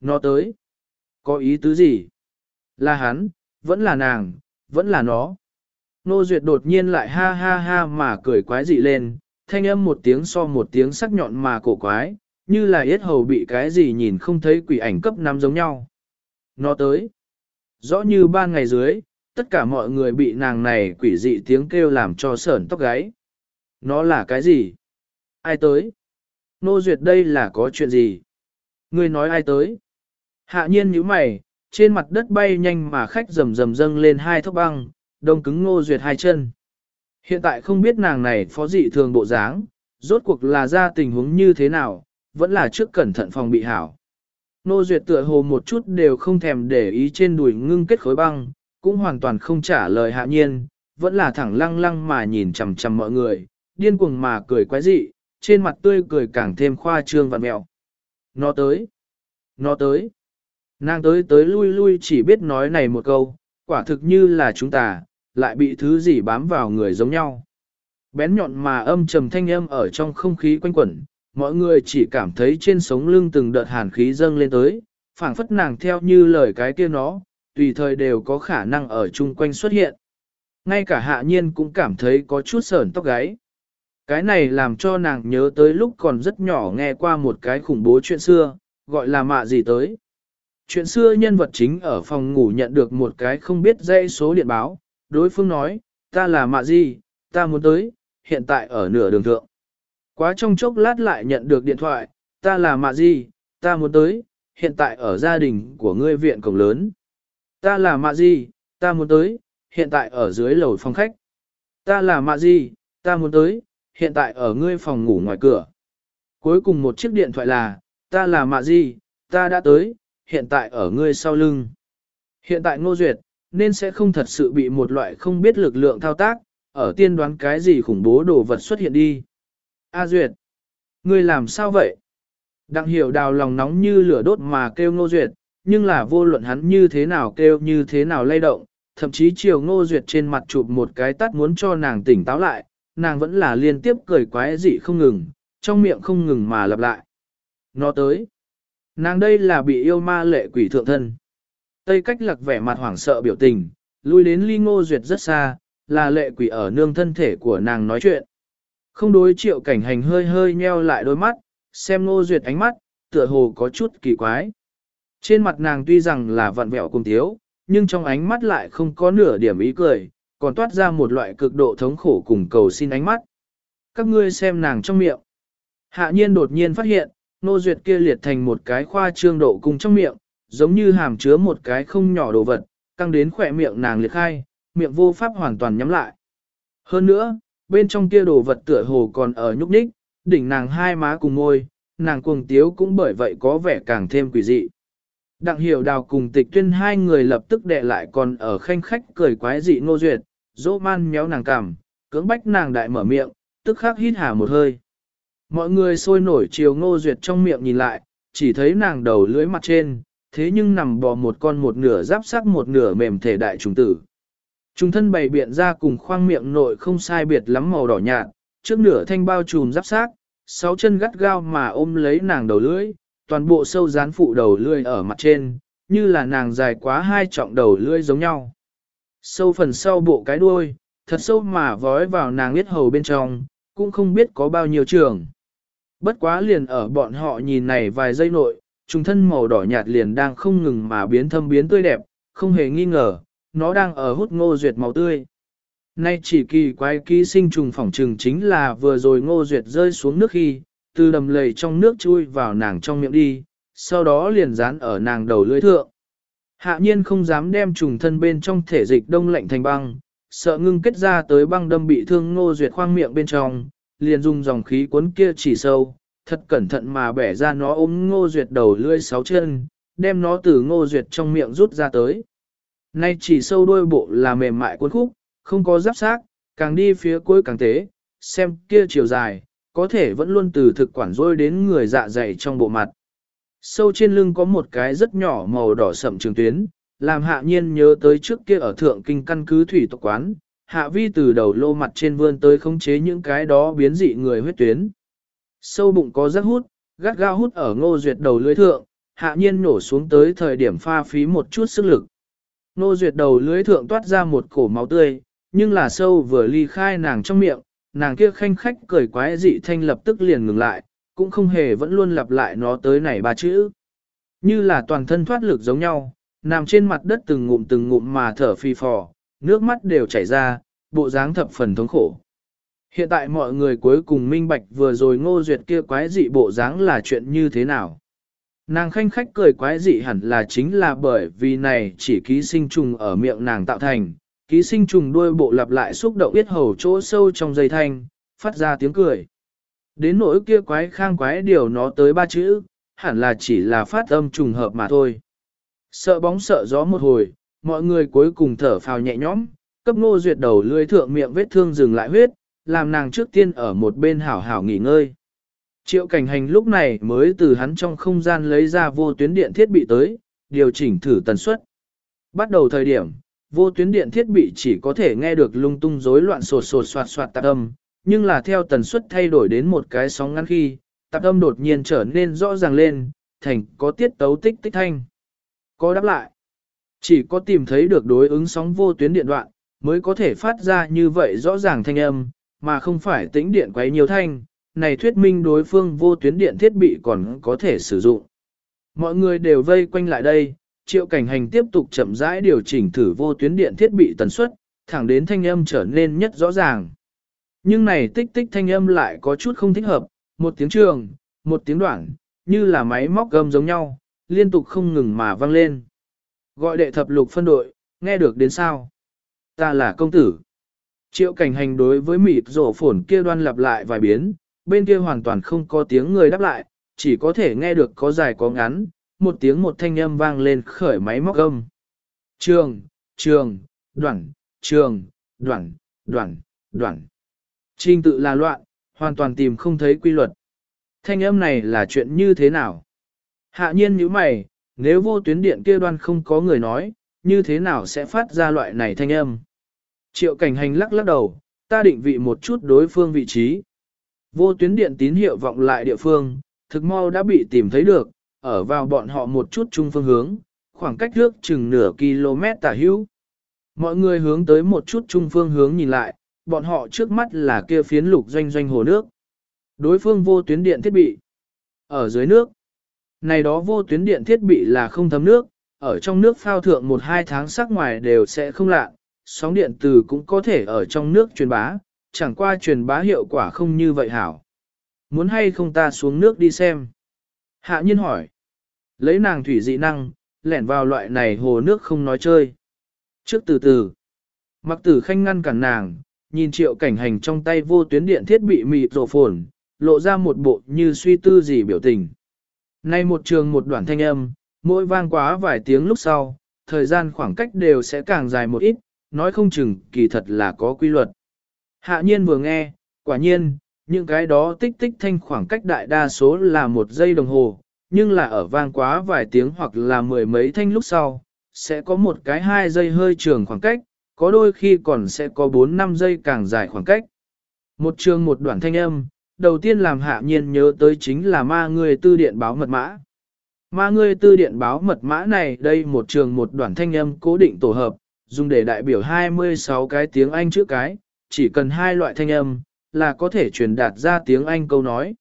nó tới. Có ý tứ gì? Là hắn, vẫn là nàng, vẫn là nó. Nô Duyệt đột nhiên lại ha ha ha mà cười quái dị lên, thanh âm một tiếng so một tiếng sắc nhọn mà cổ quái, như là yết hầu bị cái gì nhìn không thấy quỷ ảnh cấp năm giống nhau. Nó tới. Rõ như ba ngày dưới, tất cả mọi người bị nàng này quỷ dị tiếng kêu làm cho sởn tóc gáy. Nó là cái gì? Ai tới? Nô Duyệt đây là có chuyện gì? Ngươi nói ai tới? Hạ nhiên nhíu mày, trên mặt đất bay nhanh mà khách rầm rầm dâng lên hai thốc băng, đông cứng Nô Duyệt hai chân. Hiện tại không biết nàng này phó dị thường bộ dáng, rốt cuộc là ra tình huống như thế nào, vẫn là trước cẩn thận phòng bị hảo. Nô Duyệt tựa hồ một chút đều không thèm để ý trên đùi ngưng kết khối băng, cũng hoàn toàn không trả lời hạ nhiên, vẫn là thẳng lăng lăng mà nhìn chằm chằm mọi người, điên cuồng mà cười quái dị, trên mặt tươi cười càng thêm khoa trương và mẹo. Nó tới, nó tới, nàng tới tới lui lui chỉ biết nói này một câu, quả thực như là chúng ta, lại bị thứ gì bám vào người giống nhau. Bén nhọn mà âm trầm thanh âm ở trong không khí quanh quẩn, mọi người chỉ cảm thấy trên sống lưng từng đợt hàn khí dâng lên tới, phảng phất nàng theo như lời cái kia nó, tùy thời đều có khả năng ở chung quanh xuất hiện. Ngay cả hạ nhiên cũng cảm thấy có chút sởn tóc gáy. Cái này làm cho nàng nhớ tới lúc còn rất nhỏ nghe qua một cái khủng bố chuyện xưa, gọi là mạ gì tới. Chuyện xưa nhân vật chính ở phòng ngủ nhận được một cái không biết dây số điện báo, đối phương nói, ta là mạ gì, ta muốn tới, hiện tại ở nửa đường thượng. Quá trong chốc lát lại nhận được điện thoại, ta là mạ gì, ta muốn tới, hiện tại ở gia đình của ngươi viện cổng lớn. Ta là mạ gì, ta muốn tới, hiện tại ở dưới lầu phòng khách. Ta là mạ gì, ta muốn tới, hiện tại ở ngươi phòng ngủ ngoài cửa. Cuối cùng một chiếc điện thoại là, ta là mạ gì, ta đã tới, hiện tại ở ngươi sau lưng. Hiện tại ngô duyệt, nên sẽ không thật sự bị một loại không biết lực lượng thao tác, ở tiên đoán cái gì khủng bố đồ vật xuất hiện đi. A Duyệt, ngươi làm sao vậy? Đặng hiểu đào lòng nóng như lửa đốt mà kêu ngô duyệt, nhưng là vô luận hắn như thế nào kêu như thế nào lay động, thậm chí chiều ngô duyệt trên mặt chụp một cái tắt muốn cho nàng tỉnh táo lại, nàng vẫn là liên tiếp cười quái dị không ngừng, trong miệng không ngừng mà lặp lại. Nó tới. Nàng đây là bị yêu ma lệ quỷ thượng thân. Tây cách lạc vẻ mặt hoảng sợ biểu tình, lui đến ly ngô duyệt rất xa, là lệ quỷ ở nương thân thể của nàng nói chuyện. Không đối triệu cảnh hành hơi hơi nheo lại đôi mắt, xem ngô duyệt ánh mắt, tựa hồ có chút kỳ quái. Trên mặt nàng tuy rằng là vặn vẹo cùng thiếu, nhưng trong ánh mắt lại không có nửa điểm ý cười, còn toát ra một loại cực độ thống khổ cùng cầu xin ánh mắt. Các ngươi xem nàng trong miệng. Hạ nhiên đột nhiên phát hiện, nô duyệt kia liệt thành một cái khoa trương độ cùng trong miệng, giống như hàm chứa một cái không nhỏ đồ vật, căng đến khỏe miệng nàng liệt khai, miệng vô pháp hoàn toàn nhắm lại. Hơn nữa, bên trong kia đồ vật tựa hồ còn ở nhúc nhích, đỉnh nàng hai má cùng môi, nàng cuồng tiếu cũng bởi vậy có vẻ càng thêm quỷ dị. Đặng hiểu đào cùng tịch tuyên hai người lập tức đệ lại còn ở khanh khách cười quái dị ngô duyệt, dỗ man méo nàng cằm, cưỡng bách nàng đại mở miệng, tức khắc hít hà một hơi. Mọi người sôi nổi chiều ngô duyệt trong miệng nhìn lại, chỉ thấy nàng đầu lưỡi mặt trên, thế nhưng nằm bò một con một nửa giáp sắc một nửa mềm thể đại trùng tử. trùng thân bày biện ra cùng khoang miệng nội không sai biệt lắm màu đỏ nhạt, trước nửa thanh bao trùm giáp sắc, sáu chân gắt gao mà ôm lấy nàng đầu lưỡi, toàn bộ sâu dán phụ đầu lưỡi ở mặt trên, như là nàng dài quá hai trọng đầu lưỡi giống nhau. Sâu phần sau bộ cái đuôi, thật sâu mà vói vào nàng biết hầu bên trong, cũng không biết có bao nhiêu trường. Bất quá liền ở bọn họ nhìn này vài giây nội, trùng thân màu đỏ nhạt liền đang không ngừng mà biến thâm biến tươi đẹp, không hề nghi ngờ, nó đang ở hút ngô duyệt màu tươi. Nay chỉ kỳ quái ký sinh trùng phỏng trừng chính là vừa rồi ngô duyệt rơi xuống nước khi, từ đầm lầy trong nước chui vào nàng trong miệng đi, sau đó liền dán ở nàng đầu lưỡi thượng. Hạ nhiên không dám đem trùng thân bên trong thể dịch đông lạnh thành băng, sợ ngưng kết ra tới băng đâm bị thương ngô duyệt khoang miệng bên trong, liền dùng dòng khí cuốn kia chỉ sâu, thật cẩn thận mà bẻ ra nó ôm ngô duyệt đầu lưỡi sáu chân, đem nó từ ngô duyệt trong miệng rút ra tới. Nay chỉ sâu đôi bộ là mềm mại cuốn khúc, không có giáp xác, càng đi phía cuối càng tế, xem kia chiều dài, có thể vẫn luôn từ thực quản rôi đến người dạ dày trong bộ mặt. Sâu trên lưng có một cái rất nhỏ màu đỏ sậm trường tuyến, làm hạ nhiên nhớ tới trước kia ở thượng kinh căn cứ thủy tộc quán, hạ vi từ đầu lô mặt trên vươn tới khống chế những cái đó biến dị người huyết tuyến. Sâu bụng có rắc hút, gắt gao hút ở ngô duyệt đầu lưới thượng, hạ nhiên nổ xuống tới thời điểm pha phí một chút sức lực. Ngô duyệt đầu lưới thượng toát ra một cổ máu tươi, nhưng là sâu vừa ly khai nàng trong miệng, nàng kia khanh khách cười quái dị thanh lập tức liền ngừng lại, cũng không hề vẫn luôn lặp lại nó tới này ba chữ. Như là toàn thân thoát lực giống nhau, nằm trên mặt đất từng ngụm từng ngụm mà thở phi phò, nước mắt đều chảy ra, bộ dáng thập phần thống khổ. Hiện tại mọi người cuối cùng minh bạch vừa rồi ngô duyệt kia quái dị bộ dáng là chuyện như thế nào. Nàng khanh khách cười quái dị hẳn là chính là bởi vì này chỉ ký sinh trùng ở miệng nàng tạo thành, ký sinh trùng đuôi bộ lặp lại xúc động biết hầu chỗ sâu trong dây thanh, phát ra tiếng cười. Đến nỗi kia quái khang quái điều nó tới ba chữ, hẳn là chỉ là phát âm trùng hợp mà thôi. Sợ bóng sợ gió một hồi, mọi người cuối cùng thở phào nhẹ nhõm, cấp ngô duyệt đầu lưỡi thượng miệng vết thương dừng lại huyết, làm nàng trước tiên ở một bên hảo hảo nghỉ ngơi. Triệu cảnh hành lúc này mới từ hắn trong không gian lấy ra vô tuyến điện thiết bị tới, điều chỉnh thử tần suất. Bắt đầu thời điểm, vô tuyến điện thiết bị chỉ có thể nghe được lung tung rối loạn sột sột soạt soạt tạp âm, nhưng là theo tần suất thay đổi đến một cái sóng ngắn khi, tạp âm đột nhiên trở nên rõ ràng lên, thành có tiết tấu tích tích thanh. Có đáp lại. Chỉ có tìm thấy được đối ứng sóng vô tuyến điện đoạn, mới có thể phát ra như vậy rõ ràng thanh âm, mà không phải tĩnh điện quấy nhiều thanh, này thuyết minh đối phương vô tuyến điện thiết bị còn có thể sử dụng. Mọi người đều vây quanh lại đây, triệu cảnh hành tiếp tục chậm rãi điều chỉnh thử vô tuyến điện thiết bị tần suất, thẳng đến thanh âm trở nên nhất rõ ràng. Nhưng này tích tích thanh âm lại có chút không thích hợp, một tiếng trường, một tiếng đoạn, như là máy móc gầm giống nhau, liên tục không ngừng mà vang lên. Gọi đệ thập lục phân đội, nghe được đến sao? Ta là công tử. Triệu cảnh hành đối với mịt rổ phổn kia đoan lặp lại vài biến, bên kia hoàn toàn không có tiếng người đáp lại, chỉ có thể nghe được có dài có ngắn, một tiếng một thanh âm vang lên khởi máy móc âm. Trường, trường, đoạn, trường, đoạn, đoạn, đoạn. Trình tự là loạn, hoàn toàn tìm không thấy quy luật. Thanh âm này là chuyện như thế nào? Hạ nhiên như mày, nếu vô tuyến điện kia đoan không có người nói, như thế nào sẽ phát ra loại này thanh âm? Triệu cảnh hành lắc lắc đầu, ta định vị một chút đối phương vị trí. Vô tuyến điện tín hiệu vọng lại địa phương, thực mau đã bị tìm thấy được, ở vào bọn họ một chút chung phương hướng, khoảng cách nước chừng nửa km tả hữu. Mọi người hướng tới một chút chung phương hướng nhìn lại, bọn họ trước mắt là kia phiến lục doanh doanh hồ nước. Đối phương vô tuyến điện thiết bị. Ở dưới nước, này đó vô tuyến điện thiết bị là không thấm nước, ở trong nước phao thượng một hai tháng sắc ngoài đều sẽ không lạ, sóng điện từ cũng có thể ở trong nước truyền bá, chẳng qua truyền bá hiệu quả không như vậy hảo. Muốn hay không ta xuống nước đi xem? Hạ nhiên hỏi. Lấy nàng thủy dị năng, lẻn vào loại này hồ nước không nói chơi. Trước từ từ, mặc tử khanh ngăn cản nàng, nhìn triệu cảnh hành trong tay vô tuyến điện thiết bị mịt rổ phồn, lộ ra một bộ như suy tư gì biểu tình. Nay một trường một đoạn thanh âm, mỗi vang quá vài tiếng lúc sau, thời gian khoảng cách đều sẽ càng dài một ít, nói không chừng kỳ thật là có quy luật. Hạ nhiên vừa nghe, quả nhiên, những cái đó tích tích thanh khoảng cách đại đa số là một giây đồng hồ, nhưng là ở vang quá vài tiếng hoặc là mười mấy thanh lúc sau, sẽ có một cái hai giây hơi trường khoảng cách, có đôi khi còn sẽ có 4-5 giây càng dài khoảng cách. Một trường một đoạn thanh âm, đầu tiên làm hạ nhiên nhớ tới chính là ma người tư điện báo mật mã. Ma người tư điện báo mật mã này đây một trường một đoạn thanh âm cố định tổ hợp, dùng để đại biểu 26 cái tiếng Anh chữ cái, chỉ cần hai loại thanh âm, là có thể truyền đạt ra tiếng Anh câu nói.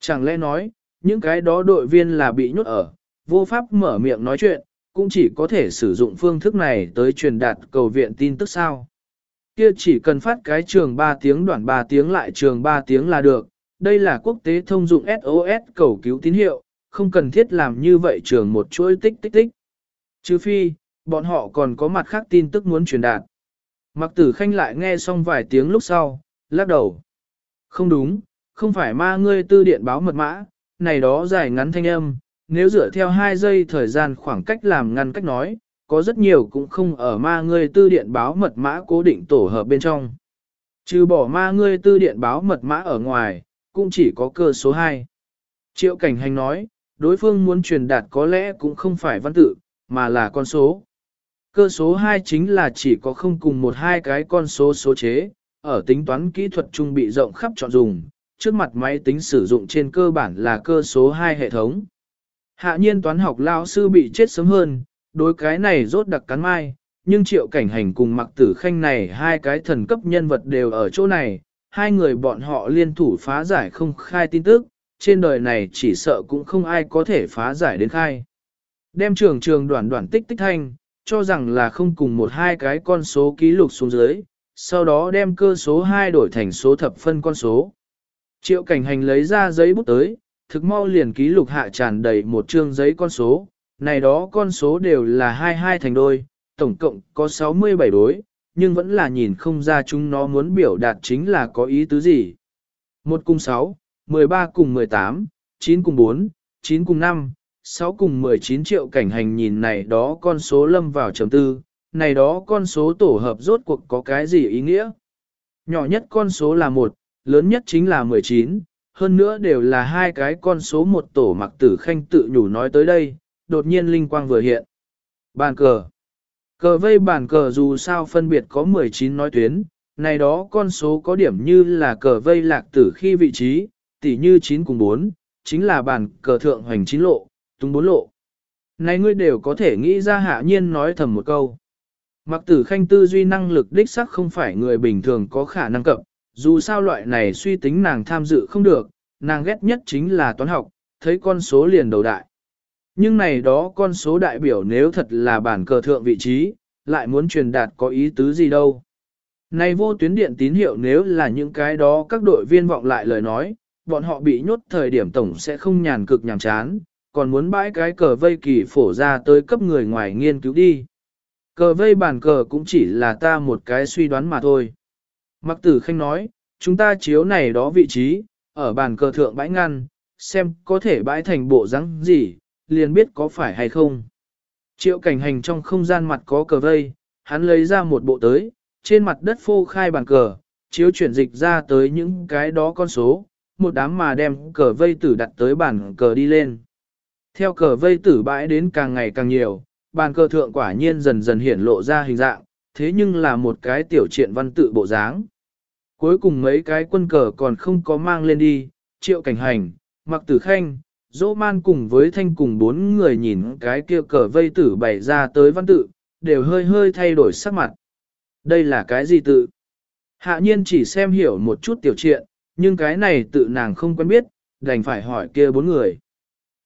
Chẳng lẽ nói, những cái đó đội viên là bị nhốt ở, vô pháp mở miệng nói chuyện, cũng chỉ có thể sử dụng phương thức này tới truyền đạt cầu viện tin tức sao. Kia chỉ cần phát cái trường 3 tiếng đoạn 3 tiếng lại trường 3 tiếng là được, đây là quốc tế thông dụng SOS cầu cứu tín hiệu, không cần thiết làm như vậy trường một chuỗi tích tích tích. Trừ phi, bọn họ còn có mặt khác tin tức muốn truyền đạt. Mặc tử khanh lại nghe xong vài tiếng lúc sau, lắc đầu. Không đúng, không phải ma ngươi tư điện báo mật mã, này đó dài ngắn thanh âm, nếu dựa theo 2 giây thời gian khoảng cách làm ngăn cách nói, có rất nhiều cũng không ở ma ngươi tư điện báo mật mã cố định tổ hợp bên trong. Trừ bỏ ma ngươi tư điện báo mật mã ở ngoài, cũng chỉ có cơ số 2. Triệu cảnh hành nói, đối phương muốn truyền đạt có lẽ cũng không phải văn tự, mà là con số. Cơ số 2 chính là chỉ có không cùng một hai cái con số số chế, ở tính toán kỹ thuật trung bị rộng khắp chọn dùng, trước mặt máy tính sử dụng trên cơ bản là cơ số 2 hệ thống. Hạ nhiên toán học lao sư bị chết sớm hơn, đối cái này rốt đặc cắn mai, nhưng triệu cảnh hành cùng mặc tử khanh này hai cái thần cấp nhân vật đều ở chỗ này, hai người bọn họ liên thủ phá giải không khai tin tức, trên đời này chỉ sợ cũng không ai có thể phá giải đến khai. Đem trường trường đoạn đoạn tích tích thanh, cho rằng là không cùng một hai cái con số ký lục xuống dưới, sau đó đem cơ số 2 đổi thành số thập phân con số. Triệu cảnh hành lấy ra giấy bút tới, thực mau liền ký lục hạ tràn đầy một chương giấy con số, này đó con số đều là 22 thành đôi, tổng cộng có 67 đối, nhưng vẫn là nhìn không ra chúng nó muốn biểu đạt chính là có ý tứ gì. 1 cùng 6, 13 cùng 18, 9 cùng 4, 9 cùng 5, 6 cùng 19 triệu cảnh hành nhìn này đó con số lâm vào chấm tư, này đó con số tổ hợp rốt cuộc có cái gì ý nghĩa? Nhỏ nhất con số là 1, lớn nhất chính là 19, hơn nữa đều là hai cái con số một tổ mặc tử khanh tự nhủ nói tới đây, đột nhiên linh quang vừa hiện. Bàn cờ. Cờ vây bàn cờ dù sao phân biệt có 19 nói tuyến, này đó con số có điểm như là cờ vây lạc tử khi vị trí, tỉ như 9 cùng 4, chính là bàn cờ thượng hoành 9 lộ, tung 4 lộ. Này ngươi đều có thể nghĩ ra hạ nhiên nói thầm một câu. Mặc tử khanh tư duy năng lực đích sắc không phải người bình thường có khả năng cập, dù sao loại này suy tính nàng tham dự không được, nàng ghét nhất chính là toán học, thấy con số liền đầu đại. Nhưng này đó con số đại biểu nếu thật là bản cờ thượng vị trí, lại muốn truyền đạt có ý tứ gì đâu. Này vô tuyến điện tín hiệu nếu là những cái đó các đội viên vọng lại lời nói, bọn họ bị nhốt thời điểm tổng sẽ không nhàn cực nhàm chán, còn muốn bãi cái cờ vây kỳ phổ ra tới cấp người ngoài nghiên cứu đi. Cờ vây bàn cờ cũng chỉ là ta một cái suy đoán mà thôi. Mặc tử khanh nói, chúng ta chiếu này đó vị trí, ở bàn cờ thượng bãi ngăn, xem có thể bãi thành bộ rắn gì, liền biết có phải hay không. Triệu cảnh hành trong không gian mặt có cờ vây, hắn lấy ra một bộ tới, trên mặt đất phô khai bàn cờ, chiếu chuyển dịch ra tới những cái đó con số, một đám mà đem cờ vây tử đặt tới bàn cờ đi lên. Theo cờ vây tử bãi đến càng ngày càng nhiều, bàn cờ thượng quả nhiên dần dần hiển lộ ra hình dạng, thế nhưng là một cái tiểu triện văn tự bộ dáng. Cuối cùng mấy cái quân cờ còn không có mang lên đi, triệu cảnh hành, mặc tử khanh, dỗ man cùng với thanh cùng bốn người nhìn cái kia cờ vây tử bày ra tới văn tự, đều hơi hơi thay đổi sắc mặt. Đây là cái gì tự? Hạ nhiên chỉ xem hiểu một chút tiểu triện, nhưng cái này tự nàng không quen biết, đành phải hỏi kia bốn người.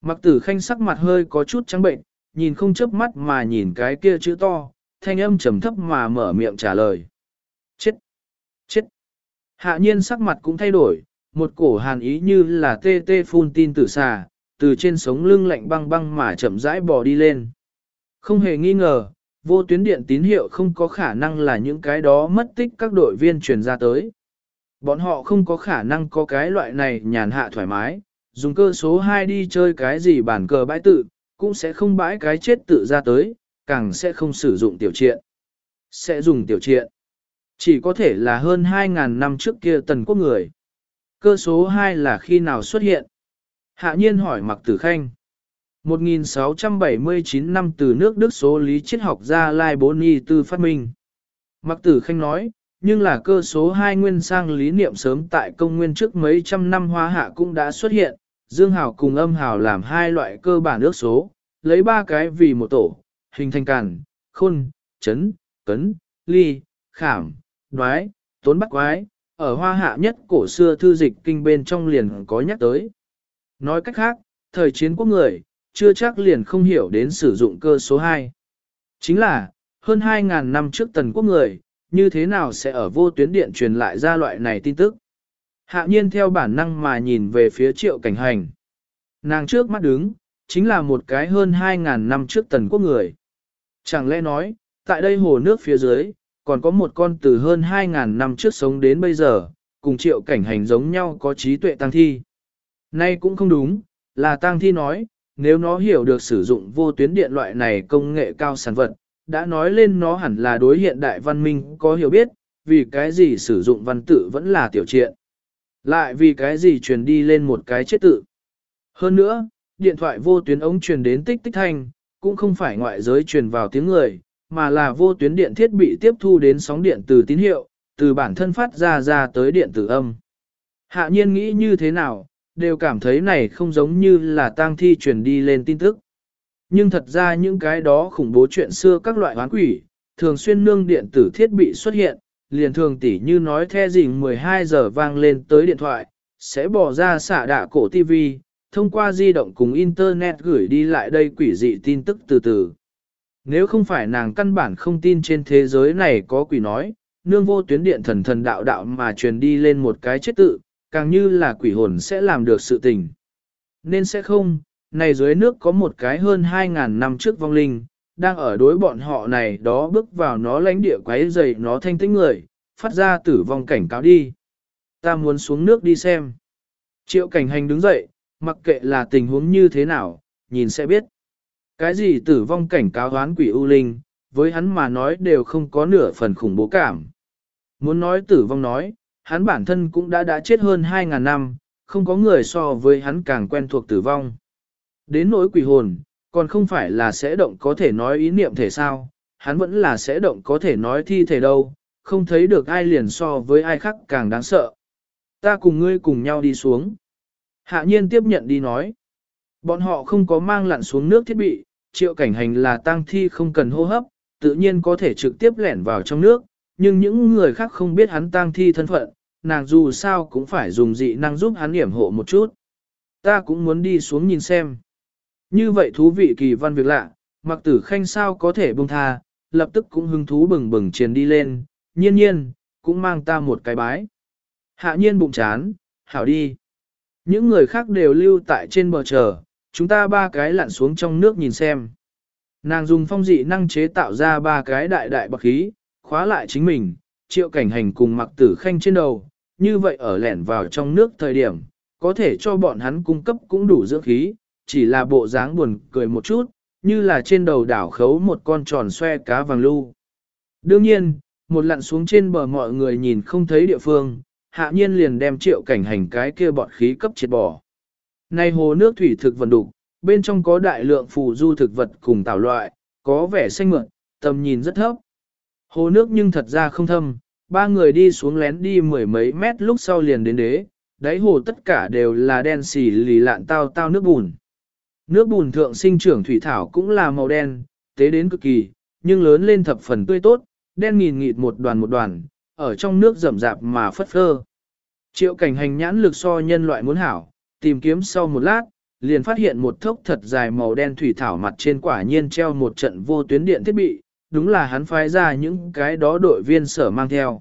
Mặc tử khanh sắc mặt hơi có chút trắng bệnh, nhìn không chớp mắt mà nhìn cái kia chữ to, thanh âm trầm thấp mà mở miệng trả lời. Chết! Chết! Hạ nhiên sắc mặt cũng thay đổi, một cổ hàn ý như là tê tê phun tin tử xà, từ trên sống lưng lạnh băng băng mà chậm rãi bò đi lên. Không hề nghi ngờ, vô tuyến điện tín hiệu không có khả năng là những cái đó mất tích các đội viên truyền ra tới. Bọn họ không có khả năng có cái loại này nhàn hạ thoải mái, dùng cơ số 2 đi chơi cái gì bản cờ bãi tự, cũng sẽ không bãi cái chết tự ra tới, càng sẽ không sử dụng tiểu triện. Sẽ dùng tiểu triện. Chỉ có thể là hơn 2.000 năm trước kia tần quốc người. Cơ số 2 là khi nào xuất hiện? Hạ nhiên hỏi Mặc Tử Khanh. 1679 năm từ nước Đức số lý triết học gia Lai Bố Tư phát minh. Mặc Tử Khanh nói, nhưng là cơ số 2 nguyên sang lý niệm sớm tại công nguyên trước mấy trăm năm hóa hạ cũng đã xuất hiện, dương hào cùng âm hào làm hai loại cơ bản ước số, lấy ba cái vì một tổ, hình thành càn, khôn, chấn, cấn, ly, khảm, đoái, tốn bắt quái, ở hoa hạ nhất cổ xưa thư dịch kinh bên trong liền có nhắc tới. Nói cách khác, thời chiến quốc người, chưa chắc liền không hiểu đến sử dụng cơ số 2. Chính là, hơn 2.000 năm trước tần quốc người, như thế nào sẽ ở vô tuyến điện truyền lại ra loại này tin tức. Hạ nhiên theo bản năng mà nhìn về phía triệu cảnh hành. Nàng trước mắt đứng, chính là một cái hơn 2.000 năm trước tần quốc người. Chẳng lẽ nói, tại đây hồ nước phía dưới, còn có một con từ hơn 2.000 năm trước sống đến bây giờ, cùng triệu cảnh hành giống nhau có trí tuệ tăng thi. Nay cũng không đúng, là tăng thi nói, nếu nó hiểu được sử dụng vô tuyến điện loại này công nghệ cao sản vật, đã nói lên nó hẳn là đối hiện đại văn minh có hiểu biết, vì cái gì sử dụng văn tự vẫn là tiểu triện. Lại vì cái gì truyền đi lên một cái chết tự. Hơn nữa, điện thoại vô tuyến ống truyền đến tích tích thanh, cũng không phải ngoại giới truyền vào tiếng người, mà là vô tuyến điện thiết bị tiếp thu đến sóng điện từ tín hiệu, từ bản thân phát ra ra tới điện tử âm. Hạ nhiên nghĩ như thế nào, đều cảm thấy này không giống như là tang thi truyền đi lên tin tức. Nhưng thật ra những cái đó khủng bố chuyện xưa các loại hoán quỷ, thường xuyên nương điện tử thiết bị xuất hiện, liền thường tỉ như nói the dình 12 giờ vang lên tới điện thoại, sẽ bỏ ra xả đạ cổ TV, thông qua di động cùng Internet gửi đi lại đây quỷ dị tin tức từ từ. Nếu không phải nàng căn bản không tin trên thế giới này có quỷ nói, nương vô tuyến điện thần thần đạo đạo mà truyền đi lên một cái chết tự, càng như là quỷ hồn sẽ làm được sự tình. Nên sẽ không, này dưới nước có một cái hơn 2.000 năm trước vong linh, đang ở đối bọn họ này đó bước vào nó lãnh địa quấy dày nó thanh tĩnh người, phát ra tử vong cảnh cáo đi. Ta muốn xuống nước đi xem. Triệu cảnh hành đứng dậy, mặc kệ là tình huống như thế nào, nhìn sẽ biết. Cái gì tử vong cảnh cáo hoán quỷ ưu linh, với hắn mà nói đều không có nửa phần khủng bố cảm. Muốn nói tử vong nói, hắn bản thân cũng đã đã chết hơn 2.000 năm, không có người so với hắn càng quen thuộc tử vong. Đến nỗi quỷ hồn, còn không phải là sẽ động có thể nói ý niệm thể sao, hắn vẫn là sẽ động có thể nói thi thể đâu, không thấy được ai liền so với ai khác càng đáng sợ. Ta cùng ngươi cùng nhau đi xuống. Hạ nhiên tiếp nhận đi nói. Bọn họ không có mang lặn xuống nước thiết bị, triệu cảnh hành là tang thi không cần hô hấp, tự nhiên có thể trực tiếp lẻn vào trong nước, nhưng những người khác không biết hắn tang thi thân phận, nàng dù sao cũng phải dùng dị năng giúp hắn hiểm hộ một chút. Ta cũng muốn đi xuống nhìn xem. Như vậy thú vị kỳ văn việc lạ, mặc tử khanh sao có thể buông tha, lập tức cũng hứng thú bừng bừng chiến đi lên, nhiên nhiên, cũng mang ta một cái bái. Hạ nhiên bụng chán, hảo đi. Những người khác đều lưu tại trên bờ chờ, chúng ta ba cái lặn xuống trong nước nhìn xem. Nàng dùng phong dị năng chế tạo ra ba cái đại đại bậc khí, khóa lại chính mình, triệu cảnh hành cùng mặc tử khanh trên đầu, như vậy ở lẻn vào trong nước thời điểm, có thể cho bọn hắn cung cấp cũng đủ dưỡng khí, chỉ là bộ dáng buồn cười một chút, như là trên đầu đảo khấu một con tròn xoe cá vàng lưu. Đương nhiên, một lặn xuống trên bờ mọi người nhìn không thấy địa phương, hạ nhiên liền đem triệu cảnh hành cái kia bọt khí cấp triệt bỏ. Này hồ nước thủy thực vận đục, bên trong có đại lượng phù du thực vật cùng tạo loại, có vẻ xanh mượn, tầm nhìn rất thấp. Hồ nước nhưng thật ra không thâm, ba người đi xuống lén đi mười mấy mét lúc sau liền đến đế, đáy hồ tất cả đều là đen xì lì lạn tao tao nước bùn. Nước bùn thượng sinh trưởng thủy thảo cũng là màu đen, tế đến cực kỳ, nhưng lớn lên thập phần tươi tốt, đen nghìn nghịt một đoàn một đoàn, ở trong nước rậm rạp mà phất phơ. Triệu cảnh hành nhãn lực so nhân loại muốn hảo, tìm kiếm sau một lát, liền phát hiện một thốc thật dài màu đen thủy thảo mặt trên quả nhiên treo một trận vô tuyến điện thiết bị, đúng là hắn phái ra những cái đó đội viên sở mang theo.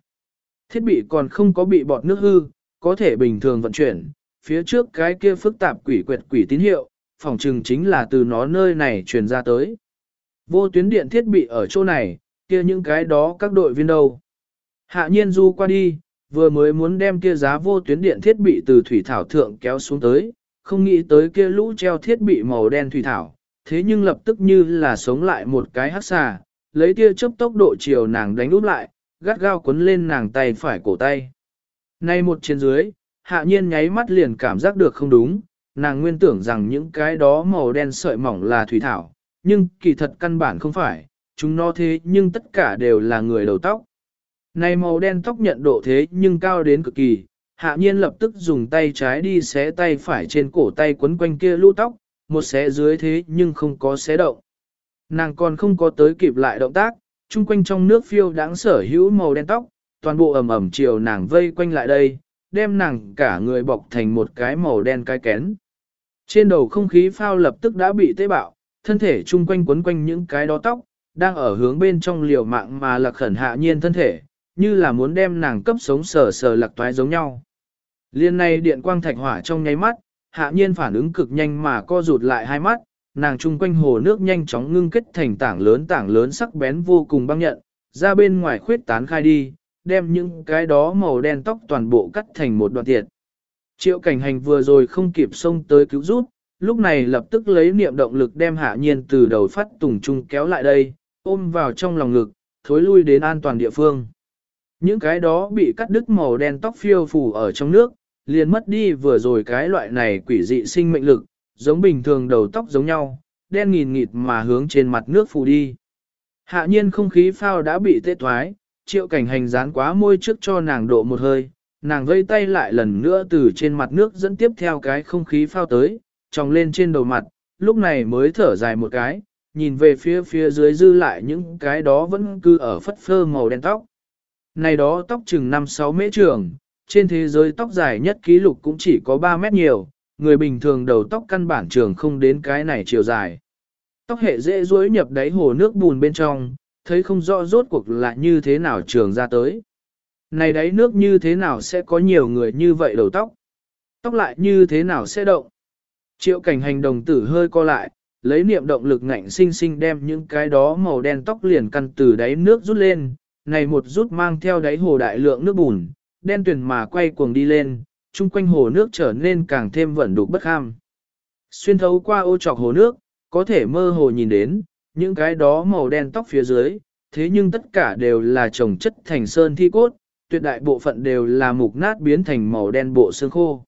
Thiết bị còn không có bị bọt nước hư, có thể bình thường vận chuyển, phía trước cái kia phức tạp quỷ quyệt quỷ tín hiệu, phòng trừng chính là từ nó nơi này truyền ra tới. Vô tuyến điện thiết bị ở chỗ này, kia những cái đó các đội viên đâu. Hạ nhiên du qua đi, vừa mới muốn đem kia giá vô tuyến điện thiết bị từ thủy thảo thượng kéo xuống tới, không nghĩ tới kia lũ treo thiết bị màu đen thủy thảo, thế nhưng lập tức như là sống lại một cái hắc xà, lấy tia chớp tốc độ chiều nàng đánh úp lại, gắt gao quấn lên nàng tay phải cổ tay. Nay một trên dưới, hạ nhiên nháy mắt liền cảm giác được không đúng, nàng nguyên tưởng rằng những cái đó màu đen sợi mỏng là thủy thảo, nhưng kỳ thật căn bản không phải, chúng nó thế nhưng tất cả đều là người đầu tóc. Này màu đen tóc nhận độ thế nhưng cao đến cực kỳ, hạ nhiên lập tức dùng tay trái đi xé tay phải trên cổ tay quấn quanh kia lũ tóc, một xé dưới thế nhưng không có xé động. Nàng còn không có tới kịp lại động tác, chung quanh trong nước phiêu đáng sở hữu màu đen tóc, toàn bộ ẩm ẩm chiều nàng vây quanh lại đây, đem nàng cả người bọc thành một cái màu đen cái kén. Trên đầu không khí phao lập tức đã bị tế bạo, thân thể chung quanh quấn quanh những cái đó tóc, đang ở hướng bên trong liều mạng mà lạc khẩn hạ nhiên thân thể, như là muốn đem nàng cấp sống sờ sờ lạc toái giống nhau. Liên này điện quang thạch hỏa trong nháy mắt, hạ nhiên phản ứng cực nhanh mà co rụt lại hai mắt, nàng chung quanh hồ nước nhanh chóng ngưng kết thành tảng lớn tảng lớn sắc bén vô cùng băng nhận, ra bên ngoài khuyết tán khai đi, đem những cái đó màu đen tóc toàn bộ cắt thành một đoạn tiệt. Triệu cảnh hành vừa rồi không kịp xông tới cứu rút, lúc này lập tức lấy niệm động lực đem hạ nhiên từ đầu phát tùng trung kéo lại đây, ôm vào trong lòng ngực, thối lui đến an toàn địa phương. Những cái đó bị cắt đứt màu đen tóc phiêu phù ở trong nước, liền mất đi vừa rồi cái loại này quỷ dị sinh mệnh lực, giống bình thường đầu tóc giống nhau, đen nghìn nghịt mà hướng trên mặt nước phù đi. Hạ nhiên không khí phao đã bị tê thoái, triệu cảnh hành dán quá môi trước cho nàng độ một hơi, nàng vây tay lại lần nữa từ trên mặt nước dẫn tiếp theo cái không khí phao tới, tròng lên trên đầu mặt, lúc này mới thở dài một cái, nhìn về phía phía dưới dư lại những cái đó vẫn cứ ở phất phơ màu đen tóc. Này đó tóc chừng 5-6 mễ trường, trên thế giới tóc dài nhất ký lục cũng chỉ có 3 mét nhiều, người bình thường đầu tóc căn bản trường không đến cái này chiều dài. Tóc hệ dễ duỗi nhập đáy hồ nước bùn bên trong, thấy không rõ rốt cuộc là như thế nào trường ra tới. Này đáy nước như thế nào sẽ có nhiều người như vậy đầu tóc? Tóc lại như thế nào sẽ động? Triệu cảnh hành đồng tử hơi co lại, lấy niệm động lực ngạnh sinh sinh đem những cái đó màu đen tóc liền căn từ đáy nước rút lên, này một rút mang theo đáy hồ đại lượng nước bùn, đen tuyền mà quay cuồng đi lên, chung quanh hồ nước trở nên càng thêm vẩn đục bất kham. Xuyên thấu qua ô trọc hồ nước, có thể mơ hồ nhìn đến, những cái đó màu đen tóc phía dưới, thế nhưng tất cả đều là trồng chất thành sơn thi cốt, tuyệt đại bộ phận đều là mục nát biến thành màu đen bộ xương khô.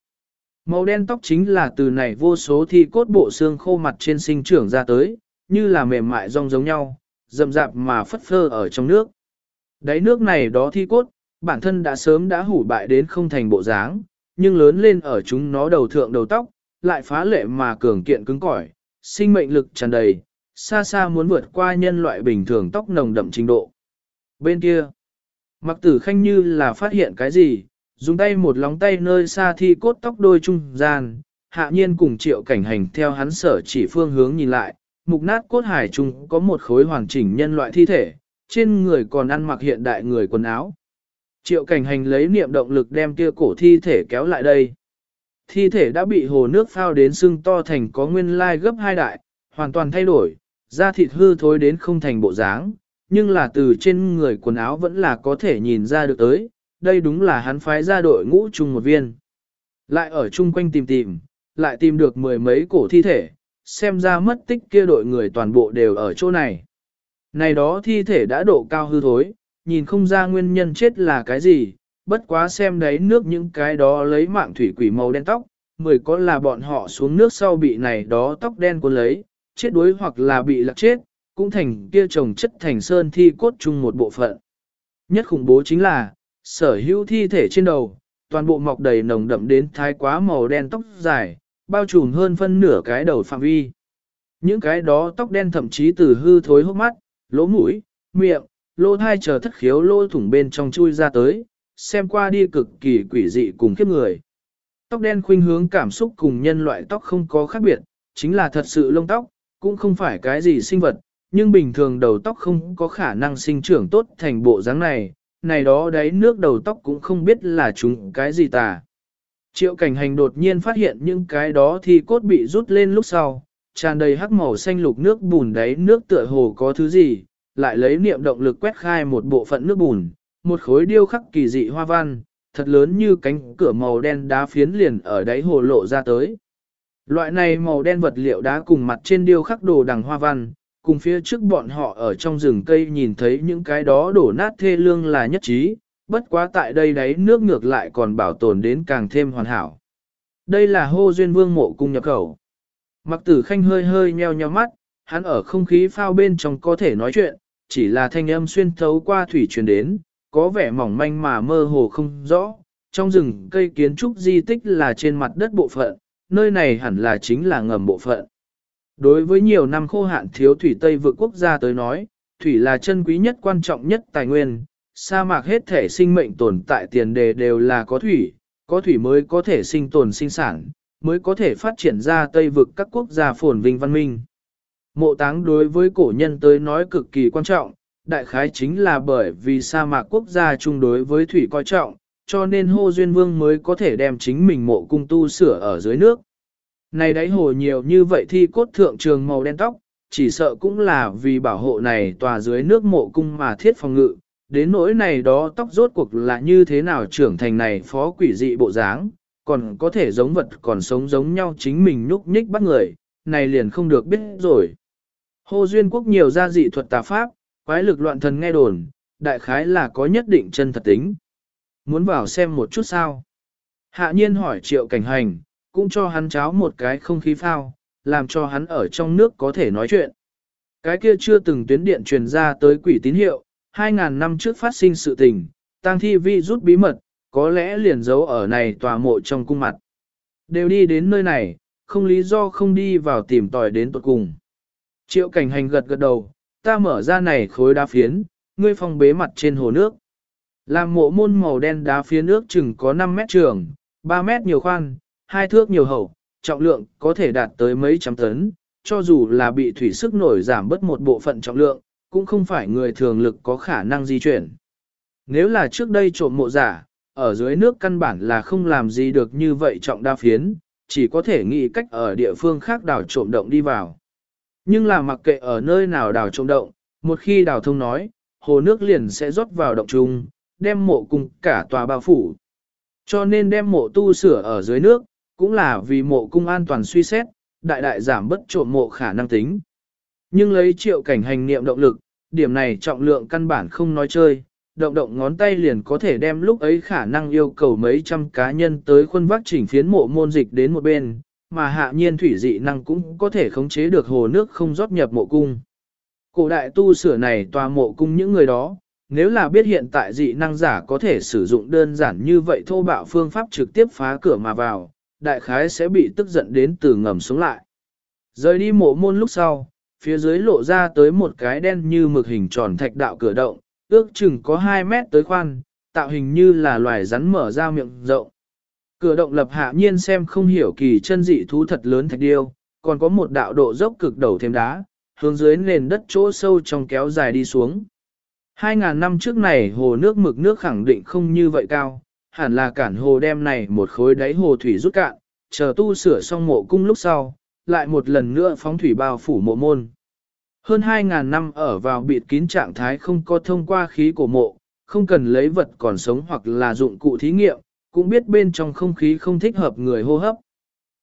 Màu đen tóc chính là từ này vô số thi cốt bộ xương khô mặt trên sinh trưởng ra tới, như là mềm mại rong giống nhau, rậm rạp mà phất phơ ở trong nước. Đáy nước này đó thi cốt, bản thân đã sớm đã hủ bại đến không thành bộ dáng, nhưng lớn lên ở chúng nó đầu thượng đầu tóc, lại phá lệ mà cường kiện cứng cỏi, sinh mệnh lực tràn đầy, xa xa muốn vượt qua nhân loại bình thường tóc nồng đậm trình độ. Bên kia, mặc tử khanh như là phát hiện cái gì, dùng tay một lóng tay nơi xa thi cốt tóc đôi trung gian, hạ nhiên cùng triệu cảnh hành theo hắn sở chỉ phương hướng nhìn lại, mục nát cốt hải trung có một khối hoàn chỉnh nhân loại thi thể, trên người còn ăn mặc hiện đại người quần áo. Triệu cảnh hành lấy niệm động lực đem kia cổ thi thể kéo lại đây. Thi thể đã bị hồ nước phao đến sưng to thành có nguyên lai gấp hai đại, hoàn toàn thay đổi, da thịt hư thối đến không thành bộ dáng, nhưng là từ trên người quần áo vẫn là có thể nhìn ra được tới, đây đúng là hắn phái ra đội ngũ chung một viên. Lại ở chung quanh tìm tìm, lại tìm được mười mấy cổ thi thể, xem ra mất tích kia đội người toàn bộ đều ở chỗ này. Này đó thi thể đã độ cao hư thối, nhìn không ra nguyên nhân chết là cái gì, bất quá xem đấy nước những cái đó lấy mạng thủy quỷ màu đen tóc, mười có là bọn họ xuống nước sau bị này đó tóc đen cuốn lấy, chết đuối hoặc là bị lạc chết, cũng thành kia trồng chất thành sơn thi cốt chung một bộ phận. Nhất khủng bố chính là, sở hữu thi thể trên đầu, toàn bộ mọc đầy nồng đậm đến thái quá màu đen tóc dài, bao trùm hơn phân nửa cái đầu phạm vi. Những cái đó tóc đen thậm chí từ hư thối hốc mắt, lỗ mũi, miệng, Lô thai chờ thất khiếu lô thủng bên trong chui ra tới, xem qua đi cực kỳ quỷ dị cùng khiếp người. Tóc đen khuynh hướng cảm xúc cùng nhân loại tóc không có khác biệt, chính là thật sự lông tóc, cũng không phải cái gì sinh vật, nhưng bình thường đầu tóc không có khả năng sinh trưởng tốt thành bộ dáng này, này đó đấy nước đầu tóc cũng không biết là chúng cái gì tà. Triệu cảnh hành đột nhiên phát hiện những cái đó thì cốt bị rút lên lúc sau, tràn đầy hắc màu xanh lục nước bùn đáy nước tựa hồ có thứ gì, lại lấy niệm động lực quét khai một bộ phận nước bùn, một khối điêu khắc kỳ dị hoa văn, thật lớn như cánh cửa màu đen đá phiến liền ở đáy hồ lộ ra tới. Loại này màu đen vật liệu đá cùng mặt trên điêu khắc đồ đằng hoa văn, cùng phía trước bọn họ ở trong rừng cây nhìn thấy những cái đó đổ nát thê lương là nhất trí, bất quá tại đây đáy nước ngược lại còn bảo tồn đến càng thêm hoàn hảo. Đây là hô duyên vương mộ cung nhập khẩu. Mặc tử khanh hơi hơi nheo nheo mắt, hắn ở không khí phao bên trong có thể nói chuyện, chỉ là thanh âm xuyên thấu qua thủy truyền đến, có vẻ mỏng manh mà mơ hồ không rõ. Trong rừng cây kiến trúc di tích là trên mặt đất bộ phận, nơi này hẳn là chính là ngầm bộ phận. Đối với nhiều năm khô hạn thiếu thủy Tây vượt quốc gia tới nói, thủy là chân quý nhất quan trọng nhất tài nguyên, sa mạc hết thể sinh mệnh tồn tại tiền đề đều là có thủy, có thủy mới có thể sinh tồn sinh sản, mới có thể phát triển ra Tây vực các quốc gia phồn vinh văn minh. Mộ táng đối với cổ nhân tới nói cực kỳ quan trọng, đại khái chính là bởi vì sa mạc quốc gia chung đối với thủy coi trọng, cho nên Hô Duyên Vương mới có thể đem chính mình mộ cung tu sửa ở dưới nước. Này đáy hồ nhiều như vậy thi cốt thượng trường màu đen tóc, chỉ sợ cũng là vì bảo hộ này tòa dưới nước mộ cung mà thiết phòng ngự, đến nỗi này đó tóc rốt cuộc là như thế nào trưởng thành này phó quỷ dị bộ dáng, còn có thể giống vật còn sống giống nhau chính mình nhúc nhích bắt người, này liền không được biết rồi. Hồ Duyên Quốc nhiều gia dị thuật tà pháp, quái lực loạn thần nghe đồn, đại khái là có nhất định chân thật tính. Muốn vào xem một chút sao? Hạ nhiên hỏi triệu cảnh hành, cũng cho hắn cháo một cái không khí phao, làm cho hắn ở trong nước có thể nói chuyện. Cái kia chưa từng tuyến điện truyền ra tới quỷ tín hiệu, 2.000 năm trước phát sinh sự tình, tang thi vi rút bí mật, có lẽ liền giấu ở này tòa mộ trong cung mặt. Đều đi đến nơi này, không lý do không đi vào tìm tòi đến tuột cùng. Triệu cảnh hành gật gật đầu, ta mở ra này khối đá phiến, ngươi phong bế mặt trên hồ nước. Làm mộ môn màu đen đá phiến nước chừng có 5 mét trường, 3 mét nhiều khoan, hai thước nhiều hậu, trọng lượng có thể đạt tới mấy trăm tấn, cho dù là bị thủy sức nổi giảm bớt một bộ phận trọng lượng, cũng không phải người thường lực có khả năng di chuyển. Nếu là trước đây trộm mộ giả, ở dưới nước căn bản là không làm gì được như vậy trọng đa phiến, chỉ có thể nghĩ cách ở địa phương khác đào trộm động đi vào. Nhưng là mặc kệ ở nơi nào đào trộm động, một khi đào thông nói, hồ nước liền sẽ rót vào động trung, đem mộ cùng cả tòa bao phủ. Cho nên đem mộ tu sửa ở dưới nước, cũng là vì mộ cung an toàn suy xét, đại đại giảm bất trộm mộ khả năng tính. Nhưng lấy triệu cảnh hành niệm động lực, điểm này trọng lượng căn bản không nói chơi, động động ngón tay liền có thể đem lúc ấy khả năng yêu cầu mấy trăm cá nhân tới khuôn vác chỉnh phiến mộ môn dịch đến một bên, mà hạ nhiên thủy dị năng cũng có thể khống chế được hồ nước không rót nhập mộ cung. Cổ đại tu sửa này tòa mộ cung những người đó, nếu là biết hiện tại dị năng giả có thể sử dụng đơn giản như vậy thô bạo phương pháp trực tiếp phá cửa mà vào, đại khái sẽ bị tức giận đến từ ngầm xuống lại. Rời đi mộ môn lúc sau, phía dưới lộ ra tới một cái đen như mực hình tròn thạch đạo cửa động, ước chừng có 2 mét tới khoan, tạo hình như là loài rắn mở ra miệng rộng. Cửa động lập hạ nhiên xem không hiểu kỳ chân dị thú thật lớn thạch điêu, còn có một đạo độ dốc cực đầu thêm đá, hướng dưới nền đất chỗ sâu trong kéo dài đi xuống. 2.000 năm trước này hồ nước mực nước khẳng định không như vậy cao, hẳn là cản hồ đem này một khối đáy hồ thủy rút cạn, chờ tu sửa xong mộ cung lúc sau, lại một lần nữa phóng thủy bao phủ mộ môn. Hơn 2.000 năm ở vào bịt kín trạng thái không có thông qua khí của mộ, không cần lấy vật còn sống hoặc là dụng cụ thí nghiệm, cũng biết bên trong không khí không thích hợp người hô hấp.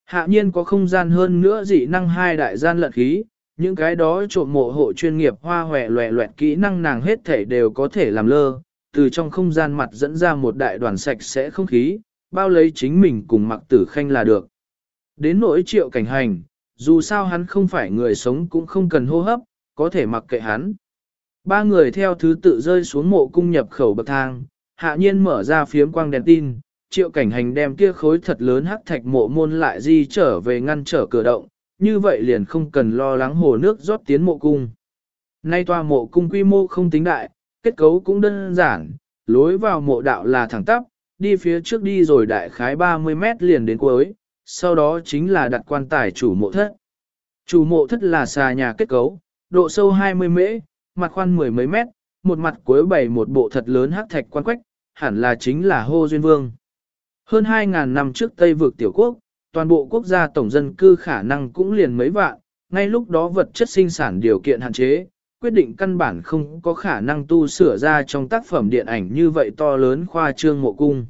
Hạ nhiên có không gian hơn nữa dị năng hai đại gian lận khí, những cái đó trộm mộ hộ chuyên nghiệp hoa hòe loẹ loẹt kỹ năng nàng hết thể đều có thể làm lơ, từ trong không gian mặt dẫn ra một đại đoàn sạch sẽ không khí, bao lấy chính mình cùng mặc tử khanh là được. Đến nỗi triệu cảnh hành, dù sao hắn không phải người sống cũng không cần hô hấp, có thể mặc kệ hắn. Ba người theo thứ tự rơi xuống mộ cung nhập khẩu bậc thang, hạ nhiên mở ra phiếm quang đèn tin, triệu cảnh hành đem kia khối thật lớn hắc thạch mộ môn lại di trở về ngăn trở cửa động, như vậy liền không cần lo lắng hồ nước rót tiến mộ cung. Nay tòa mộ cung quy mô không tính đại, kết cấu cũng đơn giản, lối vào mộ đạo là thẳng tắp, đi phía trước đi rồi đại khái 30 mét liền đến cuối, sau đó chính là đặt quan tài chủ mộ thất. Chủ mộ thất là xà nhà kết cấu, độ sâu 20 mễ, mặt khoan mười mấy mét, một mặt cuối bày một bộ thật lớn hắc thạch quan quách, hẳn là chính là Hô Duyên Vương. Hơn 2.000 năm trước Tây vực tiểu quốc, toàn bộ quốc gia tổng dân cư khả năng cũng liền mấy vạn, ngay lúc đó vật chất sinh sản điều kiện hạn chế, quyết định căn bản không có khả năng tu sửa ra trong tác phẩm điện ảnh như vậy to lớn khoa trương mộ cung.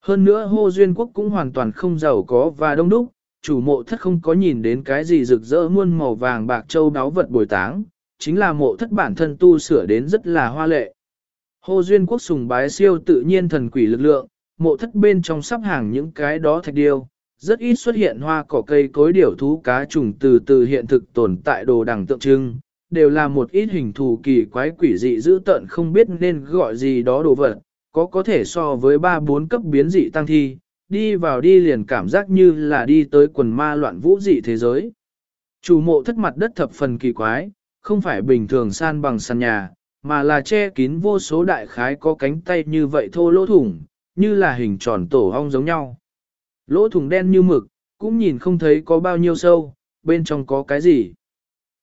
Hơn nữa hô duyên quốc cũng hoàn toàn không giàu có và đông đúc, chủ mộ thất không có nhìn đến cái gì rực rỡ muôn màu vàng bạc châu đáo vật bồi táng, chính là mộ thất bản thân tu sửa đến rất là hoa lệ. Hô duyên quốc sùng bái siêu tự nhiên thần quỷ lực lượng, mộ thất bên trong sắp hàng những cái đó thạch điêu, rất ít xuất hiện hoa cỏ cây cối điểu thú cá trùng từ từ hiện thực tồn tại đồ đằng tượng trưng, đều là một ít hình thù kỳ quái quỷ dị dữ tận không biết nên gọi gì đó đồ vật, có có thể so với 3-4 cấp biến dị tăng thi, đi vào đi liền cảm giác như là đi tới quần ma loạn vũ dị thế giới. Chủ mộ thất mặt đất thập phần kỳ quái, không phải bình thường san bằng sàn nhà, mà là che kín vô số đại khái có cánh tay như vậy thô lỗ thủng, như là hình tròn tổ ong giống nhau. Lỗ thủng đen như mực, cũng nhìn không thấy có bao nhiêu sâu, bên trong có cái gì.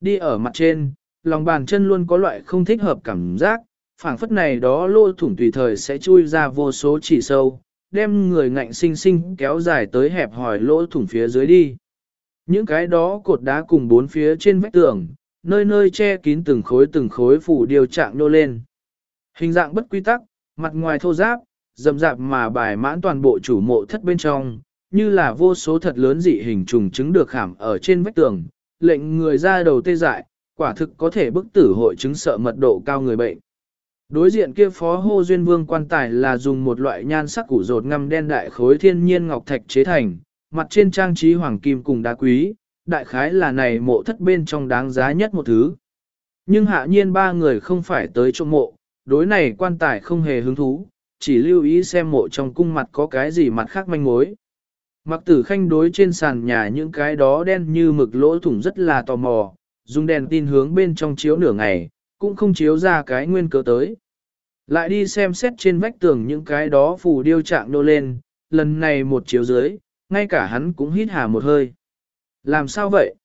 Đi ở mặt trên, lòng bàn chân luôn có loại không thích hợp cảm giác, phảng phất này đó lỗ thủng tùy thời sẽ chui ra vô số chỉ sâu, đem người ngạnh sinh sinh kéo dài tới hẹp hỏi lỗ thủng phía dưới đi. Những cái đó cột đá cùng bốn phía trên vách tường, nơi nơi che kín từng khối từng khối phủ điều trạng nô lên. Hình dạng bất quy tắc, mặt ngoài thô giáp, dầm dạp mà bài mãn toàn bộ chủ mộ thất bên trong, như là vô số thật lớn dị hình trùng chứng được khảm ở trên vách tường, lệnh người ra đầu tê dại, quả thực có thể bức tử hội chứng sợ mật độ cao người bệnh. Đối diện kia phó hô duyên vương quan tài là dùng một loại nhan sắc củ rột ngăm đen đại khối thiên nhiên ngọc thạch chế thành, mặt trên trang trí hoàng kim cùng đá quý, đại khái là này mộ thất bên trong đáng giá nhất một thứ. Nhưng hạ nhiên ba người không phải tới chỗ mộ, đối này quan tài không hề hứng thú, chỉ lưu ý xem mộ trong cung mặt có cái gì mặt khác manh mối. Mặc tử khanh đối trên sàn nhà những cái đó đen như mực lỗ thủng rất là tò mò, dùng đèn tin hướng bên trong chiếu nửa ngày, cũng không chiếu ra cái nguyên cớ tới. Lại đi xem xét trên vách tường những cái đó phù điêu trạng nô lên, lần này một chiếu dưới, ngay cả hắn cũng hít hà một hơi. Làm sao vậy?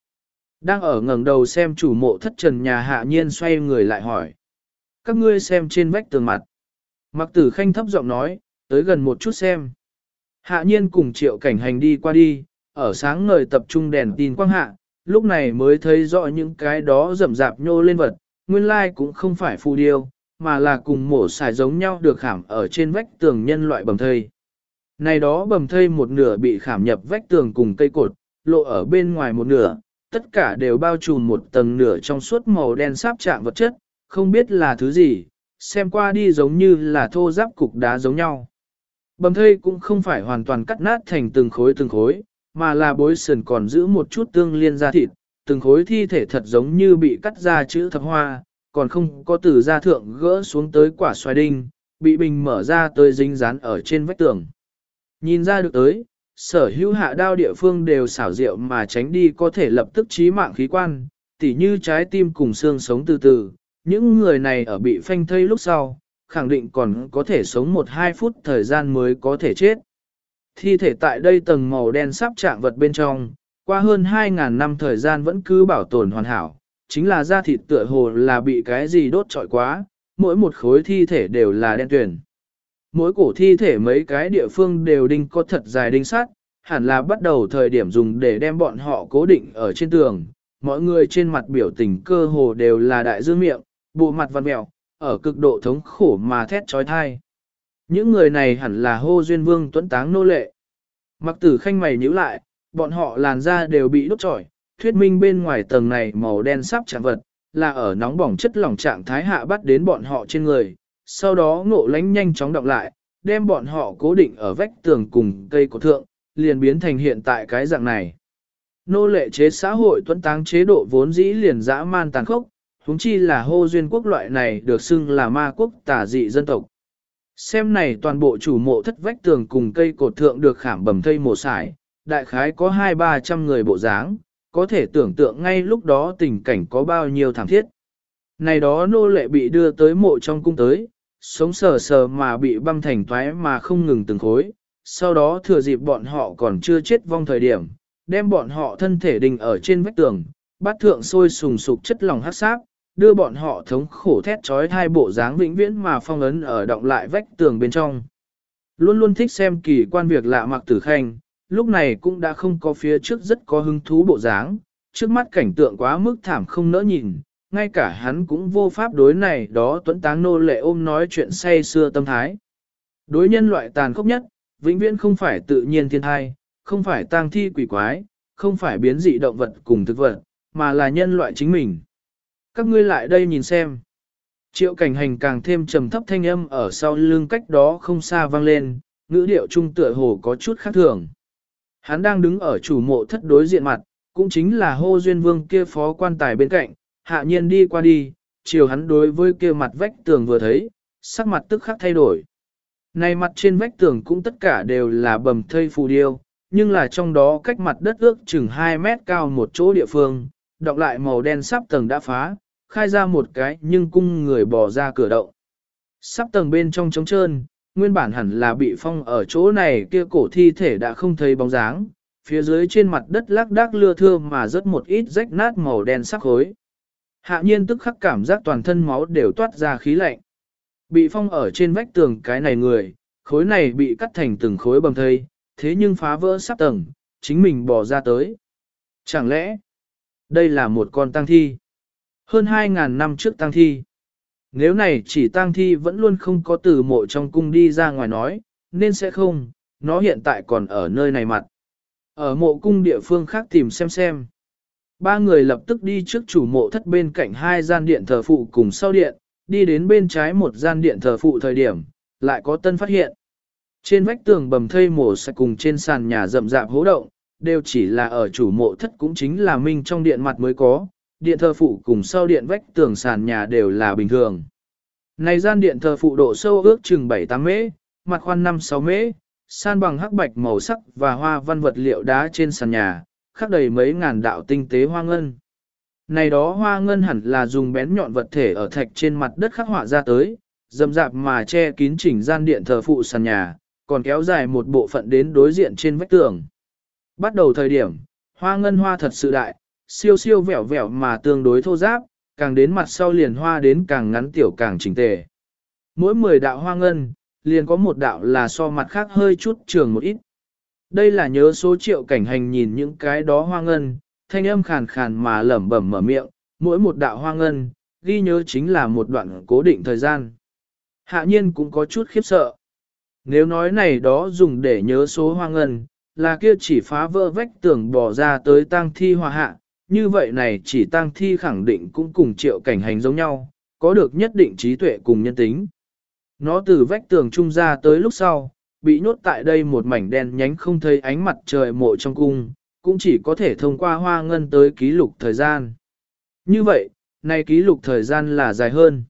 Đang ở ngẩng đầu xem chủ mộ thất trần nhà hạ nhiên xoay người lại hỏi. Các ngươi xem trên vách tường mặt. Mặc tử khanh thấp giọng nói, tới gần một chút xem. Hạ nhiên cùng triệu cảnh hành đi qua đi, ở sáng ngời tập trung đèn tin quang hạ, lúc này mới thấy rõ những cái đó rậm rạp nhô lên vật, nguyên lai cũng không phải phù điêu, mà là cùng mổ xài giống nhau được khảm ở trên vách tường nhân loại bầm thây. Này đó bầm thây một nửa bị khảm nhập vách tường cùng cây cột, lộ ở bên ngoài một nửa, tất cả đều bao trùm một tầng nửa trong suốt màu đen sáp trạng vật chất, không biết là thứ gì, xem qua đi giống như là thô giáp cục đá giống nhau. Bầm thây cũng không phải hoàn toàn cắt nát thành từng khối từng khối, mà là bối sườn còn giữ một chút tương liên da thịt, từng khối thi thể thật giống như bị cắt ra chữ thập hoa, còn không có từ da thượng gỡ xuống tới quả xoài đinh, bị bình mở ra tới dính dán ở trên vách tường. Nhìn ra được tới, sở hữu hạ đao địa phương đều xảo diệu mà tránh đi có thể lập tức chí mạng khí quan, tỉ như trái tim cùng xương sống từ từ. Những người này ở bị phanh thây lúc sau, khẳng định còn có thể sống 1-2 phút thời gian mới có thể chết. Thi thể tại đây tầng màu đen sắp chạm vật bên trong, qua hơn 2.000 năm thời gian vẫn cứ bảo tồn hoàn hảo, chính là da thịt tựa hồ là bị cái gì đốt trọi quá, mỗi một khối thi thể đều là đen tuyển. Mỗi cổ thi thể mấy cái địa phương đều đinh có thật dài đinh sắt, hẳn là bắt đầu thời điểm dùng để đem bọn họ cố định ở trên tường. Mọi người trên mặt biểu tình cơ hồ đều là đại dương miệng, bộ mặt văn mẹo, ở cực độ thống khổ mà thét trói thai. Những người này hẳn là hô duyên vương tuấn táng nô lệ. Mặc tử khanh mày nhíu lại, bọn họ làn da đều bị đốt trọi, thuyết minh bên ngoài tầng này màu đen sắp chạm vật, là ở nóng bỏng chất lỏng trạng thái hạ bắt đến bọn họ trên người, sau đó ngộ lánh nhanh chóng động lại, đem bọn họ cố định ở vách tường cùng cây cổ thượng, liền biến thành hiện tại cái dạng này. Nô lệ chế xã hội tuấn táng chế độ vốn dĩ liền dã man tàn khốc, huống chi là hô duyên quốc loại này được xưng là ma quốc tả dị dân tộc. Xem này toàn bộ chủ mộ thất vách tường cùng cây cột thượng được khảm bầm thây mộ sải, đại khái có hai ba trăm người bộ dáng, có thể tưởng tượng ngay lúc đó tình cảnh có bao nhiêu thảm thiết. Này đó nô lệ bị đưa tới mộ trong cung tới, sống sờ sờ mà bị băm thành toái mà không ngừng từng khối, sau đó thừa dịp bọn họ còn chưa chết vong thời điểm, đem bọn họ thân thể đình ở trên vách tường, bát thượng sôi sùng sục chất lòng hát sáp, đưa bọn họ thống khổ thét trói hai bộ dáng vĩnh viễn mà phong ấn ở động lại vách tường bên trong. Luôn luôn thích xem kỳ quan việc lạ mặc tử khanh, lúc này cũng đã không có phía trước rất có hứng thú bộ dáng, trước mắt cảnh tượng quá mức thảm không nỡ nhìn, ngay cả hắn cũng vô pháp đối này đó tuấn táng nô lệ ôm nói chuyện say xưa tâm thái. Đối nhân loại tàn khốc nhất, vĩnh viễn không phải tự nhiên thiên thai, không phải tang thi quỷ quái, không phải biến dị động vật cùng thực vật, mà là nhân loại chính mình. Các ngươi lại đây nhìn xem. Triệu cảnh hành càng thêm trầm thấp thanh âm ở sau lưng cách đó không xa vang lên, ngữ điệu trung tựa hồ có chút khác thường. Hắn đang đứng ở chủ mộ thất đối diện mặt, cũng chính là hô duyên vương kia phó quan tài bên cạnh, hạ nhiên đi qua đi, chiều hắn đối với kia mặt vách tường vừa thấy, sắc mặt tức khắc thay đổi. Này mặt trên vách tường cũng tất cả đều là bầm thây phù điêu, nhưng là trong đó cách mặt đất ước chừng 2 mét cao một chỗ địa phương, đọc lại màu đen sắp tầng đã phá, khai ra một cái nhưng cung người bò ra cửa động. Sắp tầng bên trong trống trơn, nguyên bản hẳn là bị phong ở chỗ này kia cổ thi thể đã không thấy bóng dáng, phía dưới trên mặt đất lác đác lưa thưa mà rất một ít rách nát màu đen sắc khối. Hạ nhiên tức khắc cảm giác toàn thân máu đều toát ra khí lạnh. Bị phong ở trên vách tường cái này người, khối này bị cắt thành từng khối bầm thây, thế nhưng phá vỡ sắp tầng, chính mình bỏ ra tới. Chẳng lẽ, đây là một con tăng thi? Hơn 2.000 năm trước tăng thi. Nếu này chỉ tăng thi vẫn luôn không có từ mộ trong cung đi ra ngoài nói, nên sẽ không, nó hiện tại còn ở nơi này mặt. Ở mộ cung địa phương khác tìm xem xem. Ba người lập tức đi trước chủ mộ thất bên cạnh hai gian điện thờ phụ cùng sau điện, đi đến bên trái một gian điện thờ phụ thời điểm, lại có tân phát hiện. Trên vách tường bầm thây mổ sạch cùng trên sàn nhà rậm rạp hố động, đều chỉ là ở chủ mộ thất cũng chính là minh trong điện mặt mới có, điện thờ phụ cùng sau điện vách tường sàn nhà đều là bình thường. Này gian điện thờ phụ độ sâu ước chừng 7-8 mễ, mặt khoan 5-6 mễ, san bằng hắc bạch màu sắc và hoa văn vật liệu đá trên sàn nhà, khắc đầy mấy ngàn đạo tinh tế hoa ngân. Này đó hoa ngân hẳn là dùng bén nhọn vật thể ở thạch trên mặt đất khắc họa ra tới, dầm dạp mà che kín chỉnh gian điện thờ phụ sàn nhà, còn kéo dài một bộ phận đến đối diện trên vách tường. Bắt đầu thời điểm, hoa ngân hoa thật sự đại, siêu siêu vẻo vẻo mà tương đối thô giáp, càng đến mặt sau liền hoa đến càng ngắn tiểu càng chỉnh tề. Mỗi 10 đạo hoa ngân, liền có một đạo là so mặt khác hơi chút trường một ít. Đây là nhớ số triệu cảnh hành nhìn những cái đó hoa ngân, thanh âm khàn khàn mà lẩm bẩm mở miệng, mỗi một đạo hoa ngân, ghi nhớ chính là một đoạn cố định thời gian. Hạ nhiên cũng có chút khiếp sợ. Nếu nói này đó dùng để nhớ số hoa ngân, là kia chỉ phá vỡ vách tường bỏ ra tới tang thi hòa hạ, như vậy này chỉ tang thi khẳng định cũng cùng triệu cảnh hành giống nhau, có được nhất định trí tuệ cùng nhân tính. Nó từ vách tường trung ra tới lúc sau, bị nhốt tại đây một mảnh đen nhánh không thấy ánh mặt trời mộ trong cung, cũng chỉ có thể thông qua hoa ngân tới ký lục thời gian. Như vậy, này ký lục thời gian là dài hơn.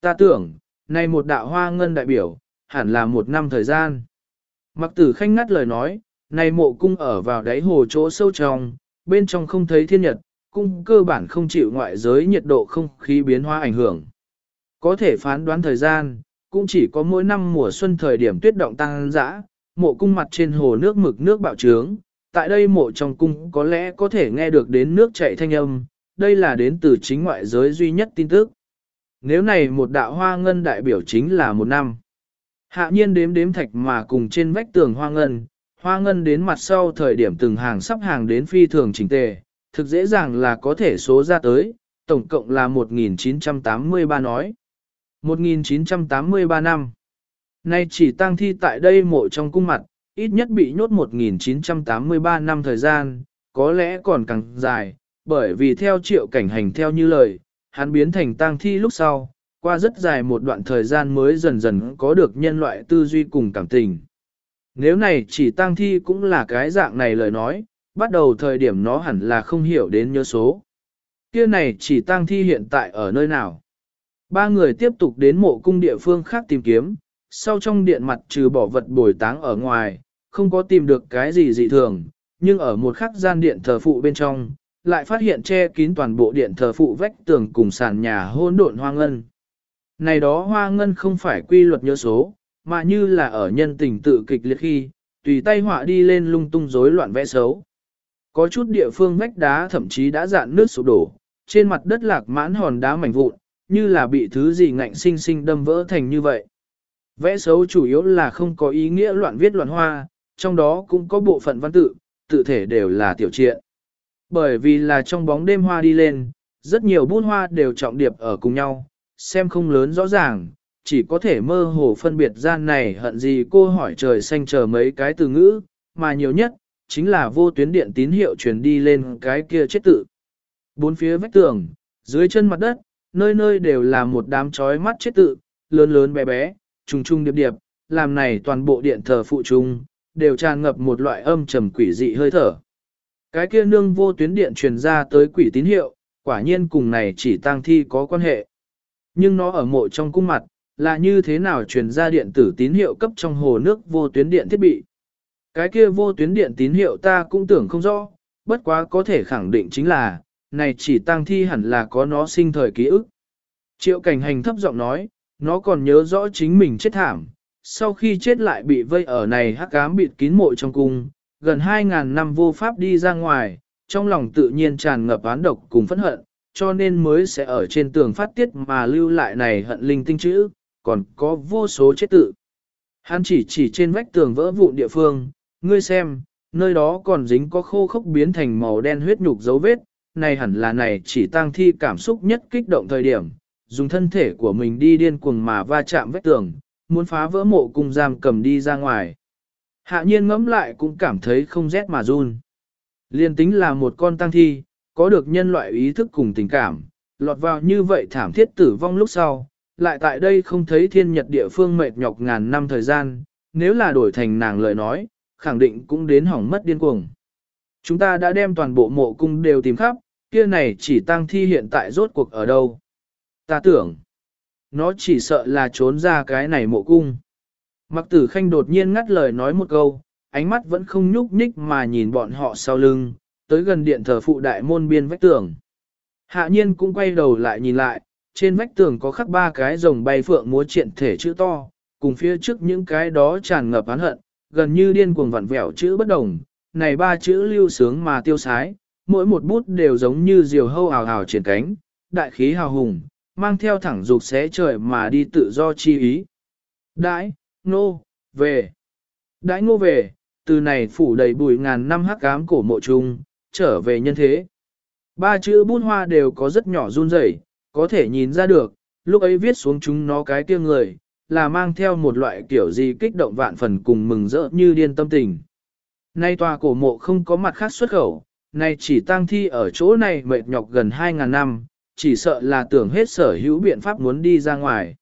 Ta tưởng, này một đạo hoa ngân đại biểu, hẳn là một năm thời gian. Mặc tử khanh ngắt lời nói, này mộ cung ở vào đáy hồ chỗ sâu trong, bên trong không thấy thiên nhật, cung cơ bản không chịu ngoại giới nhiệt độ không khí biến hóa ảnh hưởng. Có thể phán đoán thời gian, cũng chỉ có mỗi năm mùa xuân thời điểm tuyết động tăng dã, mộ cung mặt trên hồ nước mực nước bạo trướng, tại đây mộ trong cung có lẽ có thể nghe được đến nước chảy thanh âm, đây là đến từ chính ngoại giới duy nhất tin tức. Nếu này một đạo hoa ngân đại biểu chính là một năm. Hạ nhiên đếm đếm thạch mà cùng trên vách tường hoa ngân, hoa ngân đến mặt sau thời điểm từng hàng sắp hàng đến phi thường chỉnh tề, thực dễ dàng là có thể số ra tới, tổng cộng là 1983 nói. 1983 năm. Nay chỉ tăng thi tại đây mộ trong cung mặt, ít nhất bị nhốt 1983 năm thời gian, có lẽ còn càng dài, bởi vì theo triệu cảnh hành theo như lời, hắn biến thành tang thi lúc sau, qua rất dài một đoạn thời gian mới dần dần có được nhân loại tư duy cùng cảm tình. Nếu này chỉ tang thi cũng là cái dạng này lời nói, bắt đầu thời điểm nó hẳn là không hiểu đến nhớ số. Kia này chỉ tang thi hiện tại ở nơi nào? Ba người tiếp tục đến mộ cung địa phương khác tìm kiếm, sau trong điện mặt trừ bỏ vật bồi táng ở ngoài, không có tìm được cái gì dị thường, nhưng ở một khắc gian điện thờ phụ bên trong, lại phát hiện che kín toàn bộ điện thờ phụ vách tường cùng sàn nhà hôn độn hoa ngân. Này đó hoa ngân không phải quy luật nhớ số, mà như là ở nhân tình tự kịch liệt khi, tùy tay họa đi lên lung tung rối loạn vẽ xấu. Có chút địa phương vách đá thậm chí đã dạn nước sụp đổ, trên mặt đất lạc mãn hòn đá mảnh vụn, như là bị thứ gì ngạnh sinh sinh đâm vỡ thành như vậy. Vẽ xấu chủ yếu là không có ý nghĩa loạn viết loạn hoa, trong đó cũng có bộ phận văn tự, tự thể đều là tiểu triện. Bởi vì là trong bóng đêm hoa đi lên, rất nhiều bút hoa đều trọng điệp ở cùng nhau, xem không lớn rõ ràng, chỉ có thể mơ hồ phân biệt gian này hận gì cô hỏi trời xanh chờ mấy cái từ ngữ, mà nhiều nhất, chính là vô tuyến điện tín hiệu truyền đi lên cái kia chết tự. Bốn phía vách tường, dưới chân mặt đất, nơi nơi đều là một đám chói mắt chết tự, lớn lớn bé bé, trùng trùng điệp điệp, làm này toàn bộ điện thờ phụ trung, đều tràn ngập một loại âm trầm quỷ dị hơi thở. Cái kia nương vô tuyến điện truyền ra tới quỷ tín hiệu, quả nhiên cùng này chỉ tang thi có quan hệ. Nhưng nó ở mộ trong cung mặt, là như thế nào truyền ra điện tử tín hiệu cấp trong hồ nước vô tuyến điện thiết bị. Cái kia vô tuyến điện tín hiệu ta cũng tưởng không rõ, bất quá có thể khẳng định chính là, này chỉ tang thi hẳn là có nó sinh thời ký ức. Triệu cảnh hành thấp giọng nói, nó còn nhớ rõ chính mình chết thảm, sau khi chết lại bị vây ở này hắc ám bịt kín mộ trong cung, gần 2.000 năm vô pháp đi ra ngoài, trong lòng tự nhiên tràn ngập án độc cùng phẫn hận, cho nên mới sẽ ở trên tường phát tiết mà lưu lại này hận linh tinh chữ, còn có vô số chết tự. Hắn chỉ chỉ trên vách tường vỡ vụn địa phương, ngươi xem, nơi đó còn dính có khô khốc biến thành màu đen huyết nhục dấu vết, này hẳn là này chỉ tang thi cảm xúc nhất kích động thời điểm, dùng thân thể của mình đi điên cuồng mà va chạm vách tường, muốn phá vỡ mộ cung giam cầm đi ra ngoài. Hạ nhiên ngẫm lại cũng cảm thấy không rét mà run. Liên tính là một con tăng thi, có được nhân loại ý thức cùng tình cảm, lọt vào như vậy thảm thiết tử vong lúc sau, lại tại đây không thấy thiên nhật địa phương mệt nhọc ngàn năm thời gian, nếu là đổi thành nàng lời nói, khẳng định cũng đến hỏng mất điên cuồng. Chúng ta đã đem toàn bộ mộ cung đều tìm khắp, kia này chỉ tăng thi hiện tại rốt cuộc ở đâu. Ta tưởng, nó chỉ sợ là trốn ra cái này mộ cung. Mặc tử khanh đột nhiên ngắt lời nói một câu, ánh mắt vẫn không nhúc nhích mà nhìn bọn họ sau lưng, tới gần điện thờ phụ đại môn biên vách tường. Hạ nhiên cũng quay đầu lại nhìn lại, trên vách tường có khắc ba cái rồng bay phượng múa triện thể chữ to, cùng phía trước những cái đó tràn ngập án hận, gần như điên cuồng vặn vẹo chữ bất đồng, này ba chữ lưu sướng mà tiêu sái, mỗi một bút đều giống như diều hâu ào ào triển cánh, đại khí hào hùng, mang theo thẳng dục xé trời mà đi tự do chi ý. Đãi, nô, về. Đãi ngô về, từ này phủ đầy bụi ngàn năm hắc ám cổ mộ trung, trở về nhân thế. Ba chữ bút hoa đều có rất nhỏ run rẩy, có thể nhìn ra được, lúc ấy viết xuống chúng nó cái kia người, là mang theo một loại kiểu gì kích động vạn phần cùng mừng rỡ như điên tâm tình. Nay tòa cổ mộ không có mặt khác xuất khẩu, nay chỉ tang thi ở chỗ này mệt nhọc gần 2.000 năm, chỉ sợ là tưởng hết sở hữu biện pháp muốn đi ra ngoài.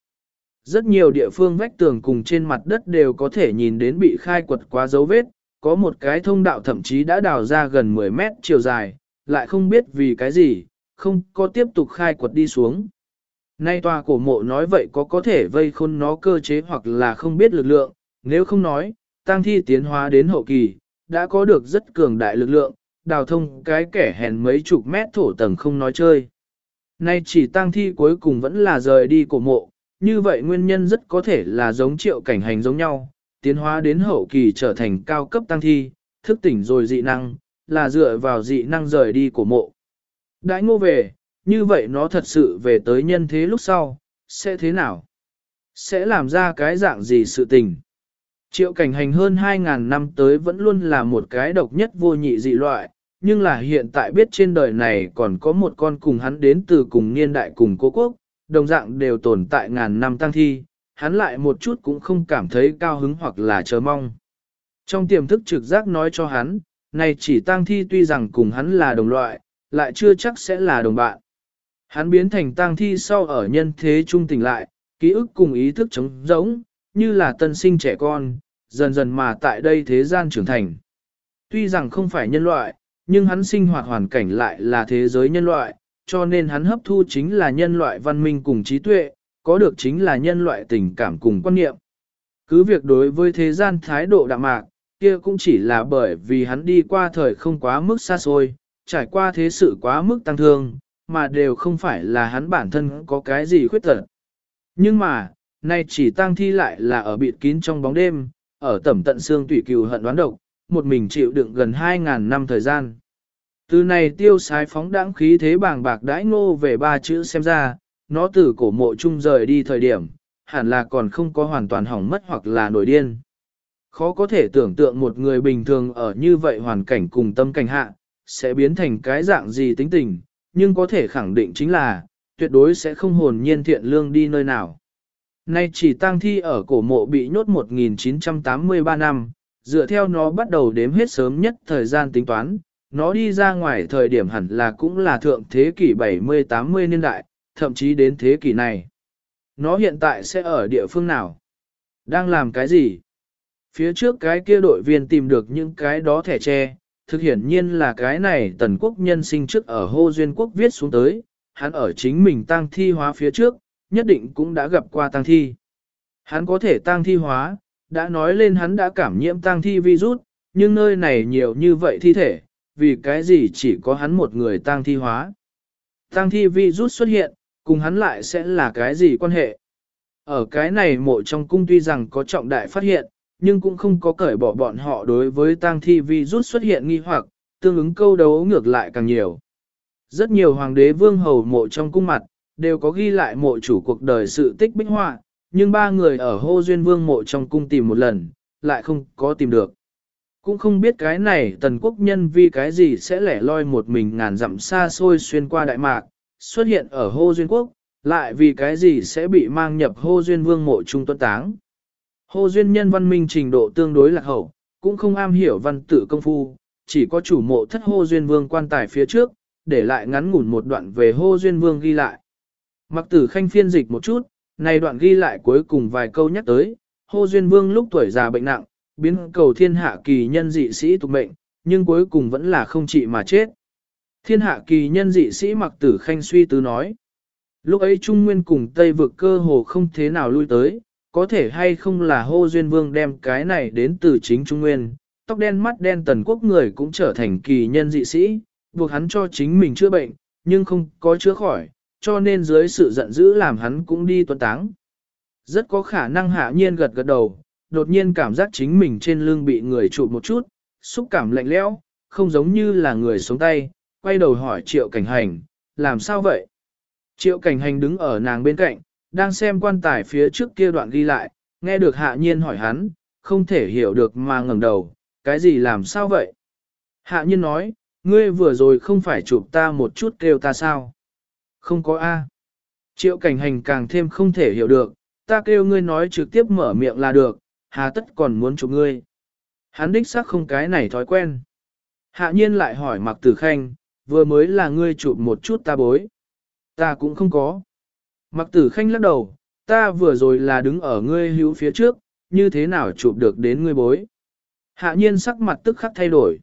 Rất nhiều địa phương vách tường cùng trên mặt đất đều có thể nhìn đến bị khai quật quá dấu vết, có một cái thông đạo thậm chí đã đào ra gần 10 mét chiều dài, lại không biết vì cái gì, không có tiếp tục khai quật đi xuống. Nay tòa cổ mộ nói vậy có có thể vây khôn nó cơ chế hoặc là không biết lực lượng, nếu không nói, tăng thi tiến hóa đến hậu kỳ, đã có được rất cường đại lực lượng, đào thông cái kẻ hèn mấy chục mét thổ tầng không nói chơi. Nay chỉ tăng thi cuối cùng vẫn là rời đi cổ mộ, như vậy nguyên nhân rất có thể là giống triệu cảnh hành giống nhau, tiến hóa đến hậu kỳ trở thành cao cấp tăng thi, thức tỉnh rồi dị năng, là dựa vào dị năng rời đi cổ mộ. Đãi ngô về, như vậy nó thật sự về tới nhân thế lúc sau, sẽ thế nào? Sẽ làm ra cái dạng gì sự tình? Triệu cảnh hành hơn 2.000 năm tới vẫn luôn là một cái độc nhất vô nhị dị loại, nhưng là hiện tại biết trên đời này còn có một con cùng hắn đến từ cùng niên đại cùng cố quốc, đồng dạng đều tồn tại ngàn năm tăng thi, hắn lại một chút cũng không cảm thấy cao hứng hoặc là chờ mong. Trong tiềm thức trực giác nói cho hắn, này chỉ tăng thi tuy rằng cùng hắn là đồng loại, lại chưa chắc sẽ là đồng bạn. Hắn biến thành tang thi sau ở nhân thế trung tỉnh lại, ký ức cùng ý thức trống rỗng, như là tân sinh trẻ con, dần dần mà tại đây thế gian trưởng thành. Tuy rằng không phải nhân loại, nhưng hắn sinh hoạt hoàn cảnh lại là thế giới nhân loại, cho nên hắn hấp thu chính là nhân loại văn minh cùng trí tuệ, có được chính là nhân loại tình cảm cùng quan niệm. Cứ việc đối với thế gian thái độ đạm mạc, kia cũng chỉ là bởi vì hắn đi qua thời không quá mức xa xôi, trải qua thế sự quá mức tăng thương, mà đều không phải là hắn bản thân có cái gì khuyết tật. Nhưng mà, nay chỉ tăng thi lại là ở bịt kín trong bóng đêm, ở tẩm tận xương tủy cừu hận đoán độc, một mình chịu đựng gần 2.000 năm thời gian. Từ này tiêu sái phóng đãng khí thế bàng bạc đãi ngô về ba chữ xem ra, nó từ cổ mộ chung rời đi thời điểm, hẳn là còn không có hoàn toàn hỏng mất hoặc là nổi điên. Khó có thể tưởng tượng một người bình thường ở như vậy hoàn cảnh cùng tâm cảnh hạ, sẽ biến thành cái dạng gì tính tình, nhưng có thể khẳng định chính là, tuyệt đối sẽ không hồn nhiên thiện lương đi nơi nào. Nay chỉ tang thi ở cổ mộ bị nhốt 1983 năm, dựa theo nó bắt đầu đếm hết sớm nhất thời gian tính toán, nó đi ra ngoài thời điểm hẳn là cũng là thượng thế kỷ 70-80 niên đại, thậm chí đến thế kỷ này. Nó hiện tại sẽ ở địa phương nào? Đang làm cái gì? Phía trước cái kia đội viên tìm được những cái đó thẻ tre, thực hiển nhiên là cái này tần quốc nhân sinh trước ở hô duyên quốc viết xuống tới, hắn ở chính mình tang thi hóa phía trước, nhất định cũng đã gặp qua tang thi. Hắn có thể tang thi hóa, đã nói lên hắn đã cảm nhiễm tang thi virus, nhưng nơi này nhiều như vậy thi thể, vì cái gì chỉ có hắn một người tang thi hóa. tang thi virus xuất hiện, cùng hắn lại sẽ là cái gì quan hệ? Ở cái này mộ trong cung tuy rằng có trọng đại phát hiện, nhưng cũng không có cởi bỏ bọn họ đối với tang thi virus xuất hiện nghi hoặc, tương ứng câu đấu ngược lại càng nhiều. Rất nhiều hoàng đế vương hầu mộ trong cung mặt, đều có ghi lại mộ chủ cuộc đời sự tích bích họa, nhưng ba người ở hô duyên vương mộ trong cung tìm một lần, lại không có tìm được. Cũng không biết cái này tần quốc nhân vì cái gì sẽ lẻ loi một mình ngàn dặm xa xôi xuyên qua Đại Mạc, xuất hiện ở hô duyên quốc, lại vì cái gì sẽ bị mang nhập hô duyên vương mộ trung tuân táng. Hô duyên nhân văn minh trình độ tương đối lạc hậu, cũng không am hiểu văn tự công phu, chỉ có chủ mộ thất hô duyên vương quan tài phía trước, để lại ngắn ngủn một đoạn về hô duyên vương ghi lại. Mặc tử khanh phiên dịch một chút, này đoạn ghi lại cuối cùng vài câu nhắc tới, hô duyên vương lúc tuổi già bệnh nặng, biến cầu thiên hạ kỳ nhân dị sĩ tục mệnh, nhưng cuối cùng vẫn là không trị mà chết. Thiên hạ kỳ nhân dị sĩ mặc tử khanh suy tứ nói. Lúc ấy Trung Nguyên cùng Tây vực cơ hồ không thế nào lui tới, có thể hay không là hô duyên vương đem cái này đến từ chính Trung Nguyên, tóc đen mắt đen tần quốc người cũng trở thành kỳ nhân dị sĩ, buộc hắn cho chính mình chữa bệnh, nhưng không có chữa khỏi, cho nên dưới sự giận dữ làm hắn cũng đi tuân táng. Rất có khả năng hạ nhiên gật gật đầu, đột nhiên cảm giác chính mình trên lưng bị người trụ một chút, xúc cảm lạnh lẽo, không giống như là người sống tay, quay đầu hỏi triệu cảnh hành, làm sao vậy? Triệu cảnh hành đứng ở nàng bên cạnh, đang xem quan tài phía trước kia đoạn ghi lại, nghe được hạ nhiên hỏi hắn, không thể hiểu được mà ngẩng đầu, cái gì làm sao vậy? Hạ nhiên nói, ngươi vừa rồi không phải chụp ta một chút kêu ta sao? Không có A. Triệu cảnh hành càng thêm không thể hiểu được, ta kêu ngươi nói trực tiếp mở miệng là được, hà tất còn muốn chụp ngươi. Hắn đích xác không cái này thói quen. Hạ nhiên lại hỏi mặc tử khanh, vừa mới là ngươi chụp một chút ta bối. Ta cũng không có. Mặc tử khanh lắc đầu, ta vừa rồi là đứng ở ngươi hữu phía trước, như thế nào chụp được đến ngươi bối. Hạ nhiên sắc mặt tức khắc thay đổi.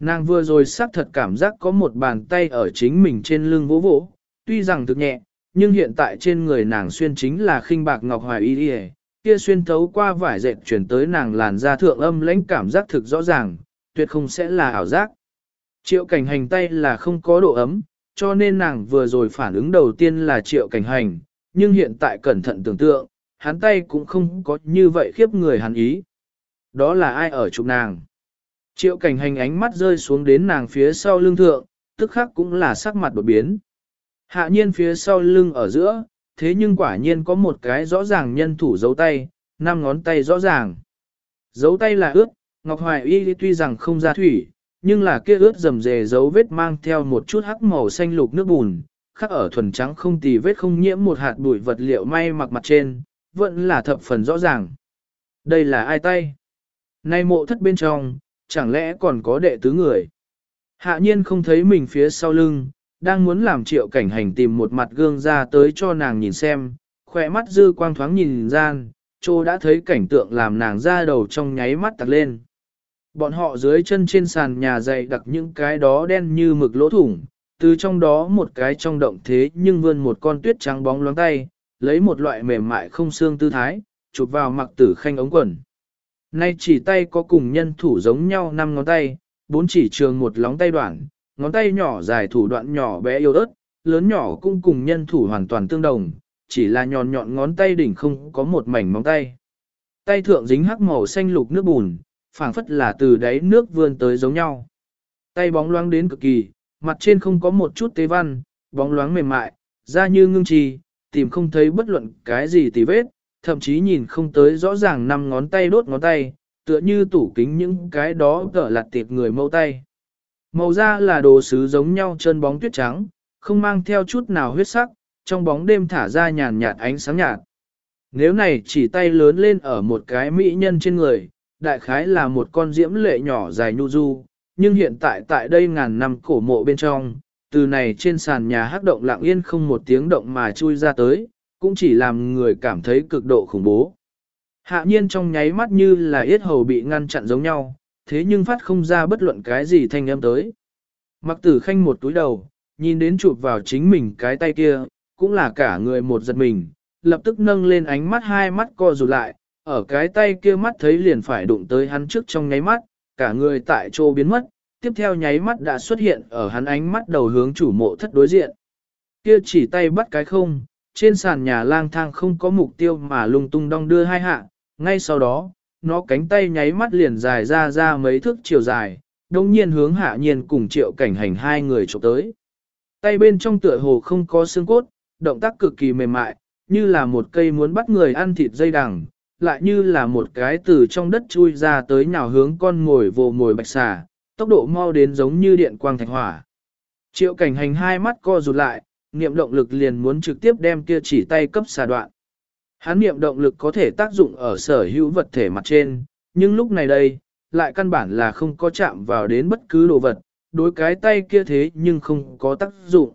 Nàng vừa rồi sắc thật cảm giác có một bàn tay ở chính mình trên lưng vỗ vỗ, tuy rằng thực nhẹ, nhưng hiện tại trên người nàng xuyên chính là khinh bạc ngọc hoài y y kia xuyên thấu qua vải dệt chuyển tới nàng làn da thượng âm lãnh cảm giác thực rõ ràng, tuyệt không sẽ là ảo giác. Triệu cảnh hành tay là không có độ ấm, cho nên nàng vừa rồi phản ứng đầu tiên là triệu cảnh hành, nhưng hiện tại cẩn thận tưởng tượng, hắn tay cũng không có như vậy khiếp người hắn ý. Đó là ai ở chụp nàng? Triệu cảnh hành ánh mắt rơi xuống đến nàng phía sau lưng thượng, tức khắc cũng là sắc mặt đột biến. Hạ nhiên phía sau lưng ở giữa, thế nhưng quả nhiên có một cái rõ ràng nhân thủ dấu tay, năm ngón tay rõ ràng. Dấu tay là ướt, Ngọc Hoài Y tuy rằng không ra thủy, nhưng là kia ướt rầm rề dấu vết mang theo một chút hắc màu xanh lục nước bùn, khắc ở thuần trắng không tì vết không nhiễm một hạt bụi vật liệu may mặc mặt trên, vẫn là thập phần rõ ràng. Đây là ai tay? Nay mộ thất bên trong, chẳng lẽ còn có đệ tứ người? Hạ nhiên không thấy mình phía sau lưng, đang muốn làm triệu cảnh hành tìm một mặt gương ra tới cho nàng nhìn xem, khỏe mắt dư quang thoáng nhìn gian, trô đã thấy cảnh tượng làm nàng ra đầu trong nháy mắt tặc lên. Bọn họ dưới chân trên sàn nhà dày đặt những cái đó đen như mực lỗ thủng, từ trong đó một cái trong động thế nhưng vươn một con tuyết trắng bóng loáng tay, lấy một loại mềm mại không xương tư thái, chụp vào mặc tử khanh ống quần. Nay chỉ tay có cùng nhân thủ giống nhau năm ngón tay, bốn chỉ trường một lóng tay đoạn, ngón tay nhỏ dài thủ đoạn nhỏ bé yếu ớt, lớn nhỏ cũng cùng nhân thủ hoàn toàn tương đồng, chỉ là nhọn nhọn ngón tay đỉnh không có một mảnh móng tay. Tay thượng dính hắc màu xanh lục nước bùn, phảng phất là từ đáy nước vươn tới giống nhau. Tay bóng loáng đến cực kỳ, mặt trên không có một chút tế văn, bóng loáng mềm mại, da như ngưng trì, tìm không thấy bất luận cái gì tì vết, thậm chí nhìn không tới rõ ràng năm ngón tay đốt ngón tay, tựa như tủ kính những cái đó gỡ lặt tiệp người mâu tay. Màu da là đồ sứ giống nhau chân bóng tuyết trắng, không mang theo chút nào huyết sắc, trong bóng đêm thả ra nhàn nhạt ánh sáng nhạt. Nếu này chỉ tay lớn lên ở một cái mỹ nhân trên người, đại khái là một con diễm lệ nhỏ dài nhu du, nhưng hiện tại tại đây ngàn năm cổ mộ bên trong, từ này trên sàn nhà hắc động lặng yên không một tiếng động mà chui ra tới, cũng chỉ làm người cảm thấy cực độ khủng bố. Hạ nhiên trong nháy mắt như là yết hầu bị ngăn chặn giống nhau, thế nhưng phát không ra bất luận cái gì thanh âm tới. Mặc tử khanh một túi đầu, nhìn đến chụp vào chính mình cái tay kia, cũng là cả người một giật mình, lập tức nâng lên ánh mắt hai mắt co rụt lại, ở cái tay kia mắt thấy liền phải đụng tới hắn trước trong nháy mắt, cả người tại chỗ biến mất, tiếp theo nháy mắt đã xuất hiện ở hắn ánh mắt đầu hướng chủ mộ thất đối diện. Kia chỉ tay bắt cái không, trên sàn nhà lang thang không có mục tiêu mà lung tung đong đưa hai hạ, ngay sau đó, nó cánh tay nháy mắt liền dài ra ra mấy thước chiều dài, đồng nhiên hướng hạ nhiên cùng triệu cảnh hành hai người chụp tới. Tay bên trong tựa hồ không có xương cốt, động tác cực kỳ mềm mại, như là một cây muốn bắt người ăn thịt dây đằng, lại như là một cái từ trong đất chui ra tới nhào hướng con ngồi vồ mồi bạch xà, tốc độ mau đến giống như điện quang thạch hỏa. Triệu cảnh hành hai mắt co rụt lại, niệm động lực liền muốn trực tiếp đem kia chỉ tay cấp xà đoạn. Hắn niệm động lực có thể tác dụng ở sở hữu vật thể mặt trên, nhưng lúc này đây, lại căn bản là không có chạm vào đến bất cứ đồ vật, đối cái tay kia thế nhưng không có tác dụng.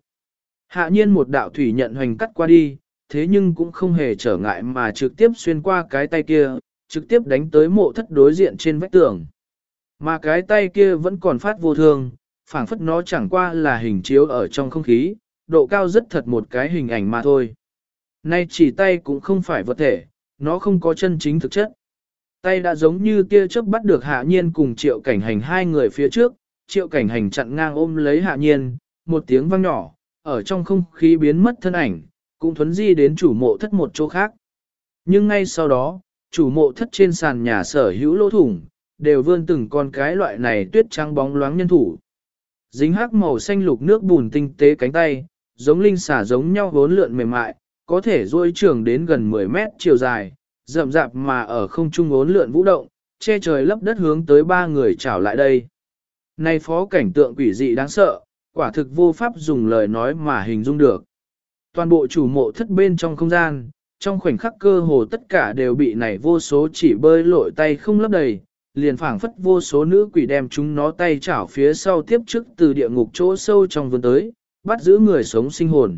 Hạ nhiên một đạo thủy nhận hoành cắt qua đi, thế nhưng cũng không hề trở ngại mà trực tiếp xuyên qua cái tay kia, trực tiếp đánh tới mộ thất đối diện trên vách tường. Mà cái tay kia vẫn còn phát vô thương, phảng phất nó chẳng qua là hình chiếu ở trong không khí, độ cao rất thật một cái hình ảnh mà thôi. Nay chỉ tay cũng không phải vật thể, nó không có chân chính thực chất. Tay đã giống như kia chớp bắt được hạ nhiên cùng triệu cảnh hành hai người phía trước, triệu cảnh hành chặn ngang ôm lấy hạ nhiên, một tiếng vang nhỏ, ở trong không khí biến mất thân ảnh, cũng thuấn di đến chủ mộ thất một chỗ khác. Nhưng ngay sau đó, chủ mộ thất trên sàn nhà sở hữu lỗ thủng, đều vươn từng con cái loại này tuyết trắng bóng loáng nhân thủ. Dính hắc màu xanh lục nước bùn tinh tế cánh tay, giống linh xả giống nhau vốn lượn mềm mại, có thể duỗi trường đến gần 10 mét chiều dài, rậm rạp mà ở không trung ốn lượn vũ động, che trời lấp đất hướng tới ba người trảo lại đây. nay phó cảnh tượng quỷ dị đáng sợ, quả thực vô pháp dùng lời nói mà hình dung được. Toàn bộ chủ mộ thất bên trong không gian, trong khoảnh khắc cơ hồ tất cả đều bị này vô số chỉ bơi lội tay không lấp đầy, liền phảng phất vô số nữ quỷ đem chúng nó tay chảo phía sau tiếp trước từ địa ngục chỗ sâu trong vườn tới, bắt giữ người sống sinh hồn.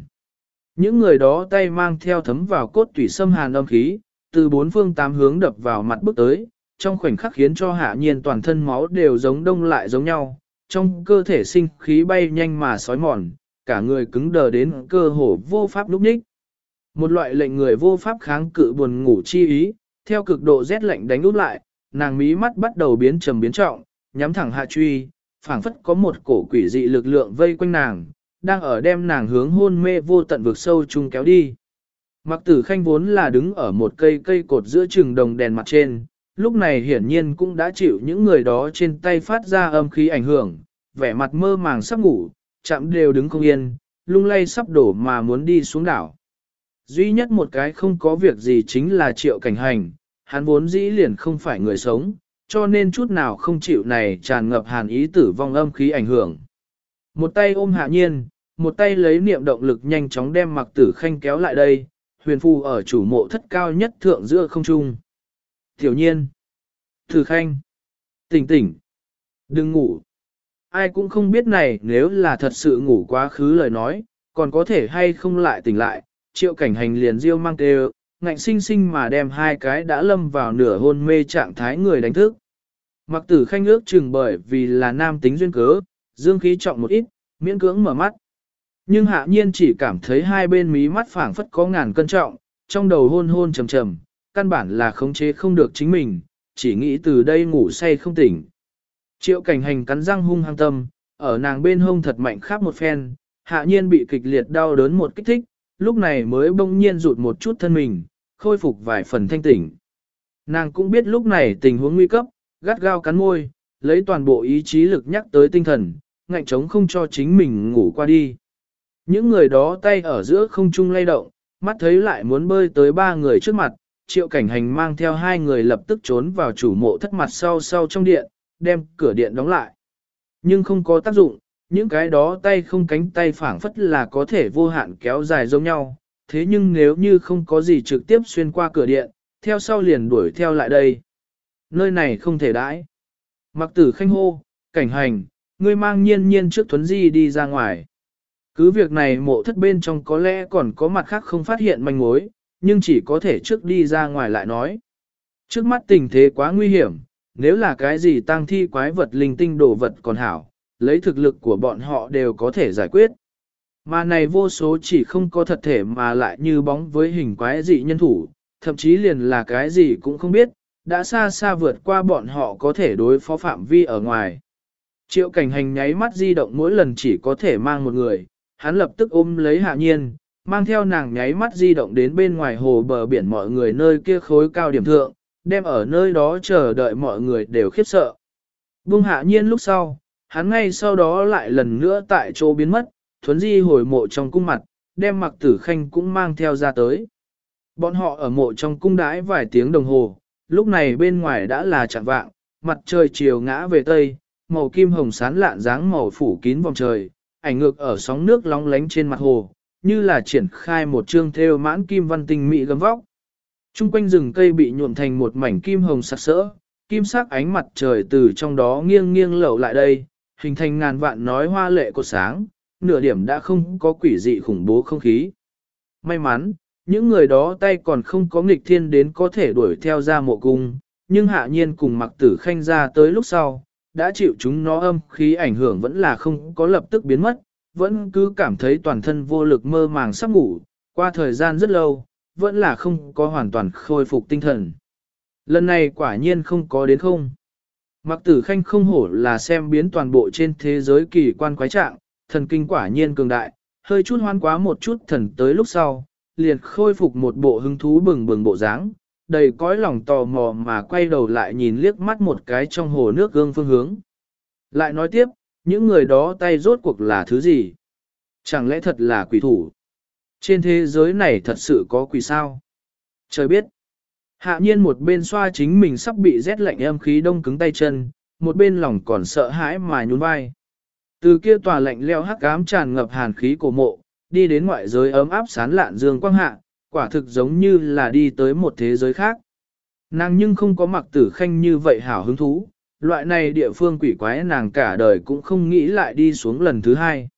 Những người đó tay mang theo thấm vào cốt tủy xâm hàn âm khí, từ bốn phương tám hướng đập vào mặt bước tới, trong khoảnh khắc khiến cho hạ nhiên toàn thân máu đều giống đông lại giống nhau, trong cơ thể sinh khí bay nhanh mà sói mòn, cả người cứng đờ đến cơ hồ vô pháp lúc nhích. Một loại lệnh người vô pháp kháng cự buồn ngủ chi ý, theo cực độ rét lạnh đánh út lại, nàng mí mắt bắt đầu biến trầm biến trọng, nhắm thẳng hạ truy, phảng phất có một cổ quỷ dị lực lượng vây quanh nàng, đang ở đem nàng hướng hôn mê vô tận vực sâu chung kéo đi. Mặc tử khanh vốn là đứng ở một cây cây cột giữa trường đồng đèn mặt trên, lúc này hiển nhiên cũng đã chịu những người đó trên tay phát ra âm khí ảnh hưởng, vẻ mặt mơ màng sắp ngủ, chạm đều đứng không yên, lung lay sắp đổ mà muốn đi xuống đảo. Duy nhất một cái không có việc gì chính là triệu cảnh hành, hắn vốn dĩ liền không phải người sống, cho nên chút nào không chịu này tràn ngập hàn ý tử vong âm khí ảnh hưởng. Một tay ôm hạ nhiên, một tay lấy niệm động lực nhanh chóng đem mặc tử khanh kéo lại đây, huyền phù ở chủ mộ thất cao nhất thượng giữa không trung. Tiểu nhiên, tử khanh, tỉnh tỉnh, đừng ngủ. Ai cũng không biết này nếu là thật sự ngủ quá khứ lời nói, còn có thể hay không lại tỉnh lại, triệu cảnh hành liền diêu mang tê ngạnh sinh sinh mà đem hai cái đã lâm vào nửa hôn mê trạng thái người đánh thức. Mặc tử khanh ước chừng bởi vì là nam tính duyên cớ, dương khí trọng một ít, miễn cưỡng mở mắt. Nhưng hạ nhiên chỉ cảm thấy hai bên mí mắt phảng phất có ngàn cân trọng, trong đầu hôn hôn trầm trầm, căn bản là khống chế không được chính mình, chỉ nghĩ từ đây ngủ say không tỉnh. Triệu cảnh hành cắn răng hung hăng tâm, ở nàng bên hông thật mạnh khắp một phen, hạ nhiên bị kịch liệt đau đớn một kích thích, lúc này mới bỗng nhiên rụt một chút thân mình, khôi phục vài phần thanh tỉnh. Nàng cũng biết lúc này tình huống nguy cấp, gắt gao cắn môi, lấy toàn bộ ý chí lực nhắc tới tinh thần, ngạnh chống không cho chính mình ngủ qua đi. Những người đó tay ở giữa không trung lay động, mắt thấy lại muốn bơi tới ba người trước mặt, triệu cảnh hành mang theo hai người lập tức trốn vào chủ mộ thất mặt sau sau trong điện, đem cửa điện đóng lại. Nhưng không có tác dụng, những cái đó tay không cánh tay phảng phất là có thể vô hạn kéo dài giống nhau, thế nhưng nếu như không có gì trực tiếp xuyên qua cửa điện, theo sau liền đuổi theo lại đây. Nơi này không thể đãi. Mặc tử khanh hô, cảnh hành, ngươi mang nhiên nhiên trước thuấn di đi ra ngoài. Cứ việc này mộ thất bên trong có lẽ còn có mặt khác không phát hiện manh mối, nhưng chỉ có thể trước đi ra ngoài lại nói. Trước mắt tình thế quá nguy hiểm, nếu là cái gì tăng thi quái vật linh tinh đồ vật còn hảo, lấy thực lực của bọn họ đều có thể giải quyết. Mà này vô số chỉ không có thật thể mà lại như bóng với hình quái dị nhân thủ, thậm chí liền là cái gì cũng không biết, đã xa xa vượt qua bọn họ có thể đối phó phạm vi ở ngoài. Triệu cảnh hành nháy mắt di động mỗi lần chỉ có thể mang một người, hắn lập tức ôm lấy hạ nhiên, mang theo nàng nháy mắt di động đến bên ngoài hồ bờ biển mọi người nơi kia khối cao điểm thượng, đem ở nơi đó chờ đợi mọi người đều khiếp sợ. Bung hạ nhiên lúc sau, hắn ngay sau đó lại lần nữa tại chỗ biến mất, thuấn di hồi mộ trong cung mặt, đem mặc tử khanh cũng mang theo ra tới. Bọn họ ở mộ trong cung đãi vài tiếng đồng hồ, lúc này bên ngoài đã là chạng vạng, mặt trời chiều ngã về tây, màu kim hồng sán lạn dáng màu phủ kín vòng trời, ảnh ngược ở sóng nước long lánh trên mặt hồ, như là triển khai một chương theo mãn kim văn tinh mỹ gấm vóc. Trung quanh rừng cây bị nhuộm thành một mảnh kim hồng sặc sỡ, kim sắc ánh mặt trời từ trong đó nghiêng nghiêng lẩu lại đây, hình thành ngàn vạn nói hoa lệ của sáng, nửa điểm đã không có quỷ dị khủng bố không khí. May mắn, những người đó tay còn không có nghịch thiên đến có thể đuổi theo ra mộ cung, nhưng hạ nhiên cùng mặc tử khanh ra tới lúc sau, đã chịu chúng nó âm khí ảnh hưởng vẫn là không có lập tức biến mất, vẫn cứ cảm thấy toàn thân vô lực mơ màng sắp ngủ, qua thời gian rất lâu, vẫn là không có hoàn toàn khôi phục tinh thần. Lần này quả nhiên không có đến không. Mặc tử khanh không hổ là xem biến toàn bộ trên thế giới kỳ quan quái trạng, thần kinh quả nhiên cường đại, hơi chút hoan quá một chút thần tới lúc sau, liền khôi phục một bộ hứng thú bừng bừng bộ dáng, đầy cõi lòng tò mò mà quay đầu lại nhìn liếc mắt một cái trong hồ nước gương phương hướng. Lại nói tiếp, những người đó tay rốt cuộc là thứ gì? Chẳng lẽ thật là quỷ thủ? Trên thế giới này thật sự có quỷ sao? Trời biết. Hạ nhiên một bên xoa chính mình sắp bị rét lạnh âm khí đông cứng tay chân, một bên lòng còn sợ hãi mà nhún vai. Từ kia tòa lạnh leo hắc ám tràn ngập hàn khí cổ mộ, đi đến ngoại giới ấm áp sán lạn dương quang hạ, quả thực giống như là đi tới một thế giới khác. Nàng nhưng không có mặc tử khanh như vậy hảo hứng thú, loại này địa phương quỷ quái nàng cả đời cũng không nghĩ lại đi xuống lần thứ hai.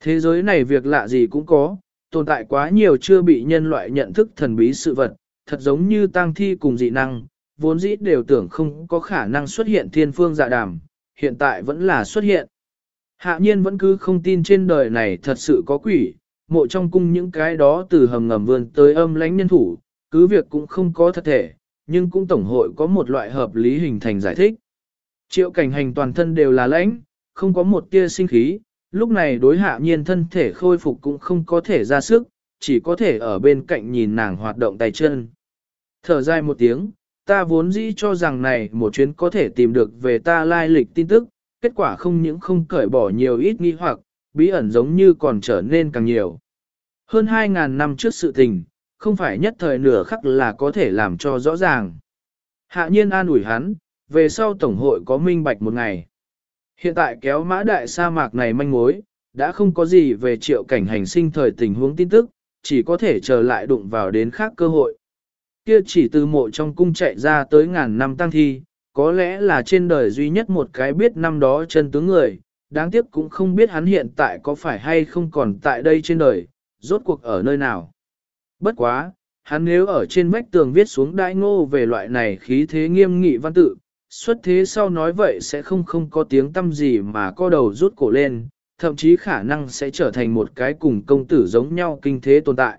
Thế giới này việc lạ gì cũng có, tồn tại quá nhiều chưa bị nhân loại nhận thức thần bí sự vật, thật giống như tang thi cùng dị năng, vốn dĩ đều tưởng không có khả năng xuất hiện thiên phương dạ đàm, hiện tại vẫn là xuất hiện. Hạ nhiên vẫn cứ không tin trên đời này thật sự có quỷ, mộ trong cung những cái đó từ hầm ngầm vươn tới âm lãnh nhân thủ, cứ việc cũng không có thật thể, nhưng cũng tổng hội có một loại hợp lý hình thành giải thích. Triệu cảnh hành toàn thân đều là lãnh, không có một tia sinh khí, lúc này đối hạ nhiên thân thể khôi phục cũng không có thể ra sức, chỉ có thể ở bên cạnh nhìn nàng hoạt động tay chân. Thở dài một tiếng, ta vốn dĩ cho rằng này một chuyến có thể tìm được về ta lai lịch tin tức, kết quả không những không cởi bỏ nhiều ít nghi hoặc, bí ẩn giống như còn trở nên càng nhiều. Hơn 2.000 năm trước sự tình, không phải nhất thời nửa khắc là có thể làm cho rõ ràng. Hạ nhiên an ủi hắn, về sau Tổng hội có minh bạch một ngày. Hiện tại kéo mã đại sa mạc này manh mối, đã không có gì về triệu cảnh hành sinh thời tình huống tin tức, chỉ có thể chờ lại đụng vào đến khác cơ hội. Kia chỉ từ mộ trong cung chạy ra tới ngàn năm tăng thi, có lẽ là trên đời duy nhất một cái biết năm đó chân tướng người, đáng tiếc cũng không biết hắn hiện tại có phải hay không còn tại đây trên đời, rốt cuộc ở nơi nào. Bất quá, hắn nếu ở trên vách tường viết xuống đại ngô về loại này khí thế nghiêm nghị văn tự, xuất thế sau nói vậy sẽ không không có tiếng tâm gì mà co đầu rút cổ lên, thậm chí khả năng sẽ trở thành một cái cùng công tử giống nhau kinh thế tồn tại.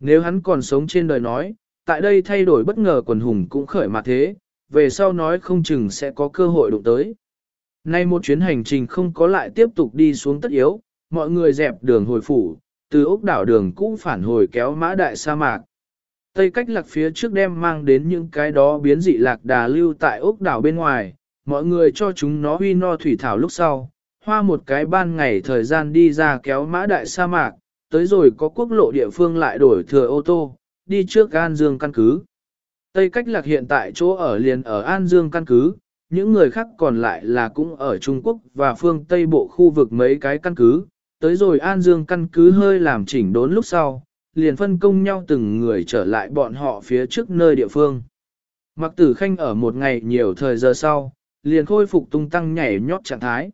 Nếu hắn còn sống trên đời nói, tại đây thay đổi bất ngờ quần hùng cũng khởi mặt thế, về sau nói không chừng sẽ có cơ hội đụng tới. Nay một chuyến hành trình không có lại tiếp tục đi xuống tất yếu, mọi người dẹp đường hồi phủ, từ ốc đảo đường cũ phản hồi kéo mã đại sa mạc. Tây cách lạc phía trước đem mang đến những cái đó biến dị lạc đà lưu tại ốc đảo bên ngoài, mọi người cho chúng nó huy no thủy thảo lúc sau, hoa một cái ban ngày thời gian đi ra kéo mã đại sa mạc, tới rồi có quốc lộ địa phương lại đổi thừa ô tô, đi trước An Dương căn cứ. Tây cách lạc hiện tại chỗ ở liền ở An Dương căn cứ, những người khác còn lại là cũng ở Trung Quốc và phương Tây bộ khu vực mấy cái căn cứ, tới rồi An Dương căn cứ hơi làm chỉnh đốn lúc sau, liền phân công nhau từng người trở lại bọn họ phía trước nơi địa phương. Mặc tử khanh ở một ngày nhiều thời giờ sau, liền khôi phục tung tăng nhảy nhót trạng thái.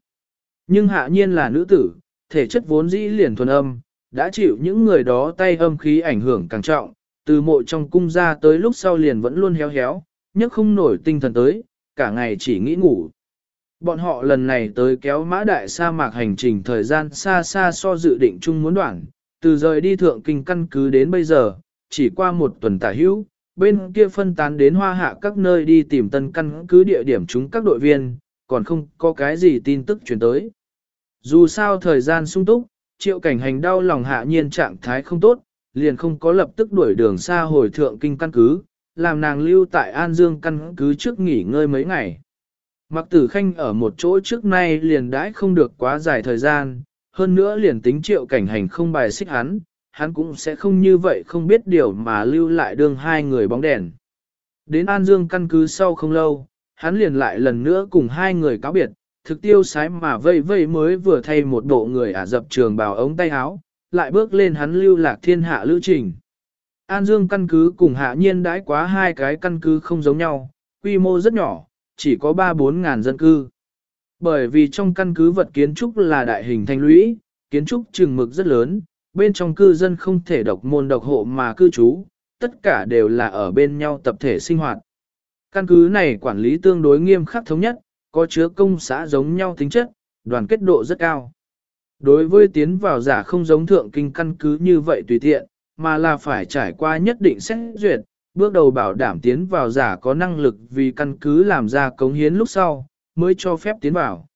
Nhưng hạ nhiên là nữ tử, thể chất vốn dĩ liền thuần âm, đã chịu những người đó tay âm khí ảnh hưởng càng trọng, từ mộ trong cung ra tới lúc sau liền vẫn luôn héo héo, nhưng không nổi tinh thần tới, cả ngày chỉ nghĩ ngủ. Bọn họ lần này tới kéo mã đại sa mạc hành trình thời gian xa xa so dự định chung muốn đoạn, từ rời đi thượng kinh căn cứ đến bây giờ, chỉ qua một tuần tả hữu, bên kia phân tán đến hoa hạ các nơi đi tìm tân căn cứ địa điểm chúng các đội viên, còn không có cái gì tin tức chuyển tới. Dù sao thời gian sung túc, triệu cảnh hành đau lòng hạ nhiên trạng thái không tốt, liền không có lập tức đuổi đường xa hồi thượng kinh căn cứ, làm nàng lưu tại An Dương căn cứ trước nghỉ ngơi mấy ngày. Mặc tử khanh ở một chỗ trước nay liền đãi không được quá dài thời gian, hơn nữa liền tính triệu cảnh hành không bài xích hắn, hắn cũng sẽ không như vậy không biết điều mà lưu lại đương hai người bóng đèn. Đến An Dương căn cứ sau không lâu, hắn liền lại lần nữa cùng hai người cáo biệt, thực tiêu sái mà vây vây mới vừa thay một bộ người ả dập trường bào ống tay áo, lại bước lên hắn lưu lạc thiên hạ lưu trình. An Dương căn cứ cùng hạ nhiên đãi quá hai cái căn cứ không giống nhau, quy mô rất nhỏ, chỉ có 3-4 ngàn dân cư. Bởi vì trong căn cứ vật kiến trúc là đại hình thanh lũy, kiến trúc trường mực rất lớn, bên trong cư dân không thể độc môn độc hộ mà cư trú, tất cả đều là ở bên nhau tập thể sinh hoạt. Căn cứ này quản lý tương đối nghiêm khắc thống nhất, có chứa công xã giống nhau tính chất, đoàn kết độ rất cao. Đối với tiến vào giả không giống thượng kinh căn cứ như vậy tùy tiện, mà là phải trải qua nhất định xét duyệt, bước đầu bảo đảm tiến vào giả có năng lực vì căn cứ làm ra cống hiến lúc sau, mới cho phép tiến vào.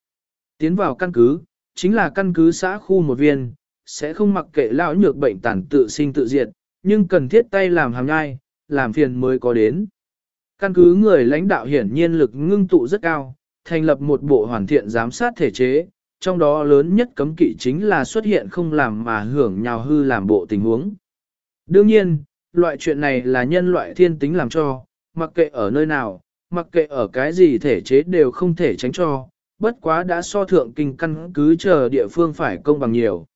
Tiến vào căn cứ, chính là căn cứ xã khu một viên, sẽ không mặc kệ lão nhược bệnh tản tự sinh tự diệt, nhưng cần thiết tay làm hàm nhai, làm phiền mới có đến. Căn cứ người lãnh đạo hiển nhiên lực ngưng tụ rất cao, thành lập một bộ hoàn thiện giám sát thể chế, trong đó lớn nhất cấm kỵ chính là xuất hiện không làm mà hưởng nhào hư làm bộ tình huống. Đương nhiên, loại chuyện này là nhân loại thiên tính làm cho, mặc kệ ở nơi nào, mặc kệ ở cái gì thể chế đều không thể tránh cho, bất quá đã so thượng kinh căn cứ chờ địa phương phải công bằng nhiều.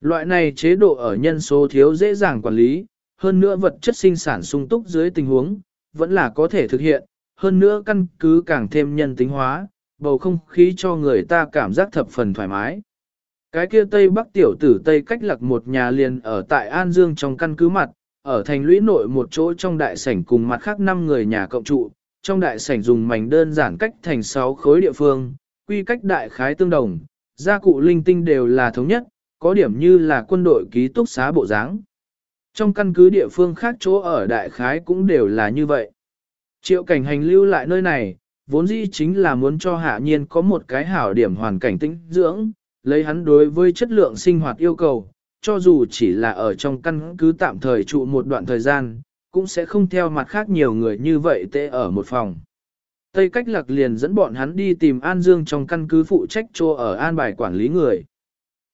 Loại này chế độ ở nhân số thiếu dễ dàng quản lý, hơn nữa vật chất sinh sản sung túc dưới tình huống, vẫn là có thể thực hiện, hơn nữa căn cứ càng thêm nhân tính hóa, bầu không khí cho người ta cảm giác thập phần thoải mái. Cái kia Tây Bắc tiểu tử Tây cách lạc một nhà liền ở tại An Dương trong căn cứ mặt, ở thành lũy nội một chỗ trong đại sảnh cùng mặt khác 5 người nhà cộng trụ, trong đại sảnh dùng mảnh đơn giản cách thành 6 khối địa phương, quy cách đại khái tương đồng, gia cụ linh tinh đều là thống nhất, có điểm như là quân đội ký túc xá bộ dáng. Trong căn cứ địa phương khác chỗ ở đại khái cũng đều là như vậy. Triệu cảnh hành lưu lại nơi này, vốn dĩ chính là muốn cho hạ nhiên có một cái hảo điểm hoàn cảnh tĩnh dưỡng, lấy hắn đối với chất lượng sinh hoạt yêu cầu, cho dù chỉ là ở trong căn cứ tạm thời trụ một đoạn thời gian, cũng sẽ không theo mặt khác nhiều người như vậy tê ở một phòng. Tây cách lạc liền dẫn bọn hắn đi tìm An Dương trong căn cứ phụ trách cho ở an bài quản lý người.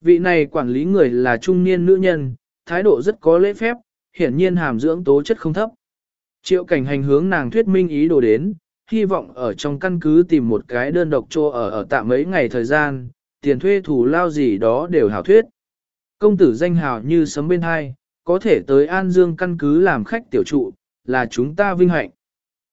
Vị này quản lý người là trung niên nữ nhân, thái độ rất có lễ phép, hiển nhiên hàm dưỡng tố chất không thấp. Triệu cảnh hành hướng nàng thuyết minh ý đồ đến, hy vọng ở trong căn cứ tìm một cái đơn độc cho ở ở tạm mấy ngày thời gian, tiền thuê thủ lao gì đó đều hảo thuyết. Công tử danh hào như sấm bên hai, có thể tới An Dương căn cứ làm khách tiểu trụ, là chúng ta vinh hạnh.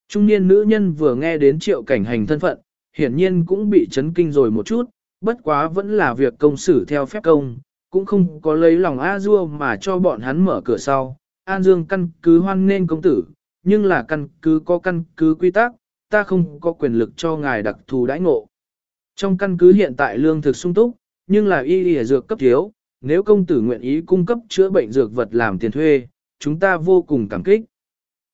Trung niên nữ nhân vừa nghe đến triệu cảnh hành thân phận, hiển nhiên cũng bị chấn kinh rồi một chút, bất quá vẫn là việc công xử theo phép công, cũng không có lấy lòng A Dua mà cho bọn hắn mở cửa sau. An Dương căn cứ hoan nên công tử, nhưng là căn cứ có căn cứ quy tắc, ta không có quyền lực cho ngài đặc thù đãi ngộ. Trong căn cứ hiện tại lương thực sung túc, nhưng là y y dược cấp thiếu, nếu công tử nguyện ý cung cấp chữa bệnh dược vật làm tiền thuê, chúng ta vô cùng cảm kích.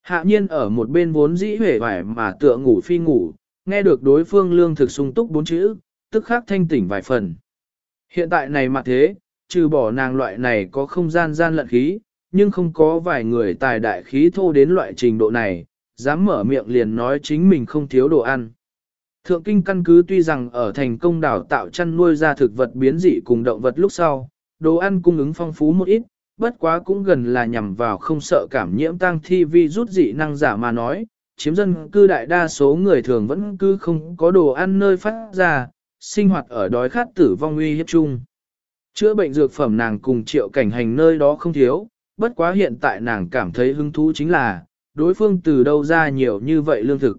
Hạ nhiên ở một bên vốn dĩ huệ vải mà tựa ngủ phi ngủ, nghe được đối phương lương thực sung túc bốn chữ, tức khắc thanh tỉnh vài phần. Hiện tại này mà thế, trừ bỏ nàng loại này có không gian gian lận khí, nhưng không có vài người tài đại khí thô đến loại trình độ này, dám mở miệng liền nói chính mình không thiếu đồ ăn. Thượng kinh căn cứ tuy rằng ở thành công đảo tạo chăn nuôi ra thực vật biến dị cùng động vật lúc sau, đồ ăn cung ứng phong phú một ít, bất quá cũng gần là nhằm vào không sợ cảm nhiễm tăng thi vi rút dị năng giả mà nói, chiếm dân cư đại đa số người thường vẫn cứ không có đồ ăn nơi phát ra, sinh hoạt ở đói khát tử vong uy hiếp chung. Chữa bệnh dược phẩm nàng cùng triệu cảnh hành nơi đó không thiếu, bất quá hiện tại nàng cảm thấy hứng thú chính là, đối phương từ đâu ra nhiều như vậy lương thực.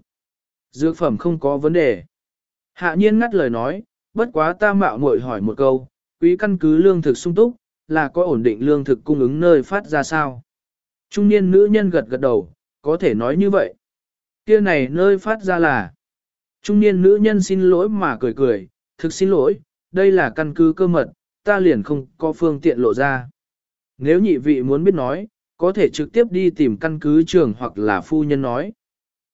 Dược phẩm không có vấn đề. Hạ nhiên ngắt lời nói, bất quá ta mạo muội hỏi một câu, quý căn cứ lương thực sung túc, là có ổn định lương thực cung ứng nơi phát ra sao? Trung niên nữ nhân gật gật đầu, có thể nói như vậy. Kia này nơi phát ra là. Trung niên nữ nhân xin lỗi mà cười cười, thực xin lỗi, đây là căn cứ cơ mật, ta liền không có phương tiện lộ ra. Nếu nhị vị muốn biết nói, có thể trực tiếp đi tìm căn cứ trường hoặc là phu nhân nói.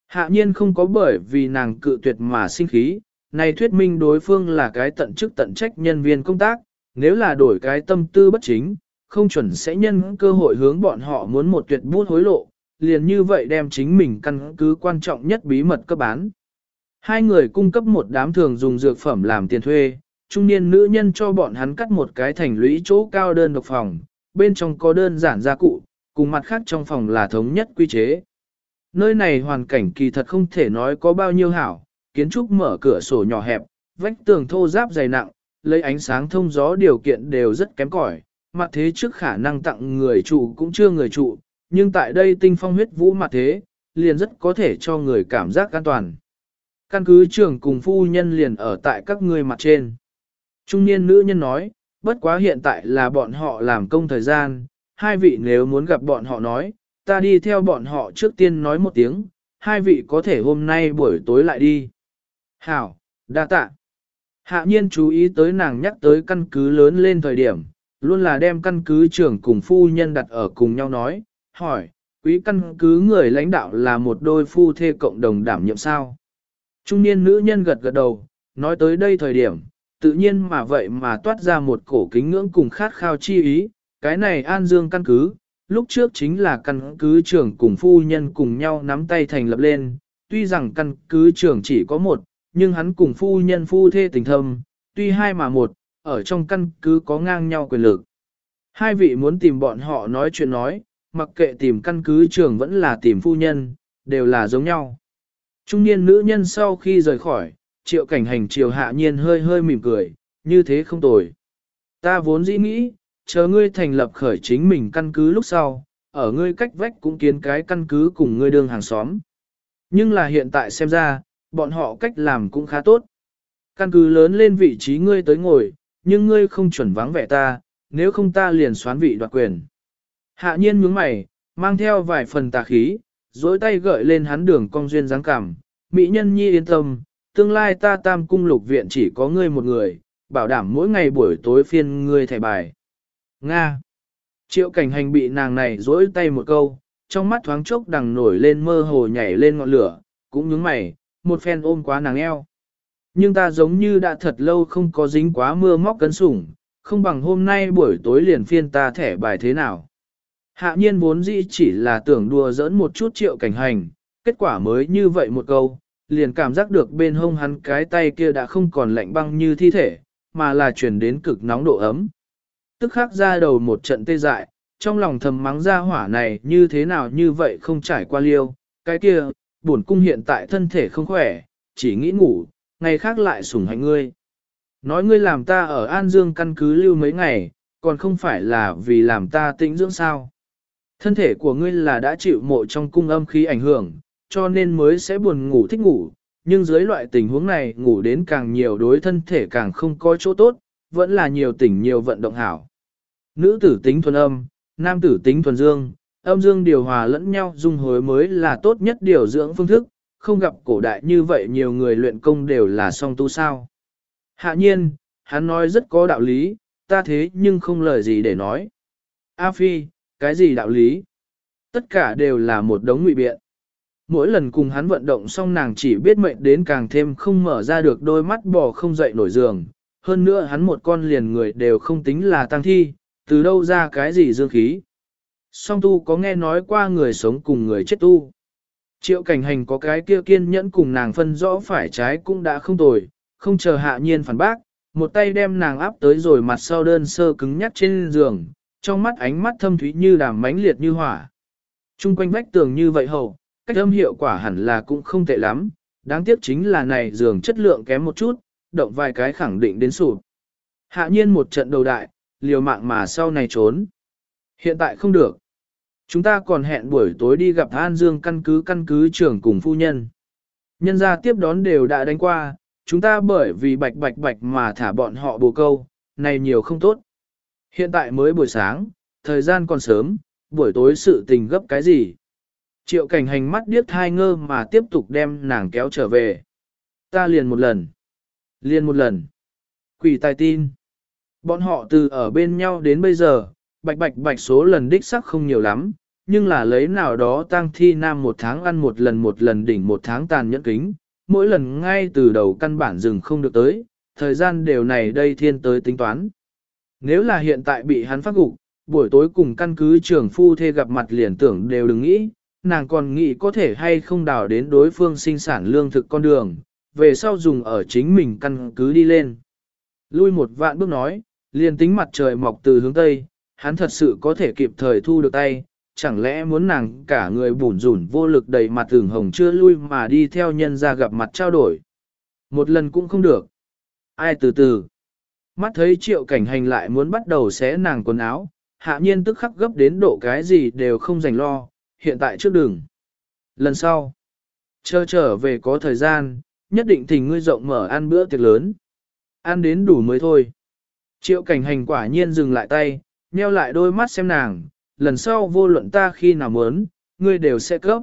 Hạ nhiên không có bởi vì nàng cự tuyệt mà sinh khí, này thuyết minh đối phương là cái tận chức tận trách nhân viên công tác, nếu là đổi cái tâm tư bất chính, không chuẩn sẽ nhân cơ hội hướng bọn họ muốn một tuyệt bút hối lộ, liền như vậy đem chính mình căn cứ quan trọng nhất bí mật cấp bán. Hai người cung cấp một đám thường dùng dược phẩm làm tiền thuê, trung niên nữ nhân cho bọn hắn cắt một cái thành lũy chỗ cao đơn độc phòng, bên trong có đơn giản gia cụ, cùng mặt khác trong phòng là thống nhất quy chế. Nơi này hoàn cảnh kỳ thật không thể nói có bao nhiêu hảo, kiến trúc mở cửa sổ nhỏ hẹp, vách tường thô ráp dày nặng, lấy ánh sáng thông gió điều kiện đều rất kém cỏi, mặt thế trước khả năng tặng người trụ cũng chưa người trụ, nhưng tại đây tinh phong huyết vũ mặt thế, liền rất có thể cho người cảm giác an toàn. Căn cứ trưởng cùng phu nhân liền ở tại các người mặt trên. Trung niên nữ nhân nói, bất quá hiện tại là bọn họ làm công thời gian, hai vị nếu muốn gặp bọn họ nói, ta đi theo bọn họ trước tiên nói một tiếng, hai vị có thể hôm nay buổi tối lại đi. Hảo, đa tạ. Hạ nhiên chú ý tới nàng nhắc tới căn cứ lớn lên thời điểm, luôn là đem căn cứ trưởng cùng phu nhân đặt ở cùng nhau nói, hỏi, quý căn cứ người lãnh đạo là một đôi phu thê cộng đồng đảm nhiệm sao. Trung niên nữ nhân gật gật đầu, nói tới đây thời điểm, tự nhiên mà vậy mà toát ra một cổ kính ngưỡng cùng khát khao chi ý, cái này an dương căn cứ, lúc trước chính là căn cứ trưởng cùng phu nhân cùng nhau nắm tay thành lập lên, tuy rằng căn cứ trưởng chỉ có một, nhưng hắn cùng phu nhân phu thê tình thâm, tuy hai mà một, ở trong căn cứ có ngang nhau quyền lực. Hai vị muốn tìm bọn họ nói chuyện nói, mặc kệ tìm căn cứ trưởng vẫn là tìm phu nhân, đều là giống nhau. Trung niên nữ nhân sau khi rời khỏi, triệu cảnh hành triều hạ nhiên hơi hơi mỉm cười, như thế không tồi. Ta vốn dĩ nghĩ, chờ ngươi thành lập khởi chính mình căn cứ lúc sau, ở ngươi cách vách cũng kiến cái căn cứ cùng ngươi đương hàng xóm. Nhưng là hiện tại xem ra, bọn họ cách làm cũng khá tốt. Căn cứ lớn lên vị trí ngươi tới ngồi, nhưng ngươi không chuẩn vắng vẻ ta, nếu không ta liền xoán vị đoạt quyền. Hạ nhiên nhướng mày, mang theo vài phần tà khí, dối tay gợi lên hắn đường cong duyên dáng cảm. Mỹ nhân nhi yên tâm, tương lai ta tam cung lục viện chỉ có ngươi một người, bảo đảm mỗi ngày buổi tối phiên ngươi thẻ bài. Nga. Triệu cảnh hành bị nàng này dối tay một câu, trong mắt thoáng chốc đằng nổi lên mơ hồ nhảy lên ngọn lửa, cũng nhướng mày, một phen ôm quá nàng eo. Nhưng ta giống như đã thật lâu không có dính quá mưa móc cấn sủng, không bằng hôm nay buổi tối liền phiên ta thẻ bài thế nào. Hạ nhiên vốn dĩ chỉ là tưởng đùa giỡn một chút triệu cảnh hành, kết quả mới như vậy một câu, liền cảm giác được bên hông hắn cái tay kia đã không còn lạnh băng như thi thể, mà là chuyển đến cực nóng độ ấm. Tức khắc ra đầu một trận tê dại, trong lòng thầm mắng ra hỏa này như thế nào như vậy không trải qua liêu, cái kia, buồn cung hiện tại thân thể không khỏe, chỉ nghĩ ngủ, ngày khác lại sủng hạnh ngươi. Nói ngươi làm ta ở An Dương căn cứ lưu mấy ngày, còn không phải là vì làm ta tĩnh dưỡng sao. Thân thể của ngươi là đã chịu mộ trong cung âm khí ảnh hưởng, cho nên mới sẽ buồn ngủ thích ngủ, nhưng dưới loại tình huống này ngủ đến càng nhiều đối thân thể càng không có chỗ tốt, vẫn là nhiều tỉnh nhiều vận động hảo. Nữ tử tính thuần âm, nam tử tính thuần dương, âm dương điều hòa lẫn nhau dung hối mới là tốt nhất điều dưỡng phương thức, không gặp cổ đại như vậy nhiều người luyện công đều là song tu sao. Hạ nhiên, hắn nói rất có đạo lý, ta thế nhưng không lời gì để nói. A Phi, cái gì đạo lý? Tất cả đều là một đống ngụy biện. Mỗi lần cùng hắn vận động xong nàng chỉ biết mệnh đến càng thêm không mở ra được đôi mắt bò không dậy nổi giường. Hơn nữa hắn một con liền người đều không tính là tăng thi, từ đâu ra cái gì dương khí. Song tu có nghe nói qua người sống cùng người chết tu. Triệu cảnh hành có cái kia kiên nhẫn cùng nàng phân rõ phải trái cũng đã không tồi, không chờ hạ nhiên phản bác, một tay đem nàng áp tới rồi mặt sau đơn sơ cứng nhắc trên giường, trong mắt ánh mắt thâm thúy như đàm mãnh liệt như hỏa. Trung quanh vách tường như vậy hầu, cách âm hiệu quả hẳn là cũng không tệ lắm, đáng tiếc chính là này giường chất lượng kém một chút, động vài cái khẳng định đến sụp. Hạ nhiên một trận đầu đại, liều mạng mà sau này trốn. Hiện tại không được. Chúng ta còn hẹn buổi tối đi gặp An Dương căn cứ căn cứ trưởng cùng phu nhân. Nhân gia tiếp đón đều đã đánh qua, chúng ta bởi vì bạch bạch bạch mà thả bọn họ bồ câu, này nhiều không tốt. Hiện tại mới buổi sáng, thời gian còn sớm, buổi tối sự tình gấp cái gì. Triệu cảnh hành mắt điếc thai ngơ mà tiếp tục đem nàng kéo trở về. Ta liền một lần. Liền một lần. Quỷ tài tin. Bọn họ từ ở bên nhau đến bây giờ, bạch bạch bạch số lần đích sắc không nhiều lắm, nhưng là lấy nào đó tang thi nam một tháng ăn một lần một lần đỉnh một tháng tàn nhẫn kính, mỗi lần ngay từ đầu căn bản dừng không được tới, thời gian đều này đây thiên tới tính toán. Nếu là hiện tại bị hắn phát gục, buổi tối cùng căn cứ trưởng phu thê gặp mặt liền tưởng đều đừng nghĩ, nàng còn nghĩ có thể hay không đào đến đối phương sinh sản lương thực con đường, về sau dùng ở chính mình căn cứ đi lên. Lui một vạn bước nói, liền tính mặt trời mọc từ hướng Tây, hắn thật sự có thể kịp thời thu được tay, chẳng lẽ muốn nàng cả người bủn rủn vô lực đầy mặt thường hồng chưa lui mà đi theo nhân ra gặp mặt trao đổi. Một lần cũng không được. Ai từ từ. Mắt thấy triệu cảnh hành lại muốn bắt đầu xé nàng quần áo, hạ nhiên tức khắc gấp đến độ cái gì đều không dành lo, hiện tại trước đường. Lần sau, chờ trở về có thời gian, nhất định thỉnh ngươi rộng mở ăn bữa tiệc lớn. Ăn đến đủ mới thôi. Triệu cảnh hành quả nhiên dừng lại tay, nheo lại đôi mắt xem nàng, lần sau vô luận ta khi nào muốn, ngươi đều sẽ cấp.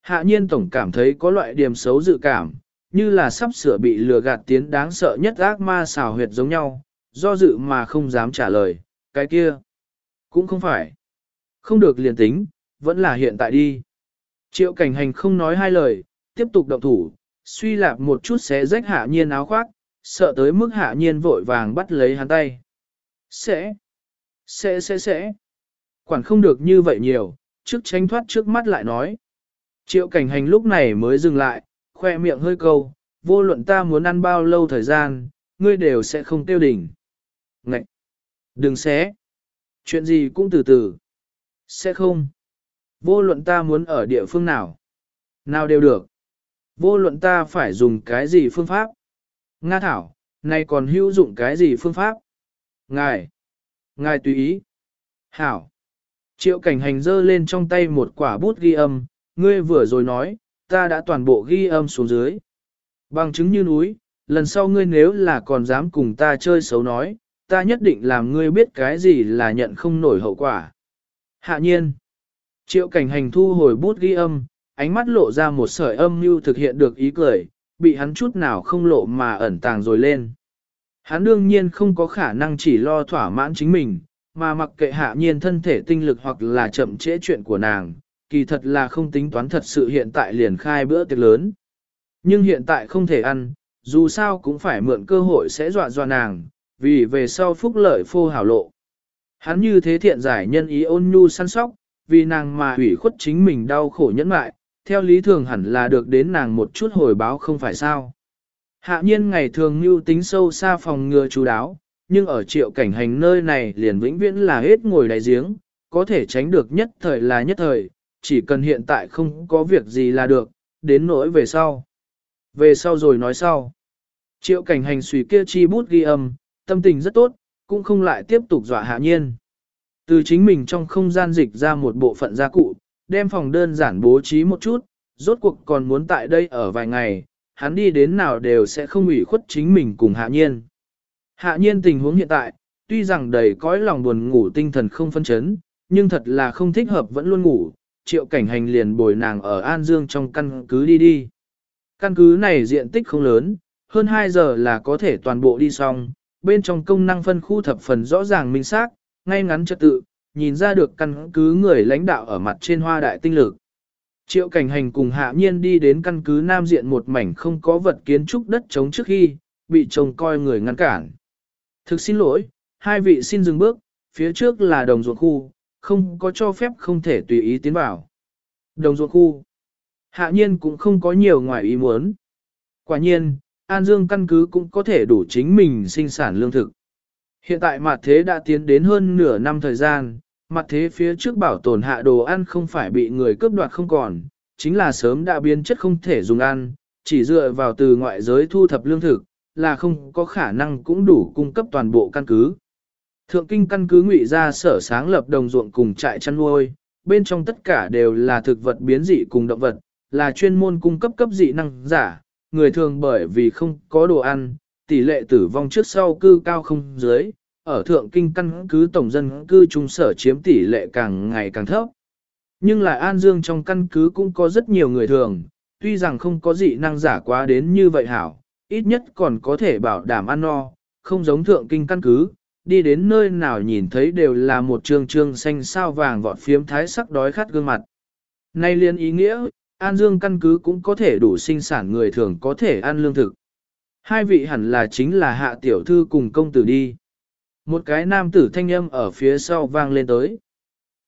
Hạ nhiên tổng cảm thấy có loại điểm xấu dự cảm, như là sắp sửa bị lừa gạt tiến đáng sợ nhất ác ma xào huyệt giống nhau, do dự mà không dám trả lời, cái kia. Cũng không phải. Không được liền tính, vẫn là hiện tại đi. Triệu cảnh hành không nói hai lời, tiếp tục động thủ, suy lạp một chút sẽ rách hạ nhiên áo khoác, sợ tới mức hạ nhiên vội vàng bắt lấy hắn tay. Sẽ, sẽ sẽ sẽ, quản không được như vậy nhiều, trước tránh thoát trước mắt lại nói. Triệu cảnh hành lúc này mới dừng lại, khoe miệng hơi câu, vô luận ta muốn ăn bao lâu thời gian, ngươi đều sẽ không tiêu đỉnh. Ngậy! Đừng xé! Chuyện gì cũng từ từ. Sẽ không. Vô luận ta muốn ở địa phương nào. Nào đều được. Vô luận ta phải dùng cái gì phương pháp. Nga thảo, này còn hữu dụng cái gì phương pháp? Ngài! Ngài tùy ý. Hảo! Triệu cảnh hành dơ lên trong tay một quả bút ghi âm, ngươi vừa rồi nói, ta đã toàn bộ ghi âm xuống dưới. Bằng chứng như núi, lần sau ngươi nếu là còn dám cùng ta chơi xấu nói, ta nhất định làm ngươi biết cái gì là nhận không nổi hậu quả. Hạ nhiên, triệu cảnh hành thu hồi bút ghi âm, ánh mắt lộ ra một sợi âm mưu thực hiện được ý cười, bị hắn chút nào không lộ mà ẩn tàng rồi lên. Hắn đương nhiên không có khả năng chỉ lo thỏa mãn chính mình, mà mặc kệ hạ nhiên thân thể tinh lực hoặc là chậm trễ chuyện của nàng, kỳ thật là không tính toán thật sự hiện tại liền khai bữa tiệc lớn. Nhưng hiện tại không thể ăn, dù sao cũng phải mượn cơ hội sẽ dọa dọa nàng, vì về sau phúc lợi phô hảo lộ. Hắn như thế thiện giải nhân ý ôn nhu săn sóc, vì nàng mà hủy khuất chính mình đau khổ nhẫn mại, theo lý thường hẳn là được đến nàng một chút hồi báo không phải sao. Hạ nhiên ngày thường mưu tính sâu xa phòng ngừa chú đáo, nhưng ở triệu cảnh hành nơi này liền vĩnh viễn là hết ngồi đại giếng, có thể tránh được nhất thời là nhất thời, chỉ cần hiện tại không có việc gì là được, đến nỗi về sau. Về sau rồi nói sau. Triệu cảnh hành suy kia chi bút ghi âm, tâm tình rất tốt, cũng không lại tiếp tục dọa hạ nhiên. Từ chính mình trong không gian dịch ra một bộ phận gia cụ, đem phòng đơn giản bố trí một chút, rốt cuộc còn muốn tại đây ở vài ngày, hắn đi đến nào đều sẽ không ủy khuất chính mình cùng hạ nhiên. Hạ nhiên tình huống hiện tại, tuy rằng đầy cõi lòng buồn ngủ tinh thần không phân chấn, nhưng thật là không thích hợp vẫn luôn ngủ, triệu cảnh hành liền bồi nàng ở An Dương trong căn cứ đi đi. Căn cứ này diện tích không lớn, hơn 2 giờ là có thể toàn bộ đi xong, bên trong công năng phân khu thập phần rõ ràng minh xác, ngay ngắn trật tự, nhìn ra được căn cứ người lãnh đạo ở mặt trên hoa đại tinh lực. Triệu cảnh hành cùng hạ nhiên đi đến căn cứ nam diện một mảnh không có vật kiến trúc đất trống trước khi, bị trông coi người ngăn cản. Thực xin lỗi, hai vị xin dừng bước, phía trước là đồng ruộng khu, không có cho phép không thể tùy ý tiến vào. Đồng ruộng khu. Hạ nhiên cũng không có nhiều ngoài ý muốn. Quả nhiên, An Dương căn cứ cũng có thể đủ chính mình sinh sản lương thực. Hiện tại mặt thế đã tiến đến hơn nửa năm thời gian, mặt thế phía trước bảo tồn hạ đồ ăn không phải bị người cướp đoạt không còn, chính là sớm đã biến chất không thể dùng ăn, chỉ dựa vào từ ngoại giới thu thập lương thực, là không có khả năng cũng đủ cung cấp toàn bộ căn cứ. Thượng kinh căn cứ ngụy ra sở sáng lập đồng ruộng cùng trại chăn nuôi, bên trong tất cả đều là thực vật biến dị cùng động vật, là chuyên môn cung cấp cấp dị năng giả, người thường bởi vì không có đồ ăn, tỷ lệ tử vong trước sau cư cao không dưới, ở thượng kinh căn cứ tổng dân cư trung sở chiếm tỷ lệ càng ngày càng thấp. Nhưng lại An Dương trong căn cứ cũng có rất nhiều người thường, tuy rằng không có dị năng giả quá đến như vậy hảo, ít nhất còn có thể bảo đảm ăn no, không giống thượng kinh căn cứ, đi đến nơi nào nhìn thấy đều là một trường trương xanh sao vàng vọt phiếm thái sắc đói khát gương mặt. Nay liên ý nghĩa, An Dương căn cứ cũng có thể đủ sinh sản người thường có thể ăn lương thực. Hai vị hẳn là chính là hạ tiểu thư cùng công tử đi. Một cái nam tử thanh âm ở phía sau vang lên tới.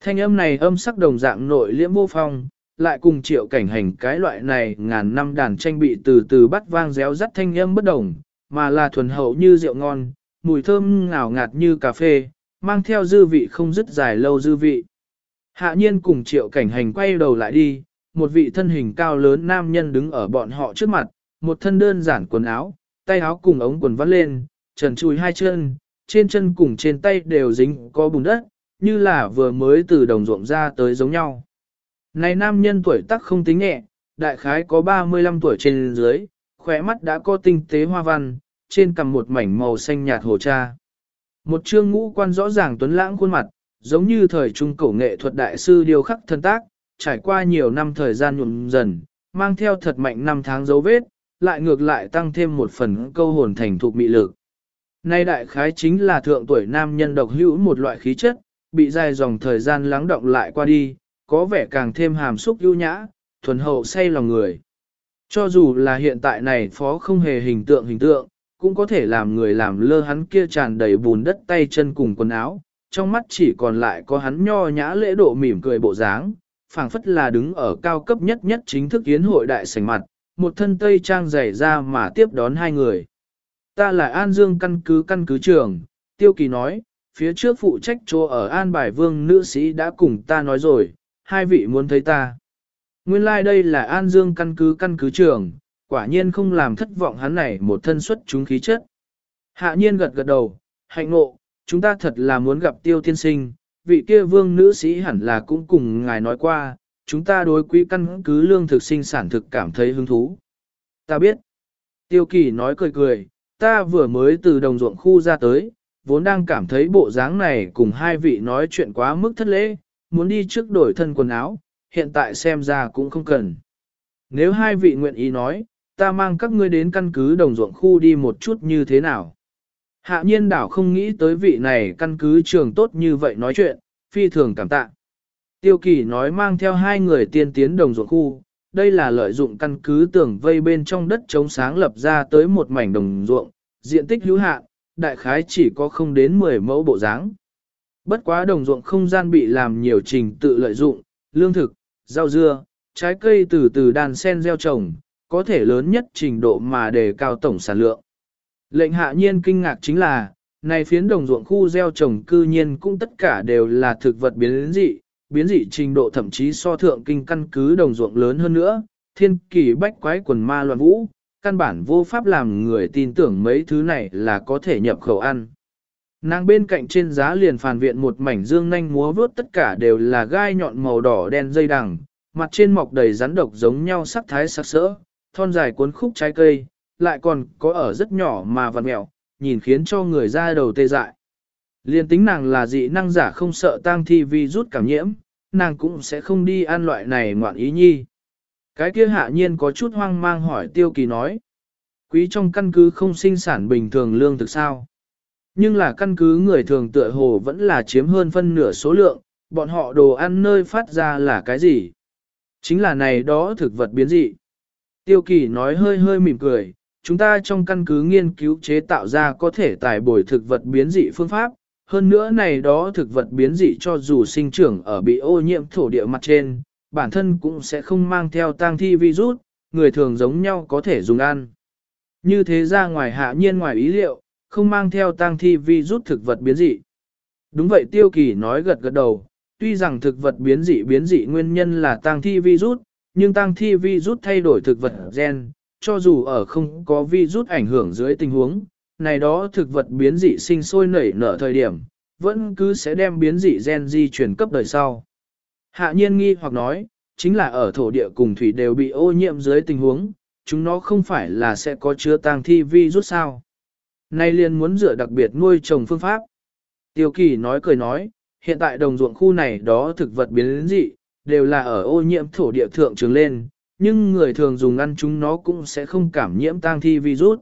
Thanh âm này âm sắc đồng dạng nội liễm vô phong, lại cùng triệu cảnh hành cái loại này ngàn năm đàn tranh bị từ từ bắt vang réo rắt thanh âm bất đồng, mà là thuần hậu như rượu ngon, mùi thơm ngào ngạt như cà phê, mang theo dư vị không dứt dài lâu dư vị. Hạ nhiên cùng triệu cảnh hành quay đầu lại đi, một vị thân hình cao lớn nam nhân đứng ở bọn họ trước mặt, một thân đơn giản quần áo, tay áo cùng ống quần vắt lên, trần chùi hai chân, trên chân cùng trên tay đều dính có bùn đất, như là vừa mới từ đồng ruộng ra tới giống nhau. Này nam nhân tuổi tác không tính nhẹ, đại khái có 35 tuổi trên dưới, khỏe mắt đã có tinh tế hoa văn, trên cằm một mảnh màu xanh nhạt hồ cha. Một trương ngũ quan rõ ràng tuấn lãng khuôn mặt, giống như thời trung cổ nghệ thuật đại sư điều khắc thân tác, trải qua nhiều năm thời gian nhuộm dần, mang theo thật mạnh năm tháng dấu vết, lại ngược lại tăng thêm một phần câu hồn thành thục mị lực. Nay đại khái chính là thượng tuổi nam nhân độc hữu một loại khí chất, bị dài dòng thời gian lắng động lại qua đi, có vẻ càng thêm hàm xúc ưu nhã, thuần hậu say lòng người. Cho dù là hiện tại này phó không hề hình tượng hình tượng, cũng có thể làm người làm lơ hắn kia tràn đầy bùn đất tay chân cùng quần áo, trong mắt chỉ còn lại có hắn nho nhã lễ độ mỉm cười bộ dáng, phảng phất là đứng ở cao cấp nhất nhất chính thức yến hội đại sảnh mặt, một thân tây trang dày ra mà tiếp đón hai người. Ta là An Dương căn cứ căn cứ trưởng, Tiêu Kỳ nói, phía trước phụ trách chỗ ở An Bài Vương nữ sĩ đã cùng ta nói rồi, hai vị muốn thấy ta. Nguyên lai like đây là An Dương căn cứ căn cứ trưởng, quả nhiên không làm thất vọng hắn này một thân xuất chúng khí chất. Hạ nhiên gật gật đầu, hạnh ngộ, chúng ta thật là muốn gặp tiêu tiên sinh, vị kia vương nữ sĩ hẳn là cũng cùng ngài nói qua, chúng ta đối quý căn cứ lương thực sinh sản thực cảm thấy hứng thú. Ta biết. Tiêu kỳ nói cười cười, ta vừa mới từ đồng ruộng khu ra tới, vốn đang cảm thấy bộ dáng này cùng hai vị nói chuyện quá mức thất lễ, muốn đi trước đổi thân quần áo, hiện tại xem ra cũng không cần. Nếu hai vị nguyện ý nói, ta mang các ngươi đến căn cứ đồng ruộng khu đi một chút như thế nào. Hạ nhiên đảo không nghĩ tới vị này căn cứ trường tốt như vậy nói chuyện, phi thường cảm tạ. Tiêu kỳ nói mang theo hai người tiên tiến đồng ruộng khu, đây là lợi dụng căn cứ tưởng vây bên trong đất chống sáng lập ra tới một mảnh đồng ruộng, diện tích hữu hạn, đại khái chỉ có không đến 10 mẫu bộ dáng. Bất quá đồng ruộng không gian bị làm nhiều trình tự lợi dụng, lương thực, rau dưa, trái cây từ từ đàn sen gieo trồng, có thể lớn nhất trình độ mà đề cao tổng sản lượng. Lệnh hạ nhiên kinh ngạc chính là, này phiến đồng ruộng khu gieo trồng cư nhiên cũng tất cả đều là thực vật biến dị, biến dị trình độ thậm chí so thượng kinh căn cứ đồng ruộng lớn hơn nữa, thiên kỳ bách quái quần ma loạn vũ, căn bản vô pháp làm người tin tưởng mấy thứ này là có thể nhập khẩu ăn. Nàng bên cạnh trên giá liền phàn viện một mảnh dương nanh múa vớt tất cả đều là gai nhọn màu đỏ đen dây đằng, mặt trên mọc đầy rắn độc giống nhau sắc thái sắc sỡ, thon dài cuốn khúc trái cây, lại còn có ở rất nhỏ mà vằn mẹo, nhìn khiến cho người ra đầu tê dại. Liên tính nàng là dị năng giả không sợ tang thi vi rút cảm nhiễm, nàng cũng sẽ không đi ăn loại này ngoạn ý nhi. Cái kia hạ nhiên có chút hoang mang hỏi tiêu kỳ nói. Quý trong căn cứ không sinh sản bình thường lương thực sao. Nhưng là căn cứ người thường tựa hồ vẫn là chiếm hơn phân nửa số lượng, bọn họ đồ ăn nơi phát ra là cái gì? Chính là này đó thực vật biến dị. Tiêu kỳ nói hơi hơi mỉm cười, chúng ta trong căn cứ nghiên cứu chế tạo ra có thể tải bồi thực vật biến dị phương pháp, hơn nữa này đó thực vật biến dị cho dù sinh trưởng ở bị ô nhiễm thổ địa mặt trên, bản thân cũng sẽ không mang theo tang thi virus, người thường giống nhau có thể dùng ăn. Như thế ra ngoài hạ nhiên ngoài ý liệu, không mang theo tang thi virus thực vật biến dị. Đúng vậy tiêu kỳ nói gật gật đầu, tuy rằng thực vật biến dị biến dị nguyên nhân là tang thi virus, nhưng tang thi virus thay đổi thực vật gen, cho dù ở không có virus ảnh hưởng dưới tình huống, này đó thực vật biến dị sinh sôi nảy nở thời điểm, vẫn cứ sẽ đem biến dị gen di chuyển cấp đời sau. Hạ nhiên nghi hoặc nói, chính là ở thổ địa cùng thủy đều bị ô nhiễm dưới tình huống, chúng nó không phải là sẽ có chứa tang thi virus sao. Nay liền muốn dựa đặc biệt nuôi trồng phương pháp. Tiêu kỳ nói cười nói, hiện tại đồng ruộng khu này đó thực vật biến dị, đều là ở ô nhiễm thổ địa thượng trường lên, nhưng người thường dùng ăn chúng nó cũng sẽ không cảm nhiễm tang thi virus.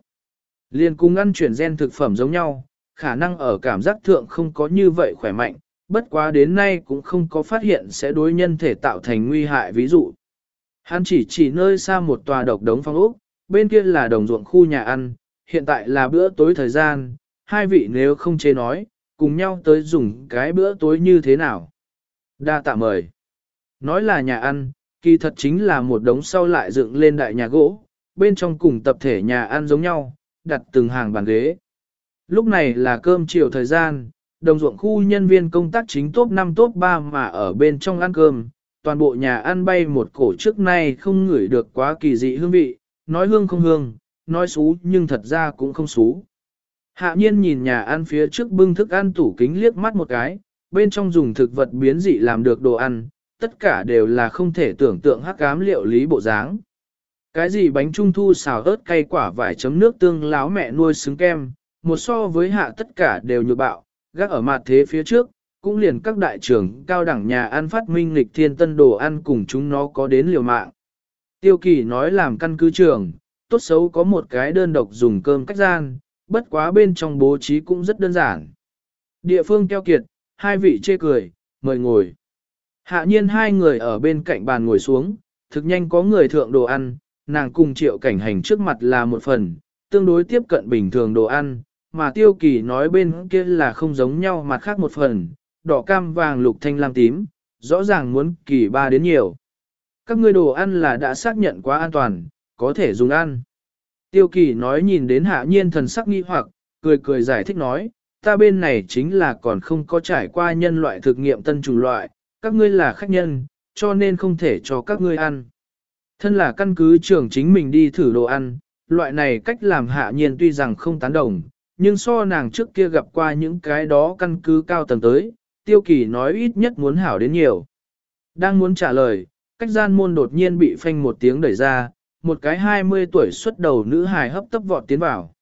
Liên cùng ăn chuyển gen thực phẩm giống nhau, khả năng ở cảm giác thượng không có như vậy khỏe mạnh, bất quá đến nay cũng không có phát hiện sẽ đối nhân thể tạo thành nguy hại ví dụ. Hắn chỉ chỉ nơi xa một tòa độc đống phong ốc, bên kia là đồng ruộng khu nhà ăn, hiện tại là bữa tối thời gian, hai vị nếu không chế nói, cùng nhau tới dùng cái bữa tối như thế nào. Đa tạ mời. Nói là nhà ăn, kỳ thật chính là một đống sau lại dựng lên đại nhà gỗ, bên trong cùng tập thể nhà ăn giống nhau, đặt từng hàng bàn ghế. Lúc này là cơm chiều thời gian, đồng ruộng khu nhân viên công tác chính top 5 top 3 mà ở bên trong ăn cơm, toàn bộ nhà ăn bay một cổ trước nay không ngửi được quá kỳ dị hương vị, nói hương không hương, nói xú nhưng thật ra cũng không xú. Hạ nhiên nhìn nhà ăn phía trước bưng thức ăn tủ kính liếc mắt một cái, bên trong dùng thực vật biến dị làm được đồ ăn, tất cả đều là không thể tưởng tượng hắc ám liệu lý bộ dáng. Cái gì bánh trung thu xào ớt cay quả vải chấm nước tương láo mẹ nuôi xứng kem, một so với hạ tất cả đều như bạo, gác ở mặt thế phía trước, cũng liền các đại trưởng cao đẳng nhà ăn phát minh lịch thiên tân đồ ăn cùng chúng nó có đến liều mạng. Tiêu kỳ nói làm căn cứ trường, tốt xấu có một cái đơn độc dùng cơm cách gian, bất quá bên trong bố trí cũng rất đơn giản. Địa phương keo kiệt, hai vị chê cười, mời ngồi. Hạ nhiên hai người ở bên cạnh bàn ngồi xuống, thực nhanh có người thượng đồ ăn, nàng cùng triệu cảnh hành trước mặt là một phần, tương đối tiếp cận bình thường đồ ăn, mà tiêu kỳ nói bên kia là không giống nhau mặt khác một phần, đỏ cam vàng lục thanh lam tím, rõ ràng muốn kỳ ba đến nhiều. Các ngươi đồ ăn là đã xác nhận quá an toàn, có thể dùng ăn. Tiêu kỳ nói nhìn đến hạ nhiên thần sắc nghi hoặc, cười cười giải thích nói, ta bên này chính là còn không có trải qua nhân loại thực nghiệm tân chủng loại, các ngươi là khách nhân, cho nên không thể cho các ngươi ăn. Thân là căn cứ trưởng chính mình đi thử đồ ăn, loại này cách làm hạ nhiên tuy rằng không tán đồng, nhưng so nàng trước kia gặp qua những cái đó căn cứ cao tầng tới, tiêu kỳ nói ít nhất muốn hảo đến nhiều. Đang muốn trả lời, cách gian môn đột nhiên bị phanh một tiếng đẩy ra, một cái 20 tuổi xuất đầu nữ hài hấp tấp vọt tiến vào.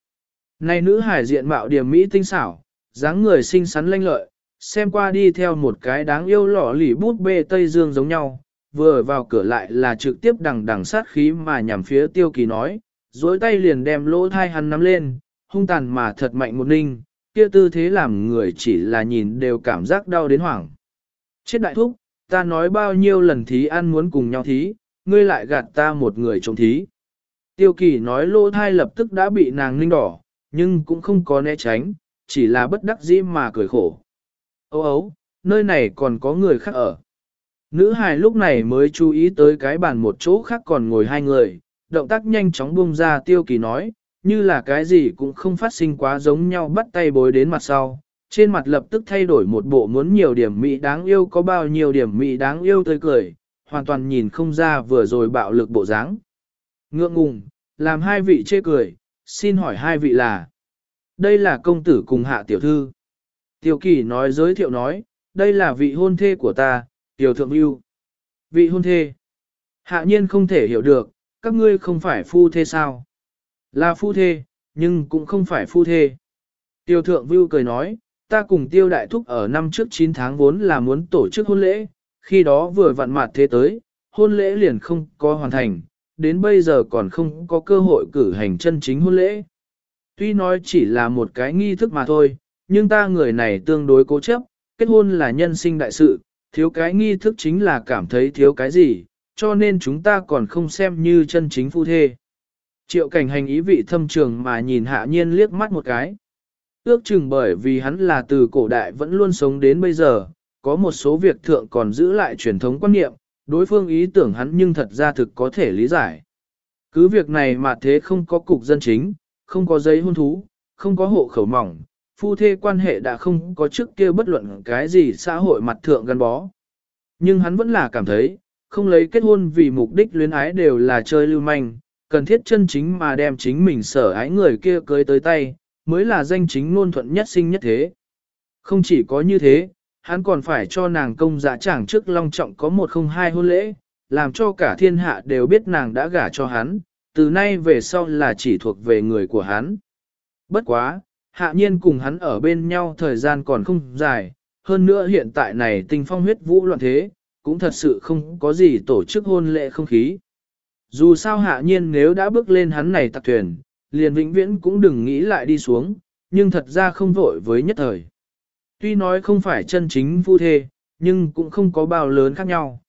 Này nữ hài diện mạo điểm mỹ tinh xảo, dáng người xinh xắn lanh lợi, xem qua đi theo một cái đáng yêu lọ lì bút bê Tây Dương giống nhau, vừa vào cửa lại là trực tiếp đằng đằng sát khí mà nhằm phía tiêu kỳ nói, dối tay liền đem lỗ thai hắn nắm lên, hung tàn mà thật mạnh một ninh, kia tư thế làm người chỉ là nhìn đều cảm giác đau đến hoảng. Chết đại thúc, ta nói bao nhiêu lần thí ăn muốn cùng nhau thí, ngươi lại gạt ta một người trông thí. Tiêu kỳ nói lỗ thai lập tức đã bị nàng ninh đỏ, nhưng cũng không có né tránh, chỉ là bất đắc dĩ mà cười khổ. Âu ấu, nơi này còn có người khác ở. Nữ hài lúc này mới chú ý tới cái bàn một chỗ khác còn ngồi hai người, động tác nhanh chóng buông ra tiêu kỳ nói, như là cái gì cũng không phát sinh quá giống nhau bắt tay bối đến mặt sau. Trên mặt lập tức thay đổi một bộ muốn nhiều điểm mỹ đáng yêu có bao nhiêu điểm mỹ đáng yêu tươi cười, hoàn toàn nhìn không ra vừa rồi bạo lực bộ dáng. Ngượng ngùng, làm hai vị chê cười, xin hỏi hai vị là. Đây là công tử cùng hạ tiểu thư. Tiêu kỳ nói giới thiệu nói, đây là vị hôn thê của ta, tiểu thượng yêu. Vị hôn thê. Hạ nhiên không thể hiểu được, các ngươi không phải phu thê sao? Là phu thê, nhưng cũng không phải phu thê. Tiêu thượng vưu cười nói, ta cùng tiêu đại thúc ở năm trước 9 tháng vốn là muốn tổ chức hôn lễ, khi đó vừa vặn mặt thế tới, hôn lễ liền không có hoàn thành, đến bây giờ còn không có cơ hội cử hành chân chính hôn lễ. Tuy nói chỉ là một cái nghi thức mà thôi, nhưng ta người này tương đối cố chấp, kết hôn là nhân sinh đại sự, thiếu cái nghi thức chính là cảm thấy thiếu cái gì, cho nên chúng ta còn không xem như chân chính phu thê. Triệu cảnh hành ý vị thâm trường mà nhìn hạ nhiên liếc mắt một cái. Ước chừng bởi vì hắn là từ cổ đại vẫn luôn sống đến bây giờ, có một số việc thượng còn giữ lại truyền thống quan niệm, đối phương ý tưởng hắn nhưng thật ra thực có thể lý giải. Cứ việc này mà thế không có cục dân chính, không có giấy hôn thú, không có hộ khẩu mỏng, phu thê quan hệ đã không có trước kia bất luận cái gì xã hội mặt thượng gắn bó. Nhưng hắn vẫn là cảm thấy, không lấy kết hôn vì mục đích luyến ái đều là chơi lưu manh, cần thiết chân chính mà đem chính mình sở ái người kia cưới tới tay, mới là danh chính ngôn thuận nhất sinh nhất thế. Không chỉ có như thế, hắn còn phải cho nàng công dạ chẳng trước long trọng có một không hai hôn lễ, làm cho cả thiên hạ đều biết nàng đã gả cho hắn, từ nay về sau là chỉ thuộc về người của hắn. Bất quá, hạ nhiên cùng hắn ở bên nhau thời gian còn không dài, hơn nữa hiện tại này tình phong huyết vũ loạn thế, cũng thật sự không có gì tổ chức hôn lễ không khí. Dù sao hạ nhiên nếu đã bước lên hắn này tạc thuyền, liền vĩnh viễn cũng đừng nghĩ lại đi xuống, nhưng thật ra không vội với nhất thời. Tuy nói không phải chân chính phu thê, nhưng cũng không có bao lớn khác nhau.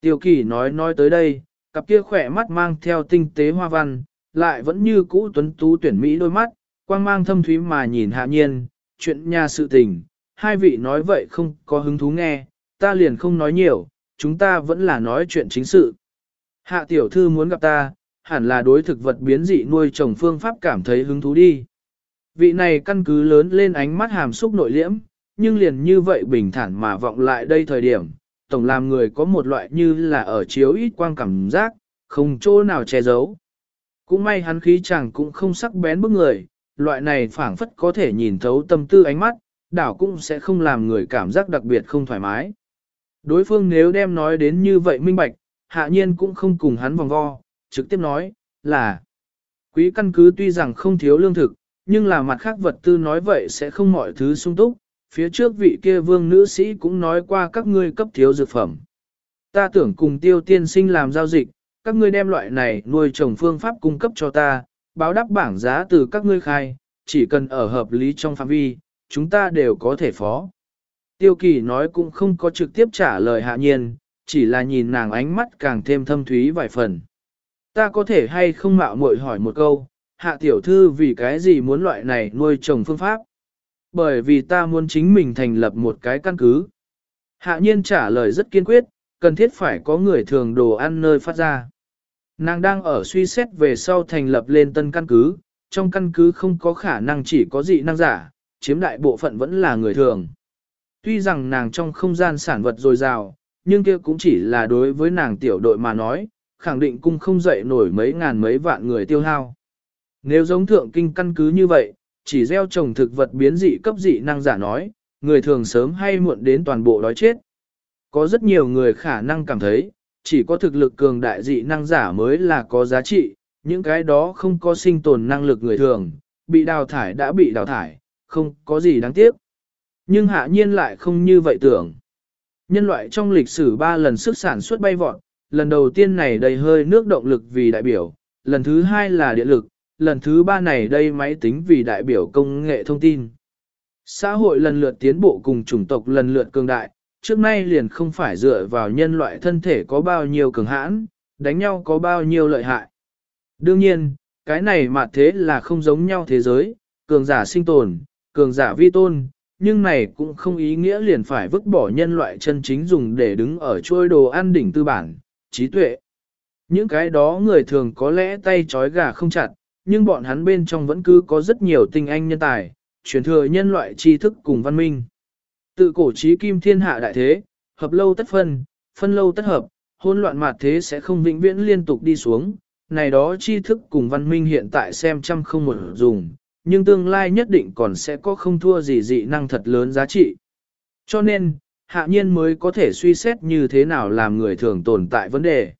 Tiêu kỳ nói nói tới đây, cặp kia khỏe mắt mang theo tinh tế hoa văn, lại vẫn như cũ tuấn tú tuyển Mỹ đôi mắt, quang mang thâm thúy mà nhìn hạ nhiên, chuyện nhà sự tình, hai vị nói vậy không có hứng thú nghe, ta liền không nói nhiều, chúng ta vẫn là nói chuyện chính sự. Hạ tiểu thư muốn gặp ta, hẳn là đối thực vật biến dị nuôi trồng phương pháp cảm thấy hứng thú đi. Vị này căn cứ lớn lên ánh mắt hàm xúc nội liễm, nhưng liền như vậy bình thản mà vọng lại đây thời điểm, tổng làm người có một loại như là ở chiếu ít quang cảm giác, không chỗ nào che giấu. Cũng may hắn khí chẳng cũng không sắc bén bức người, loại này phảng phất có thể nhìn thấu tâm tư ánh mắt, đảo cũng sẽ không làm người cảm giác đặc biệt không thoải mái. Đối phương nếu đem nói đến như vậy minh bạch, hạ nhiên cũng không cùng hắn vòng vo, trực tiếp nói, là quý căn cứ tuy rằng không thiếu lương thực, nhưng là mặt khác vật tư nói vậy sẽ không mọi thứ sung túc, phía trước vị kia vương nữ sĩ cũng nói qua các ngươi cấp thiếu dược phẩm. Ta tưởng cùng tiêu tiên sinh làm giao dịch, các ngươi đem loại này nuôi trồng phương pháp cung cấp cho ta, báo đáp bảng giá từ các ngươi khai, chỉ cần ở hợp lý trong phạm vi, chúng ta đều có thể phó. Tiêu kỳ nói cũng không có trực tiếp trả lời hạ nhiên, chỉ là nhìn nàng ánh mắt càng thêm thâm thúy vài phần. Ta có thể hay không mạo muội hỏi một câu, hạ tiểu thư vì cái gì muốn loại này nuôi trồng phương pháp? Bởi vì ta muốn chính mình thành lập một cái căn cứ. Hạ nhiên trả lời rất kiên quyết, cần thiết phải có người thường đồ ăn nơi phát ra. Nàng đang ở suy xét về sau thành lập lên tân căn cứ, trong căn cứ không có khả năng chỉ có dị năng giả, chiếm đại bộ phận vẫn là người thường. Tuy rằng nàng trong không gian sản vật dồi dào, nhưng kia cũng chỉ là đối với nàng tiểu đội mà nói, khẳng định cung không dậy nổi mấy ngàn mấy vạn người tiêu hao. Nếu giống thượng kinh căn cứ như vậy, chỉ gieo trồng thực vật biến dị cấp dị năng giả nói, người thường sớm hay muộn đến toàn bộ đói chết. Có rất nhiều người khả năng cảm thấy, chỉ có thực lực cường đại dị năng giả mới là có giá trị, những cái đó không có sinh tồn năng lực người thường, bị đào thải đã bị đào thải, không có gì đáng tiếc. Nhưng hạ nhiên lại không như vậy tưởng. Nhân loại trong lịch sử ba lần sức sản xuất bay vọt, lần đầu tiên này đầy hơi nước động lực vì đại biểu, lần thứ hai là điện lực, lần thứ ba này đây máy tính vì đại biểu công nghệ thông tin. Xã hội lần lượt tiến bộ cùng chủng tộc lần lượt cường đại, trước nay liền không phải dựa vào nhân loại thân thể có bao nhiêu cường hãn, đánh nhau có bao nhiêu lợi hại. Đương nhiên, cái này mà thế là không giống nhau thế giới, cường giả sinh tồn, cường giả vi tôn, nhưng này cũng không ý nghĩa liền phải vứt bỏ nhân loại chân chính dùng để đứng ở trôi đồ ăn đỉnh tư bản, trí tuệ. Những cái đó người thường có lẽ tay trói gà không chặt, nhưng bọn hắn bên trong vẫn cứ có rất nhiều tinh anh nhân tài, truyền thừa nhân loại tri thức cùng văn minh. Tự cổ trí kim thiên hạ đại thế, hợp lâu tất phân, phân lâu tất hợp, hỗn loạn mạt thế sẽ không vĩnh viễn liên tục đi xuống. Này đó tri thức cùng văn minh hiện tại xem trăm không một dùng, nhưng tương lai nhất định còn sẽ có không thua gì dị năng thật lớn giá trị. Cho nên, hạ nhiên mới có thể suy xét như thế nào làm người thường tồn tại vấn đề.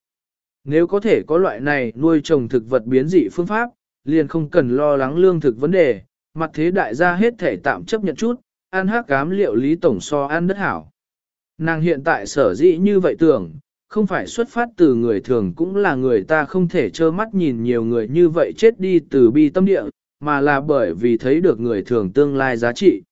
Nếu có thể có loại này nuôi trồng thực vật biến dị phương pháp, liền không cần lo lắng lương thực vấn đề, mặt thế đại gia hết thể tạm chấp nhận chút, ăn hát cám liệu lý tổng so ăn đất hảo. Nàng hiện tại sở dĩ như vậy tưởng, không phải xuất phát từ người thường cũng là người ta không thể trơ mắt nhìn nhiều người như vậy chết đi từ bi tâm địa, mà là bởi vì thấy được người thường tương lai giá trị.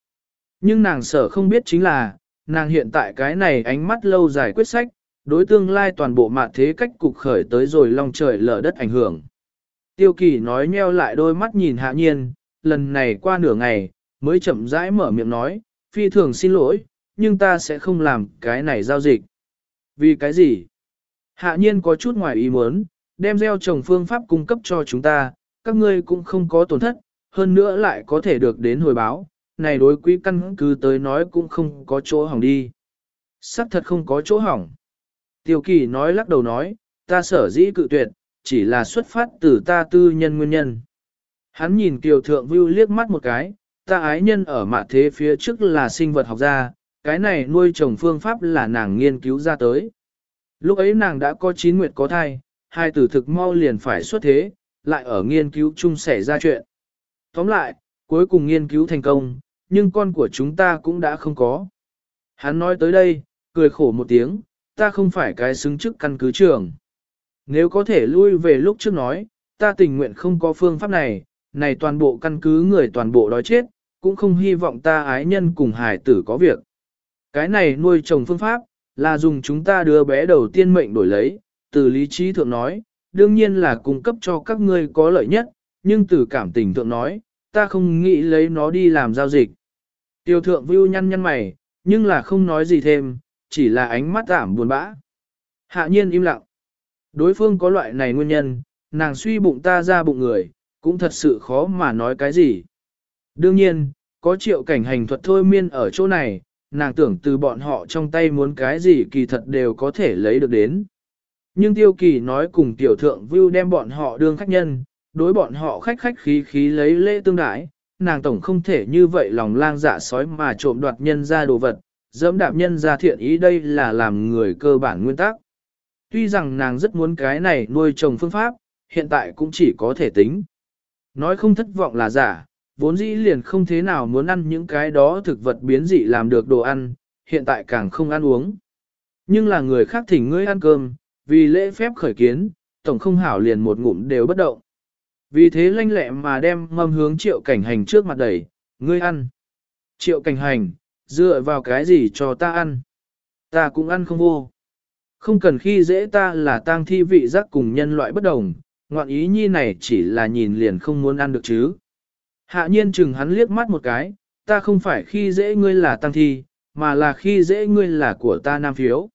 Nhưng nàng sở không biết chính là, nàng hiện tại cái này ánh mắt lâu dài quyết sách, đối tương lai toàn bộ mạng thế cách cục khởi tới rồi long trời lở đất ảnh hưởng. Tiêu kỳ nói nheo lại đôi mắt nhìn hạ nhiên, lần này qua nửa ngày, mới chậm rãi mở miệng nói, phi thường xin lỗi, nhưng ta sẽ không làm cái này giao dịch. Vì cái gì? Hạ nhiên có chút ngoài ý muốn, đem gieo trồng phương pháp cung cấp cho chúng ta, các ngươi cũng không có tổn thất, hơn nữa lại có thể được đến hồi báo, này đối quý căn cứ tới nói cũng không có chỗ hỏng đi. Sắc thật không có chỗ hỏng. Tiêu kỳ nói lắc đầu nói, ta sở dĩ cự tuyệt, chỉ là xuất phát từ ta tư nhân nguyên nhân. Hắn nhìn Kiều Thượng Vưu liếc mắt một cái, ta ái nhân ở mạ thế phía trước là sinh vật học gia, cái này nuôi trồng phương pháp là nàng nghiên cứu ra tới. Lúc ấy nàng đã có chín nguyệt có thai, hai tử thực mau liền phải xuất thế, lại ở nghiên cứu chung xảy ra chuyện. Tóm lại, cuối cùng nghiên cứu thành công, nhưng con của chúng ta cũng đã không có. Hắn nói tới đây, cười khổ một tiếng, ta không phải cái xứng chức căn cứ trường. Nếu có thể lui về lúc trước nói, ta tình nguyện không có phương pháp này, này toàn bộ căn cứ người toàn bộ đói chết, cũng không hy vọng ta ái nhân cùng hải tử có việc. Cái này nuôi trồng phương pháp, là dùng chúng ta đưa bé đầu tiên mệnh đổi lấy, từ lý trí thượng nói, đương nhiên là cung cấp cho các ngươi có lợi nhất, nhưng từ cảm tình thượng nói, ta không nghĩ lấy nó đi làm giao dịch. Tiêu thượng vưu nhăn nhăn mày, nhưng là không nói gì thêm, chỉ là ánh mắt giảm buồn bã. Hạ nhiên im lặng. Đối phương có loại này nguyên nhân, nàng suy bụng ta ra bụng người, cũng thật sự khó mà nói cái gì. Đương nhiên, có triệu cảnh hành thuật thôi miên ở chỗ này, nàng tưởng từ bọn họ trong tay muốn cái gì kỳ thật đều có thể lấy được đến. Nhưng tiêu kỳ nói cùng tiểu thượng view đem bọn họ đương khách nhân, đối bọn họ khách khách khí khí lấy lễ tương đãi, nàng tổng không thể như vậy lòng lang dạ sói mà trộm đoạt nhân ra đồ vật, dẫm đạp nhân ra thiện ý đây là làm người cơ bản nguyên tắc. Tuy rằng nàng rất muốn cái này nuôi trồng phương pháp, hiện tại cũng chỉ có thể tính. Nói không thất vọng là giả, vốn dĩ liền không thế nào muốn ăn những cái đó thực vật biến dị làm được đồ ăn, hiện tại càng không ăn uống. Nhưng là người khác thỉnh ngươi ăn cơm, vì lễ phép khởi kiến, tổng không hảo liền một ngụm đều bất động. Vì thế lanh lẹ mà đem mâm hướng triệu cảnh hành trước mặt đẩy, ngươi ăn. Triệu cảnh hành, dựa vào cái gì cho ta ăn? Ta cũng ăn không vô. Không cần khi dễ ta là tang thi vị giác cùng nhân loại bất đồng, ngoạn ý nhi này chỉ là nhìn liền không muốn ăn được chứ. Hạ nhiên chừng hắn liếc mắt một cái, ta không phải khi dễ ngươi là tăng thi, mà là khi dễ ngươi là của ta nam phiếu.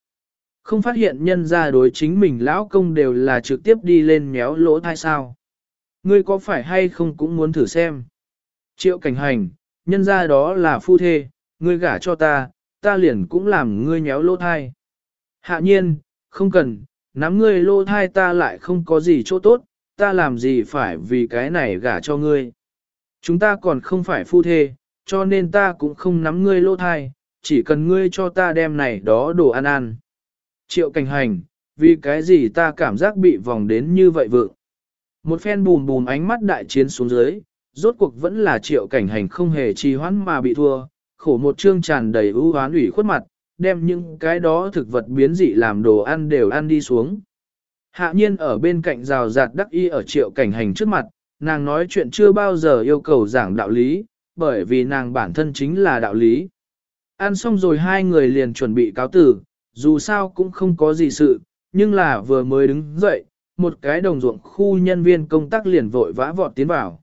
Không phát hiện nhân ra đối chính mình lão công đều là trực tiếp đi lên méo lỗ thai sao. Ngươi có phải hay không cũng muốn thử xem. Triệu cảnh hành, nhân ra đó là phu thê, ngươi gả cho ta, ta liền cũng làm ngươi nhéo lỗ thai. Hạ nhiên, không cần, nắm ngươi lỗ thai ta lại không có gì chỗ tốt, ta làm gì phải vì cái này gả cho ngươi. Chúng ta còn không phải phu thê, cho nên ta cũng không nắm ngươi lỗ thai, chỉ cần ngươi cho ta đem này đó đồ ăn ăn. Triệu cảnh hành, vì cái gì ta cảm giác bị vòng đến như vậy vượng. Một phen bùm bùm ánh mắt đại chiến xuống dưới, rốt cuộc vẫn là triệu cảnh hành không hề trì hoãn mà bị thua, khổ một trương tràn đầy ưu hoán ủy khuất mặt, đem những cái đó thực vật biến dị làm đồ ăn đều ăn đi xuống. Hạ nhiên ở bên cạnh rào rạt đắc y ở triệu cảnh hành trước mặt, nàng nói chuyện chưa bao giờ yêu cầu giảng đạo lý, bởi vì nàng bản thân chính là đạo lý. Ăn xong rồi hai người liền chuẩn bị cáo tử, dù sao cũng không có gì sự, nhưng là vừa mới đứng dậy, một cái đồng ruộng khu nhân viên công tác liền vội vã vọt tiến vào.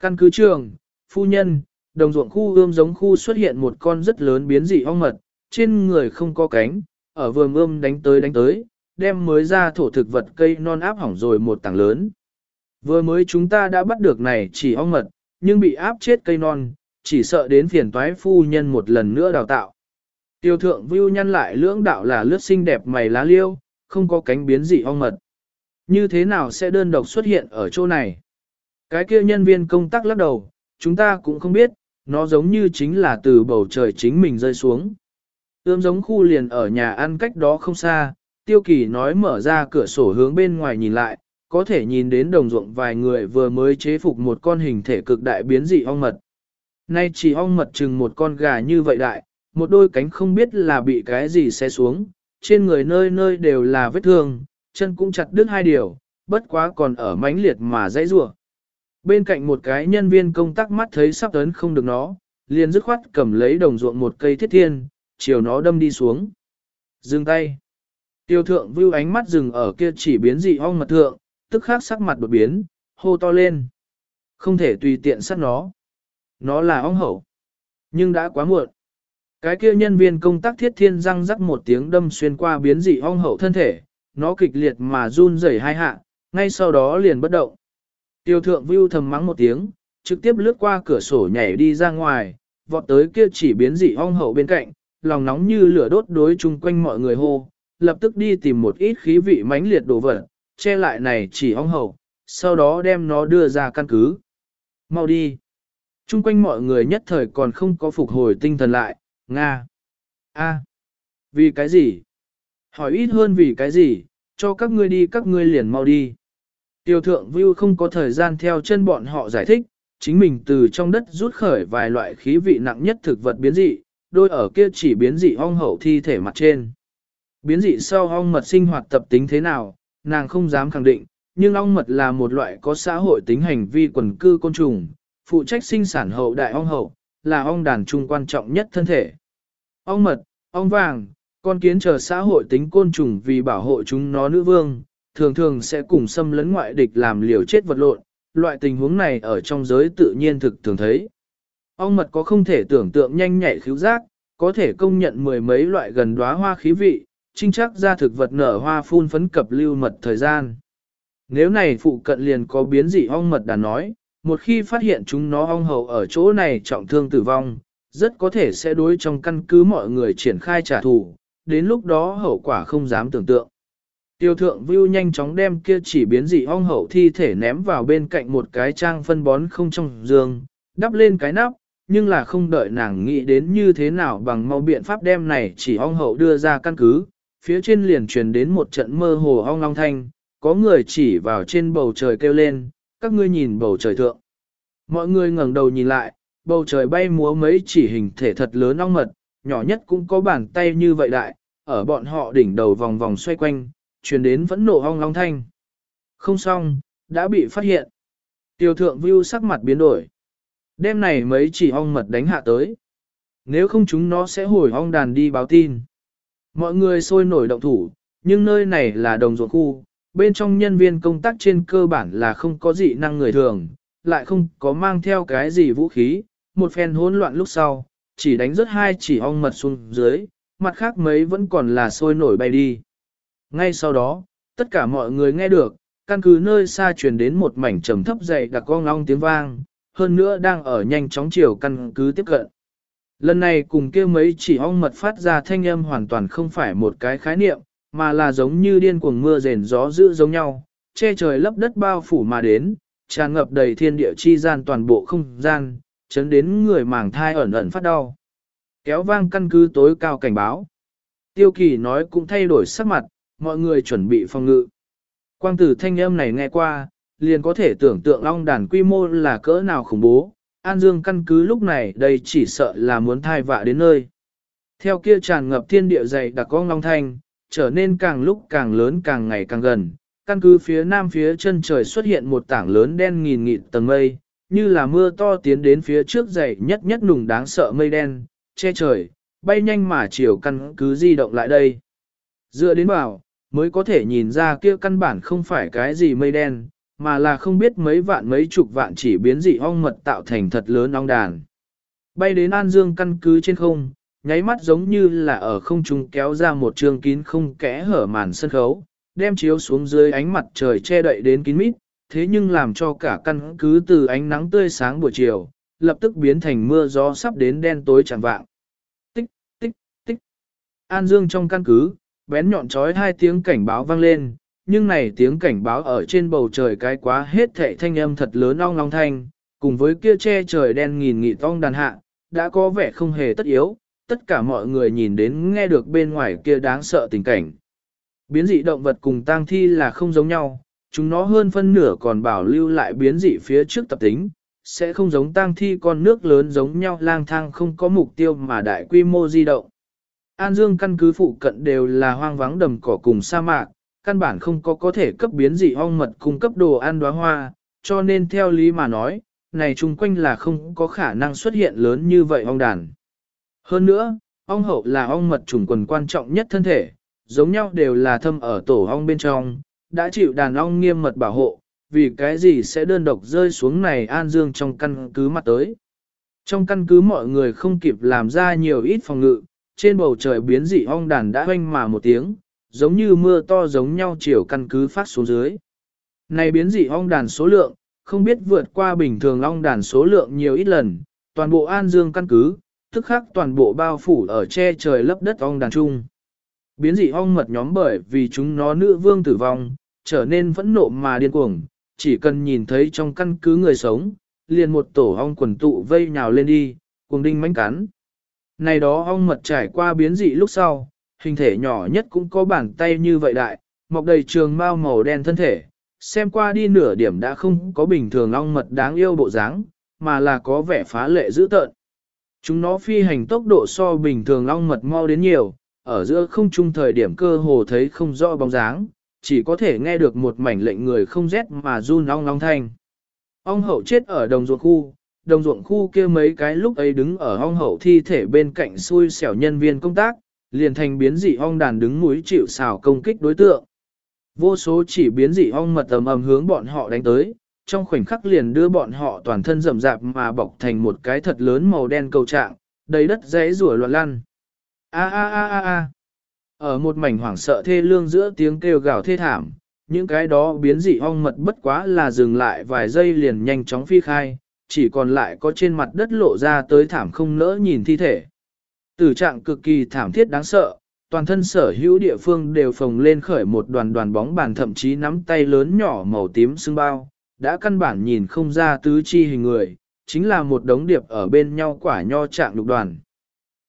Căn cứ trường, phu nhân, đồng ruộng khu ươm giống khu xuất hiện một con rất lớn biến dị ong mật, trên người không có cánh, ở vườn ươm đánh tới đánh tới, đem mới ra thổ thực vật cây non áp hỏng rồi một tảng lớn. Vừa mới chúng ta đã bắt được này chỉ ong mật, nhưng bị áp chết cây non, chỉ sợ đến phiền toái phu nhân một lần nữa đào tạo. Tiêu thượng view nhăn lại lưỡng đạo là lướt xinh đẹp mày lá liêu, không có cánh biến dị ong mật. Như thế nào sẽ đơn độc xuất hiện ở chỗ này? Cái kia nhân viên công tác lắc đầu, chúng ta cũng không biết, nó giống như chính là từ bầu trời chính mình rơi xuống. Ươm giống khu liền ở nhà ăn cách đó không xa, tiêu kỳ nói mở ra cửa sổ hướng bên ngoài nhìn lại, có thể nhìn đến đồng ruộng vài người vừa mới chế phục một con hình thể cực đại biến dị ong mật. Nay chỉ ong mật chừng một con gà như vậy đại, một đôi cánh không biết là bị cái gì xe xuống, trên người nơi nơi đều là vết thương, chân cũng chặt đứt hai điều, bất quá còn ở mãnh liệt mà dãy rủa. Bên cạnh một cái nhân viên công tác mắt thấy sắp tấn không được nó, liền dứt khoát cầm lấy đồng ruộng một cây thiết thiên, chiều nó đâm đi xuống. Dừng tay. Tiêu thượng view ánh mắt dừng ở kia chỉ biến dị ong mật thượng, tức khắc sắc mặt đột biến, hô to lên. Không thể tùy tiện sát nó. Nó là ong hậu. Nhưng đã quá muộn. Cái kia nhân viên công tác thiết thiên răng rắc một tiếng đâm xuyên qua biến dị ong hậu thân thể, nó kịch liệt mà run rẩy hai hạ, ngay sau đó liền bất động. Tiêu thượng view thầm mắng một tiếng, trực tiếp lướt qua cửa sổ nhảy đi ra ngoài, vọt tới kia chỉ biến dị ong hậu bên cạnh, lòng nóng như lửa đốt đối chung quanh mọi người hô, lập tức đi tìm một ít khí vị mãnh liệt đồ vật, che lại này chỉ ong hầu sau đó đem nó đưa ra căn cứ. Mau đi. chung quanh mọi người nhất thời còn không có phục hồi tinh thần lại, Nga. A. À. Vì cái gì? Hỏi ít hơn vì cái gì, cho các ngươi đi các ngươi liền mau đi. Tiêu thượng view không có thời gian theo chân bọn họ giải thích, chính mình từ trong đất rút khởi vài loại khí vị nặng nhất thực vật biến dị, đôi ở kia chỉ biến dị ong hậu thi thể mặt trên. Biến dị sau ong mật sinh hoạt tập tính thế nào, nàng không dám khẳng định, nhưng ong mật là một loại có xã hội tính hành vi quần cư côn trùng, phụ trách sinh sản hậu đại ong hậu, là ong đàn trung quan trọng nhất thân thể. Ong mật, ong vàng, con kiến chờ xã hội tính côn trùng vì bảo hộ chúng nó nữ vương, thường thường sẽ cùng xâm lấn ngoại địch làm liều chết vật lộn, loại tình huống này ở trong giới tự nhiên thực thường thấy. Ong mật có không thể tưởng tượng nhanh nhạy khíu giác, có thể công nhận mười mấy loại gần đóa hoa khí vị, trinh chắc ra thực vật nở hoa phun phấn cập lưu mật thời gian. Nếu này phụ cận liền có biến dị ong mật đã nói, một khi phát hiện chúng nó ong hậu ở chỗ này trọng thương tử vong, rất có thể sẽ đối trong căn cứ mọi người triển khai trả thù, đến lúc đó hậu quả không dám tưởng tượng. Tiêu thượng view nhanh chóng đem kia chỉ biến dị ong hậu thi thể ném vào bên cạnh một cái trang phân bón không trong giường, đắp lên cái nắp, nhưng là không đợi nàng nghĩ đến như thế nào bằng mau biện pháp đem này chỉ ong hậu đưa ra căn cứ, phía trên liền truyền đến một trận mơ hồ ong long thanh, có người chỉ vào trên bầu trời kêu lên, các ngươi nhìn bầu trời thượng. Mọi người ngẩng đầu nhìn lại, bầu trời bay múa mấy chỉ hình thể thật lớn ong mật, nhỏ nhất cũng có bàn tay như vậy đại, ở bọn họ đỉnh đầu vòng vòng xoay quanh, truyền đến vẫn nổ ong long thanh. Không xong, đã bị phát hiện. Tiêu thượng view sắc mặt biến đổi. Đêm này mấy chỉ ong mật đánh hạ tới. Nếu không chúng nó sẽ hồi ong đàn đi báo tin. Mọi người sôi nổi động thủ, nhưng nơi này là đồng ruộng khu, bên trong nhân viên công tác trên cơ bản là không có dị năng người thường, lại không có mang theo cái gì vũ khí, một phen hỗn loạn lúc sau, chỉ đánh rớt hai chỉ ong mật xuống dưới, mặt khác mấy vẫn còn là sôi nổi bay đi. Ngay sau đó, tất cả mọi người nghe được, căn cứ nơi xa truyền đến một mảnh trầm thấp dày đặc con ong tiếng vang, hơn nữa đang ở nhanh chóng chiều căn cứ tiếp cận. Lần này cùng kia mấy chỉ ong mật phát ra thanh âm hoàn toàn không phải một cái khái niệm, mà là giống như điên cuồng mưa rền gió dữ giống nhau, che trời lấp đất bao phủ mà đến, tràn ngập đầy thiên địa chi gian toàn bộ không gian, chấn đến người màng thai ẩn ẩn phát đau. Kéo vang căn cứ tối cao cảnh báo. Tiêu kỳ nói cũng thay đổi sắc mặt, mọi người chuẩn bị phòng ngự. Quang tử thanh âm này nghe qua, liền có thể tưởng tượng long đàn quy mô là cỡ nào khủng bố. An Dương căn cứ lúc này đây chỉ sợ là muốn thai vạ đến nơi. Theo kia tràn ngập thiên địa dày đặc con long thanh, trở nên càng lúc càng lớn càng ngày càng gần. Căn cứ phía nam phía chân trời xuất hiện một tảng lớn đen nghìn nghịt tầng mây, như là mưa to tiến đến phía trước dày nhất nhất nùng đáng sợ mây đen, che trời, bay nhanh mà chiều căn cứ di động lại đây. Dựa đến bảo, mới có thể nhìn ra kia căn bản không phải cái gì mây đen, mà là không biết mấy vạn mấy chục vạn chỉ biến dị ong mật tạo thành thật lớn ong đàn. Bay đến An Dương căn cứ trên không, nháy mắt giống như là ở không trung kéo ra một trường kín không kẽ hở màn sân khấu, đem chiếu xuống dưới ánh mặt trời che đậy đến kín mít, thế nhưng làm cho cả căn cứ từ ánh nắng tươi sáng buổi chiều, lập tức biến thành mưa gió sắp đến đen tối chẳng vạng. Tích, tích, tích. An Dương trong căn cứ, bén nhọn trói hai tiếng cảnh báo vang lên, nhưng này tiếng cảnh báo ở trên bầu trời cái quá hết thệ thanh âm thật lớn ong long thanh, cùng với kia che trời đen nghìn nghị tong đàn hạ, đã có vẻ không hề tất yếu, tất cả mọi người nhìn đến nghe được bên ngoài kia đáng sợ tình cảnh. Biến dị động vật cùng tang thi là không giống nhau, chúng nó hơn phân nửa còn bảo lưu lại biến dị phía trước tập tính, sẽ không giống tang thi con nước lớn giống nhau lang thang không có mục tiêu mà đại quy mô di động. An Dương căn cứ phụ cận đều là hoang vắng đầm cỏ cùng sa mạc, căn bản không có có thể cấp biến dị ong mật cung cấp đồ ăn đóa hoa, cho nên theo lý mà nói, này chung quanh là không có khả năng xuất hiện lớn như vậy ong đàn. Hơn nữa, ong hậu là ong mật trùng quần quan trọng nhất thân thể, giống nhau đều là thâm ở tổ ong bên trong, đã chịu đàn ong nghiêm mật bảo hộ, vì cái gì sẽ đơn độc rơi xuống này an dương trong căn cứ mặt tới. Trong căn cứ mọi người không kịp làm ra nhiều ít phòng ngự, trên bầu trời biến dị ong đàn đã hoanh mà một tiếng, giống như mưa to giống nhau chiều căn cứ phát xuống dưới. Này biến dị ong đàn số lượng, không biết vượt qua bình thường ong đàn số lượng nhiều ít lần, toàn bộ an dương căn cứ, tức khắc toàn bộ bao phủ ở che trời lấp đất ong đàn trung. Biến dị ong mật nhóm bởi vì chúng nó nữ vương tử vong, trở nên phẫn nộ mà điên cuồng, chỉ cần nhìn thấy trong căn cứ người sống, liền một tổ ong quần tụ vây nhào lên đi, cuồng đinh mánh cắn. Này đó ong mật trải qua biến dị lúc sau, hình thể nhỏ nhất cũng có bàn tay như vậy đại, mọc đầy trường mao màu đen thân thể, xem qua đi nửa điểm đã không có bình thường ong mật đáng yêu bộ dáng, mà là có vẻ phá lệ dữ tợn. Chúng nó phi hành tốc độ so bình thường ong mật mau đến nhiều, ở giữa không trung thời điểm cơ hồ thấy không rõ bóng dáng, chỉ có thể nghe được một mảnh lệnh người không rét mà run ong long thanh. Ong hậu chết ở đồng ruộng khu, đồng ruộng khu kia mấy cái lúc ấy đứng ở ong hậu thi thể bên cạnh xui xẻo nhân viên công tác, liền thành biến dị ong đàn đứng núi chịu xào công kích đối tượng. Vô số chỉ biến dị ong mật ầm ầm hướng bọn họ đánh tới, trong khoảnh khắc liền đưa bọn họ toàn thân rậm rạp mà bọc thành một cái thật lớn màu đen cầu trạng, đầy đất rẽ rủa loạn lăn. A a a a a. Ở một mảnh hoảng sợ thê lương giữa tiếng kêu gào thê thảm, những cái đó biến dị ong mật bất quá là dừng lại vài giây liền nhanh chóng phi khai, chỉ còn lại có trên mặt đất lộ ra tới thảm không nỡ nhìn thi thể. Tử trạng cực kỳ thảm thiết đáng sợ, toàn thân sở hữu địa phương đều phồng lên khởi một đoàn đoàn bóng bàn thậm chí nắm tay lớn nhỏ màu tím xương bao, đã căn bản nhìn không ra tứ chi hình người, chính là một đống điệp ở bên nhau quả nho trạng lục đoàn.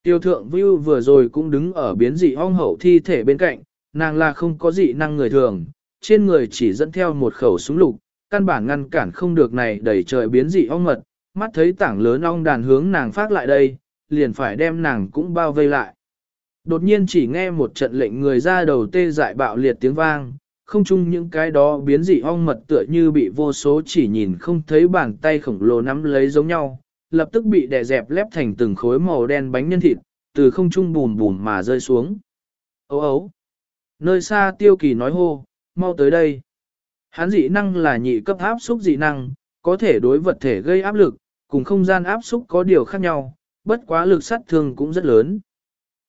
Tiêu thượng view vừa rồi cũng đứng ở biến dị hong hậu thi thể bên cạnh, nàng là không có dị năng người thường, trên người chỉ dẫn theo một khẩu súng lục, căn bản ngăn cản không được này đẩy trời biến dị ong mật, mắt thấy tảng lớn ong đàn hướng nàng phát lại đây, liền phải đem nàng cũng bao vây lại. Đột nhiên chỉ nghe một trận lệnh người ra đầu tê dại bạo liệt tiếng vang, không chung những cái đó biến dị ong mật tựa như bị vô số chỉ nhìn không thấy bàn tay khổng lồ nắm lấy giống nhau, lập tức bị đè dẹp lép thành từng khối màu đen bánh nhân thịt, từ không trung bùn bùn mà rơi xuống. Ấu ấu! Nơi xa tiêu kỳ nói hô, mau tới đây. Hắn dị năng là nhị cấp áp xúc dị năng, có thể đối vật thể gây áp lực, cùng không gian áp xúc có điều khác nhau, bất quá lực sát thương cũng rất lớn.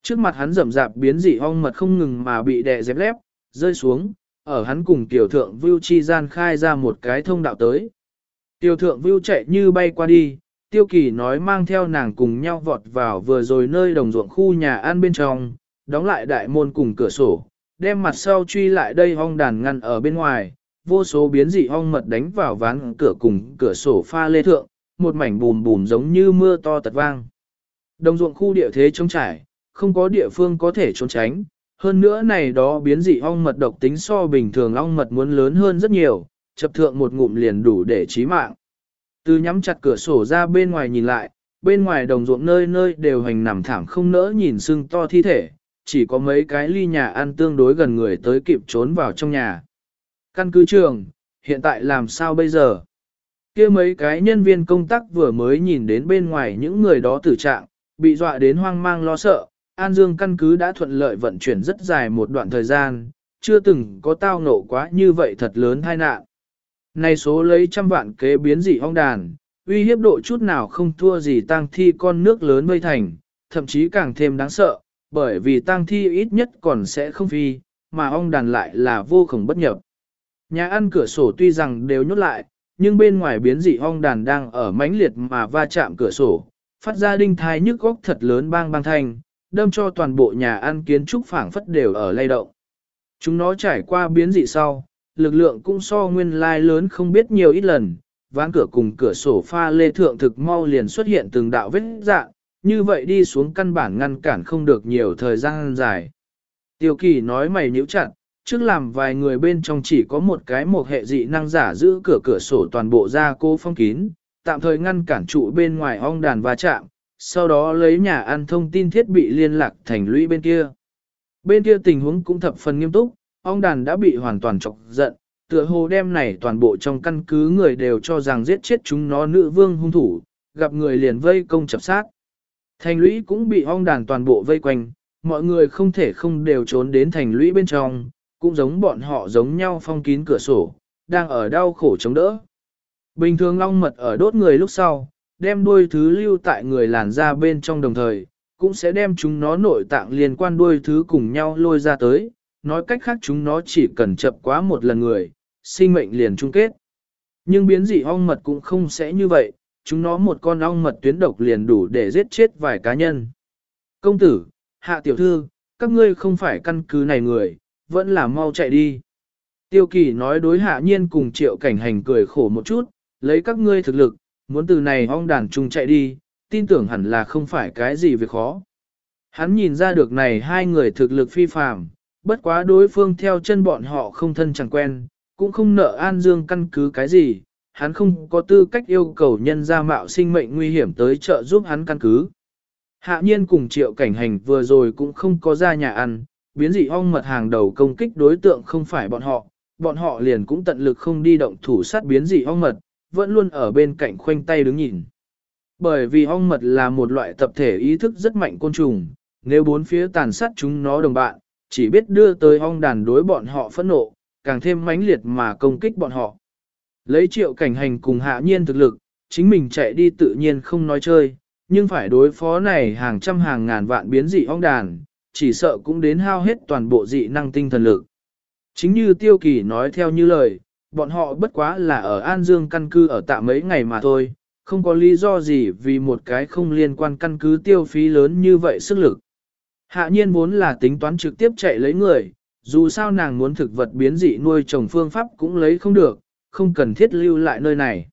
Trước mặt hắn rầm rạp biến dị ong mật không ngừng mà bị đè dẹp lép, rơi xuống, ở hắn cùng tiểu thượng Vưu chi gian khai ra một cái thông đạo tới. Tiểu thượng Vưu chạy như bay qua đi, tiêu kỳ nói mang theo nàng cùng nhau vọt vào vừa rồi nơi đồng ruộng khu nhà ăn bên trong, đóng lại đại môn cùng cửa sổ, đem mặt sau truy lại đây ong đàn ngăn ở bên ngoài, vô số biến dị ong mật đánh vào ván cửa cùng cửa sổ pha lê thượng, một mảnh bùm bùm giống như mưa to tật vang. Đồng ruộng khu địa thế trống trải, không có địa phương có thể trốn tránh, hơn nữa này đó biến dị ong mật độc tính so bình thường ong mật muốn lớn hơn rất nhiều, chập thượng một ngụm liền đủ để chí mạng. Từ nhắm chặt cửa sổ ra bên ngoài nhìn lại, bên ngoài đồng ruộng nơi nơi đều hành nằm thảm không nỡ nhìn sưng to thi thể, chỉ có mấy cái ly nhà ăn tương đối gần người tới kịp trốn vào trong nhà. Căn cứ trường, hiện tại làm sao bây giờ? kia mấy cái nhân viên công tác vừa mới nhìn đến bên ngoài những người đó tử trạng, bị dọa đến hoang mang lo sợ, An Dương căn cứ đã thuận lợi vận chuyển rất dài một đoạn thời gian, chưa từng có tao nổ quá như vậy thật lớn tai nạn. nay số lấy trăm vạn kế biến dị hong đàn, uy hiếp độ chút nào không thua gì tang thi con nước lớn mây thành, thậm chí càng thêm đáng sợ, bởi vì tang thi ít nhất còn sẽ không phi, mà ong đàn lại là vô cùng bất nhập. Nhà ăn cửa sổ tuy rằng đều nhốt lại, nhưng bên ngoài biến dị ong đàn đang ở mãnh liệt mà va chạm cửa sổ, phát ra đinh thai nhức góc thật lớn bang bang thanh, đâm cho toàn bộ nhà ăn kiến trúc phảng phất đều ở lay động. Chúng nó trải qua biến dị sau, lực lượng cũng so nguyên lai lớn không biết nhiều ít lần, ván cửa cùng cửa sổ pha lê thượng thực mau liền xuất hiện từng đạo vết dạng, như vậy đi xuống căn bản ngăn cản không được nhiều thời gian dài. Tiêu kỳ nói mày nhíu chặt, trước làm vài người bên trong chỉ có một cái một hệ dị năng giả giữ cửa cửa sổ toàn bộ ra cô phong kín, tạm thời ngăn cản trụ bên ngoài ong đàn va chạm, sau đó lấy nhà ăn thông tin thiết bị liên lạc thành lũy bên kia. Bên kia tình huống cũng thập phần nghiêm túc, ong đàn đã bị hoàn toàn chọc giận, tựa hồ đem này toàn bộ trong căn cứ người đều cho rằng giết chết chúng nó nữ vương hung thủ, gặp người liền vây công chập sát. Thành lũy cũng bị ong đàn toàn bộ vây quanh, mọi người không thể không đều trốn đến thành lũy bên trong, cũng giống bọn họ giống nhau phong kín cửa sổ, đang ở đau khổ chống đỡ. Bình thường long mật ở đốt người lúc sau, đem đuôi thứ lưu tại người làn ra bên trong đồng thời, cũng sẽ đem chúng nó nội tạng liên quan đuôi thứ cùng nhau lôi ra tới, nói cách khác chúng nó chỉ cần chập quá một lần người, sinh mệnh liền chung kết. Nhưng biến dị ong mật cũng không sẽ như vậy, chúng nó một con ong mật tuyến độc liền đủ để giết chết vài cá nhân. Công tử, hạ tiểu thư, các ngươi không phải căn cứ này người, vẫn là mau chạy đi. Tiêu kỳ nói đối hạ nhiên cùng triệu cảnh hành cười khổ một chút, lấy các ngươi thực lực, muốn từ này ong đàn chung chạy đi, tin tưởng hẳn là không phải cái gì việc khó. Hắn nhìn ra được này hai người thực lực phi phàm, bất quá đối phương theo chân bọn họ không thân chẳng quen, cũng không nợ an dương căn cứ cái gì, hắn không có tư cách yêu cầu nhân ra mạo sinh mệnh nguy hiểm tới trợ giúp hắn căn cứ. Hạ nhiên cùng triệu cảnh hành vừa rồi cũng không có ra nhà ăn, biến dị ong mật hàng đầu công kích đối tượng không phải bọn họ, bọn họ liền cũng tận lực không đi động thủ sát biến dị ong mật, vẫn luôn ở bên cạnh khoanh tay đứng nhìn. Bởi vì ong mật là một loại tập thể ý thức rất mạnh côn trùng, nếu bốn phía tàn sát chúng nó đồng bạn, chỉ biết đưa tới ong đàn đối bọn họ phẫn nộ, càng thêm mãnh liệt mà công kích bọn họ. Lấy triệu cảnh hành cùng hạ nhiên thực lực, chính mình chạy đi tự nhiên không nói chơi, nhưng phải đối phó này hàng trăm hàng ngàn vạn biến dị ong đàn, chỉ sợ cũng đến hao hết toàn bộ dị năng tinh thần lực. Chính như tiêu kỳ nói theo như lời, bọn họ bất quá là ở An Dương căn cứ ở tạm mấy ngày mà thôi, không có lý do gì vì một cái không liên quan căn cứ tiêu phí lớn như vậy sức lực. Hạ nhiên muốn là tính toán trực tiếp chạy lấy người, dù sao nàng muốn thực vật biến dị nuôi trồng phương pháp cũng lấy không được, không cần thiết lưu lại nơi này.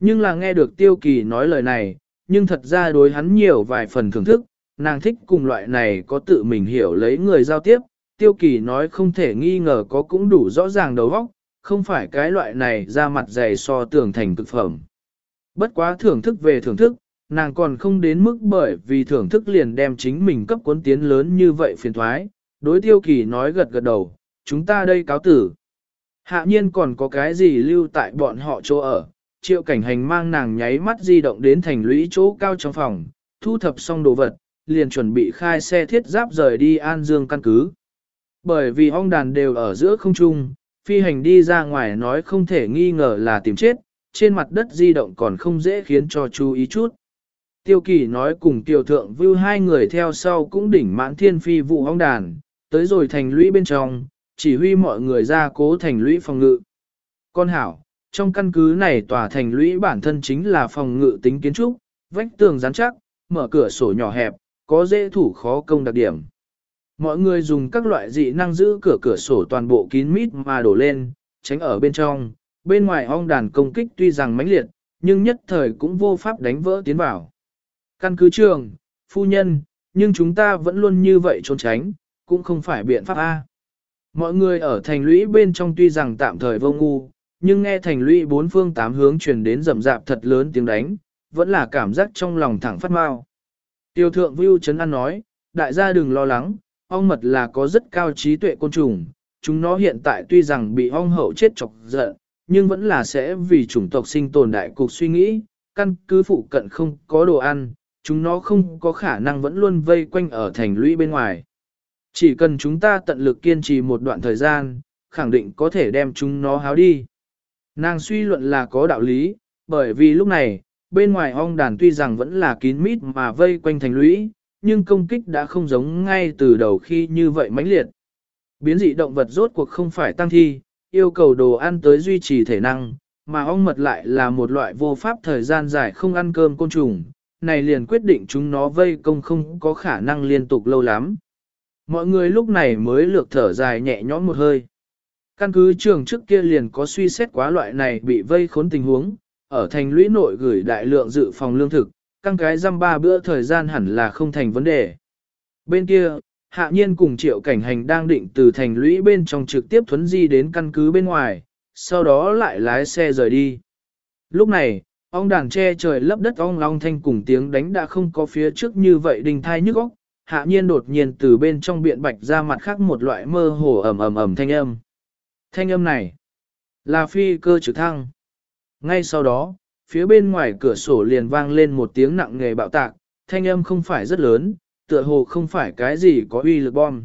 Nhưng là nghe được tiêu kỳ nói lời này, nhưng thật ra đối hắn nhiều vài phần thưởng thức, nàng thích cùng loại này có tự mình hiểu lấy người giao tiếp, tiêu kỳ nói không thể nghi ngờ có cũng đủ rõ ràng đầu óc, không phải cái loại này ra mặt dày so tưởng thành cực phẩm. Bất quá thưởng thức về thưởng thức, nàng còn không đến mức bởi vì thưởng thức liền đem chính mình cấp cuốn tiến lớn như vậy phiền thoái, đối tiêu kỳ nói gật gật đầu, chúng ta đây cáo tử. Hạ nhiên còn có cái gì lưu tại bọn họ chỗ ở, triệu cảnh hành mang nàng nháy mắt di động đến thành lũy chỗ cao trong phòng, thu thập xong đồ vật, liền chuẩn bị khai xe thiết giáp rời đi An Dương căn cứ. Bởi vì ong đàn đều ở giữa không trung, phi hành đi ra ngoài nói không thể nghi ngờ là tìm chết, trên mặt đất di động còn không dễ khiến cho chú ý chút. Tiêu kỳ nói cùng tiểu thượng Vưu hai người theo sau cũng đỉnh mãn thiên phi vụ ong đàn, tới rồi thành lũy bên trong, chỉ huy mọi người ra cố thành lũy phòng ngự. Con hảo, trong căn cứ này tòa thành lũy bản thân chính là phòng ngự tính kiến trúc, vách tường rắn chắc, mở cửa sổ nhỏ hẹp, có dễ thủ khó công đặc điểm. Mọi người dùng các loại dị năng giữ cửa cửa sổ toàn bộ kín mít mà đổ lên, tránh ở bên trong, bên ngoài ong đàn công kích tuy rằng mãnh liệt, nhưng nhất thời cũng vô pháp đánh vỡ tiến vào. Căn cứ trường, phu nhân, nhưng chúng ta vẫn luôn như vậy trốn tránh, cũng không phải biện pháp A. Mọi người ở thành lũy bên trong tuy rằng tạm thời vô ngu, nhưng nghe thành lũy bốn phương tám hướng truyền đến rầm rạp thật lớn tiếng đánh, vẫn là cảm giác trong lòng thẳng phát mau. Tiêu thượng Vưu Trấn An nói, đại gia đừng lo lắng, ong mật là có rất cao trí tuệ côn trùng, chúng nó hiện tại tuy rằng bị ong hậu chết chọc giận, nhưng vẫn là sẽ vì chủng tộc sinh tồn đại cục suy nghĩ, căn cứ phụ cận không có đồ ăn, chúng nó không có khả năng vẫn luôn vây quanh ở thành lũy bên ngoài. Chỉ cần chúng ta tận lực kiên trì một đoạn thời gian, khẳng định có thể đem chúng nó háo đi. Nàng suy luận là có đạo lý, bởi vì lúc này, bên ngoài ong đàn tuy rằng vẫn là kín mít mà vây quanh thành lũy, nhưng công kích đã không giống ngay từ đầu khi như vậy mãnh liệt. Biến dị động vật rốt cuộc không phải tăng thi, yêu cầu đồ ăn tới duy trì thể năng, mà ong mật lại là một loại vô pháp thời gian dài không ăn cơm côn trùng, này liền quyết định chúng nó vây công không có khả năng liên tục lâu lắm. Mọi người lúc này mới lược thở dài nhẹ nhõm một hơi. Căn cứ trường trước kia liền có suy xét quá loại này bị vây khốn tình huống, ở thành lũy nội gửi đại lượng dự phòng lương thực, căng cái răm ba bữa thời gian hẳn là không thành vấn đề. Bên kia, hạ nhiên cùng triệu cảnh hành đang định từ thành lũy bên trong trực tiếp thuấn di đến căn cứ bên ngoài, sau đó lại lái xe rời đi. Lúc này, ong đàn che trời lấp đất ong long thanh cùng tiếng đánh đã không có phía trước như vậy đình thai nhức óc, hạ nhiên đột nhiên từ bên trong biện bạch ra mặt khác một loại mơ hồ ầm ầm ẩm thanh âm. Thanh âm này là phi cơ trực thăng. Ngay sau đó, phía bên ngoài cửa sổ liền vang lên một tiếng nặng nghề bạo tạc, thanh âm không phải rất lớn, tựa hồ không phải cái gì có uy lực bom.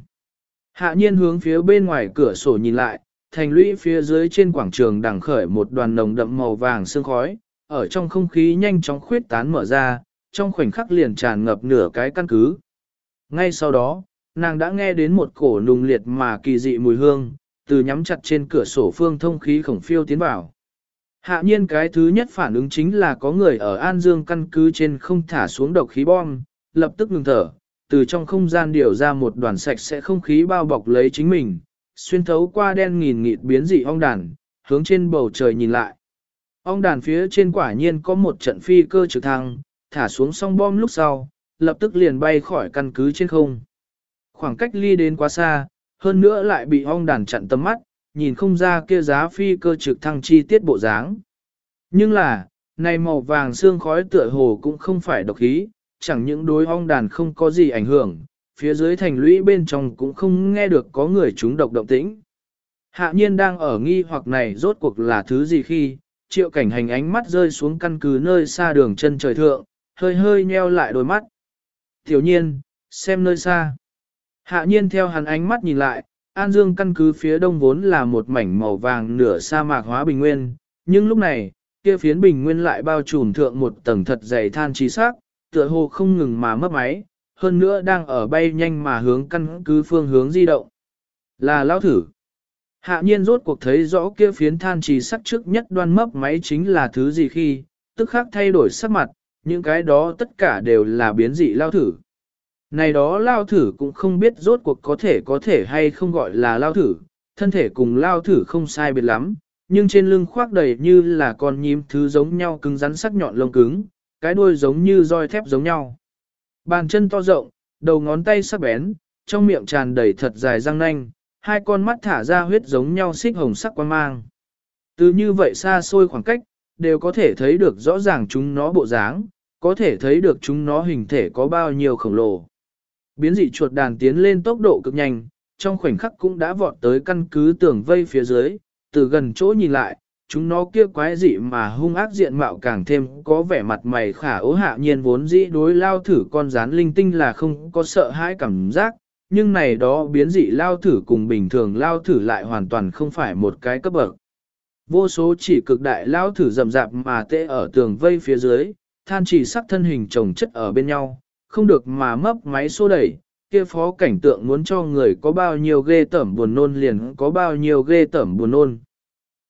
Hạ nhiên hướng phía bên ngoài cửa sổ nhìn lại, thành lũy phía dưới trên quảng trường đằng khởi một đoàn nồng đậm màu vàng sương khói, ở trong không khí nhanh chóng khuyết tán mở ra, trong khoảnh khắc liền tràn ngập nửa cái căn cứ. Ngay sau đó, nàng đã nghe đến một cổ nùng liệt mà kỳ dị mùi hương, từ nhắm chặt trên cửa sổ phương thông khí khổng phiêu tiến vào. Hạ nhiên cái thứ nhất phản ứng chính là có người ở An Dương căn cứ trên không thả xuống độc khí bom, lập tức ngừng thở, từ trong không gian điều ra một đoàn sạch sẽ không khí bao bọc lấy chính mình, xuyên thấu qua đen nghìn nghịt biến dị ong đàn, hướng trên bầu trời nhìn lại. Ong đàn phía trên quả nhiên có một trận phi cơ trực thăng, thả xuống song bom lúc sau, lập tức liền bay khỏi căn cứ trên không. Khoảng cách ly đến quá xa, hơn nữa lại bị ong đàn chặn tầm mắt, nhìn không ra kia giá phi cơ trực thăng chi tiết bộ dáng. Nhưng là, này màu vàng xương khói tựa hồ cũng không phải độc khí, chẳng những đối ong đàn không có gì ảnh hưởng, phía dưới thành lũy bên trong cũng không nghe được có người chúng độc động tĩnh. Hạ nhiên đang ở nghi hoặc này rốt cuộc là thứ gì khi, triệu cảnh hành ánh mắt rơi xuống căn cứ nơi xa đường chân trời thượng, hơi hơi nheo lại đôi mắt. Tiểu nhiên, xem nơi xa. Hạ nhiên theo hắn ánh mắt nhìn lại, An Dương căn cứ phía đông vốn là một mảnh màu vàng nửa sa mạc hóa bình nguyên, nhưng lúc này, kia phiến bình nguyên lại bao trùm thượng một tầng thật dày than trí sắc, tựa hồ không ngừng mà mất máy, hơn nữa đang ở bay nhanh mà hướng căn cứ phương hướng di động. Là lao thử. Hạ nhiên rốt cuộc thấy rõ kia phiến than trì sắc trước nhất đoan mấp máy chính là thứ gì khi, tức khắc thay đổi sắc mặt, những cái đó tất cả đều là biến dị lao thử. Này đó lao thử cũng không biết rốt cuộc có thể có thể hay không gọi là lao thử, thân thể cùng lao thử không sai biệt lắm, nhưng trên lưng khoác đầy như là con nhím thứ giống nhau cứng rắn sắc nhọn lông cứng, cái đuôi giống như roi thép giống nhau. Bàn chân to rộng, đầu ngón tay sắc bén, trong miệng tràn đầy thật dài răng nanh, hai con mắt thả ra huyết giống nhau xích hồng sắc quan mang. Từ như vậy xa xôi khoảng cách, đều có thể thấy được rõ ràng chúng nó bộ dáng, có thể thấy được chúng nó hình thể có bao nhiêu khổng lồ. Biến dị chuột đàn tiến lên tốc độ cực nhanh, trong khoảnh khắc cũng đã vọt tới căn cứ tường vây phía dưới, từ gần chỗ nhìn lại, chúng nó kia quái dị mà hung ác diện mạo càng thêm có vẻ mặt mày khả ố hạ nhiên vốn dĩ đối lao thử con rán linh tinh là không có sợ hãi cảm giác, nhưng này đó biến dị lao thử cùng bình thường lao thử lại hoàn toàn không phải một cái cấp bậc. Vô số chỉ cực đại lao thử rầm rạp mà tê ở tường vây phía dưới, than chỉ sắc thân hình chồng chất ở bên nhau, không được mà mấp máy xô đẩy, kia phó cảnh tượng muốn cho người có bao nhiêu ghê tởm buồn nôn liền có bao nhiêu ghê tởm buồn nôn.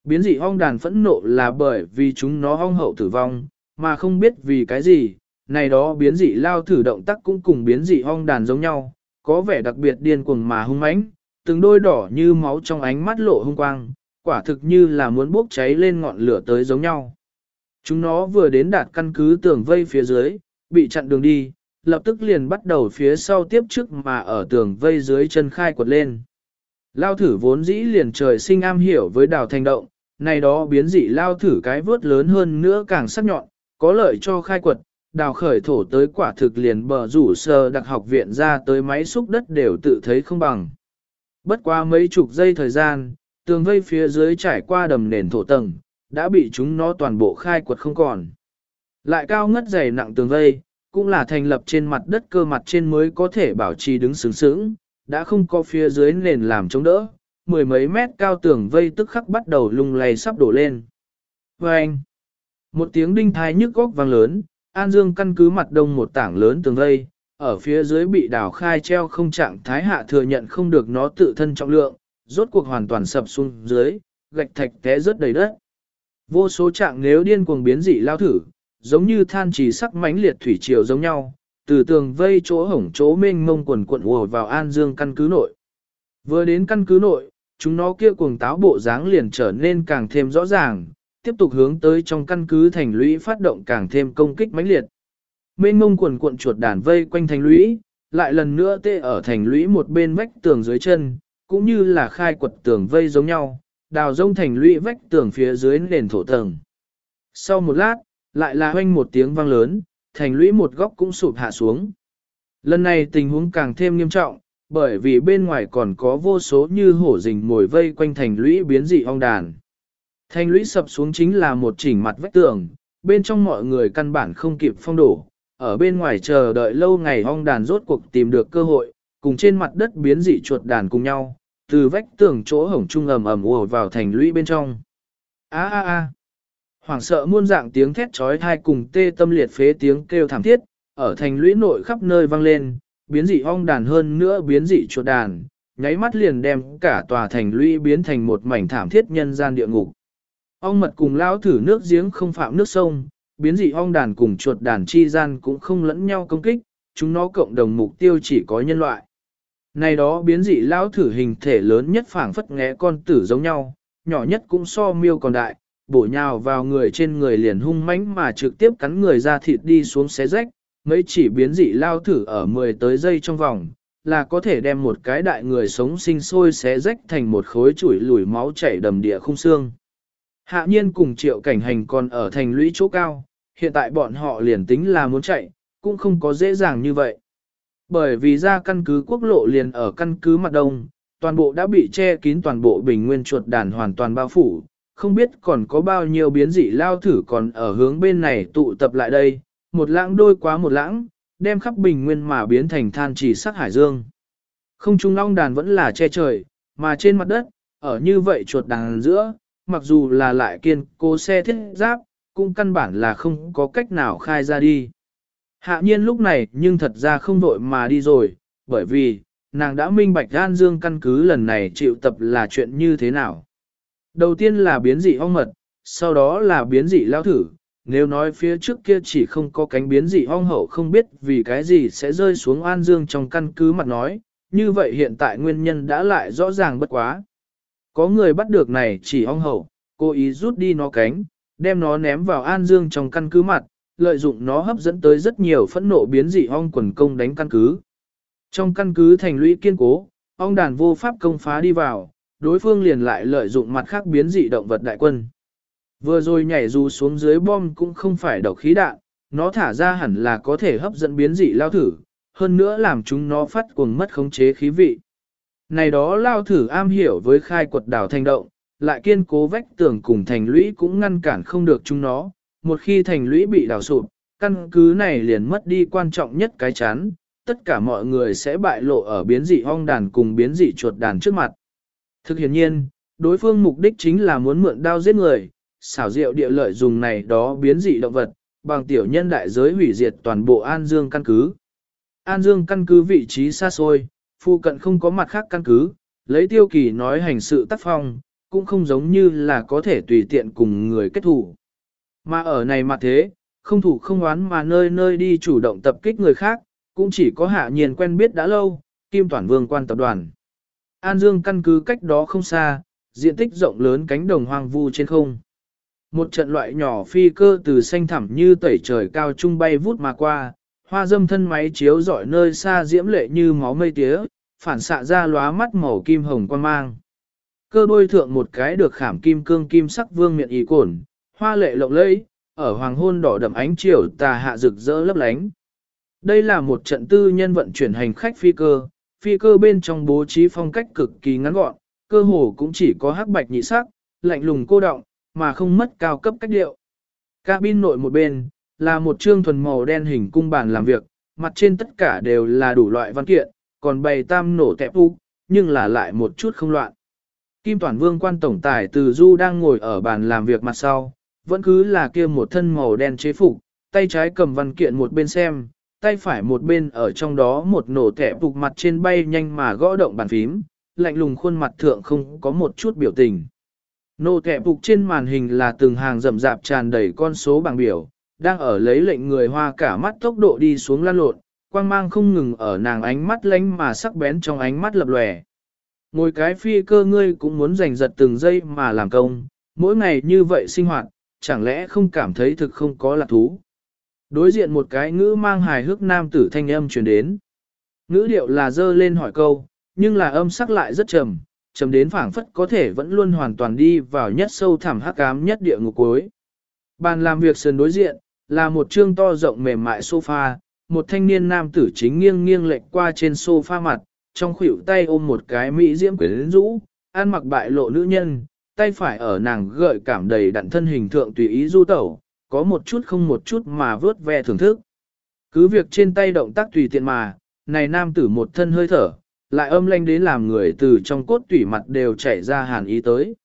Biến dị ong đàn phẫn nộ là bởi vì chúng nó ong hậu tử vong, mà không biết vì cái gì, này đó biến dị lao thử động tác cũng cùng biến dị ong đàn giống nhau, có vẻ đặc biệt điên cuồng mà hung mãnh, từng đôi đỏ như máu trong ánh mắt lộ hung quang, quả thực như là muốn bốc cháy lên ngọn lửa tới giống nhau. Chúng nó vừa đến đạt căn cứ tường vây phía dưới, bị chặn đường đi, lập tức liền bắt đầu phía sau tiếp trước mà ở tường vây dưới chân khai quật lên. Lao thử vốn dĩ liền trời sinh am hiểu với đào thành động, này đó biến dị lao thử cái vớt lớn hơn nữa càng sắc nhọn, có lợi cho khai quật, đào khởi thổ tới quả thực liền bờ rủ sơ đặc học viện ra tới máy xúc đất đều tự thấy không bằng. Bất qua mấy chục giây thời gian, tường vây phía dưới trải qua đầm nền thổ tầng, đã bị chúng nó toàn bộ khai quật không còn. Lại cao ngất dày nặng tường vây, cũng là thành lập trên mặt đất cơ mặt trên mới có thể bảo trì đứng sướng sướng, đã không có phía dưới nền làm chống đỡ, mười mấy mét cao tường vây tức khắc bắt đầu lung lay sắp đổ lên. Và anh, một tiếng đinh thai nhức góc vang lớn, An Dương căn cứ mặt đông một tảng lớn tường vây, ở phía dưới bị đào khai treo không trạng thái hạ thừa nhận không được nó tự thân trọng lượng, rốt cuộc hoàn toàn sập xuống dưới, gạch thạch té rớt đầy đất. Vô số trạng nếu điên cuồng biến dị lao thử, giống như than trì sắc mãnh liệt thủy triều giống nhau, từ tường vây chỗ hổng chỗ mênh mông quần cuộn ùa vào An Dương căn cứ nội. Vừa đến căn cứ nội, chúng nó kia cuồng táo bộ dáng liền trở nên càng thêm rõ ràng, tiếp tục hướng tới trong căn cứ thành lũy phát động càng thêm công kích mãnh liệt. Mênh mông quần cuộn chuột đàn vây quanh thành lũy, lại lần nữa tê ở thành lũy một bên vách tường dưới chân, cũng như là khai quật tường vây giống nhau, đào rông thành lũy vách tường phía dưới nền thổ tầng. Sau một lát, lại là hoanh một tiếng vang lớn, thành lũy một góc cũng sụp hạ xuống. Lần này tình huống càng thêm nghiêm trọng, bởi vì bên ngoài còn có vô số như hổ rình mồi vây quanh thành lũy biến dị ong đàn. Thành lũy sập xuống chính là một chỉnh mặt vách tường, bên trong mọi người căn bản không kịp phong đổ, ở bên ngoài chờ đợi lâu ngày ong đàn rốt cuộc tìm được cơ hội, cùng trên mặt đất biến dị chuột đàn cùng nhau, từ vách tường chỗ hổng trung ầm ầm ùa vào thành lũy bên trong. A a a. Hoảng sợ muôn dạng tiếng thét trói thai cùng tê tâm liệt phế tiếng kêu thảm thiết, ở thành lũy nội khắp nơi vang lên, biến dị ong đàn hơn nữa biến dị chuột đàn, nháy mắt liền đem cả tòa thành lũy biến thành một mảnh thảm thiết nhân gian địa ngục. Ong mật cùng lao thử nước giếng không phạm nước sông, biến dị ong đàn cùng chuột đàn chi gian cũng không lẫn nhau công kích, chúng nó cộng đồng mục tiêu chỉ có nhân loại. Này đó biến dị lao thử hình thể lớn nhất phảng phất nghe con tử giống nhau, nhỏ nhất cũng so miêu còn đại, bổ nhào vào người trên người liền hung mãnh mà trực tiếp cắn người ra thịt đi xuống xé rách, mấy chỉ biến dị lao thử ở 10 tới giây trong vòng, là có thể đem một cái đại người sống sinh sôi xé rách thành một khối chuỗi lùi máu chảy đầm địa không xương. Hạ nhiên cùng triệu cảnh hành còn ở thành lũy chỗ cao, hiện tại bọn họ liền tính là muốn chạy, cũng không có dễ dàng như vậy. Bởi vì ra căn cứ quốc lộ liền ở căn cứ mặt đông, toàn bộ đã bị che kín toàn bộ bình nguyên chuột đàn hoàn toàn bao phủ, không biết còn có bao nhiêu biến dị lao thử còn ở hướng bên này tụ tập lại đây, một lãng đôi quá một lãng, đem khắp bình nguyên mà biến thành than chỉ sắc hải dương. Không trung long đàn vẫn là che trời, mà trên mặt đất, ở như vậy chuột đàn giữa, mặc dù là lại kiên cố xe thiết giáp, cũng căn bản là không có cách nào khai ra đi. Hạ nhiên lúc này nhưng thật ra không vội mà đi rồi, bởi vì, nàng đã minh bạch An Dương căn cứ lần này chịu tập là chuyện như thế nào. Đầu tiên là biến dị ong mật, sau đó là biến dị lao thử, nếu nói phía trước kia chỉ không có cánh biến dị ong hậu không biết vì cái gì sẽ rơi xuống An Dương trong căn cứ mặt nói, như vậy hiện tại nguyên nhân đã lại rõ ràng bất quá. Có người bắt được này chỉ ong hậu, cố ý rút đi nó cánh, đem nó ném vào An Dương trong căn cứ mặt, lợi dụng nó hấp dẫn tới rất nhiều phẫn nộ biến dị ong quần công đánh căn cứ. Trong căn cứ thành lũy kiên cố, ong đàn vô pháp công phá đi vào, đối phương liền lại lợi dụng mặt khác biến dị động vật đại quân. Vừa rồi nhảy dù xuống dưới bom cũng không phải độc khí đạn, nó thả ra hẳn là có thể hấp dẫn biến dị lao thử, hơn nữa làm chúng nó phát cuồng mất khống chế khí vị. Này đó lao thử am hiểu với khai quật đảo thành động, lại kiên cố vách tường cùng thành lũy cũng ngăn cản không được chúng nó, một khi thành lũy bị đào sụp, căn cứ này liền mất đi quan trọng nhất cái chán, tất cả mọi người sẽ bại lộ ở biến dị ong đàn cùng biến dị chuột đàn trước mặt. Thực hiện nhiên, đối phương mục đích chính là muốn mượn đao giết người, xảo diệu địa lợi dùng này đó biến dị động vật, bằng tiểu nhân đại giới hủy diệt toàn bộ An Dương căn cứ. An Dương căn cứ vị trí xa xôi, phụ cận không có mặt khác căn cứ, lấy tiêu kỳ nói hành sự tác phong, cũng không giống như là có thể tùy tiện cùng người kết thủ. Mà ở này mà thế, không thủ không oán mà nơi nơi đi chủ động tập kích người khác, cũng chỉ có hạ nhiên quen biết đã lâu, Kim Toản Vương quan tập đoàn. An Dương căn cứ cách đó không xa, diện tích rộng lớn cánh đồng hoang vu trên không. Một trận loại nhỏ phi cơ từ xanh thẳm như tẩy trời cao trung bay vút mà qua, hoa dâm thân máy chiếu rọi nơi xa diễm lệ như máu mây tía, phản xạ ra lóa mắt màu kim hồng quan mang. Cơ đôi thượng một cái được khảm kim cương kim sắc vương miệng ý cổn, hoa lệ lộng lẫy, ở hoàng hôn đỏ đậm ánh chiều tà hạ rực rỡ lấp lánh. Đây là một trận tư nhân vận chuyển hành khách phi cơ, phi cơ bên trong bố trí phong cách cực kỳ ngắn gọn, cơ hồ cũng chỉ có hắc bạch nhị sắc, lạnh lùng cô động, mà không mất cao cấp cách điệu. Cabin nội một bên, là một trương thuần màu đen hình cung bàn làm việc, mặt trên tất cả đều là đủ loại văn kiện, còn bày tam nổ tẹp u, nhưng là lại một chút không loạn. Kim Toàn Vương quan tổng tài từ Du đang ngồi ở bàn làm việc mặt sau, vẫn cứ là kia một thân màu đen chế phục, tay trái cầm văn kiện một bên xem, tay phải một bên ở trong đó một nổ thẻ phục mặt trên bay nhanh mà gõ động bàn phím, lạnh lùng khuôn mặt thượng không có một chút biểu tình. Nổ thẻ phục trên màn hình là từng hàng rậm rạp tràn đầy con số bảng biểu, đang ở lấy lệnh người hoa cả mắt tốc độ đi xuống lan lộn, quang mang không ngừng ở nàng ánh mắt lánh mà sắc bén trong ánh mắt lập lòe. Ngồi cái phi cơ ngươi cũng muốn giành giật từng giây mà làm công, mỗi ngày như vậy sinh hoạt, chẳng lẽ không cảm thấy thực không có lạc thú. Đối diện một cái ngữ mang hài hước nam tử thanh âm truyền đến. Ngữ điệu là dơ lên hỏi câu, nhưng là âm sắc lại rất trầm, trầm đến phảng phất có thể vẫn luôn hoàn toàn đi vào nhất sâu thẳm hắc ám nhất địa ngục cuối. Bàn làm việc sườn đối diện, là một trương to rộng mềm mại sofa, một thanh niên nam tử chính nghiêng nghiêng lệch qua trên sofa mặt, trong khuỷu tay ôm một cái mỹ diễm quyến rũ, ăn mặc bại lộ nữ nhân, tay phải ở nàng gợi cảm đầy đặn thân hình thượng tùy ý du tẩu, có một chút không một chút mà vớt ve thưởng thức. Cứ việc trên tay động tác tùy tiện mà, này nam tử một thân hơi thở, lại âm lanh đến làm người từ trong cốt tủy mặt đều chảy ra hàn ý tới.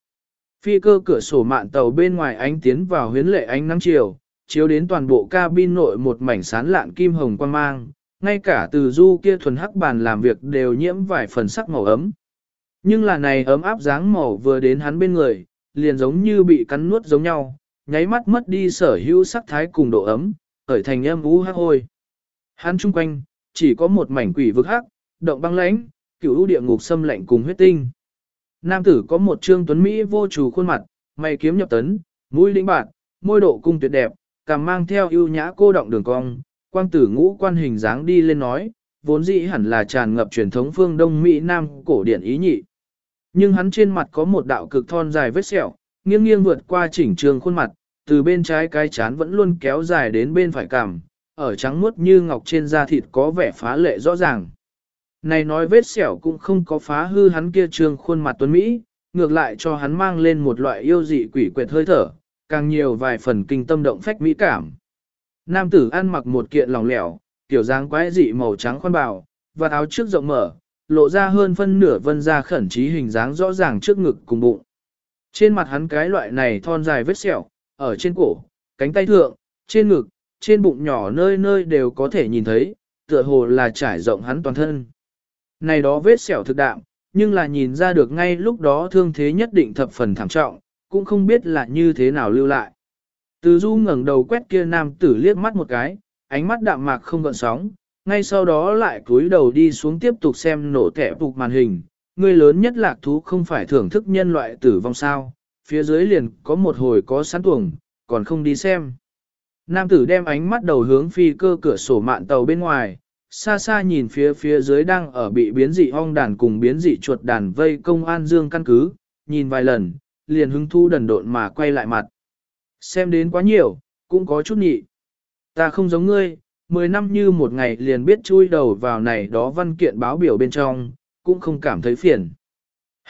Phi cơ cửa sổ mạn tàu bên ngoài ánh tiến vào huyến lệ ánh nắng chiều, chiếu đến toàn bộ cabin nội một mảnh sán lạn kim hồng quang mang, ngay cả từ du kia thuần hắc bàn làm việc đều nhiễm vài phần sắc màu ấm. Nhưng là này ấm áp dáng màu vừa đến hắn bên người, liền giống như bị cắn nuốt giống nhau, nháy mắt mất đi sở hữu sắc thái cùng độ ấm, khởi thành âm u hắc hôi. Hắn chung quanh, chỉ có một mảnh quỷ vực hắc, động băng lãnh, cửu u địa ngục xâm lạnh cùng huyết tinh. Nam tử có một trương tuấn Mỹ vô chủ khuôn mặt, mày kiếm nhập tấn, mũi lĩnh bạc, môi độ cung tuyệt đẹp, càng mang theo ưu nhã cô động đường cong, quang tử ngũ quan hình dáng đi lên nói, vốn dĩ hẳn là tràn ngập truyền thống phương Đông Mỹ Nam cổ điển ý nhị. Nhưng hắn trên mặt có một đạo cực thon dài vết sẹo, nghiêng nghiêng vượt qua chỉnh trường khuôn mặt, từ bên trái cái chán vẫn luôn kéo dài đến bên phải cằm, ở trắng muốt như ngọc trên da thịt có vẻ phá lệ rõ ràng. Này nói vết sẹo cũng không có phá hư hắn kia trương khuôn mặt tuấn Mỹ, ngược lại cho hắn mang lên một loại yêu dị quỷ quyệt hơi thở, càng nhiều vài phần kinh tâm động phách mỹ cảm. Nam tử ăn mặc một kiện lỏng lẻo, kiểu dáng quái dị màu trắng khoan bào, và áo trước rộng mở, lộ ra hơn phân nửa vân ra khẩn trí hình dáng rõ ràng trước ngực cùng bụng. Trên mặt hắn cái loại này thon dài vết sẹo, ở trên cổ, cánh tay thượng, trên ngực, trên bụng nhỏ nơi nơi đều có thể nhìn thấy, tựa hồ là trải rộng hắn toàn thân. Này đó vết sẹo thực đạm, nhưng là nhìn ra được ngay lúc đó thương thế nhất định thập phần thảm trọng, cũng không biết là như thế nào lưu lại. Từ du ngẩng đầu quét kia nam tử liếc mắt một cái, ánh mắt đạm mạc không gợn sóng, ngay sau đó lại cúi đầu đi xuống tiếp tục xem nổ thẻ phục màn hình. Người lớn nhất lạc thú không phải thưởng thức nhân loại tử vong sao, phía dưới liền có một hồi có sán tuồng, còn không đi xem. Nam tử đem ánh mắt đầu hướng phi cơ cửa sổ mạn tàu bên ngoài, xa xa nhìn phía phía dưới đang ở bị biến dị ong đàn cùng biến dị chuột đàn vây công an dương căn cứ, nhìn vài lần, liền hứng thu đần độn mà quay lại mặt. Xem đến quá nhiều, cũng có chút nhị. Ta không giống ngươi, mười năm như một ngày liền biết chui đầu vào này đó văn kiện báo biểu bên trong, cũng không cảm thấy phiền.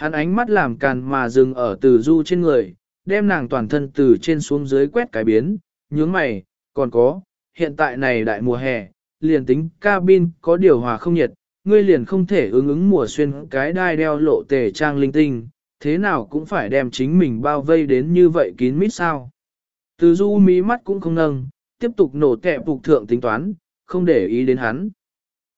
Hắn ánh mắt làm càn mà dừng ở từ du trên người, đem nàng toàn thân từ trên xuống dưới quét cái biến, nhướng mày, còn có, hiện tại này đại mùa hè, liền tính cabin có điều hòa không nhiệt, ngươi liền không thể ứng ứng mùa xuyên cái đai đeo lộ tề trang linh tinh, thế nào cũng phải đem chính mình bao vây đến như vậy kín mít sao. Từ du mí mắt cũng không nâng, tiếp tục nổ kẹp phục thượng tính toán, không để ý đến hắn.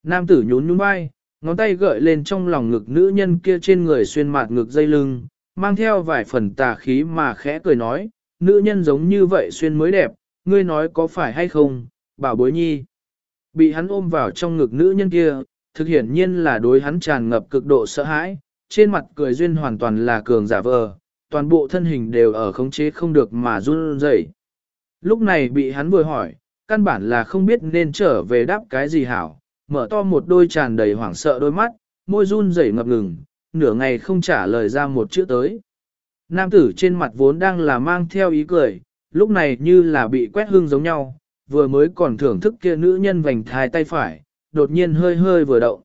Nam tử nhún nhún vai, ngón tay gợi lên trong lòng ngực nữ nhân kia trên người xuyên mạt ngực dây lưng, mang theo vài phần tà khí mà khẽ cười nói, nữ nhân giống như vậy xuyên mới đẹp, ngươi nói có phải hay không, bảo bối nhi. Bị hắn ôm vào trong ngực nữ nhân kia, thực hiển nhiên là đối hắn tràn ngập cực độ sợ hãi, trên mặt cười duyên hoàn toàn là cường giả vờ, toàn bộ thân hình đều ở khống chế không được mà run rẩy. Lúc này bị hắn vừa hỏi, căn bản là không biết nên trở về đáp cái gì hảo, mở to một đôi tràn đầy hoảng sợ đôi mắt, môi run rẩy ngập ngừng, nửa ngày không trả lời ra một chữ tới. Nam tử trên mặt vốn đang là mang theo ý cười, lúc này như là bị quét hương giống nhau, vừa mới còn thưởng thức kia nữ nhân vành thai tay phải, đột nhiên hơi hơi vừa động.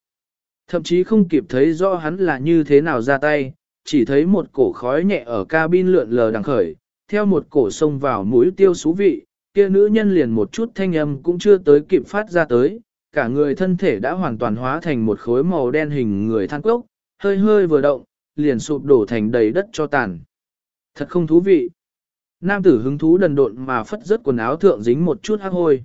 Thậm chí không kịp thấy rõ hắn là như thế nào ra tay, chỉ thấy một cổ khói nhẹ ở cabin lượn lờ đằng khởi, theo một cổ sông vào mũi tiêu xú vị, kia nữ nhân liền một chút thanh âm cũng chưa tới kịp phát ra tới, cả người thân thể đã hoàn toàn hóa thành một khối màu đen hình người than cốc, hơi hơi vừa động, liền sụp đổ thành đầy đất cho tàn. Thật không thú vị. Nam tử hứng thú đần độn mà phất rớt quần áo thượng dính một chút hắc hôi.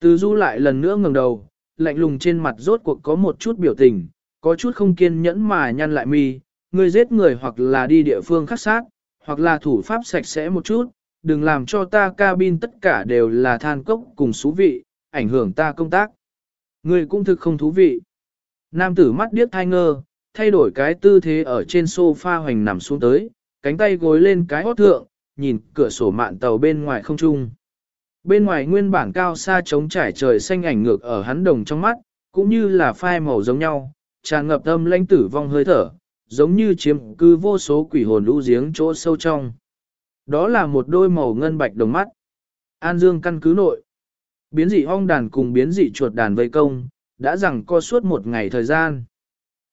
Từ du lại lần nữa ngẩng đầu, lạnh lùng trên mặt rốt cuộc có một chút biểu tình, có chút không kiên nhẫn mà nhăn lại mi, người giết người hoặc là đi địa phương khắc sát, hoặc là thủ pháp sạch sẽ một chút, đừng làm cho ta cabin tất cả đều là than cốc cùng xú vị, ảnh hưởng ta công tác. Người cũng thực không thú vị. Nam tử mắt điếc thai ngơ, thay đổi cái tư thế ở trên sofa hoành nằm xuống tới, cánh tay gối lên cái hót thượng, nhìn cửa sổ mạn tàu bên ngoài không trung. Bên ngoài nguyên bản cao xa trống trải trời xanh ảnh ngược ở hắn đồng trong mắt, cũng như là phai màu giống nhau, tràn ngập âm lãnh tử vong hơi thở, giống như chiếm cư vô số quỷ hồn lũ giếng chỗ sâu trong. Đó là một đôi màu ngân bạch đồng mắt. An Dương căn cứ nội. Biến dị ong đàn cùng biến dị chuột đàn vây công, đã rằng co suốt một ngày thời gian.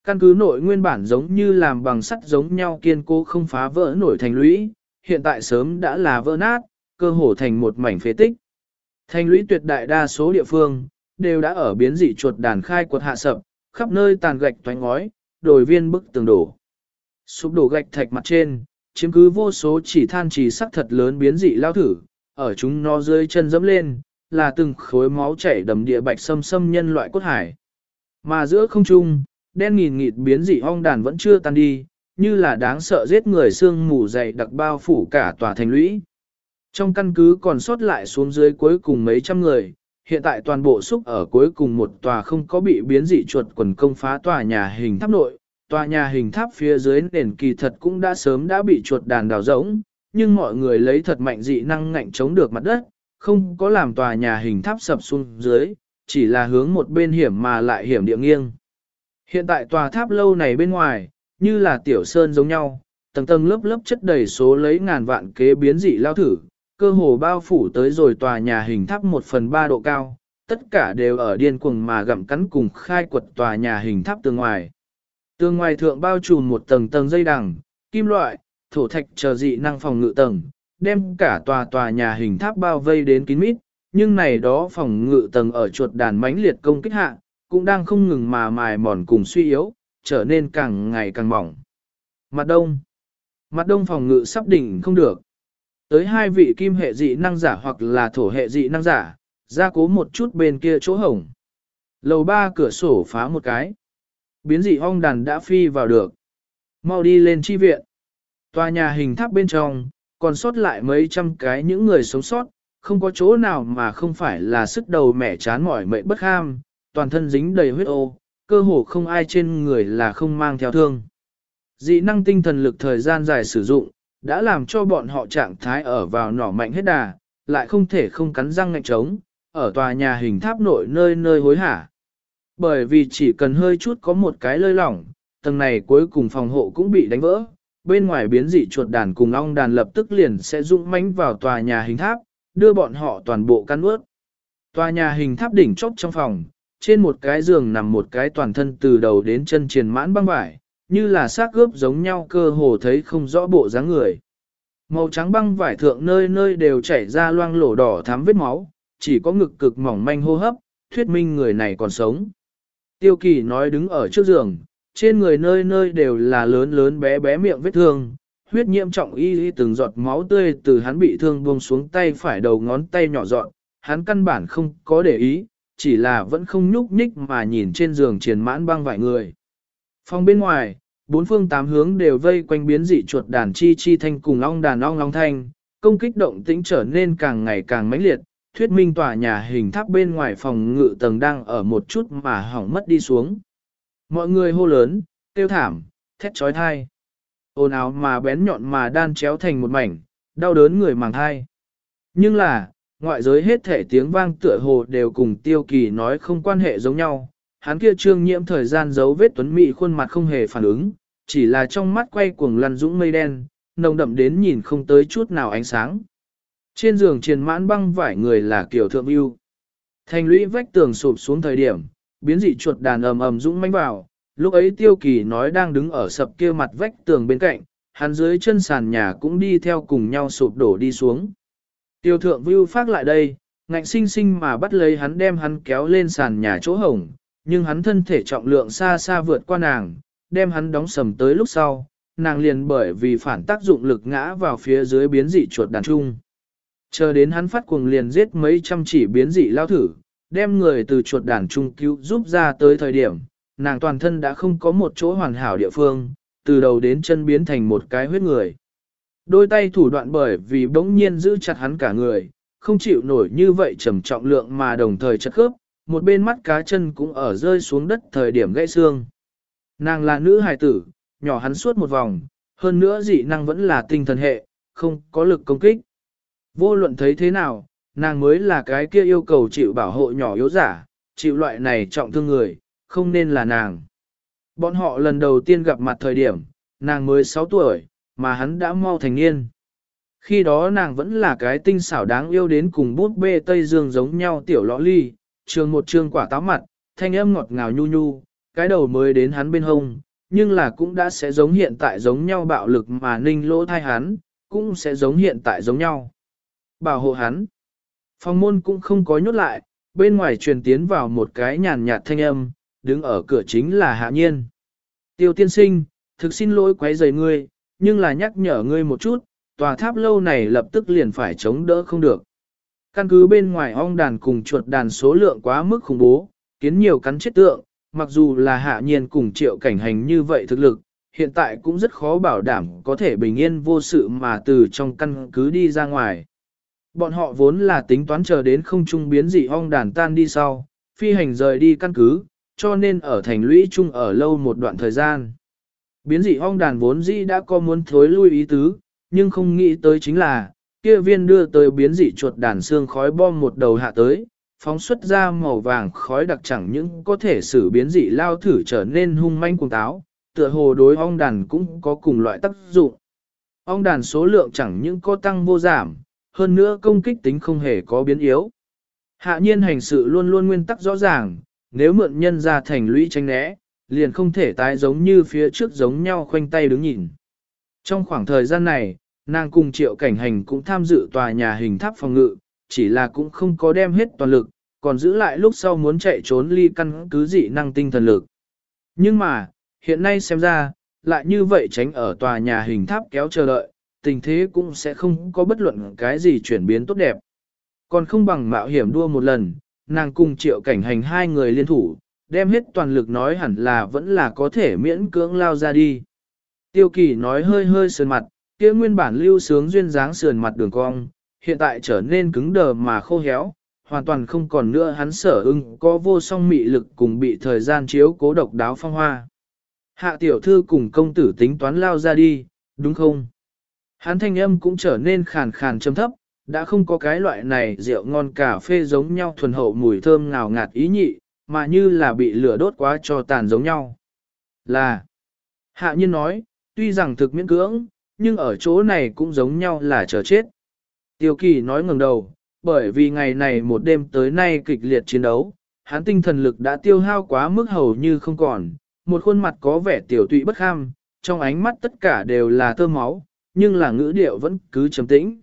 Căn cứ nội nguyên bản giống như làm bằng sắt giống nhau kiên cố không phá vỡ nổi thành lũy, hiện tại sớm đã là vỡ nát, cơ hồ thành một mảnh phế tích. Thành lũy tuyệt đại đa số địa phương, đều đã ở biến dị chuột đàn khai quật hạ sập, khắp nơi tàn gạch toánh ngói, đồi viên bức tường đổ. Sụp đổ gạch thạch mặt trên, chiếm cứ vô số chỉ than chỉ sắc thật lớn biến dị lao thử, ở chúng nó dưới chân dẫm lên, là từng khối máu chảy đầm địa bạch sâm sâm nhân loại cốt hải. Mà giữa không trung, đen nghìn nghịt biến dị ong đàn vẫn chưa tan đi, như là đáng sợ giết người xương mù dày đặc bao phủ cả tòa thành lũy. Trong căn cứ còn sót lại xuống dưới cuối cùng mấy trăm người, hiện tại toàn bộ xúc ở cuối cùng một tòa không có bị biến dị chuột quần công phá tòa nhà hình tháp nội. Tòa nhà hình tháp phía dưới nền kỳ thật cũng đã sớm đã bị chuột đàn đào rỗng, nhưng mọi người lấy thật mạnh dị năng ngạnh chống được mặt đất, không có làm tòa nhà hình tháp sập xuống dưới, chỉ là hướng một bên hiểm mà lại hiểm địa nghiêng. Hiện tại tòa tháp lâu này bên ngoài, như là tiểu sơn giống nhau, tầng tầng lớp lớp chất đầy số lấy ngàn vạn kế biến dị lao thử, cơ hồ bao phủ tới rồi tòa nhà hình tháp một phần ba độ cao, tất cả đều ở điên cuồng mà gặm cắn cùng khai quật tòa nhà hình tháp tường ngoài. Tường ngoài thượng bao trùm một tầng tầng dây đằng, kim loại, thổ thạch chờ dị năng phòng ngự tầng, đem cả tòa tòa nhà hình tháp bao vây đến kín mít, nhưng này đó phòng ngự tầng ở chuột đàn mãnh liệt công kích hạ, cũng đang không ngừng mà mài mòn cùng suy yếu, trở nên càng ngày càng mỏng. Mặt đông. Mặt đông phòng ngự sắp đỉnh không được. Tới hai vị kim hệ dị năng giả hoặc là thổ hệ dị năng giả, ra cố một chút bên kia chỗ hổng. Lầu ba cửa sổ phá một cái. Biến dị ong đàn đã phi vào được. Mau đi lên chi viện. Tòa nhà hình tháp bên trong, còn sót lại mấy trăm cái những người sống sót, không có chỗ nào mà không phải là sức đầu mẻ chán mỏi mệt bất ham, toàn thân dính đầy huyết ô, cơ hồ không ai trên người là không mang theo thương. Dị năng tinh thần lực thời gian dài sử dụng, đã làm cho bọn họ trạng thái ở vào nỏ mạnh hết đà, lại không thể không cắn răng ngạnh trống, ở tòa nhà hình tháp nội nơi nơi hối hả. Bởi vì chỉ cần hơi chút có một cái lơi lỏng, tầng này cuối cùng phòng hộ cũng bị đánh vỡ, bên ngoài biến dị chuột đàn cùng ong đàn lập tức liền sẽ dũng mãnh vào tòa nhà hình tháp, đưa bọn họ toàn bộ căn ướt. Tòa nhà hình tháp đỉnh chốc trong phòng, trên một cái giường nằm một cái toàn thân từ đầu đến chân triền mãn băng vải, như là xác gớp giống nhau cơ hồ thấy không rõ bộ dáng người. Màu trắng băng vải thượng nơi nơi đều chảy ra loang lổ đỏ thắm vết máu, chỉ có ngực cực mỏng manh hô hấp, thuyết minh người này còn sống. Tiêu kỳ nói đứng ở trước giường, trên người nơi nơi đều là lớn lớn bé bé miệng vết thương, huyết nhiễm trọng y y từng giọt máu tươi từ hắn bị thương buông xuống tay phải đầu ngón tay nhỏ dọn, hắn căn bản không có để ý, chỉ là vẫn không nhúc nhích mà nhìn trên giường triền mãn băng vài người. Phòng bên ngoài, bốn phương tám hướng đều vây quanh biến dị chuột đàn chi chi thanh cùng ong đàn ong long thanh, công kích động tĩnh trở nên càng ngày càng mãnh liệt, thuyết minh tòa nhà hình tháp bên ngoài phòng ngự tầng đang ở một chút mà hỏng mất đi xuống. Mọi người hô lớn, tiêu thảm, thét trói thai. Ồn ào mà bén nhọn mà đan chéo thành một mảnh, đau đớn người màng thai. Nhưng là, ngoại giới hết thể tiếng vang tựa hồ đều cùng tiêu kỳ nói không quan hệ giống nhau. Hắn kia trương nhiễm thời gian giấu vết tuấn mị khuôn mặt không hề phản ứng, chỉ là trong mắt quay cuồng lăn dũng mây đen, nồng đậm đến nhìn không tới chút nào ánh sáng. Trên giường triền mãn băng vải người là kiểu thượng ưu. Thành lũy vách tường sụp xuống thời điểm, biến dị chuột đàn ầm ầm dũng manh vào, lúc ấy tiêu kỳ nói đang đứng ở sập kia mặt vách tường bên cạnh, hắn dưới chân sàn nhà cũng đi theo cùng nhau sụp đổ đi xuống. Tiêu thượng view phát lại đây, ngạnh sinh sinh mà bắt lấy hắn đem hắn kéo lên sàn nhà chỗ hổng, nhưng hắn thân thể trọng lượng xa xa vượt qua nàng, đem hắn đóng sầm tới lúc sau, nàng liền bởi vì phản tác dụng lực ngã vào phía dưới biến dị chuột đàn trung. Chờ đến hắn phát cuồng liền giết mấy trăm chỉ biến dị lao thử, đem người từ chuột đàn trung cứu giúp ra tới thời điểm, nàng toàn thân đã không có một chỗ hoàn hảo địa phương, từ đầu đến chân biến thành một cái huyết người. Đôi tay thủ đoạn bởi vì bỗng nhiên giữ chặt hắn cả người, không chịu nổi như vậy trầm trọng lượng mà đồng thời chất khớp, một bên mắt cá chân cũng ở rơi xuống đất thời điểm gãy xương. Nàng là nữ hài tử, nhỏ hắn suốt một vòng, hơn nữa dị năng vẫn là tinh thần hệ, không có lực công kích. Vô luận thấy thế nào, nàng mới là cái kia yêu cầu chịu bảo hộ nhỏ yếu giả, chịu loại này trọng thương người, không nên là nàng. Bọn họ lần đầu tiên gặp mặt thời điểm, nàng mới 6 tuổi, mà hắn đã mau thành niên. Khi đó nàng vẫn là cái tinh xảo đáng yêu đến cùng bút bê Tây Dương giống nhau tiểu lõ ly, trường một trường quả táo mặt, thanh âm ngọt ngào nhu nhu, cái đầu mới đến hắn bên hông, nhưng là cũng đã sẽ giống hiện tại giống nhau bạo lực mà ninh lỗ thai hắn, cũng sẽ giống hiện tại giống nhau. Bảo hộ hắn. Phòng môn cũng không có nhốt lại, bên ngoài truyền tiến vào một cái nhàn nhạt thanh âm, đứng ở cửa chính là hạ nhiên. Tiêu tiên sinh, thực xin lỗi quấy rầy ngươi, nhưng là nhắc nhở ngươi một chút, tòa tháp lâu này lập tức liền phải chống đỡ không được. Căn cứ bên ngoài ong đàn cùng chuột đàn số lượng quá mức khủng bố, kiến nhiều cắn chết tượng, mặc dù là hạ nhiên cùng triệu cảnh hành như vậy thực lực, hiện tại cũng rất khó bảo đảm có thể bình yên vô sự mà từ trong căn cứ đi ra ngoài. Bọn họ vốn là tính toán chờ đến không trung biến dị ong đàn tan đi sau, phi hành rời đi căn cứ, cho nên ở thành lũy chung ở lâu một đoạn thời gian. Biến dị ong đàn vốn dĩ đã có muốn thối lui ý tứ, nhưng không nghĩ tới chính là, kia viên đưa tới biến dị chuột đàn xương khói bom một đầu hạ tới, phóng xuất ra màu vàng khói đặc chẳng những có thể xử biến dị lao thử trở nên hung manh cuồng táo, tựa hồ đối ong đàn cũng có cùng loại tác dụng. Ong đàn số lượng chẳng những có tăng vô giảm, hơn nữa công kích tính không hề có biến yếu. Hạ nhiên hành sự luôn luôn nguyên tắc rõ ràng, nếu mượn nhân ra thành lũy tranh né, liền không thể tái giống như phía trước giống nhau khoanh tay đứng nhìn. Trong khoảng thời gian này, nàng cùng triệu cảnh hành cũng tham dự tòa nhà hình tháp phòng ngự, chỉ là cũng không có đem hết toàn lực, còn giữ lại lúc sau muốn chạy trốn ly căn cứ dị năng tinh thần lực. Nhưng mà, hiện nay xem ra, lại như vậy tránh ở tòa nhà hình tháp kéo chờ đợi, tình thế cũng sẽ không có bất luận cái gì chuyển biến tốt đẹp. Còn không bằng mạo hiểm đua một lần, nàng cùng triệu cảnh hành hai người liên thủ, đem hết toàn lực nói hẳn là vẫn là có thể miễn cưỡng lao ra đi. Tiêu kỳ nói hơi hơi sườn mặt, kia nguyên bản lưu sướng duyên dáng sườn mặt đường cong, hiện tại trở nên cứng đờ mà khô héo, hoàn toàn không còn nữa hắn sở ưng có vô song mị lực cùng bị thời gian chiếu cố độc đáo phong hoa. Hạ tiểu thư cùng công tử tính toán lao ra đi, đúng không? Hắn thanh âm cũng trở nên khàn khàn trầm thấp, đã không có cái loại này rượu ngon cà phê giống nhau thuần hậu mùi thơm ngào ngạt ý nhị, mà như là bị lửa đốt quá cho tàn giống nhau. Là, hạ nhiên nói, tuy rằng thực miễn cưỡng, nhưng ở chỗ này cũng giống nhau là chờ chết. Tiêu kỳ nói ngừng đầu, bởi vì ngày này một đêm tới nay kịch liệt chiến đấu, hắn tinh thần lực đã tiêu hao quá mức hầu như không còn, một khuôn mặt có vẻ tiểu tụy bất kham, trong ánh mắt tất cả đều là tơ máu, nhưng là ngữ điệu vẫn cứ trầm tĩnh.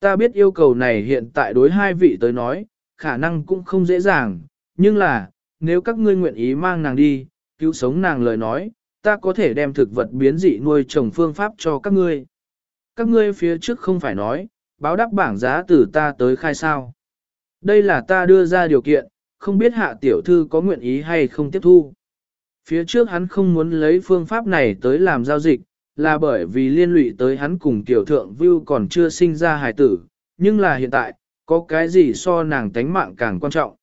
Ta biết yêu cầu này hiện tại đối hai vị tới nói, khả năng cũng không dễ dàng, nhưng là, nếu các ngươi nguyện ý mang nàng đi, cứu sống nàng lời nói, ta có thể đem thực vật biến dị nuôi trồng phương pháp cho các ngươi. Các ngươi phía trước không phải nói, báo đáp bảng giá từ ta tới khai sao. Đây là ta đưa ra điều kiện, không biết hạ tiểu thư có nguyện ý hay không tiếp thu. Phía trước hắn không muốn lấy phương pháp này tới làm giao dịch, là bởi vì liên lụy tới hắn cùng tiểu thượng view còn chưa sinh ra hài tử, nhưng là hiện tại, có cái gì so nàng tánh mạng càng quan trọng.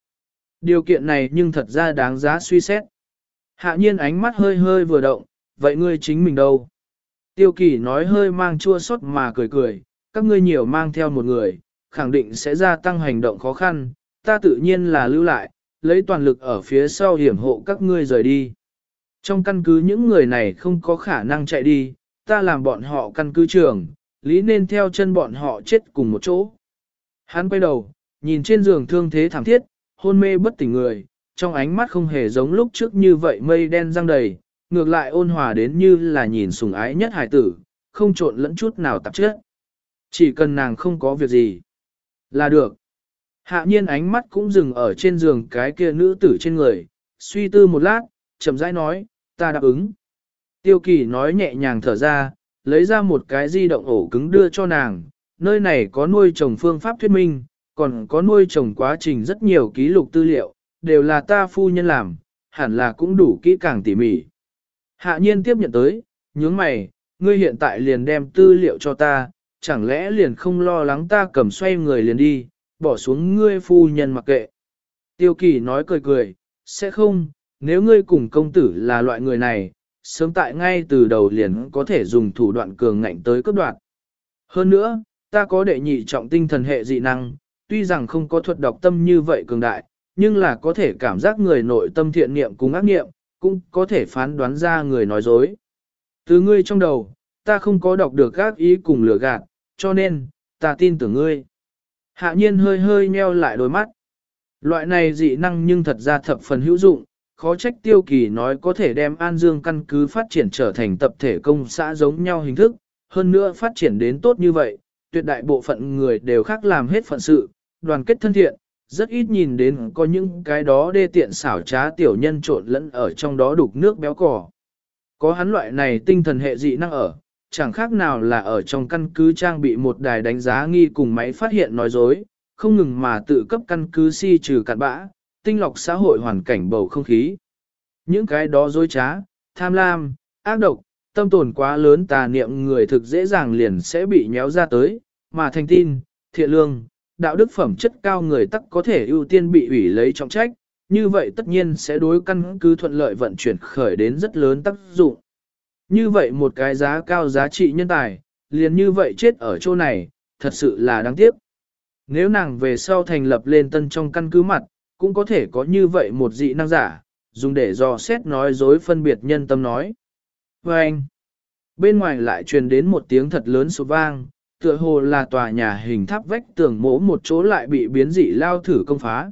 Điều kiện này nhưng thật ra đáng giá suy xét. Hạ nhiên ánh mắt hơi hơi vừa động, vậy ngươi chính mình đâu? Tiêu kỳ nói hơi mang chua xót mà cười cười, các ngươi nhiều mang theo một người, khẳng định sẽ gia tăng hành động khó khăn, ta tự nhiên là lưu lại, lấy toàn lực ở phía sau hiểm hộ các ngươi rời đi. Trong căn cứ những người này không có khả năng chạy đi, ta làm bọn họ căn cứ trường, lý nên theo chân bọn họ chết cùng một chỗ. Hắn quay đầu, nhìn trên giường thương thế thảm thiết, hôn mê bất tỉnh người, trong ánh mắt không hề giống lúc trước như vậy mây đen răng đầy, ngược lại ôn hòa đến như là nhìn sùng ái nhất hải tử, không trộn lẫn chút nào tạp chất. Chỉ cần nàng không có việc gì, là được. Hạ nhiên ánh mắt cũng dừng ở trên giường cái kia nữ tử trên người, suy tư một lát, chậm rãi nói, ta đáp ứng. Tiêu kỳ nói nhẹ nhàng thở ra, lấy ra một cái di động ổ cứng đưa cho nàng, nơi này có nuôi trồng phương pháp thuyết minh, còn có nuôi trồng quá trình rất nhiều ký lục tư liệu, đều là ta phu nhân làm, hẳn là cũng đủ kỹ càng tỉ mỉ. Hạ nhiên tiếp nhận tới, nhướng mày, ngươi hiện tại liền đem tư liệu cho ta, chẳng lẽ liền không lo lắng ta cầm xoay người liền đi, bỏ xuống ngươi phu nhân mặc kệ. Tiêu kỳ nói cười cười, sẽ không, nếu ngươi cùng công tử là loại người này, sớm tại ngay từ đầu liền có thể dùng thủ đoạn cường ngạnh tới cấp đoạt. Hơn nữa, ta có đệ nhị trọng tinh thần hệ dị năng, tuy rằng không có thuật đọc tâm như vậy cường đại, nhưng là có thể cảm giác người nội tâm thiện niệm cùng ác niệm, cũng có thể phán đoán ra người nói dối. Từ ngươi trong đầu, ta không có đọc được các ý cùng lừa gạt, cho nên, ta tin tưởng ngươi. Hạ nhiên hơi hơi nheo lại đôi mắt. Loại này dị năng nhưng thật ra thập phần hữu dụng, khó trách tiêu kỳ nói có thể đem An Dương căn cứ phát triển trở thành tập thể công xã giống nhau hình thức, hơn nữa phát triển đến tốt như vậy, tuyệt đại bộ phận người đều khác làm hết phận sự, đoàn kết thân thiện, rất ít nhìn đến có những cái đó đê tiện xảo trá tiểu nhân trộn lẫn ở trong đó đục nước béo cò. Có hắn loại này tinh thần hệ dị năng ở, chẳng khác nào là ở trong căn cứ trang bị một đài đánh giá nghi cùng máy phát hiện nói dối, không ngừng mà tự cấp căn cứ si trừ cặn bã, tinh lọc xã hội hoàn cảnh bầu không khí. Những cái đó dối trá, tham lam, ác độc, tâm tồn quá lớn tà niệm người thực dễ dàng liền sẽ bị nhéo ra tới, mà thành tin, thiện lương, đạo đức phẩm chất cao người tắc có thể ưu tiên bị ủy lấy trọng trách, như vậy tất nhiên sẽ đối căn cứ thuận lợi vận chuyển khởi đến rất lớn tác dụng. Như vậy một cái giá cao giá trị nhân tài, liền như vậy chết ở chỗ này, thật sự là đáng tiếc. Nếu nàng về sau thành lập lên tân trong căn cứ mặt, cũng có thể có như vậy một dị năng giả, dùng để dò xét nói dối phân biệt nhân tâm nói. Và anh, bên ngoài lại truyền đến một tiếng thật lớn sụp vang, tựa hồ là tòa nhà hình tháp vách tường mỗ một chỗ lại bị biến dị lao thử công phá.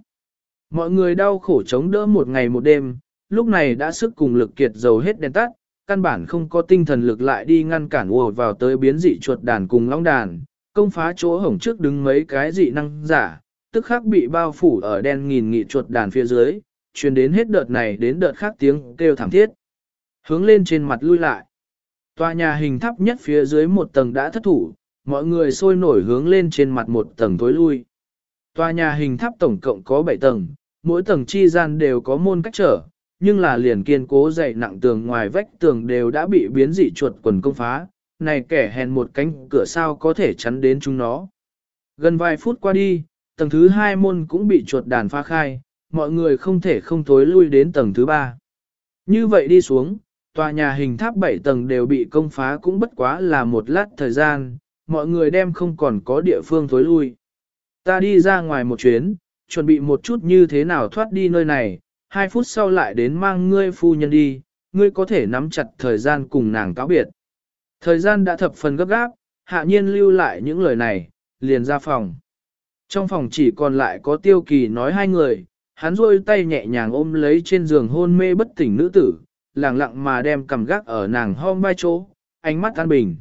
Mọi người đau khổ chống đỡ một ngày một đêm, lúc này đã sức cùng lực kiệt dầu hết đèn tắt, căn bản không có tinh thần lực lại đi ngăn cản ùa vào tới biến dị chuột đàn cùng long đàn, công phá chỗ hổng trước đứng mấy cái dị năng giả, tức khắc bị bao phủ ở đen nghìn nghị chuột đàn phía dưới, truyền đến hết đợt này đến đợt khác tiếng kêu thảm thiết. Hướng lên trên mặt lui lại. Tòa nhà hình tháp nhất phía dưới một tầng đã thất thủ, mọi người sôi nổi hướng lên trên mặt một tầng tối lui. Tòa nhà hình tháp tổng cộng có 7 tầng, mỗi tầng chi gian đều có môn cách trở, nhưng là liền kiên cố dày nặng tường ngoài vách tường đều đã bị biến dị chuột quần công phá, này kẻ hèn một cánh cửa sao có thể chắn đến chúng nó. Gần vài phút qua đi, tầng thứ hai môn cũng bị chuột đàn phá khai, mọi người không thể không thối lui đến tầng thứ ba. Như vậy đi xuống, tòa nhà hình tháp 7 tầng đều bị công phá cũng bất quá là một lát thời gian, mọi người đem không còn có địa phương thối lui. Ta đi ra ngoài một chuyến, chuẩn bị một chút như thế nào thoát đi nơi này, hai phút sau lại đến mang ngươi phu nhân đi, ngươi có thể nắm chặt thời gian cùng nàng cáo biệt. Thời gian đã thập phần gấp gáp, hạ nhiên lưu lại những lời này, liền ra phòng. Trong phòng chỉ còn lại có tiêu kỳ nói hai người, hắn rôi tay nhẹ nhàng ôm lấy trên giường hôn mê bất tỉnh nữ tử, lặng lặng mà đem cầm gác ở nàng hôm vai chỗ, ánh mắt an bình.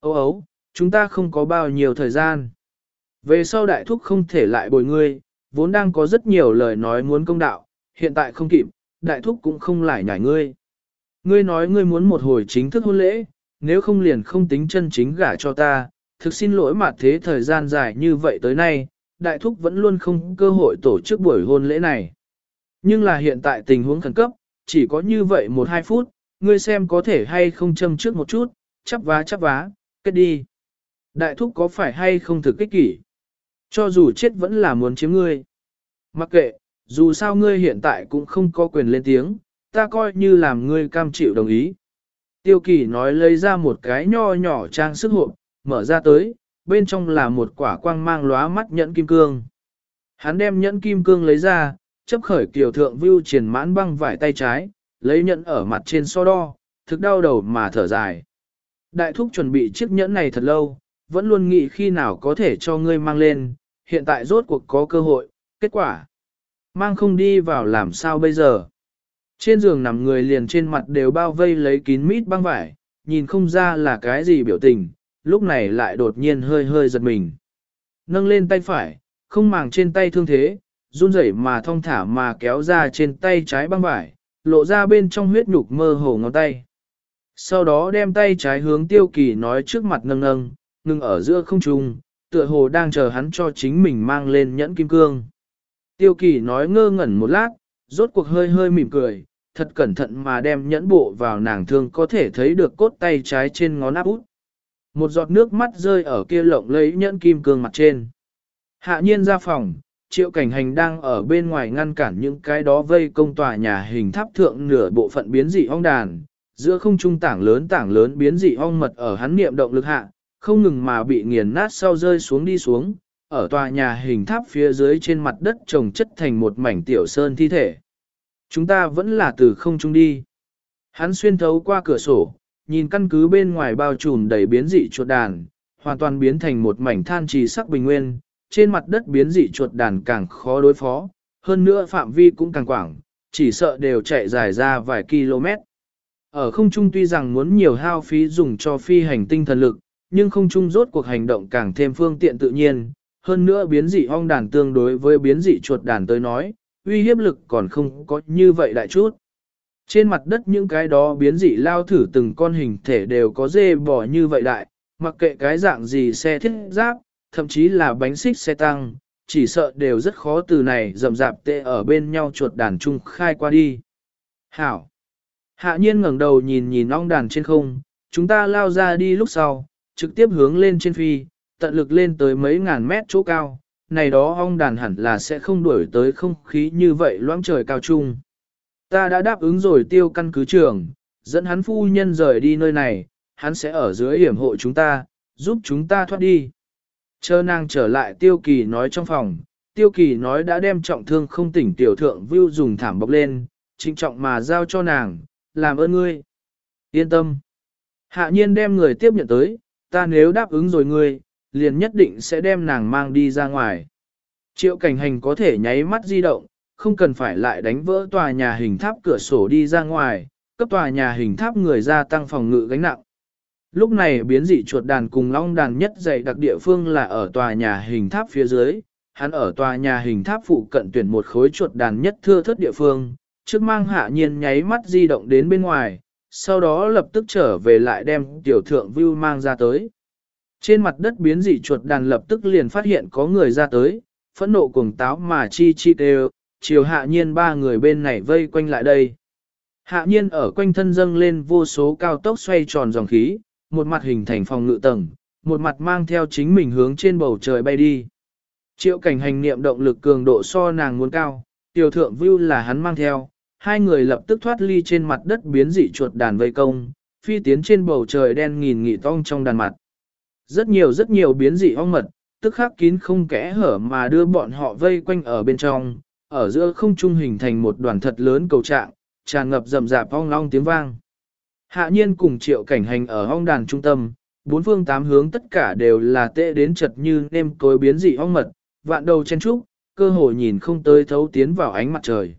Âu ấu, chúng ta không có bao nhiêu thời gian. Về sau đại thúc không thể lại bồi ngươi, vốn đang có rất nhiều lời nói muốn công đạo, hiện tại không kịp, đại thúc cũng không lại nhảy ngươi. Ngươi nói ngươi muốn một hồi chính thức hôn lễ, nếu không liền không tính chân chính gả cho ta, thực xin lỗi mà thế thời gian dài như vậy tới nay, đại thúc vẫn luôn không cơ hội tổ chức buổi hôn lễ này. Nhưng là hiện tại tình huống khẩn cấp, chỉ có như vậy một hai phút, ngươi xem có thể hay không châm trước một chút, chắp vá chắp vá, kết đi. Đại thúc có phải hay không thực kích kỷ? Cho dù chết vẫn là muốn chiếm ngươi. Mặc kệ, dù sao ngươi hiện tại cũng không có quyền lên tiếng, ta coi như làm ngươi cam chịu đồng ý. Tiêu kỳ nói lấy ra một cái nho nhỏ trang sức hộp, mở ra tới, bên trong là một quả quang mang lóa mắt nhẫn kim cương. Hắn đem nhẫn kim cương lấy ra, chấp khởi kiểu thượng view triển mãn băng vải tay trái, lấy nhẫn ở mặt trên so đo, thực đau đầu mà thở dài. Đại thúc chuẩn bị chiếc nhẫn này thật lâu, vẫn luôn nghĩ khi nào có thể cho ngươi mang lên, hiện tại rốt cuộc có cơ hội, kết quả. Mang không đi vào làm sao bây giờ. Trên giường nằm người liền trên mặt đều bao vây lấy kín mít băng vải, nhìn không ra là cái gì biểu tình, lúc này lại đột nhiên hơi hơi giật mình. Nâng lên tay phải, không màng trên tay thương thế, run rẩy mà thong thả mà kéo ra trên tay trái băng vải, lộ ra bên trong huyết nhục mơ hồ ngón tay. Sau đó đem tay trái hướng tiêu kỳ nói trước mặt nâng nâng, ngừng ở giữa không trung, tựa hồ đang chờ hắn cho chính mình mang lên nhẫn kim cương. Tiêu kỳ nói ngơ ngẩn một lát, rốt cuộc hơi hơi mỉm cười, thật cẩn thận mà đem nhẫn bộ vào nàng thương có thể thấy được cốt tay trái trên ngón áp út. Một giọt nước mắt rơi ở kia lộng lấy nhẫn kim cương mặt trên. Hạ nhiên ra phòng, triệu cảnh hành đang ở bên ngoài ngăn cản những cái đó vây công tòa nhà hình tháp thượng nửa bộ phận biến dị ong đàn, giữa không trung tảng lớn tảng lớn biến dị ong mật ở hắn niệm động lực hạ, không ngừng mà bị nghiền nát sau rơi xuống đi xuống, ở tòa nhà hình tháp phía dưới trên mặt đất trồng chất thành một mảnh tiểu sơn thi thể. Chúng ta vẫn là từ không trung đi. Hắn xuyên thấu qua cửa sổ, nhìn căn cứ bên ngoài bao trùm đầy biến dị chuột đàn, hoàn toàn biến thành một mảnh than trì sắc bình nguyên, trên mặt đất biến dị chuột đàn càng khó đối phó, hơn nữa phạm vi cũng càng quảng, chỉ sợ đều chạy dài ra vài km. Ở không trung tuy rằng muốn nhiều hao phí dùng cho phi hành tinh thần lực, nhưng không trung rốt cuộc hành động càng thêm phương tiện tự nhiên, hơn nữa biến dị ong đàn tương đối với biến dị chuột đàn tới nói, uy hiếp lực còn không có như vậy đại chút. Trên mặt đất những cái đó biến dị lao thử từng con hình thể đều có dê bò như vậy đại, mặc kệ cái dạng gì xe thiết giáp, thậm chí là bánh xích xe tăng, chỉ sợ đều rất khó từ này rậm rạp tệ ở bên nhau chuột đàn chung khai qua đi. Hảo! Hạ nhiên ngẩng đầu nhìn nhìn ong đàn trên không, chúng ta lao ra đi lúc sau, trực tiếp hướng lên trên phi, tận lực lên tới mấy ngàn mét chỗ cao, này đó ong đàn hẳn là sẽ không đuổi tới không khí như vậy loãng trời cao trung. Ta đã đáp ứng rồi tiêu căn cứ trường, dẫn hắn phu nhân rời đi nơi này, hắn sẽ ở dưới hiểm hộ chúng ta, giúp chúng ta thoát đi. Chờ nàng trở lại tiêu kỳ nói trong phòng, tiêu kỳ nói đã đem trọng thương không tỉnh tiểu thượng view dùng thảm bọc lên, trinh trọng mà giao cho nàng, làm ơn ngươi. Yên tâm. Hạ nhiên đem người tiếp nhận tới, ta nếu đáp ứng rồi ngươi, liền nhất định sẽ đem nàng mang đi ra ngoài. Triệu cảnh hành có thể nháy mắt di động, không cần phải lại đánh vỡ tòa nhà hình tháp cửa sổ đi ra ngoài, cấp tòa nhà hình tháp người ra tăng phòng ngự gánh nặng. Lúc này biến dị chuột đàn cùng long đàn nhất dày đặc địa phương là ở tòa nhà hình tháp phía dưới, hắn ở tòa nhà hình tháp phụ cận tuyển một khối chuột đàn nhất thưa thất địa phương, trước mang hạ nhiên nháy mắt di động đến bên ngoài, sau đó lập tức trở về lại đem tiểu thượng view mang ra tới. Trên mặt đất biến dị chuột đàn lập tức liền phát hiện có người ra tới, phẫn nộ cuồng táo mà chi chi đều, chiều hạ nhiên ba người bên này vây quanh lại đây. Hạ nhiên ở quanh thân dâng lên vô số cao tốc xoay tròn dòng khí, một mặt hình thành phòng ngự tầng, một mặt mang theo chính mình hướng trên bầu trời bay đi. Triệu cảnh hành niệm động lực cường độ so nàng muốn cao, tiểu thượng view là hắn mang theo, hai người lập tức thoát ly trên mặt đất biến dị chuột đàn vây công, phi tiến trên bầu trời đen nghìn nghị tong trong đàn mặt. Rất nhiều rất nhiều biến dị ong mật, tức khắc kín không kẽ hở mà đưa bọn họ vây quanh ở bên trong, ở giữa không trung hình thành một đoàn thật lớn cầu trạng, tràn ngập rầm rạp ong long tiếng vang. Hạ nhiên cùng triệu cảnh hành ở ong đàn trung tâm, bốn phương tám hướng tất cả đều là tệ đến chật như nêm cối biến dị ong mật, vạn đầu chen trúc, cơ hội nhìn không tới thấu tiến vào ánh mặt trời.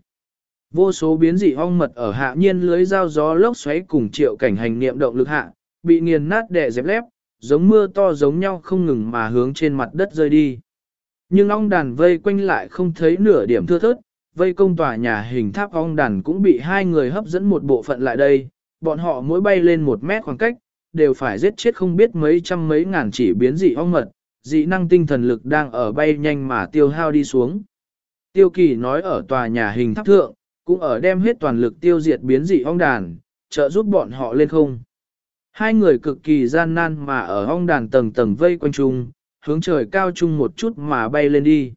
Vô số biến dị ong mật ở hạ nhiên lưới dao gió lốc xoáy cùng triệu cảnh hành niệm động lực hạ, bị nghiền nát đè dẹp lép, giống mưa to giống nhau không ngừng mà hướng trên mặt đất rơi đi. Nhưng ong đàn vây quanh lại không thấy nửa điểm thưa thớt, vây công tòa nhà hình tháp ong đàn cũng bị hai người hấp dẫn một bộ phận lại đây, bọn họ mỗi bay lên một mét khoảng cách, đều phải giết chết không biết mấy trăm mấy ngàn chỉ biến dị ong mật, dị năng tinh thần lực đang ở bay nhanh mà tiêu hao đi xuống. Tiêu kỳ nói ở tòa nhà hình tháp thượng, cũng ở đem hết toàn lực tiêu diệt biến dị ong đàn, trợ giúp bọn họ lên không. Hai người cực kỳ gian nan mà ở ong đàn tầng tầng vây quanh chung, hướng trời cao chung một chút mà bay lên đi.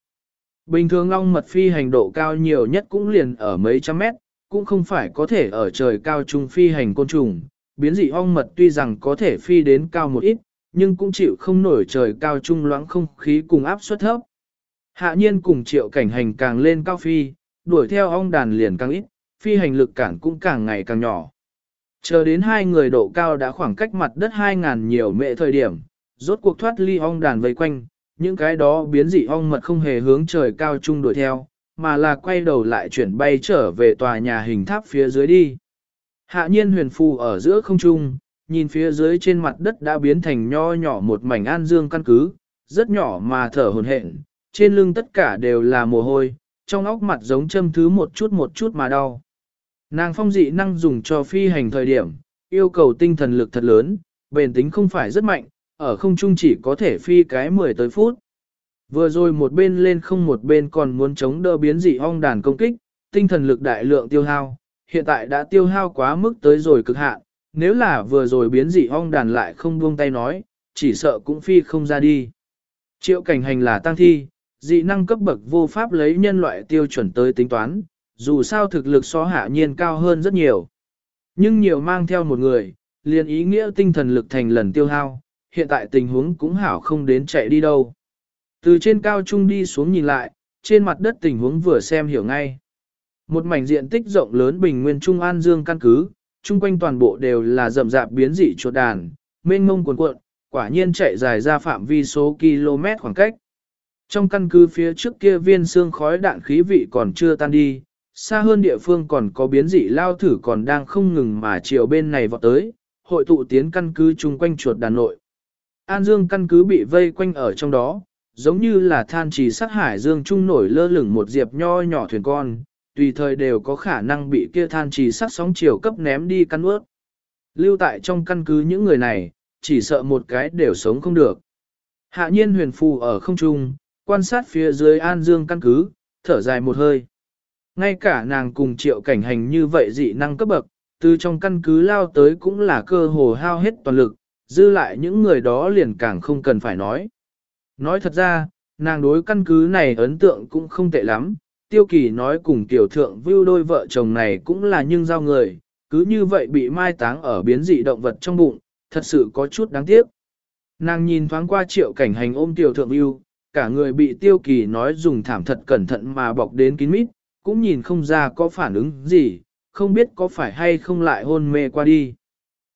Bình thường ong mật phi hành độ cao nhiều nhất cũng liền ở mấy trăm mét, cũng không phải có thể ở trời cao chung phi hành côn trùng. Biến dị ong mật tuy rằng có thể phi đến cao một ít, nhưng cũng chịu không nổi trời cao chung loãng không khí cùng áp suất thấp. Hạ nhiên cùng triệu cảnh hành càng lên cao phi, đuổi theo ong đàn liền càng ít, phi hành lực cản cũng càng ngày càng nhỏ. Chờ đến hai người độ cao đã khoảng cách mặt đất 2.000 nhiều mệ thời điểm, rốt cuộc thoát ly ong đàn vây quanh, những cái đó biến dị ong mật không hề hướng trời cao chung đuổi theo, mà là quay đầu lại chuyển bay trở về tòa nhà hình tháp phía dưới đi. Hạ nhiên huyền phù ở giữa không trung, nhìn phía dưới trên mặt đất đã biến thành nho nhỏ một mảnh an dương căn cứ, rất nhỏ mà thở hồn hển, trên lưng tất cả đều là mồ hôi, trong óc mặt giống châm thứ một chút một chút mà đau. Nàng phong dị năng dùng cho phi hành thời điểm, yêu cầu tinh thần lực thật lớn, bền tính không phải rất mạnh, ở không trung chỉ có thể phi cái 10 tới phút. Vừa rồi một bên lên không một bên còn muốn chống đỡ biến dị ong đàn công kích, tinh thần lực đại lượng tiêu hao, hiện tại đã tiêu hao quá mức tới rồi cực hạn, nếu là vừa rồi biến dị ong đàn lại không buông tay nói, chỉ sợ cũng phi không ra đi. Triệu cảnh hành là tăng thi, dị năng cấp bậc vô pháp lấy nhân loại tiêu chuẩn tới tính toán, dù sao thực lực so hạ nhiên cao hơn rất nhiều. Nhưng nhiều mang theo một người, liền ý nghĩa tinh thần lực thành lần tiêu hao, hiện tại tình huống cũng hảo không đến chạy đi đâu. Từ trên cao trung đi xuống nhìn lại, trên mặt đất tình huống vừa xem hiểu ngay. Một mảnh diện tích rộng lớn bình nguyên Trung An Dương căn cứ, chung quanh toàn bộ đều là rậm rạp biến dị chuột đàn, mênh mông cuồn cuộn, quả nhiên chạy dài ra phạm vi số km khoảng cách. Trong căn cứ phía trước kia viên xương khói đạn khí vị còn chưa tan đi, xa hơn địa phương còn có biến dị lao thử còn đang không ngừng mà chiều bên này vọt tới, hội tụ tiến căn cứ chung quanh chuột đàn nội. An Dương căn cứ bị vây quanh ở trong đó, giống như là than trì sát hải dương trung nổi lơ lửng một diệp nho nhỏ thuyền con, tùy thời đều có khả năng bị kia than trì sát sóng chiều cấp ném đi căn ướt. Lưu tại trong căn cứ những người này, chỉ sợ một cái đều sống không được. Hạ nhiên huyền phù ở không trung, quan sát phía dưới An Dương căn cứ, thở dài một hơi. Ngay cả nàng cùng triệu cảnh hành như vậy dị năng cấp bậc, từ trong căn cứ lao tới cũng là cơ hồ hao hết toàn lực, dư lại những người đó liền càng không cần phải nói. Nói thật ra, nàng đối căn cứ này ấn tượng cũng không tệ lắm, tiêu kỳ nói cùng tiểu thượng vưu đôi vợ chồng này cũng là nhưng giao người, cứ như vậy bị mai táng ở biến dị động vật trong bụng, thật sự có chút đáng tiếc. Nàng nhìn thoáng qua triệu cảnh hành ôm tiểu thượng vưu, cả người bị tiêu kỳ nói dùng thảm thật cẩn thận mà bọc đến kín mít, cũng nhìn không ra có phản ứng gì, không biết có phải hay không lại hôn mê qua đi.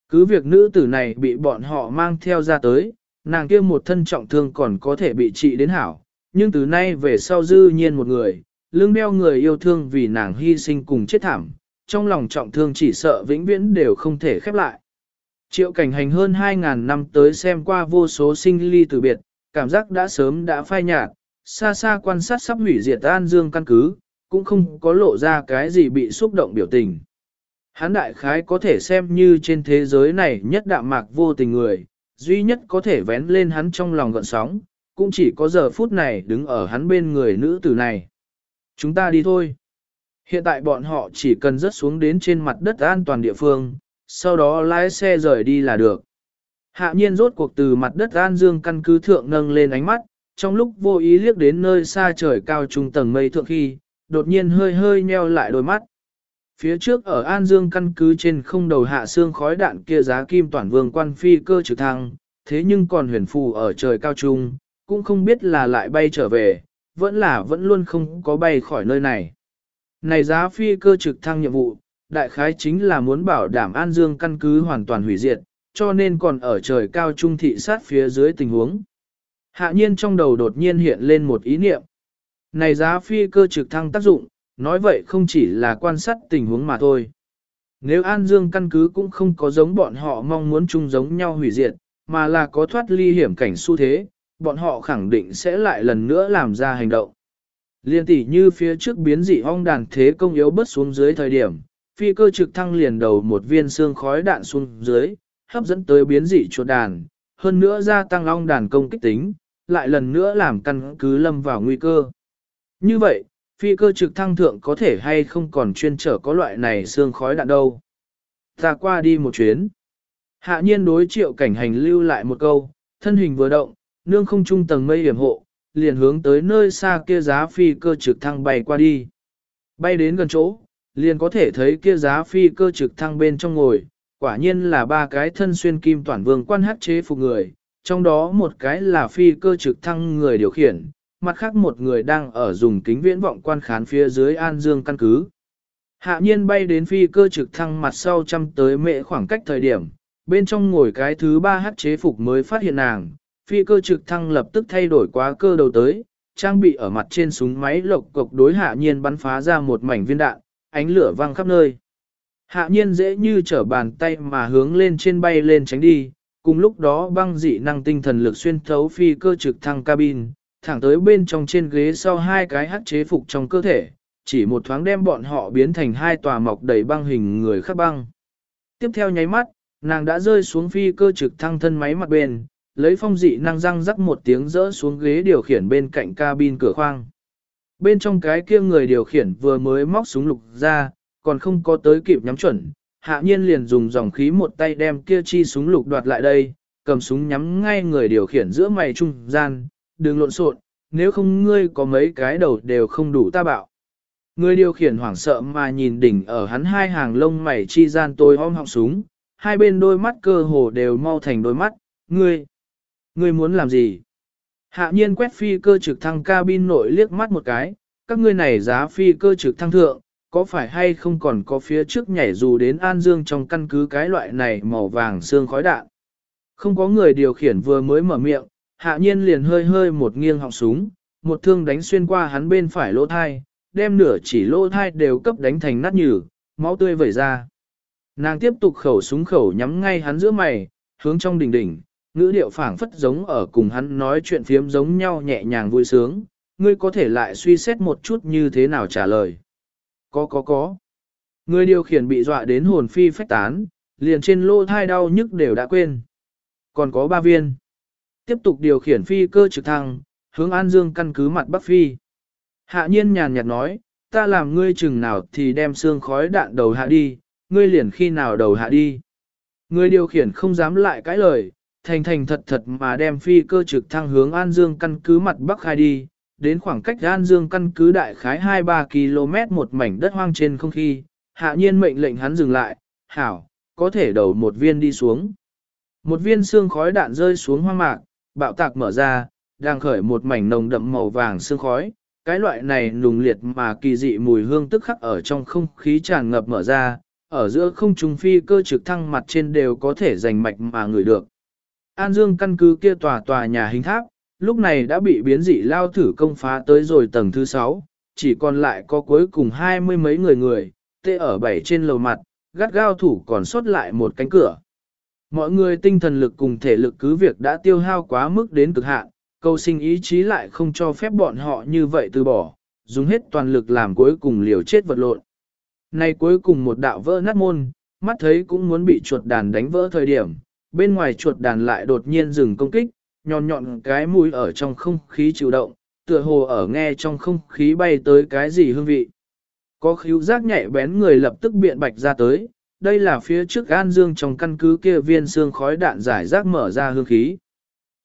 Cứ việc nữ tử này bị bọn họ mang theo ra tới, nàng kia một thân trọng thương còn có thể bị trị đến hảo, nhưng từ nay về sau dư nhiên một người, lưng đeo người yêu thương vì nàng hy sinh cùng chết thảm, trong lòng trọng thương chỉ sợ vĩnh viễn đều không thể khép lại. Triệu cảnh hành hơn 2.000 năm tới xem qua vô số sinh ly từ biệt, cảm giác đã sớm đã phai nhạt, xa xa quan sát sắp hủy diệt An Dương căn cứ, cũng không có lộ ra cái gì bị xúc động biểu tình. Hán đại khái có thể xem như trên thế giới này nhất đạm mạc vô tình người, duy nhất có thể vén lên hắn trong lòng gợn sóng, cũng chỉ có giờ phút này đứng ở hắn bên người nữ tử này. Chúng ta đi thôi. Hiện tại bọn họ chỉ cần rớt xuống đến trên mặt đất an toàn địa phương, sau đó lái xe rời đi là được. Hạ nhiên rốt cuộc từ mặt đất an dương căn cứ thượng nâng lên ánh mắt, trong lúc vô ý liếc đến nơi xa trời cao trung tầng mây thượng khi, đột nhiên hơi hơi nheo lại đôi mắt. Phía trước ở An Dương căn cứ trên không đầu hạ xương khói đạn kia giá kim toàn vương quan phi cơ trực thăng, thế nhưng còn huyền phù ở trời cao trung, cũng không biết là lại bay trở về, vẫn là vẫn luôn không có bay khỏi nơi này. Này giá phi cơ trực thăng nhiệm vụ, đại khái chính là muốn bảo đảm An Dương căn cứ hoàn toàn hủy diệt, cho nên còn ở trời cao trung thị sát phía dưới tình huống. Hạ nhiên trong đầu đột nhiên hiện lên một ý niệm. Này giá phi cơ trực thăng tác dụng, nói vậy không chỉ là quan sát tình huống mà thôi. Nếu An Dương căn cứ cũng không có giống bọn họ mong muốn chung giống nhau hủy diệt, mà là có thoát ly hiểm cảnh xu thế, bọn họ khẳng định sẽ lại lần nữa làm ra hành động. Liên tỷ như phía trước biến dị ong đàn thế công yếu bớt xuống dưới thời điểm, phi cơ trực thăng liền đầu một viên xương khói đạn xuống dưới, hấp dẫn tới biến dị chuột đàn, hơn nữa gia tăng ong đàn công kích tính, lại lần nữa làm căn cứ lâm vào nguy cơ. Như vậy, phi cơ trực thăng thượng có thể hay không còn chuyên trở có loại này xương khói đạn đâu. Ta qua đi một chuyến. Hạ nhiên đối triệu cảnh hành lưu lại một câu, thân hình vừa động, nương không trung tầng mây hiểm hộ, liền hướng tới nơi xa kia giá phi cơ trực thăng bay qua đi. Bay đến gần chỗ, liền có thể thấy kia giá phi cơ trực thăng bên trong ngồi, quả nhiên là ba cái thân xuyên kim toàn vương quan hát chế phục người, trong đó một cái là phi cơ trực thăng người điều khiển, mặt khác một người đang ở dùng kính viễn vọng quan khán phía dưới An Dương căn cứ. Hạ nhiên bay đến phi cơ trực thăng mặt sau trăm tới mệ khoảng cách thời điểm, bên trong ngồi cái thứ ba hát chế phục mới phát hiện nàng, phi cơ trực thăng lập tức thay đổi quá cơ đầu tới, trang bị ở mặt trên súng máy lộc cộc đối hạ nhiên bắn phá ra một mảnh viên đạn, ánh lửa văng khắp nơi. Hạ nhiên dễ như trở bàn tay mà hướng lên trên bay lên tránh đi, cùng lúc đó băng dị năng tinh thần lực xuyên thấu phi cơ trực thăng cabin, thẳng tới bên trong trên ghế sau hai cái hắc chế phục trong cơ thể, chỉ một thoáng đem bọn họ biến thành hai tòa mọc đầy băng hình người khắc băng. Tiếp theo nháy mắt, nàng đã rơi xuống phi cơ trực thăng thân máy mặt bên, lấy phong dị năng răng rắc một tiếng rỡ xuống ghế điều khiển bên cạnh cabin cửa khoang. Bên trong cái kia người điều khiển vừa mới móc súng lục ra, còn không có tới kịp nhắm chuẩn, hạ nhiên liền dùng dòng khí một tay đem kia chi súng lục đoạt lại đây, cầm súng nhắm ngay người điều khiển giữa mày trung gian, đừng lộn xộn, nếu không ngươi có mấy cái đầu đều không đủ ta bảo. Người điều khiển hoảng sợ mà nhìn đỉnh ở hắn hai hàng lông mày chi gian tôi om họng súng, hai bên đôi mắt cơ hồ đều mau thành đôi mắt, ngươi, ngươi muốn làm gì? Hạ nhiên quét phi cơ trực thăng cabin nội liếc mắt một cái, các ngươi này giá phi cơ trực thăng thượng, có phải hay không còn có phía trước nhảy dù đến An Dương trong căn cứ cái loại này màu vàng xương khói đạn. Không có người điều khiển vừa mới mở miệng, hạ nhiên liền hơi hơi một nghiêng họng súng, một thương đánh xuyên qua hắn bên phải lỗ thai, đem nửa chỉ lỗ thai đều cấp đánh thành nát nhừ, máu tươi vẩy ra. Nàng tiếp tục khẩu súng khẩu nhắm ngay hắn giữa mày, hướng trong đỉnh đỉnh, ngữ điệu phảng phất giống ở cùng hắn nói chuyện phiếm giống nhau nhẹ nhàng vui sướng, ngươi có thể lại suy xét một chút như thế nào trả lời. Có có có. Người điều khiển bị dọa đến hồn phi phách tán, liền trên lô thai đau nhức đều đã quên. Còn có ba viên. Tiếp tục điều khiển phi cơ trực thăng, hướng An Dương căn cứ mặt Bắc Phi. Hạ nhiên nhàn nhạt nói, ta làm ngươi chừng nào thì đem xương khói đạn đầu hạ đi, ngươi liền khi nào đầu hạ đi. ngươi điều khiển không dám lại cãi lời, thành thành thật thật mà đem phi cơ trực thăng hướng An Dương căn cứ mặt Bắc khai đi, đến khoảng cách An Dương căn cứ đại khái 2-3 km một mảnh đất hoang trên không khí, hạ nhiên mệnh lệnh hắn dừng lại, hảo, có thể đầu một viên đi xuống. Một viên xương khói đạn rơi xuống hoang mạc, bạo tạc mở ra, đang khởi một mảnh nồng đậm màu vàng sương khói, cái loại này nùng liệt mà kỳ dị mùi hương tức khắc ở trong không khí tràn ngập mở ra, ở giữa không trung phi cơ trực thăng mặt trên đều có thể giành mạch mà ngửi được. An Dương căn cứ kia tòa tòa nhà hình tháp, lúc này đã bị biến dị lao thử công phá tới rồi tầng thứ 6, chỉ còn lại có cuối cùng hai mươi mấy người người, tê ở bảy trên lầu mặt, gắt gao thủ còn sót lại một cánh cửa. Mọi người tinh thần lực cùng thể lực cứ việc đã tiêu hao quá mức đến cực hạn, câu sinh ý chí lại không cho phép bọn họ như vậy từ bỏ, dùng hết toàn lực làm cuối cùng liều chết vật lộn. Nay cuối cùng một đạo vỡ nát môn, mắt thấy cũng muốn bị chuột đàn đánh vỡ thời điểm, bên ngoài chuột đàn lại đột nhiên dừng công kích, nhọn nhọn cái mũi ở trong không khí chịu động, tựa hồ ở nghe trong không khí bay tới cái gì hương vị. Có khíu giác nhạy bén người lập tức biện bạch ra tới, đây là phía trước An Dương trong căn cứ kia viên xương khói đạn giải rác mở ra hương khí.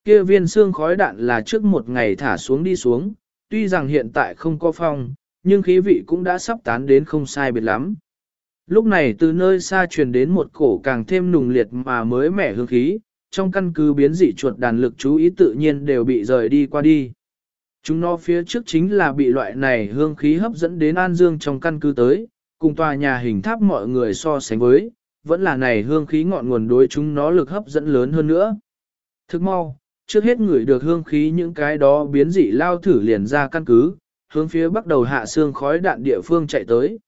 Kia viên xương khói đạn là trước một ngày thả xuống đi xuống, tuy rằng hiện tại không có phong, nhưng khí vị cũng đã sắp tán đến không sai biệt lắm. Lúc này từ nơi xa truyền đến một cổ càng thêm nùng liệt mà mới mẻ hương khí, trong căn cứ biến dị chuột đàn lực chú ý tự nhiên đều bị rời đi qua đi. Chúng nó phía trước chính là bị loại này hương khí hấp dẫn đến An Dương trong căn cứ tới, cùng tòa nhà hình tháp mọi người so sánh với, vẫn là này hương khí ngọn nguồn đối chúng nó lực hấp dẫn lớn hơn nữa. Thức mau, trước hết người được hương khí những cái đó biến dị lao thử liền ra căn cứ, hướng phía bắt đầu hạ xương khói đạn địa phương chạy tới.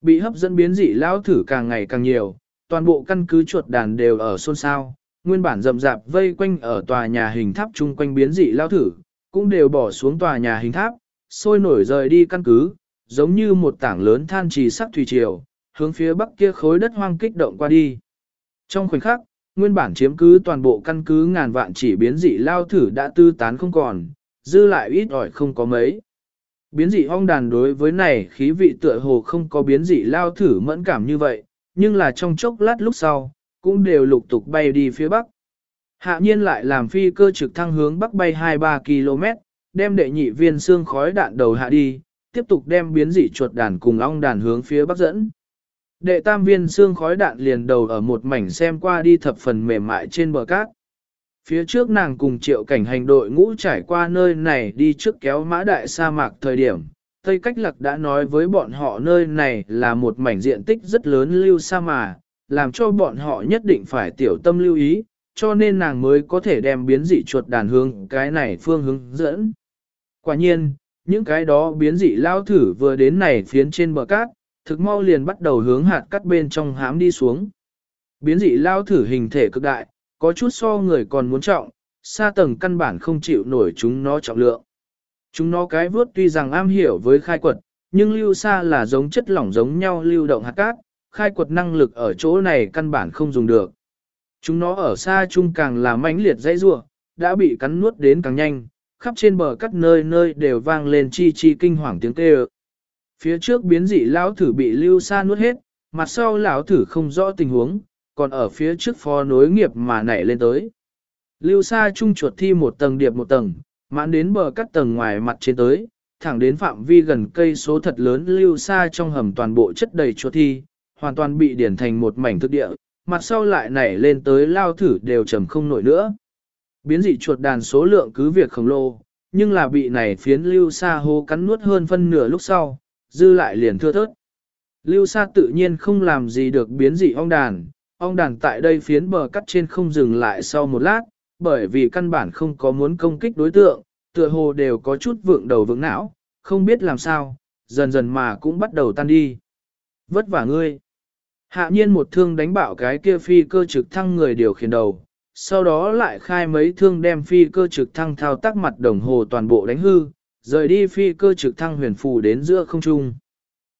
Bị hấp dẫn biến dị lao thử càng ngày càng nhiều, toàn bộ căn cứ chuột đàn đều ở xôn xao, nguyên bản rậm rạp vây quanh ở tòa nhà hình tháp chung quanh biến dị lao thử, cũng đều bỏ xuống tòa nhà hình tháp, sôi nổi rời đi căn cứ, giống như một tảng lớn than trì sắc thủy triều, hướng phía bắc kia khối đất hoang kích động qua đi. Trong khoảnh khắc, nguyên bản chiếm cứ toàn bộ căn cứ ngàn vạn chỉ biến dị lao thử đã tư tán không còn, dư lại ít ỏi không có mấy. Biến dị hong đàn đối với này khí vị tựa hồ không có biến dị lao thử mẫn cảm như vậy, nhưng là trong chốc lát lúc sau, cũng đều lục tục bay đi phía bắc. Hạ nhiên lại làm phi cơ trực thăng hướng bắc bay 2-3 km, đem đệ nhị viên xương khói đạn đầu hạ đi, tiếp tục đem biến dị chuột đàn cùng ong đàn hướng phía bắc dẫn. Đệ tam viên xương khói đạn liền đầu ở một mảnh xem qua đi thập phần mềm mại trên bờ cát. Phía trước nàng cùng triệu cảnh hành đội ngũ trải qua nơi này đi trước kéo mã đại sa mạc thời điểm. Tây Cách Lạc đã nói với bọn họ nơi này là một mảnh diện tích rất lớn lưu sa mà, làm cho bọn họ nhất định phải tiểu tâm lưu ý, cho nên nàng mới có thể đem biến dị chuột đàn hướng cái này phương hướng dẫn. Quả nhiên, những cái đó biến dị lao thử vừa đến này phiến trên bờ cát, thực mau liền bắt đầu hướng hạt cắt bên trong hám đi xuống. Biến dị lao thử hình thể cực đại, có chút so người còn muốn trọng, xa tầng căn bản không chịu nổi chúng nó trọng lượng. Chúng nó cái vướt tuy rằng am hiểu với khai quật, nhưng lưu xa là giống chất lỏng giống nhau lưu động hạt cát, khai quật năng lực ở chỗ này căn bản không dùng được. Chúng nó ở xa chung càng là mãnh liệt dãy rua, đã bị cắn nuốt đến càng nhanh, khắp trên bờ cắt nơi nơi đều vang lên chi chi kinh hoàng tiếng kêu. Phía trước biến dị lão thử bị lưu sa nuốt hết, mặt sau lão thử không rõ tình huống, còn ở phía trước phó nối nghiệp mà nảy lên tới. Lưu sa chung chuột thi một tầng điệp một tầng, mãn đến bờ cắt tầng ngoài mặt trên tới, thẳng đến phạm vi gần cây số thật lớn lưu sa trong hầm toàn bộ chất đầy chuột thi, hoàn toàn bị điển thành một mảnh thực địa, mặt sau lại nảy lên tới lao thử đều trầm không nổi nữa. Biến dị chuột đàn số lượng cứ việc khổng lồ, nhưng là bị này phiến lưu sa hô cắn nuốt hơn phân nửa lúc sau, dư lại liền thưa thớt. Lưu sa tự nhiên không làm gì được biến dị ong đàn, ong đàn tại đây phiến bờ cắt trên không dừng lại sau một lát, bởi vì căn bản không có muốn công kích đối tượng, tựa hồ đều có chút vượng đầu vượng não, không biết làm sao, dần dần mà cũng bắt đầu tan đi. Vất vả ngươi. Hạ nhiên một thương đánh bạo cái kia phi cơ trực thăng người điều khiển đầu, sau đó lại khai mấy thương đem phi cơ trực thăng thao tác mặt đồng hồ toàn bộ đánh hư, rời đi phi cơ trực thăng huyền phù đến giữa không trung.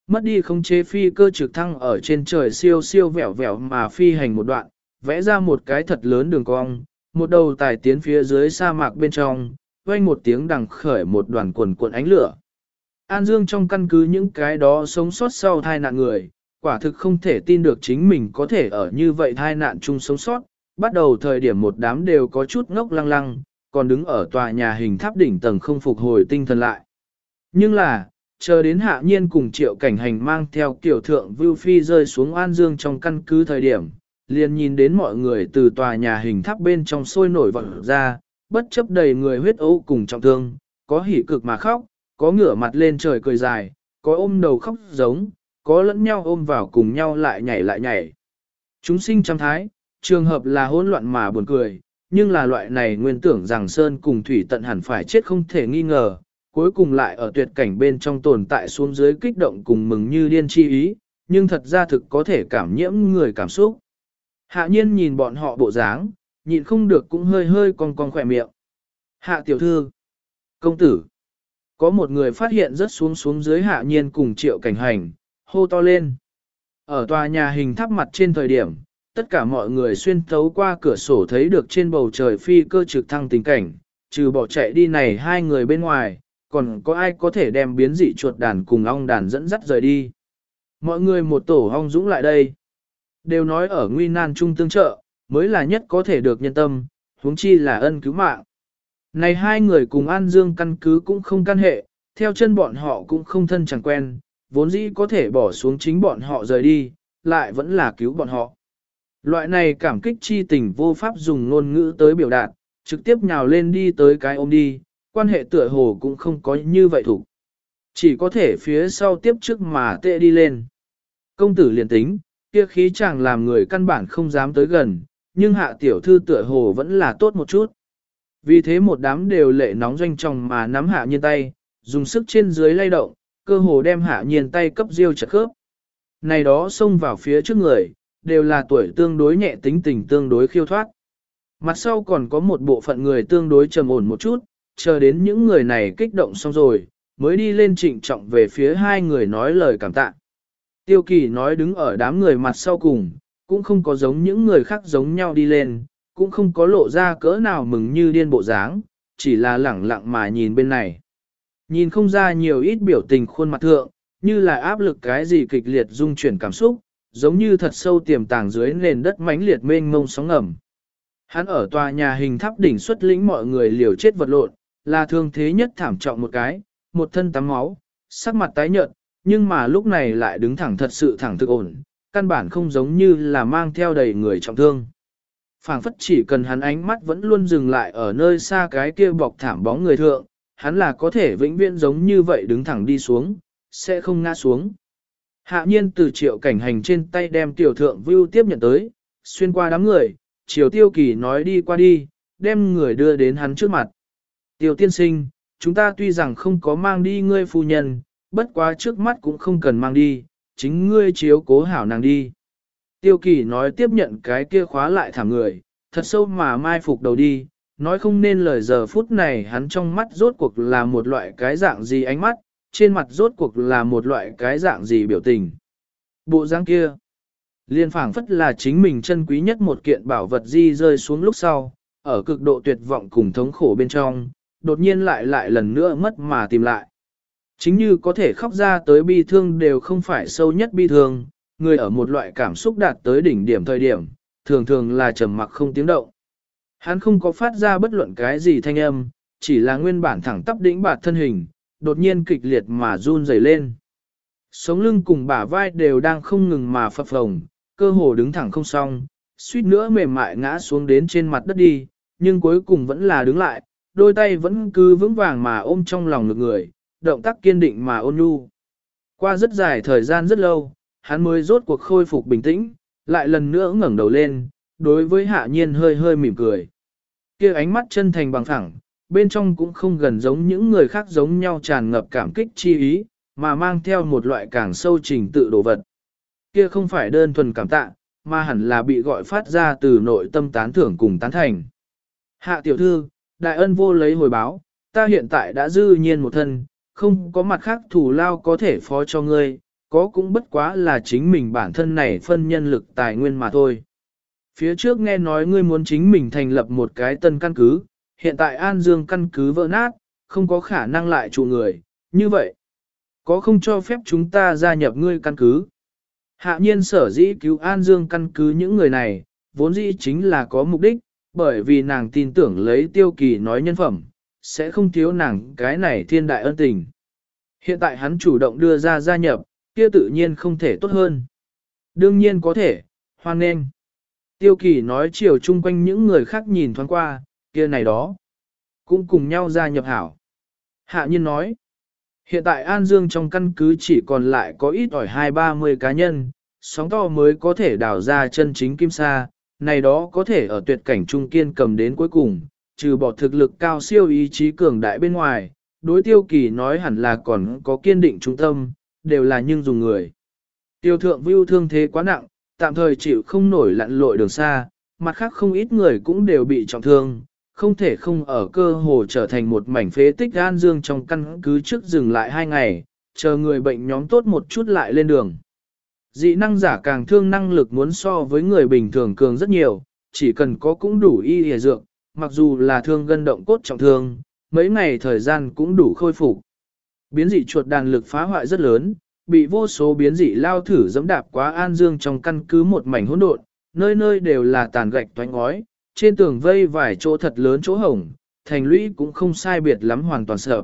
Mất đi không chế phi cơ trực thăng ở trên trời siêu siêu vẹo vẹo mà phi hành một đoạn, vẽ ra một cái thật lớn đường cong, một đầu tài tiến phía dưới sa mạc bên trong, vang một tiếng đằng khởi một đoàn quần cuộn ánh lửa. An Dương trong căn cứ những cái đó sống sót sau thai nạn người, quả thực không thể tin được chính mình có thể ở như vậy thai nạn chung sống sót, bắt đầu thời điểm một đám đều có chút ngốc lăng lăng, còn đứng ở tòa nhà hình tháp đỉnh tầng không phục hồi tinh thần lại. Nhưng là, chờ đến hạ nhiên cùng triệu cảnh hành mang theo tiểu thượng Vưu Phi rơi xuống An Dương trong căn cứ thời điểm, liền nhìn đến mọi người từ tòa nhà hình tháp bên trong sôi nổi vọt ra, bất chấp đầy người huyết ấu cùng trọng thương, có hỉ cực mà khóc, có ngửa mặt lên trời cười dài, có ôm đầu khóc giống, có lẫn nhau ôm vào cùng nhau lại nhảy lại nhảy. Chúng sinh trăm thái, trường hợp là hỗn loạn mà buồn cười, nhưng là loại này nguyên tưởng rằng Sơn cùng Thủy tận hẳn phải chết không thể nghi ngờ, cuối cùng lại ở tuyệt cảnh bên trong tồn tại xuống dưới kích động cùng mừng như điên chi ý, nhưng thật ra thực có thể cảm nhiễm người cảm xúc. Hạ nhiên nhìn bọn họ bộ dáng, nhịn không được cũng hơi hơi cong cong khỏe miệng. Hạ tiểu thư, công tử, có một người phát hiện rất xuống xuống dưới hạ nhiên cùng triệu cảnh hành, hô to lên. Ở tòa nhà hình tháp mặt trên thời điểm, tất cả mọi người xuyên thấu qua cửa sổ thấy được trên bầu trời phi cơ trực thăng tình cảnh, trừ bỏ chạy đi này hai người bên ngoài, còn có ai có thể đem biến dị chuột đàn cùng ong đàn dẫn dắt rời đi. Mọi người một tổ ong dũng lại đây. Đều nói ở nguy nan trung tương trợ, mới là nhất có thể được nhân tâm, huống chi là ân cứu mạng. Này hai người cùng An Dương căn cứ cũng không căn hệ, theo chân bọn họ cũng không thân chẳng quen, vốn dĩ có thể bỏ xuống chính bọn họ rời đi, lại vẫn là cứu bọn họ. Loại này cảm kích chi tình vô pháp dùng ngôn ngữ tới biểu đạt, trực tiếp nhào lên đi tới cái ôm đi, quan hệ tựa hồ cũng không có như vậy thủ. Chỉ có thể phía sau tiếp trước mà tệ đi lên. Công tử liền tính, kia khí chàng làm người căn bản không dám tới gần, nhưng hạ tiểu thư tựa hồ vẫn là tốt một chút. Vì thế một đám đều lệ nóng doanh trọng mà nắm hạ nhiên tay, dùng sức trên dưới lay động, cơ hồ đem hạ nhiên tay cấp diêu chặt khớp. Này đó xông vào phía trước người, đều là tuổi tương đối nhẹ tính tình tương đối khiêu thoát. Mặt sau còn có một bộ phận người tương đối trầm ổn một chút, chờ đến những người này kích động xong rồi, mới đi lên trịnh trọng về phía hai người nói lời cảm tạ. Tiêu kỳ nói đứng ở đám người mặt sau cùng, cũng không có giống những người khác giống nhau đi lên, cũng không có lộ ra cỡ nào mừng như điên bộ dáng, chỉ là lẳng lặng mà nhìn bên này. Nhìn không ra nhiều ít biểu tình khuôn mặt thượng, như là áp lực cái gì kịch liệt dung chuyển cảm xúc, giống như thật sâu tiềm tàng dưới nền đất mãnh liệt mênh mông sóng ngầm. Hắn ở tòa nhà hình tháp đỉnh xuất lĩnh mọi người liều chết vật lộn, là thương thế nhất thảm trọng một cái, một thân tắm máu, sắc mặt tái nhợt, nhưng mà lúc này lại đứng thẳng thật sự thẳng thực ổn, căn bản không giống như là mang theo đầy người trọng thương. phảng phất chỉ cần hắn ánh mắt vẫn luôn dừng lại ở nơi xa cái kia bọc thảm bóng người thượng, hắn là có thể vĩnh viễn giống như vậy đứng thẳng đi xuống, sẽ không ngã xuống. Hạ nhiên từ triệu cảnh hành trên tay đem tiểu thượng view tiếp nhận tới, xuyên qua đám người, triều tiêu kỳ nói đi qua đi, đem người đưa đến hắn trước mặt. Tiểu tiên sinh, chúng ta tuy rằng không có mang đi ngươi phu nhân, bất quá trước mắt cũng không cần mang đi, chính ngươi chiếu cố hảo nàng đi. Tiêu kỳ nói tiếp nhận cái kia khóa lại thảm người, thật sâu mà mai phục đầu đi, nói không nên lời giờ phút này hắn trong mắt rốt cuộc là một loại cái dạng gì ánh mắt, trên mặt rốt cuộc là một loại cái dạng gì biểu tình. Bộ dáng kia, liên phảng phất là chính mình chân quý nhất một kiện bảo vật di rơi xuống lúc sau, ở cực độ tuyệt vọng cùng thống khổ bên trong, đột nhiên lại lại lần nữa mất mà tìm lại. Chính như có thể khóc ra tới bi thương đều không phải sâu nhất bi thương, người ở một loại cảm xúc đạt tới đỉnh điểm thời điểm, thường thường là trầm mặc không tiếng động. Hắn không có phát ra bất luận cái gì thanh âm, chỉ là nguyên bản thẳng tắp đỉnh bạt thân hình, đột nhiên kịch liệt mà run rẩy lên. Sống lưng cùng bả vai đều đang không ngừng mà phập phồng, cơ hồ đứng thẳng không xong, suýt nữa mềm mại ngã xuống đến trên mặt đất đi, nhưng cuối cùng vẫn là đứng lại, đôi tay vẫn cứ vững vàng mà ôm trong lòng ngực người, động tác kiên định mà ôn nhu. Qua rất dài thời gian rất lâu, hắn mới rốt cuộc khôi phục bình tĩnh, lại lần nữa ngẩng đầu lên, đối với hạ nhiên hơi hơi mỉm cười. kia ánh mắt chân thành bằng phẳng, bên trong cũng không gần giống những người khác giống nhau tràn ngập cảm kích chi ý, mà mang theo một loại càng sâu trình tự đồ vật. Kia không phải đơn thuần cảm tạ, mà hẳn là bị gọi phát ra từ nội tâm tán thưởng cùng tán thành. Hạ tiểu thư, đại ân vô lấy hồi báo, ta hiện tại đã dư nhiên một thân, không có mặt khác thủ lao có thể phó cho ngươi, có cũng bất quá là chính mình bản thân này phân nhân lực tài nguyên mà thôi. Phía trước nghe nói ngươi muốn chính mình thành lập một cái tân căn cứ, hiện tại An Dương căn cứ vỡ nát, không có khả năng lại trụ người, như vậy, có không cho phép chúng ta gia nhập ngươi căn cứ. Hạ nhiên sở dĩ cứu An Dương căn cứ những người này, vốn dĩ chính là có mục đích, bởi vì nàng tin tưởng lấy tiêu kỳ nói nhân phẩm, sẽ không thiếu nàng cái này thiên đại ân tình. Hiện tại hắn chủ động đưa ra gia nhập, kia tự nhiên không thể tốt hơn. Đương nhiên có thể, hoan nghênh. Tiêu kỳ nói chiều chung quanh những người khác nhìn thoáng qua, kia này đó. Cũng cùng nhau gia nhập hảo. Hạ nhiên nói, hiện tại An Dương trong căn cứ chỉ còn lại có ít ỏi hai ba mươi cá nhân, sóng to mới có thể đào ra chân chính kim sa, này đó có thể ở tuyệt cảnh trung kiên cầm đến cuối cùng, trừ bỏ thực lực cao siêu ý chí cường đại bên ngoài, đối tiêu kỳ nói hẳn là còn có kiên định trung tâm, đều là nhưng dùng người. Tiêu thượng view thương thế quá nặng, tạm thời chịu không nổi lặn lội đường xa, mặt khác không ít người cũng đều bị trọng thương, không thể không ở cơ hồ trở thành một mảnh phế tích gan dương trong căn cứ trước dừng lại hai ngày, chờ người bệnh nhóm tốt một chút lại lên đường. Dị năng giả càng thương năng lực muốn so với người bình thường cường rất nhiều, chỉ cần có cũng đủ y hề dược, mặc dù là thương gân động cốt trọng thương, mấy ngày thời gian cũng đủ khôi phục. Biến dị chuột đàn lực phá hoại rất lớn, bị vô số biến dị lao thử dẫm đạp quá an dương trong căn cứ một mảnh hỗn độn, nơi nơi đều là tàn gạch toánh ngói, trên tường vây vài chỗ thật lớn chỗ hổng, thành lũy cũng không sai biệt lắm hoàn toàn sợ.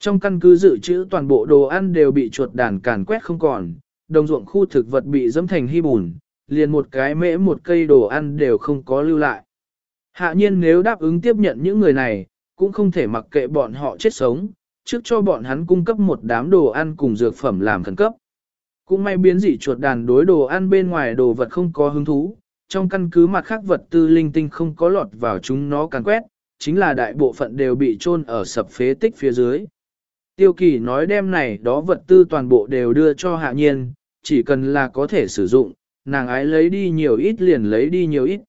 Trong căn cứ dự trữ toàn bộ đồ ăn đều bị chuột đàn càn quét không còn, đồng ruộng khu thực vật bị dẫm thành hy bùn, liền một cái mễ một cây đồ ăn đều không có lưu lại. Hạ nhiên nếu đáp ứng tiếp nhận những người này, cũng không thể mặc kệ bọn họ chết sống, trước cho bọn hắn cung cấp một đám đồ ăn cùng dược phẩm làm khẩn cấp. Cũng may biến dị chuột đàn đối đồ ăn bên ngoài đồ vật không có hứng thú, trong căn cứ mặt khác vật tư linh tinh không có lọt vào chúng nó càn quét, chính là đại bộ phận đều bị chôn ở sập phế tích phía dưới. Tiêu kỳ nói đem này đó vật tư toàn bộ đều đưa cho hạ nhiên, chỉ cần là có thể sử dụng, nàng ái lấy đi nhiều ít liền lấy đi nhiều ít.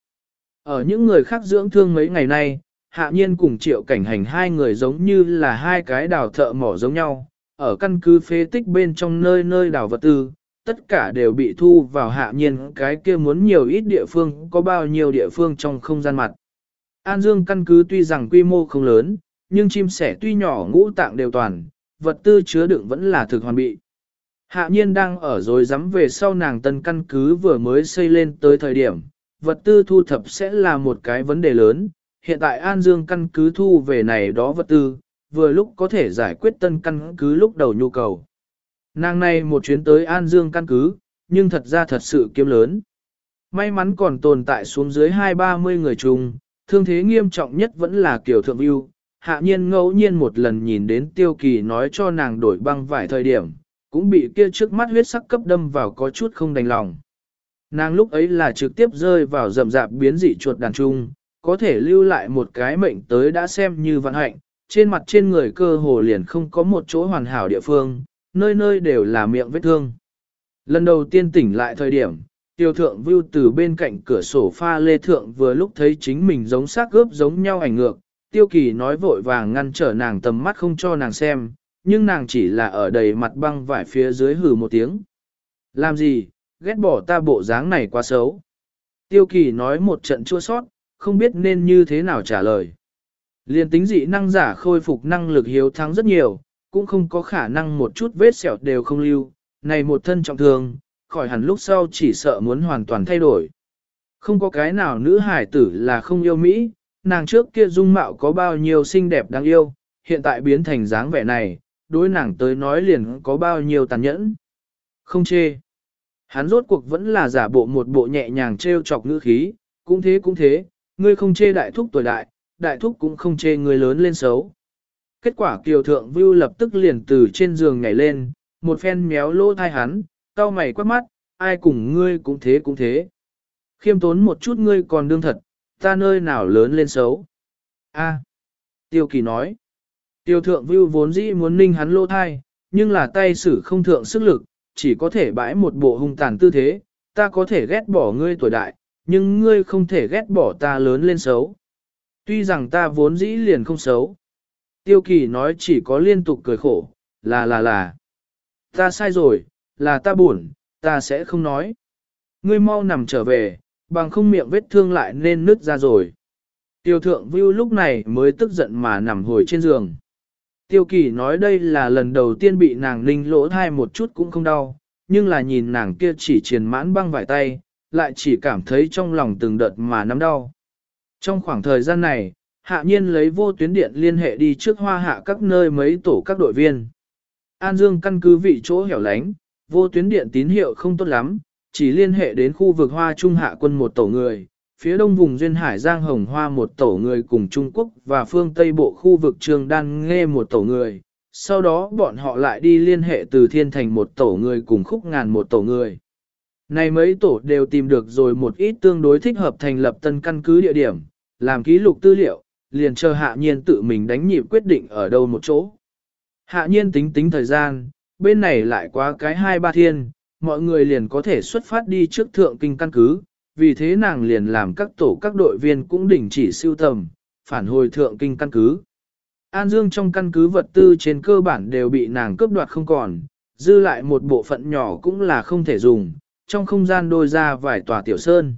Ở những người khác dưỡng thương mấy ngày nay, hạ nhiên cùng triệu cảnh hành hai người giống như là hai cái đào thợ mỏ giống nhau, ở căn cứ phế tích bên trong nơi nơi đào vật tư, tất cả đều bị thu vào hạ nhiên cái kia muốn nhiều ít địa phương có bao nhiêu địa phương trong không gian mặt. An Dương căn cứ tuy rằng quy mô không lớn, nhưng chim sẻ tuy nhỏ ngũ tạng đều toàn, vật tư chứa đựng vẫn là thực hoàn bị. Hạ nhiên đang ở rồi dám về sau nàng tân căn cứ vừa mới xây lên tới thời điểm, vật tư thu thập sẽ là một cái vấn đề lớn, hiện tại An Dương căn cứ thu về này đó vật tư, vừa lúc có thể giải quyết tân căn cứ lúc đầu nhu cầu. Nàng này một chuyến tới An Dương căn cứ, nhưng thật ra thật sự kiếm lớn. May mắn còn tồn tại xuống dưới hai ba mươi người chung, thương thế nghiêm trọng nhất vẫn là kiểu thượng view. Hạ nhiên ngẫu nhiên một lần nhìn đến tiêu kỳ nói cho nàng đổi băng vài thời điểm, cũng bị kia trước mắt huyết sắc cấp đâm vào có chút không đành lòng. Nàng lúc ấy là trực tiếp rơi vào rậm rạp biến dị chuột đàn trung, có thể lưu lại một cái mệnh tới đã xem như vận hạnh, trên mặt trên người cơ hồ liền không có một chỗ hoàn hảo địa phương, nơi nơi đều là miệng vết thương. Lần đầu tiên tỉnh lại thời điểm, tiêu thượng view từ bên cạnh cửa sổ pha lê thượng vừa lúc thấy chính mình giống xác gớp giống nhau ảnh ngược, tiêu kỳ nói vội vàng ngăn trở nàng tầm mắt không cho nàng xem, nhưng nàng chỉ là ở đầy mặt băng vải phía dưới hừ một tiếng. Làm gì, ghét bỏ ta bộ dáng này quá xấu. Tiêu kỳ nói một trận chua sót, không biết nên như thế nào trả lời. Liên tính dị năng giả khôi phục năng lực hiếu thắng rất nhiều, cũng không có khả năng một chút vết sẹo đều không lưu, này một thân trọng thương, khỏi hẳn lúc sau chỉ sợ muốn hoàn toàn thay đổi. Không có cái nào nữ hải tử là không yêu Mỹ, nàng trước kia dung mạo có bao nhiêu xinh đẹp đáng yêu, hiện tại biến thành dáng vẻ này, đối nàng tới nói liền có bao nhiêu tàn nhẫn. Không chê. Hắn rốt cuộc vẫn là giả bộ một bộ nhẹ nhàng trêu chọc ngữ khí, cũng thế cũng thế, ngươi không chê đại thúc tuổi đại, đại thúc cũng không chê người lớn lên xấu. Kết quả kiều thượng vưu lập tức liền từ trên giường nhảy lên, một phen méo lỗ thai hắn, cau mày quát mắt, ai cùng ngươi cũng thế cũng thế. Khiêm tốn một chút ngươi còn đương thật, ta nơi nào lớn lên xấu. A. tiêu kỳ nói. Tiêu thượng vưu vốn dĩ muốn ninh hắn lỗ thai, nhưng là tay sử không thượng sức lực, chỉ có thể bãi một bộ hung tàn tư thế, ta có thể ghét bỏ ngươi tuổi đại, nhưng ngươi không thể ghét bỏ ta lớn lên xấu. Tuy rằng ta vốn dĩ liền không xấu. Tiêu kỳ nói chỉ có liên tục cười khổ, là là là. Ta sai rồi, là ta buồn, ta sẽ không nói. Ngươi mau nằm trở về, bằng không miệng vết thương lại nên nứt ra rồi. Tiêu thượng view lúc này mới tức giận mà nằm hồi trên giường. Tiêu kỳ nói đây là lần đầu tiên bị nàng ninh lỗ thai một chút cũng không đau, nhưng là nhìn nàng kia chỉ triền mãn băng vải tay, lại chỉ cảm thấy trong lòng từng đợt mà nắm đau. Trong khoảng thời gian này, hạ nhiên lấy vô tuyến điện liên hệ đi trước hoa hạ các nơi mấy tổ các đội viên. An Dương căn cứ vị chỗ hẻo lánh, vô tuyến điện tín hiệu không tốt lắm, chỉ liên hệ đến khu vực hoa trung hạ quân một tổ người, phía đông vùng duyên hải giang hồng hoa một tổ người cùng Trung Quốc và phương Tây bộ khu vực trường đan nghe một tổ người. Sau đó bọn họ lại đi liên hệ từ thiên thành một tổ người cùng khúc ngàn một tổ người. Này mấy tổ đều tìm được rồi một ít tương đối thích hợp thành lập tân căn cứ địa điểm, làm ký lục tư liệu, liền chờ hạ nhiên tự mình đánh nhịp quyết định ở đâu một chỗ. Hạ nhiên tính tính thời gian, bên này lại quá cái hai ba thiên, mọi người liền có thể xuất phát đi trước thượng kinh căn cứ, vì thế nàng liền làm các tổ các đội viên cũng đình chỉ siêu tầm, phản hồi thượng kinh căn cứ. An Dương trong căn cứ vật tư trên cơ bản đều bị nàng cướp đoạt không còn, dư lại một bộ phận nhỏ cũng là không thể dùng, trong không gian đôi ra vài tòa tiểu sơn.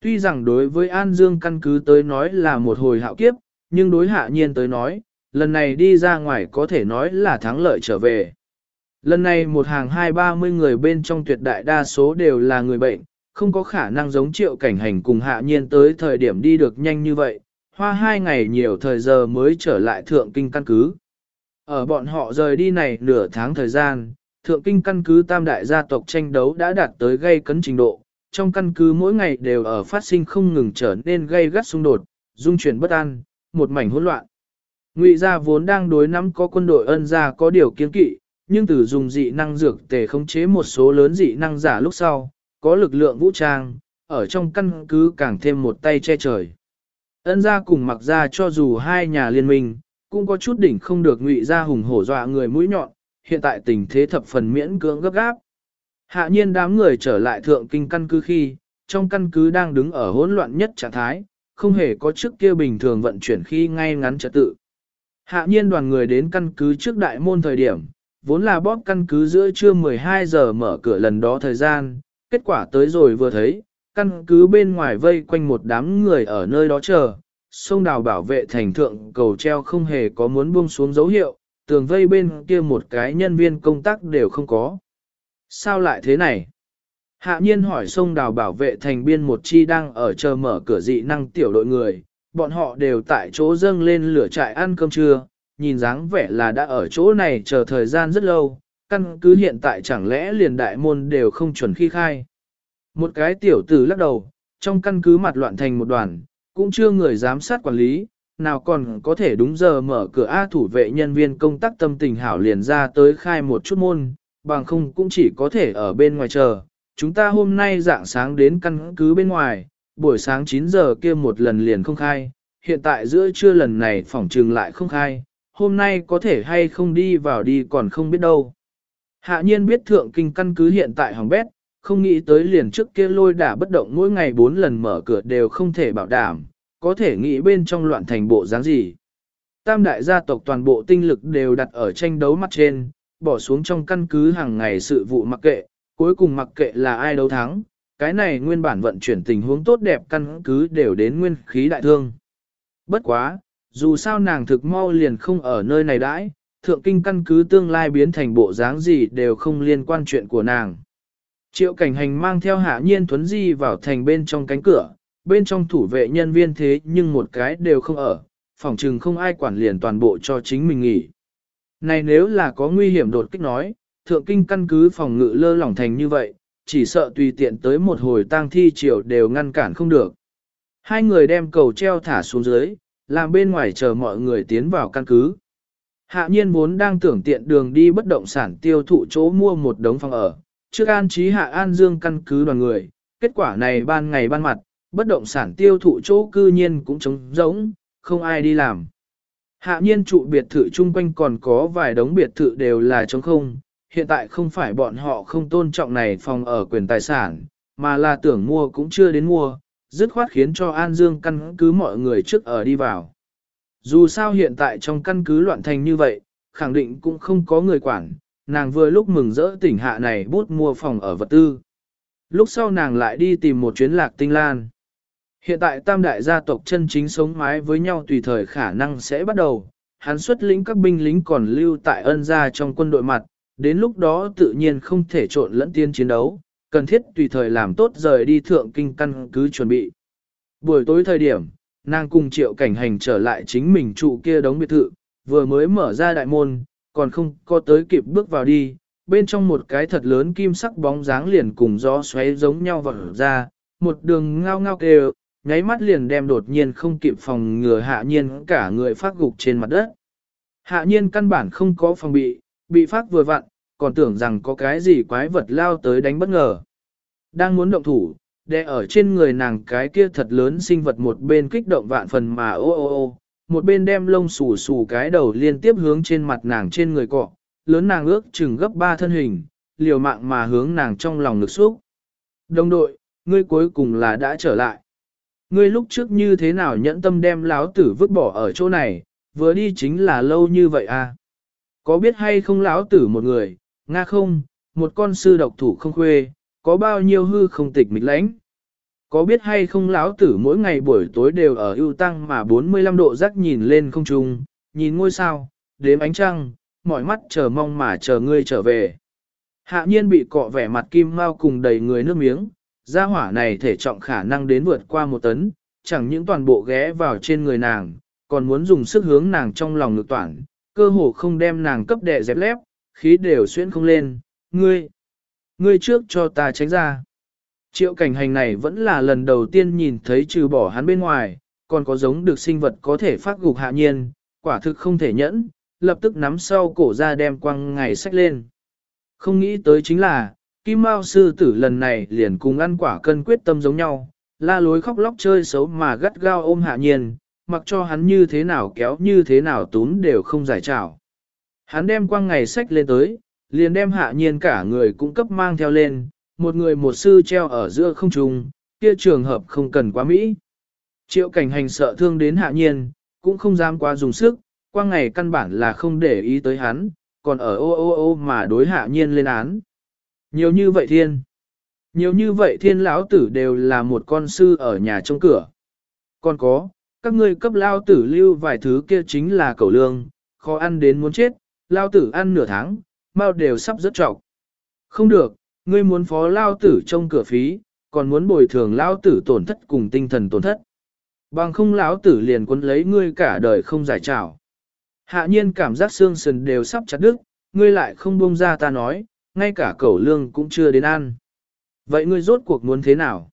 Tuy rằng đối với An Dương căn cứ tới nói là một hồi hạo kiếp, nhưng đối hạ nhiên tới nói, lần này đi ra ngoài có thể nói là thắng lợi trở về. Lần này một hàng hai ba mươi người bên trong tuyệt đại đa số đều là người bệnh, không có khả năng giống triệu cảnh hành cùng hạ nhiên tới thời điểm đi được nhanh như vậy, hoa hai ngày nhiều thời giờ mới trở lại thượng kinh căn cứ. Ở bọn họ rời đi này nửa tháng thời gian, thượng kinh căn cứ tam đại gia tộc tranh đấu đã đạt tới gây cấn trình độ, trong căn cứ mỗi ngày đều ở phát sinh không ngừng trở nên gây gắt xung đột, dung chuyển bất an, một mảnh hỗn loạn. Ngụy gia vốn đang đối nắm có quân đội ân gia có điều kiên kỵ, nhưng từ dùng dị năng dược tề khống chế một số lớn dị năng giả lúc sau, có lực lượng vũ trang, ở trong căn cứ càng thêm một tay che trời. Ân gia cùng mặc gia cho dù hai nhà liên minh, cũng có chút đỉnh không được ngụy gia hùng hổ dọa người mũi nhọn, hiện tại tình thế thập phần miễn cưỡng gấp gáp. Hạ nhiên đám người trở lại thượng kinh căn cứ khi, trong căn cứ đang đứng ở hỗn loạn nhất trạng thái, không hề có trước kia bình thường vận chuyển khi ngay ngắn trật tự. Hạ nhiên đoàn người đến căn cứ trước đại môn thời điểm, vốn là bóp căn cứ giữa trưa 12 giờ mở cửa lần đó thời gian, kết quả tới rồi vừa thấy, căn cứ bên ngoài vây quanh một đám người ở nơi đó chờ, sông đào bảo vệ thành thượng cầu treo không hề có muốn buông xuống dấu hiệu, tường vây bên kia một cái nhân viên công tác đều không có. Sao lại thế này? Hạ nhiên hỏi sông đào bảo vệ thành biên một chi đang ở chờ mở cửa dị năng tiểu đội người, bọn họ đều tại chỗ dâng lên lửa trại ăn cơm trưa, nhìn dáng vẻ là đã ở chỗ này chờ thời gian rất lâu, căn cứ hiện tại chẳng lẽ liền đại môn đều không chuẩn khi khai. Một cái tiểu tử lắc đầu, trong căn cứ mặt loạn thành một đoàn, cũng chưa người giám sát quản lý, nào còn có thể đúng giờ mở cửa A thủ vệ nhân viên công tác tâm tình hảo liền ra tới khai một chút môn, bằng không cũng chỉ có thể ở bên ngoài chờ. Chúng ta hôm nay dạng sáng đến căn cứ bên ngoài, buổi sáng 9 giờ kia một lần liền không khai, hiện tại giữa trưa lần này phỏng trừng lại không khai, hôm nay có thể hay không đi vào đi còn không biết đâu. Hạ nhiên biết thượng kinh căn cứ hiện tại hỏng bét, không nghĩ tới liền trước kia lôi đả bất động mỗi ngày bốn lần mở cửa đều không thể bảo đảm, có thể nghĩ bên trong loạn thành bộ dáng gì. Tam đại gia tộc toàn bộ tinh lực đều đặt ở tranh đấu mặt trên, bỏ xuống trong căn cứ hàng ngày sự vụ mặc kệ, cuối cùng mặc kệ là ai đấu thắng, cái này nguyên bản vận chuyển tình huống tốt đẹp căn cứ đều đến nguyên khí đại thương. Bất quá, dù sao nàng thực mau liền không ở nơi này đãi, thượng kinh căn cứ tương lai biến thành bộ dáng gì đều không liên quan chuyện của nàng. Triệu cảnh hành mang theo hạ nhiên thuấn di vào thành bên trong cánh cửa, bên trong thủ vệ nhân viên thế nhưng một cái đều không ở, phòng trừng không ai quản liền toàn bộ cho chính mình nghỉ. Này nếu là có nguy hiểm đột kích nói, thượng kinh căn cứ phòng ngự lơ lỏng thành như vậy, chỉ sợ tùy tiện tới một hồi tang thi triều đều ngăn cản không được. Hai người đem cầu treo thả xuống dưới, làm bên ngoài chờ mọi người tiến vào căn cứ. Hạ nhiên vốn đang tưởng tiện đường đi bất động sản tiêu thụ chỗ mua một đống phòng ở, trước an trí hạ an dương căn cứ đoàn người, kết quả này ban ngày ban mặt, bất động sản tiêu thụ chỗ cư nhiên cũng trống rỗng, không ai đi làm. Hạ nhiên trụ biệt thự chung quanh còn có vài đống biệt thự đều là trống không, hiện tại không phải bọn họ không tôn trọng này phòng ở quyền tài sản, mà là tưởng mua cũng chưa đến mua, dứt khoát khiến cho An Dương căn cứ mọi người trước ở đi vào. Dù sao hiện tại trong căn cứ loạn thành như vậy, khẳng định cũng không có người quản, nàng vừa lúc mừng rỡ tỉnh hạ này bút mua phòng ở vật tư. Lúc sau nàng lại đi tìm một chuyến lạc tinh lan. Hiện tại tam đại gia tộc chân chính sống mái với nhau tùy thời khả năng sẽ bắt đầu, hắn xuất lĩnh các binh lính còn lưu tại ân gia trong quân đội mặt, đến lúc đó tự nhiên không thể trộn lẫn tiên chiến đấu, cần thiết tùy thời làm tốt rời đi thượng kinh căn cứ chuẩn bị. Buổi tối thời điểm, nàng cùng triệu cảnh hành trở lại chính mình trụ kia đóng biệt thự, vừa mới mở ra đại môn, còn không có tới kịp bước vào đi, bên trong một cái thật lớn kim sắc bóng dáng liền cùng gió xoáy giống nhau vỡ ra, một đường ngao ngao kêu, nháy mắt liền đem đột nhiên không kịp phòng ngừa hạ nhiên cả người phát gục trên mặt đất. Hạ nhiên căn bản không có phòng bị, bị phát vừa vặn, còn tưởng rằng có cái gì quái vật lao tới đánh bất ngờ. Đang muốn động thủ, đè ở trên người nàng cái kia thật lớn sinh vật một bên kích động vạn phần mà ô ô ô, một bên đem lông xù xù cái đầu liên tiếp hướng trên mặt nàng trên người cọ, lớn nàng ước chừng gấp ba thân hình, liều mạng mà hướng nàng trong lòng lực xúc. Đồng đội, ngươi cuối cùng là đã trở lại. Ngươi lúc trước như thế nào nhẫn tâm đem láo tử vứt bỏ ở chỗ này, vừa đi chính là lâu như vậy à? Có biết hay không láo tử một người, nga không, một con sư độc thủ không khuê, có bao nhiêu hư không tịch mịch lãnh? Có biết hay không láo tử mỗi ngày buổi tối đều ở ưu tăng mà 45 độ rắc nhìn lên không trung, nhìn ngôi sao, đếm ánh trăng, mỏi mắt chờ mong mà chờ ngươi trở về. Hạ nhiên bị cọ vẻ mặt kim mau cùng đầy người nước miếng, gia hỏa này thể trọng khả năng đến vượt qua một tấn, chẳng những toàn bộ ghé vào trên người nàng, còn muốn dùng sức hướng nàng trong lòng ngực toàn, cơ hồ không đem nàng cấp đệ dẹp lép, khí đều xuyên không lên, ngươi, ngươi trước cho ta tránh ra. Triệu cảnh hành này vẫn là lần đầu tiên nhìn thấy trừ bỏ hắn bên ngoài, còn có giống được sinh vật có thể phát gục hạ nhiên, quả thực không thể nhẫn, lập tức nắm sau cổ ra đem quăng ngày sách lên. Không nghĩ tới chính là, Kim Mao sư tử lần này liền cùng ăn quả cân quyết tâm giống nhau, la lối khóc lóc chơi xấu mà gắt gao ôm hạ nhiên, mặc cho hắn như thế nào kéo như thế nào tún đều không giải trảo. Hắn đem quang ngày sách lên tới, liền đem hạ nhiên cả người cũng cấp mang theo lên, một người một sư treo ở giữa không trung, kia trường hợp không cần quá mỹ. Triệu cảnh hành sợ thương đến hạ nhiên, cũng không dám quá dùng sức, quang ngày căn bản là không để ý tới hắn, còn ở ô ô ô mà đối hạ nhiên lên án. Nhiều như vậy thiên. Nhiều như vậy thiên lão tử đều là một con sư ở nhà trong cửa. Còn có, các ngươi cấp lao tử lưu vài thứ kia chính là cầu lương, khó ăn đến muốn chết, lao tử ăn nửa tháng, mau đều sắp rất trọc. Không được, ngươi muốn phó lao tử trong cửa phí, còn muốn bồi thường lao tử tổn thất cùng tinh thần tổn thất. Bằng không lão tử liền quấn lấy ngươi cả đời không giải trảo. Hạ nhiên cảm giác xương sườn đều sắp chặt đứt, ngươi lại không buông ra ta nói, ngay cả cẩu lương cũng chưa đến ăn. Vậy ngươi rốt cuộc muốn thế nào?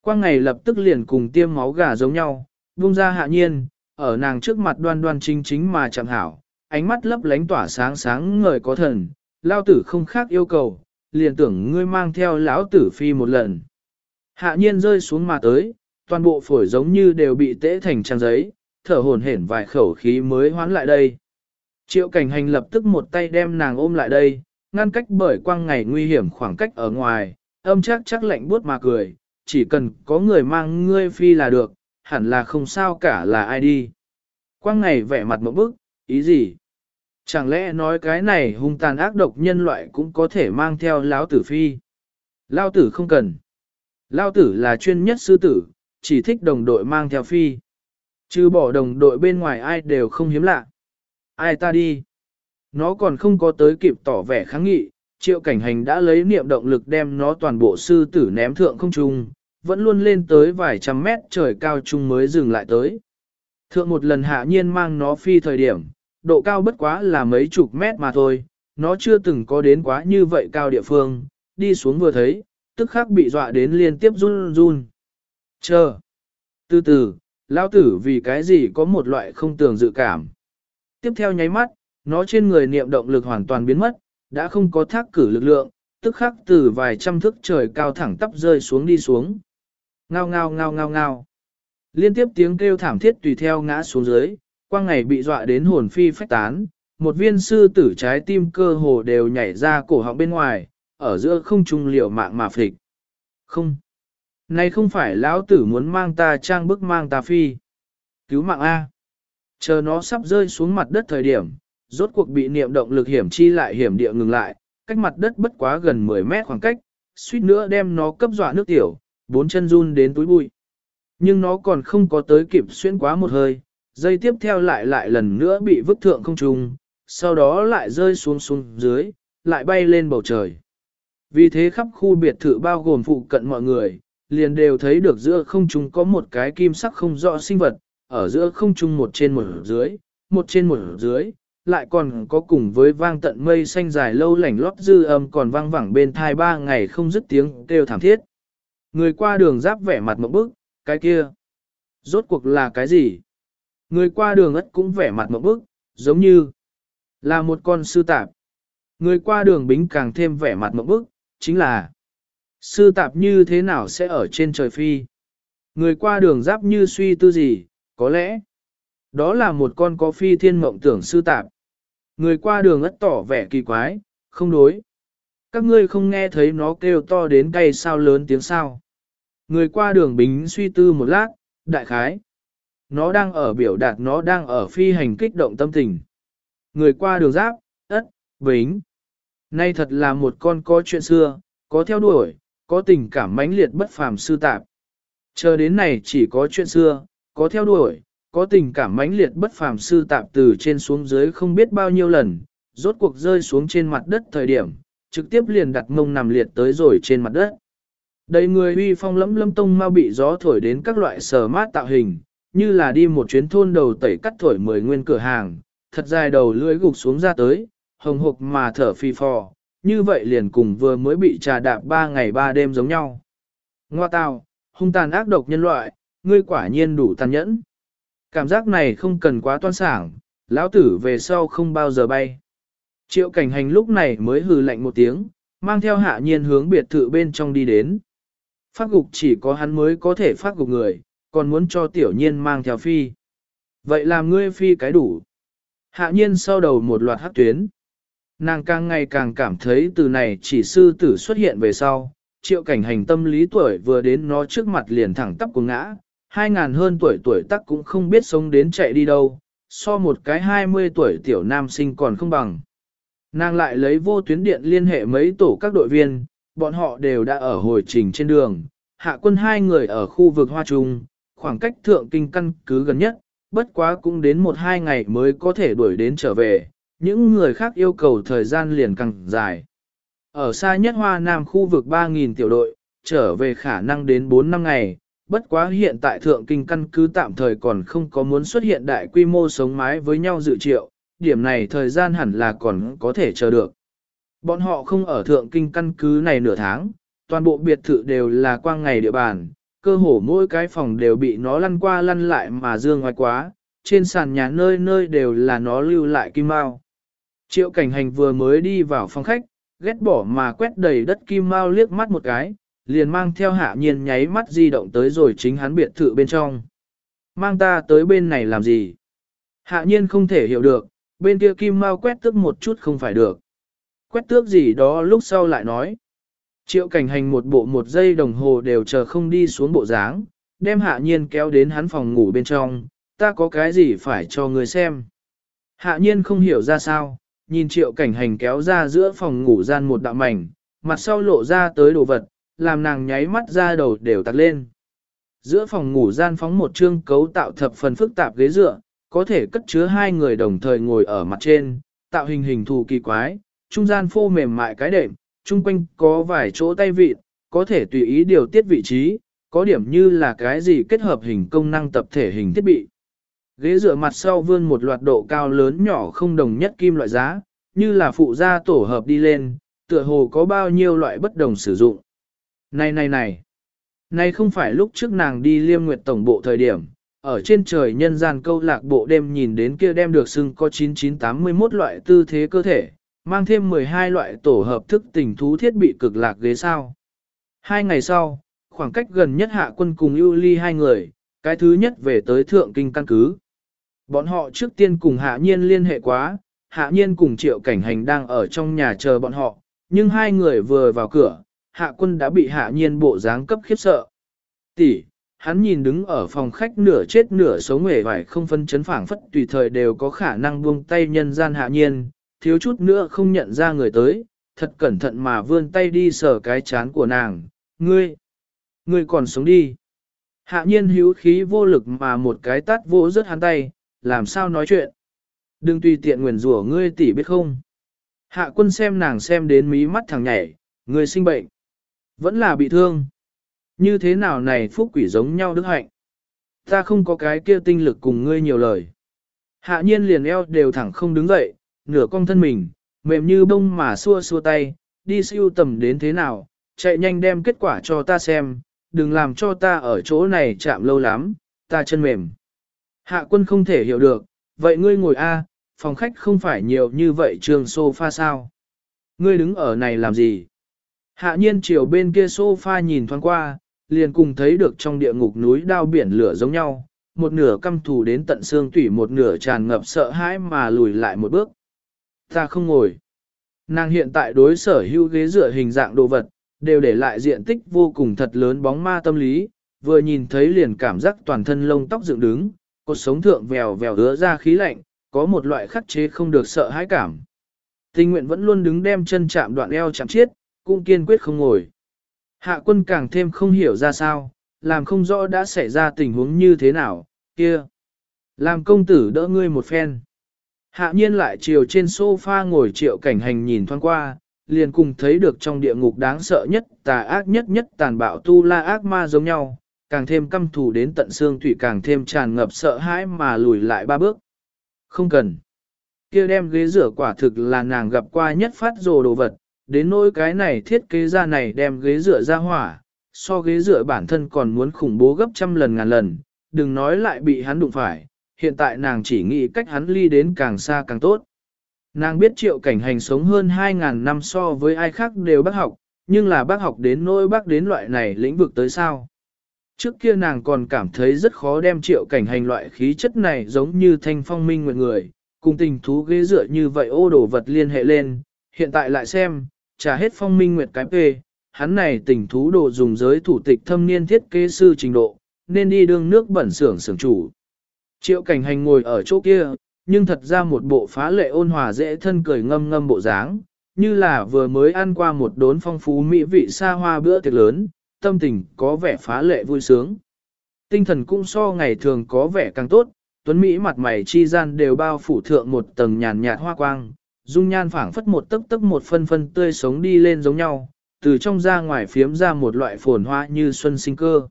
Quang ngày lập tức liền cùng tiêm máu gà giống nhau, buông ra hạ nhiên, ở nàng trước mặt đoan đoan chính chính mà chẳng hảo, ánh mắt lấp lánh tỏa sáng sáng ngời có thần, lao tử không khác yêu cầu, liền tưởng ngươi mang theo lão tử phi một lần. Hạ nhiên rơi xuống mà tới, toàn bộ phổi giống như đều bị tễ thành trang giấy, thở hổn hển vài khẩu khí mới hoán lại đây. Triệu cảnh hành lập tức một tay đem nàng ôm lại đây, ngăn cách bởi quang ngày nguy hiểm khoảng cách ở ngoài, âm chắc chắc lạnh buốt mà cười, chỉ cần có người mang ngươi phi là được, hẳn là không sao cả là ai đi. Quang ngày vẻ mặt một bức, ý gì? Chẳng lẽ nói cái này hung tàn ác độc nhân loại cũng có thể mang theo lão tử phi? Lao tử không cần. Lao tử là chuyên nhất sư tử, chỉ thích đồng đội mang theo phi. Chứ bỏ đồng đội bên ngoài ai đều không hiếm lạ. Ai ta đi? Nó còn không có tới kịp tỏ vẻ kháng nghị, triệu cảnh hành đã lấy niệm động lực đem nó toàn bộ sư tử ném thượng không trung, vẫn luôn lên tới vài trăm mét trời cao trung mới dừng lại tới. Thượng một lần hạ nhiên mang nó phi thời điểm, độ cao bất quá là mấy chục mét mà thôi, nó chưa từng có đến quá như vậy cao địa phương, đi xuống vừa thấy, tức khắc bị dọa đến liên tiếp run run. Chờ. Từ từ, lao tử vì cái gì có một loại không tưởng dự cảm. Tiếp theo nháy mắt, nó trên người niệm động lực hoàn toàn biến mất, đã không có thác cử lực lượng, tức khắc từ vài trăm thước trời cao thẳng tắp rơi xuống đi xuống. Ngao ngao ngao ngao ngao. Liên tiếp tiếng kêu thảm thiết tùy theo ngã xuống dưới, quang ngày bị dọa đến hồn phi phách tán, một viên sư tử trái tim cơ hồ đều nhảy ra cổ họng bên ngoài, ở giữa không trung liều mạng mà phịch. Không. Này không phải lão tử muốn mang ta trang bức mang ta phi. Cứu mạng A. Chờ nó sắp rơi xuống mặt đất thời điểm, rốt cuộc bị niệm động lực hiểm chi lại hiểm địa ngừng lại, cách mặt đất bất quá gần 10 mét khoảng cách, suýt nữa đem nó cấp dọa nước tiểu, bốn chân run đến túi bụi. Nhưng nó còn không có tới kịp xuyên quá một hơi, dây tiếp theo lại lại lần nữa bị vứt thượng không trung, sau đó lại rơi xuống xuống dưới, lại bay lên bầu trời. Vì thế khắp khu biệt thự bao gồm phụ cận mọi người, liền đều thấy được giữa không trung có một cái kim sắc không rõ sinh vật, ở giữa không trung một trên một dưới, một trên một dưới, lại còn có cùng với vang tận mây xanh dài lâu lảnh lót dư âm còn vang vẳng bên thai ba ngày không dứt tiếng kêu thảm thiết. Người qua đường giáp vẻ mặt mộng bức, cái kia. Rốt cuộc là cái gì? Người qua đường ất cũng vẻ mặt mộng bức, giống như là một con sư tạp. Người qua đường bính càng thêm vẻ mặt mộng bức, chính là sư tạp như thế nào sẽ ở trên trời phi. Người qua đường giáp như suy tư gì, có lẽ đó là một con có phi thiên mộng tưởng sư tạp. Người qua đường ất tỏ vẻ kỳ quái, không đối. Các ngươi không nghe thấy nó kêu to đến cay sao lớn tiếng sao. Người qua đường bính suy tư một lát, đại khái. Nó đang ở biểu đạt nó đang ở phi hành kích động tâm tình. Người qua đường giáp, ất, bính. Nay thật là một con có chuyện xưa, có theo đuổi, có tình cảm mãnh liệt bất phàm sư tạp. Chờ đến này chỉ có chuyện xưa, có theo đuổi, có tình cảm mãnh liệt bất phàm sư tạp từ trên xuống dưới không biết bao nhiêu lần, rốt cuộc rơi xuống trên mặt đất thời điểm, trực tiếp liền đặt mông nằm liệt tới rồi trên mặt đất. Đầy người uy phong lẫm lâm tông mau bị gió thổi đến các loại sờ mát tạo hình, như là đi một chuyến thôn đầu tẩy cắt thổi mười nguyên cửa hàng, thật dài đầu lưỡi gục xuống ra tới, hồng hộc mà thở phi phò, như vậy liền cùng vừa mới bị trà đạp ba ngày ba đêm giống nhau. Ngoa tào, hung tàn ác độc nhân loại, ngươi quả nhiên đủ tàn nhẫn. Cảm giác này không cần quá toan sảng, lão tử về sau không bao giờ bay. Triệu cảnh hành lúc này mới hừ lạnh một tiếng, mang theo hạ nhiên hướng biệt thự bên trong đi đến. Phát gục chỉ có hắn mới có thể phát gục người, còn muốn cho tiểu nhiên mang theo phi. Vậy làm ngươi phi cái đủ. Hạ nhiên sau đầu một loạt hát tuyến. Nàng càng ngày càng cảm thấy từ này chỉ sư tử xuất hiện về sau, triệu cảnh hành tâm lý tuổi vừa đến nó trước mặt liền thẳng tắp của ngã, hai ngàn hơn tuổi tuổi tắc cũng không biết sống đến chạy đi đâu, so một cái hai mươi tuổi tiểu nam sinh còn không bằng. Nàng lại lấy vô tuyến điện liên hệ mấy tổ các đội viên, bọn họ đều đã ở hồi trình trên đường, hạ quân hai người ở khu vực Hoa Trung, khoảng cách thượng kinh căn cứ gần nhất, bất quá cũng đến một hai ngày mới có thể đuổi đến trở về, những người khác yêu cầu thời gian liền càng dài. Ở xa nhất Hoa Nam khu vực 3.000 tiểu đội, trở về khả năng đến 4 năm ngày, bất quá hiện tại thượng kinh căn cứ tạm thời còn không có muốn xuất hiện đại quy mô sống mái với nhau dự triệu, điểm này thời gian hẳn là còn có thể chờ được. Bọn họ không ở thượng kinh căn cứ này nửa tháng, toàn bộ biệt thự đều là quang ngày địa bàn, cơ hồ mỗi cái phòng đều bị nó lăn qua lăn lại mà dương ngoài quá, trên sàn nhà nơi nơi đều là nó lưu lại kim mao. Triệu cảnh hành vừa mới đi vào phòng khách, ghét bỏ mà quét đầy đất kim mao liếc mắt một cái, liền mang theo hạ nhiên nháy mắt di động tới rồi chính hắn biệt thự bên trong. Mang ta tới bên này làm gì? Hạ nhiên không thể hiểu được, bên kia kim Mau quét tước một chút không phải được. Quét tước gì đó lúc sau lại nói. Triệu cảnh hành một bộ một giây đồng hồ đều chờ không đi xuống bộ dáng, đem hạ nhiên kéo đến hắn phòng ngủ bên trong, ta có cái gì phải cho người xem. Hạ nhiên không hiểu ra sao, nhìn triệu cảnh hành kéo ra giữa phòng ngủ gian một đạo mảnh, mặt sau lộ ra tới đồ vật, làm nàng nháy mắt ra đầu đều tặc lên. Giữa phòng ngủ gian phóng một chương cấu tạo thập phần phức tạp ghế dựa, có thể cất chứa hai người đồng thời ngồi ở mặt trên, tạo hình hình thù kỳ quái, trung gian phô mềm mại cái đệm, chung quanh có vài chỗ tay vịt, có thể tùy ý điều tiết vị trí, có điểm như là cái gì kết hợp hình công năng tập thể hình thiết bị. Ghế dựa mặt sau vươn một loạt độ cao lớn nhỏ không đồng nhất kim loại giá, như là phụ gia tổ hợp đi lên, tựa hồ có bao nhiêu loại bất đồng sử dụng. Này này này, này không phải lúc trước nàng đi liêm nguyệt tổng bộ thời điểm, ở trên trời nhân gian câu lạc bộ đêm nhìn đến kia đem được xưng có 9981 loại tư thế cơ thể, mang thêm 12 loại tổ hợp thức tình thú thiết bị cực lạc ghế sao. Hai ngày sau, khoảng cách gần nhất hạ quân cùng ưu ly hai người, cái thứ nhất về tới thượng kinh căn cứ. Bọn họ trước tiên cùng hạ nhiên liên hệ quá, hạ nhiên cùng triệu cảnh hành đang ở trong nhà chờ bọn họ, nhưng hai người vừa vào cửa, hạ quân đã bị hạ nhiên bộ dáng cấp khiếp sợ. Tỷ, hắn nhìn đứng ở phòng khách nửa chết nửa sống nghề vải không phân chấn phảng phất tùy thời đều có khả năng buông tay nhân gian hạ nhiên, thiếu chút nữa không nhận ra người tới, thật cẩn thận mà vươn tay đi sờ cái chán của nàng, ngươi, ngươi còn sống đi. Hạ nhiên hữu khí vô lực mà một cái tát vô rất hắn tay, làm sao nói chuyện. Đừng tùy tiện nguyền rủa ngươi tỷ biết không. Hạ quân xem nàng xem đến mí mắt thằng nhảy, ngươi sinh bệnh. Vẫn là bị thương. Như thế nào này phúc quỷ giống nhau đức hạnh. Ta không có cái kia tinh lực cùng ngươi nhiều lời. Hạ nhiên liền eo đều thẳng không đứng dậy, nửa cong thân mình, mềm như bông mà xua xua tay, đi siêu tầm đến thế nào, chạy nhanh đem kết quả cho ta xem, đừng làm cho ta ở chỗ này chạm lâu lắm, ta chân mềm. Hạ quân không thể hiểu được, vậy ngươi ngồi A, phòng khách không phải nhiều như vậy trường sofa sao? Ngươi đứng ở này làm gì? Hạ nhiên chiều bên kia sofa nhìn thoáng qua, liền cùng thấy được trong địa ngục núi đao biển lửa giống nhau, một nửa căm thù đến tận xương tủy một nửa tràn ngập sợ hãi mà lùi lại một bước. Ta không ngồi. Nàng hiện tại đối sở hữu ghế dựa hình dạng đồ vật, đều để lại diện tích vô cùng thật lớn bóng ma tâm lý, vừa nhìn thấy liền cảm giác toàn thân lông tóc dựng đứng, cột sống thượng vèo vèo hứa ra khí lạnh, có một loại khắc chế không được sợ hãi cảm. Tình nguyện vẫn luôn đứng đem chân chạm đoạn eo chạm chiết, cũng kiên quyết không ngồi. Hạ quân càng thêm không hiểu ra sao, làm không rõ đã xảy ra tình huống như thế nào, kia. Làm công tử đỡ ngươi một phen. Hạ nhiên lại chiều trên sofa ngồi triệu cảnh hành nhìn thoáng qua, liền cùng thấy được trong địa ngục đáng sợ nhất, tà ác nhất nhất tàn bạo tu la ác ma giống nhau, càng thêm căm thù đến tận xương thủy càng thêm tràn ngập sợ hãi mà lùi lại ba bước. Không cần. kia đem ghế rửa quả thực là nàng gặp qua nhất phát rồ đồ vật, đến nỗi cái này thiết kế ra này đem ghế dựa ra hỏa, so ghế dựa bản thân còn muốn khủng bố gấp trăm lần ngàn lần, đừng nói lại bị hắn đụng phải, hiện tại nàng chỉ nghĩ cách hắn ly đến càng xa càng tốt. Nàng biết triệu cảnh hành sống hơn 2.000 năm so với ai khác đều bác học, nhưng là bác học đến nỗi bác đến loại này lĩnh vực tới sao. Trước kia nàng còn cảm thấy rất khó đem triệu cảnh hành loại khí chất này giống như thanh phong minh nguyện người, cùng tình thú ghế dựa như vậy ô đổ vật liên hệ lên, hiện tại lại xem, trả hết phong minh nguyệt cái phê, hắn này tình thú đồ dùng giới thủ tịch thâm niên thiết kế sư trình độ, nên đi đương nước bẩn xưởng xưởng chủ. Triệu cảnh hành ngồi ở chỗ kia, nhưng thật ra một bộ phá lệ ôn hòa dễ thân cười ngâm ngâm bộ dáng, như là vừa mới ăn qua một đốn phong phú mỹ vị xa hoa bữa tiệc lớn, tâm tình có vẻ phá lệ vui sướng. Tinh thần cũng so ngày thường có vẻ càng tốt, tuấn Mỹ mặt mày chi gian đều bao phủ thượng một tầng nhàn nhạt hoa quang, dung nhan phảng phất một tấc tấc một phân phân tươi sống đi lên giống nhau, từ trong ra ngoài phiếm ra một loại phồn hoa như xuân sinh cơ.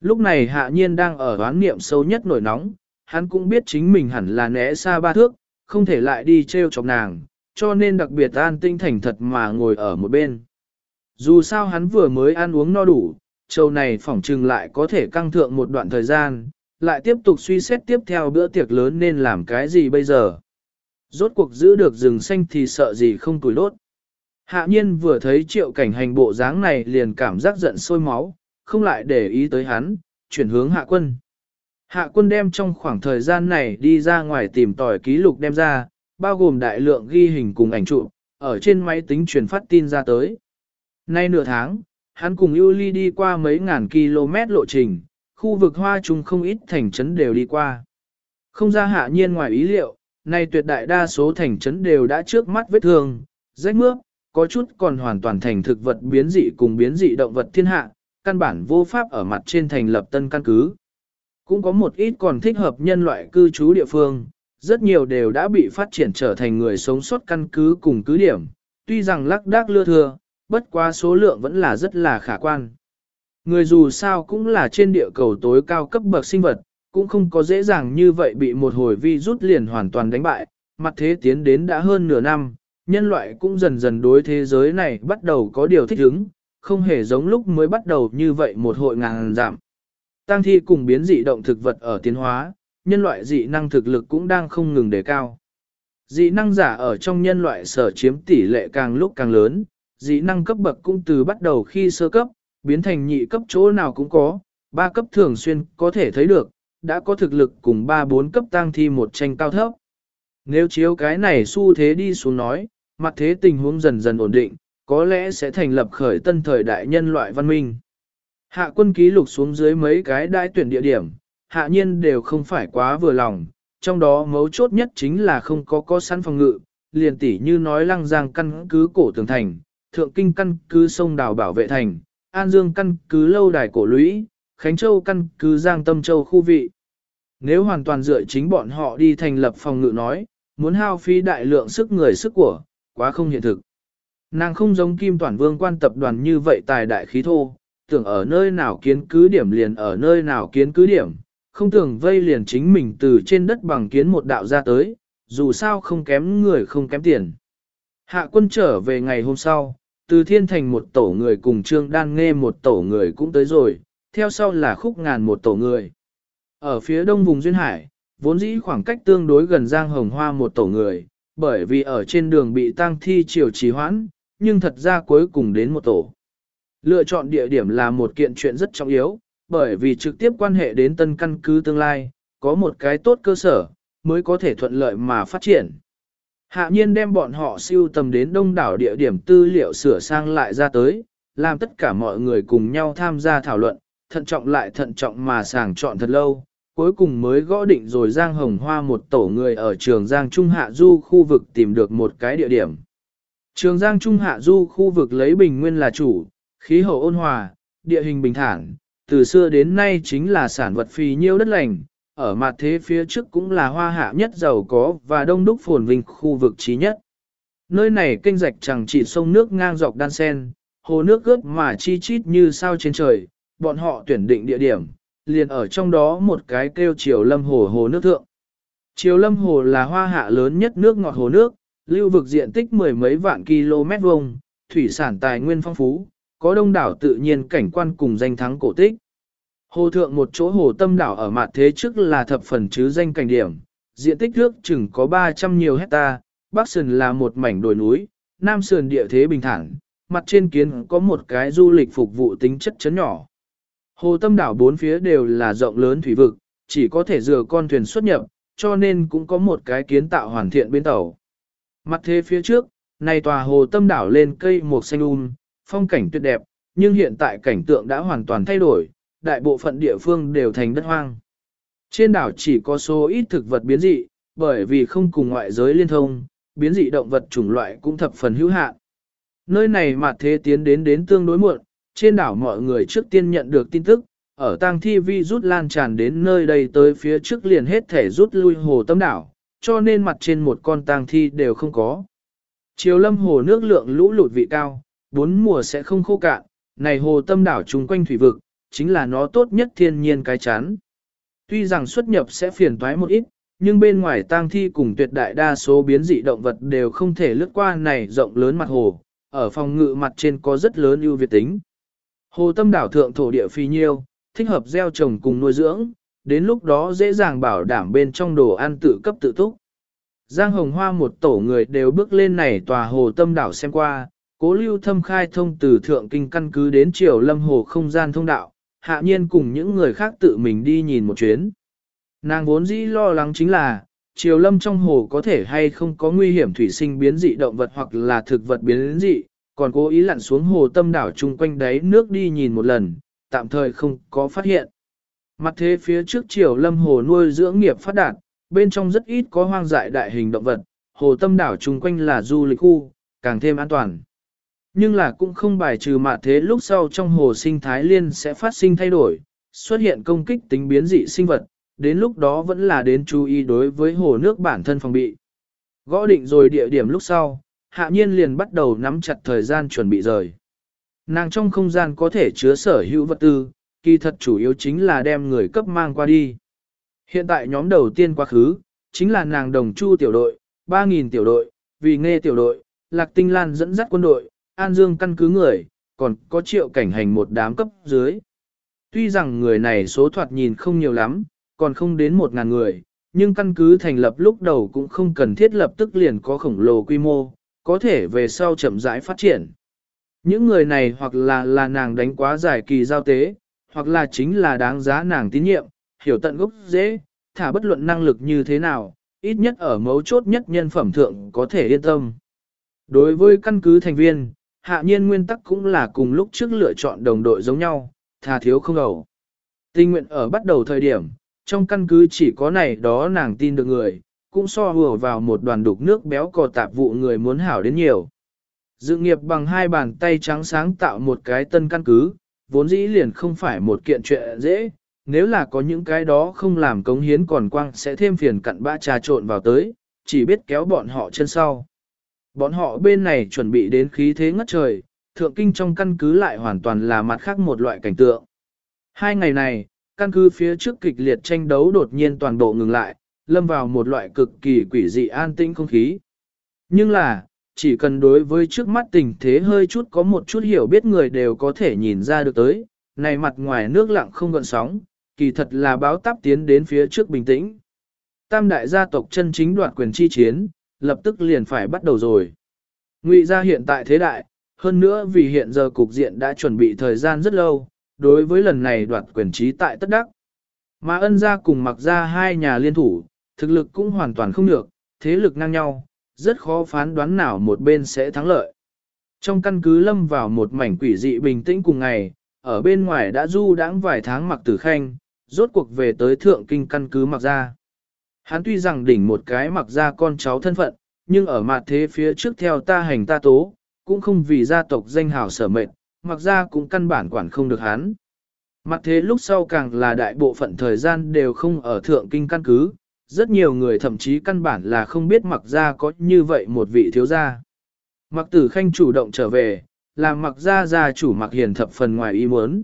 Lúc này hạ nhiên đang ở đoán niệm sâu nhất nổi nóng, hắn cũng biết chính mình hẳn là né xa ba thước, không thể lại đi treo chọc nàng, cho nên đặc biệt an tinh thành thật mà ngồi ở một bên. Dù sao hắn vừa mới ăn uống no đủ, châu này phỏng trừng lại có thể căng thượng một đoạn thời gian, lại tiếp tục suy xét tiếp theo bữa tiệc lớn nên làm cái gì bây giờ. Rốt cuộc giữ được rừng xanh thì sợ gì không tuổi đốt. Hạ nhiên vừa thấy triệu cảnh hành bộ dáng này liền cảm giác giận sôi máu, không lại để ý tới hắn, chuyển hướng hạ quân. Hạ quân đem trong khoảng thời gian này đi ra ngoài tìm tòi ký lục đem ra, bao gồm đại lượng ghi hình cùng ảnh chụp, ở trên máy tính truyền phát tin ra tới. Nay nửa tháng, hắn cùng Yuli đi qua mấy ngàn km lộ trình, khu vực hoa trùng không ít thành trấn đều đi qua. Không ra hạ nhiên ngoài ý liệu, nay tuyệt đại đa số thành trấn đều đã trước mắt vết thương, rách mướp, có chút còn hoàn toàn thành thực vật biến dị cùng biến dị động vật thiên hạ, căn bản vô pháp ở mặt trên thành lập tân căn cứ. Cũng có một ít còn thích hợp nhân loại cư trú địa phương, rất nhiều đều đã bị phát triển trở thành người sống sót căn cứ cùng cứ điểm, tuy rằng lắc đác lưa thưa, bất quá số lượng vẫn là rất là khả quan. Người dù sao cũng là trên địa cầu tối cao cấp bậc sinh vật, cũng không có dễ dàng như vậy bị một hồi vi rút liền hoàn toàn đánh bại, mặt thế tiến đến đã hơn nửa năm, nhân loại cũng dần dần đối thế giới này bắt đầu có điều thích ứng, không hề giống lúc mới bắt đầu như vậy một hội ngàn giảm. Tăng thi cùng biến dị động thực vật ở tiến hóa, nhân loại dị năng thực lực cũng đang không ngừng đề cao. Dị năng giả ở trong nhân loại sở chiếm tỷ lệ càng lúc càng lớn, dị năng cấp bậc cũng từ bắt đầu khi sơ cấp, biến thành nhị cấp chỗ nào cũng có, ba cấp thường xuyên có thể thấy được, đã có thực lực cùng ba bốn cấp tăng thi một tranh cao thấp. Nếu chiếu cái này xu thế đi xuống nói, mặt thế tình huống dần dần ổn định, có lẽ sẽ thành lập khởi tân thời đại nhân loại văn minh. Hạ quân ký lục xuống dưới mấy cái đại tuyển địa điểm, hạ nhiên đều không phải quá vừa lòng, trong đó mấu chốt nhất chính là không có có sẵn phòng ngự, liền tỉ như nói lăng giang căn cứ cổ tường thành, thượng kinh căn cứ sông đào bảo vệ thành, an dương căn cứ lâu đài cổ lũy, khánh châu căn cứ giang tâm châu khu vị. Nếu hoàn toàn dựa chính bọn họ đi thành lập phòng ngự nói, muốn hao phí đại lượng sức người sức của, quá không hiện thực. Nàng không giống Kim Toàn Vương quan tập đoàn như vậy tài đại khí thô, tưởng ở nơi nào kiến cứ điểm liền ở nơi nào kiến cứ điểm, không tưởng vây liền chính mình từ trên đất bằng kiến một đạo ra tới, dù sao không kém người không kém tiền. Hạ quân trở về ngày hôm sau, từ thiên thành một tổ người cùng trương đan nghe một tổ người cũng tới rồi, theo sau là khúc ngàn một tổ người. Ở phía đông vùng Duyên Hải, vốn dĩ khoảng cách tương đối gần Giang Hồng Hoa một tổ người, bởi vì ở trên đường bị tang thi chiều trì hoãn, nhưng thật ra cuối cùng đến một tổ. Lựa chọn địa điểm là một kiện chuyện rất trọng yếu, bởi vì trực tiếp quan hệ đến tân căn cứ tương lai, có một cái tốt cơ sở, mới có thể thuận lợi mà phát triển. Hạ nhiên đem bọn họ siêu tầm đến đông đảo địa điểm tư liệu sửa sang lại ra tới, làm tất cả mọi người cùng nhau tham gia thảo luận, thận trọng lại thận trọng mà sàng chọn thật lâu, cuối cùng mới gõ định rồi Giang Hồng Hoa một tổ người ở trường Giang Trung Hạ Du khu vực tìm được một cái địa điểm. Trường Giang Trung Hạ Du khu vực lấy bình nguyên là chủ, khí hậu ôn hòa, địa hình bình thản, từ xưa đến nay chính là sản vật phì nhiêu đất lành, ở mặt thế phía trước cũng là hoa hạ nhất giàu có và đông đúc phồn vinh khu vực trí nhất. Nơi này kênh rạch chẳng chỉ sông nước ngang dọc đan sen, hồ nước ướt mà chi chít như sao trên trời, bọn họ tuyển định địa điểm, liền ở trong đó một cái kêu Triều Lâm Hồ hồ nước thượng. Triều Lâm Hồ là hoa hạ lớn nhất nước ngọt hồ nước, lưu vực diện tích mười mấy vạn km vuông, thủy sản tài nguyên phong phú, có đông đảo tự nhiên cảnh quan cùng danh thắng cổ tích. Hồ thượng một chỗ hồ tâm đảo ở mặt thế trước là thập phần chứ danh cảnh điểm, diện tích nước chừng có 300 nhiều hecta, bắc sườn là một mảnh đồi núi, nam sườn địa thế bình thản, mặt trên kiến có một cái du lịch phục vụ tính chất chấn nhỏ. Hồ tâm đảo bốn phía đều là rộng lớn thủy vực, chỉ có thể dừa con thuyền xuất nhập, cho nên cũng có một cái kiến tạo hoàn thiện bên tàu. Mặt thế phía trước, này tòa hồ tâm đảo lên cây một xanh um, phong cảnh tuyệt đẹp, nhưng hiện tại cảnh tượng đã hoàn toàn thay đổi, đại bộ phận địa phương đều thành đất hoang. Trên đảo chỉ có số ít thực vật biến dị, bởi vì không cùng ngoại giới liên thông, biến dị động vật chủng loại cũng thập phần hữu hạn. Nơi này mà thế tiến đến đến tương đối muộn, trên đảo mọi người trước tiên nhận được tin tức, ở tang thi vi rút lan tràn đến nơi đây tới phía trước liền hết thể rút lui hồ tâm đảo, cho nên mặt trên một con tang thi đều không có. Chiều lâm hồ nước lượng lũ lụt vị cao, bốn mùa sẽ không khô cạn, này hồ tâm đảo chung quanh thủy vực, chính là nó tốt nhất thiên nhiên cái chán. Tuy rằng xuất nhập sẽ phiền toái một ít, nhưng bên ngoài tang thi cùng tuyệt đại đa số biến dị động vật đều không thể lướt qua này rộng lớn mặt hồ, ở phòng ngự mặt trên có rất lớn ưu việt tính. Hồ tâm đảo thượng thổ địa phi nhiêu, thích hợp gieo trồng cùng nuôi dưỡng, đến lúc đó dễ dàng bảo đảm bên trong đồ ăn tự cấp tự túc. Giang Hồng Hoa một tổ người đều bước lên này tòa hồ tâm đảo xem qua, cố lưu thâm khai thông từ thượng kinh căn cứ đến triều lâm hồ không gian thông đạo, hạ nhiên cùng những người khác tự mình đi nhìn một chuyến. Nàng vốn dĩ lo lắng chính là, triều lâm trong hồ có thể hay không có nguy hiểm thủy sinh biến dị động vật hoặc là thực vật biến dị, còn cố ý lặn xuống hồ tâm đảo chung quanh đáy nước đi nhìn một lần, tạm thời không có phát hiện. Mặt thế phía trước chiều lâm hồ nuôi dưỡng nghiệp phát đạt, bên trong rất ít có hoang dại đại hình động vật, hồ tâm đảo chung quanh là du lịch khu, càng thêm an toàn. Nhưng là cũng không bài trừ mặt thế lúc sau trong hồ sinh thái liên sẽ phát sinh thay đổi, xuất hiện công kích tính biến dị sinh vật, đến lúc đó vẫn là đến chú ý đối với hồ nước bản thân phòng bị. Gõ định rồi địa điểm lúc sau, hạ nhiên liền bắt đầu nắm chặt thời gian chuẩn bị rời. Nàng trong không gian có thể chứa sở hữu vật tư, kỳ thật chủ yếu chính là đem người cấp mang qua đi. Hiện tại nhóm đầu tiên quá khứ, chính là nàng đồng chu tiểu đội, 3.000 tiểu đội, vì nghe tiểu đội, lạc tinh lan dẫn dắt quân đội, an dương căn cứ người, còn có triệu cảnh hành một đám cấp dưới. Tuy rằng người này số thoạt nhìn không nhiều lắm, còn không đến 1.000 người, nhưng căn cứ thành lập lúc đầu cũng không cần thiết lập tức liền có khổng lồ quy mô, có thể về sau chậm rãi phát triển. Những người này hoặc là là nàng đánh quá giải kỳ giao tế, hoặc là chính là đáng giá nàng tín nhiệm, hiểu tận gốc dễ, thả bất luận năng lực như thế nào, ít nhất ở mấu chốt nhất nhân phẩm thượng có thể yên tâm. Đối với căn cứ thành viên, hạ nhiên nguyên tắc cũng là cùng lúc trước lựa chọn đồng đội giống nhau, thà thiếu không đầu. Tình nguyện ở bắt đầu thời điểm, trong căn cứ chỉ có này đó nàng tin được người, cũng so hùa vào một đoàn đục nước béo cò tạp vụ người muốn hảo đến nhiều. Dự nghiệp bằng hai bàn tay trắng sáng tạo một cái tân căn cứ, vốn dĩ liền không phải một kiện chuyện dễ, nếu là có những cái đó không làm cống hiến còn quang sẽ thêm phiền cặn bã trà trộn vào tới, chỉ biết kéo bọn họ chân sau. Bọn họ bên này chuẩn bị đến khí thế ngất trời, thượng kinh trong căn cứ lại hoàn toàn là mặt khác một loại cảnh tượng. Hai ngày này, căn cứ phía trước kịch liệt tranh đấu đột nhiên toàn bộ ngừng lại, lâm vào một loại cực kỳ quỷ dị an tĩnh không khí. Nhưng là, chỉ cần đối với trước mắt tình thế hơi chút có một chút hiểu biết người đều có thể nhìn ra được tới, này mặt ngoài nước lặng không gợn sóng, kỳ thật là báo táp tiến đến phía trước bình tĩnh. Tam đại gia tộc chân chính đoạt quyền chi chiến, lập tức liền phải bắt đầu rồi. Ngụy gia hiện tại thế đại, hơn nữa vì hiện giờ cục diện đã chuẩn bị thời gian rất lâu, đối với lần này đoạt quyền trí tại tất đắc. Mà ân gia cùng mặc gia hai nhà liên thủ, thực lực cũng hoàn toàn không được, thế lực ngang nhau, rất khó phán đoán nào một bên sẽ thắng lợi. Trong căn cứ lâm vào một mảnh quỷ dị bình tĩnh cùng ngày, ở bên ngoài đã du đãng vài tháng mặc tử khanh, rốt cuộc về tới thượng kinh căn cứ mặc ra. Hắn tuy rằng đỉnh một cái mặc ra con cháu thân phận, nhưng ở mặt thế phía trước theo ta hành ta tố, cũng không vì gia tộc danh hào sở mệnh, mặc ra cũng căn bản quản không được hắn. Mặt thế lúc sau càng là đại bộ phận thời gian đều không ở thượng kinh căn cứ, rất nhiều người thậm chí căn bản là không biết mặc Gia có như vậy một vị thiếu gia. Mặc tử khanh chủ động trở về, làm mặc gia gia chủ mặc hiền thập phần ngoài ý muốn.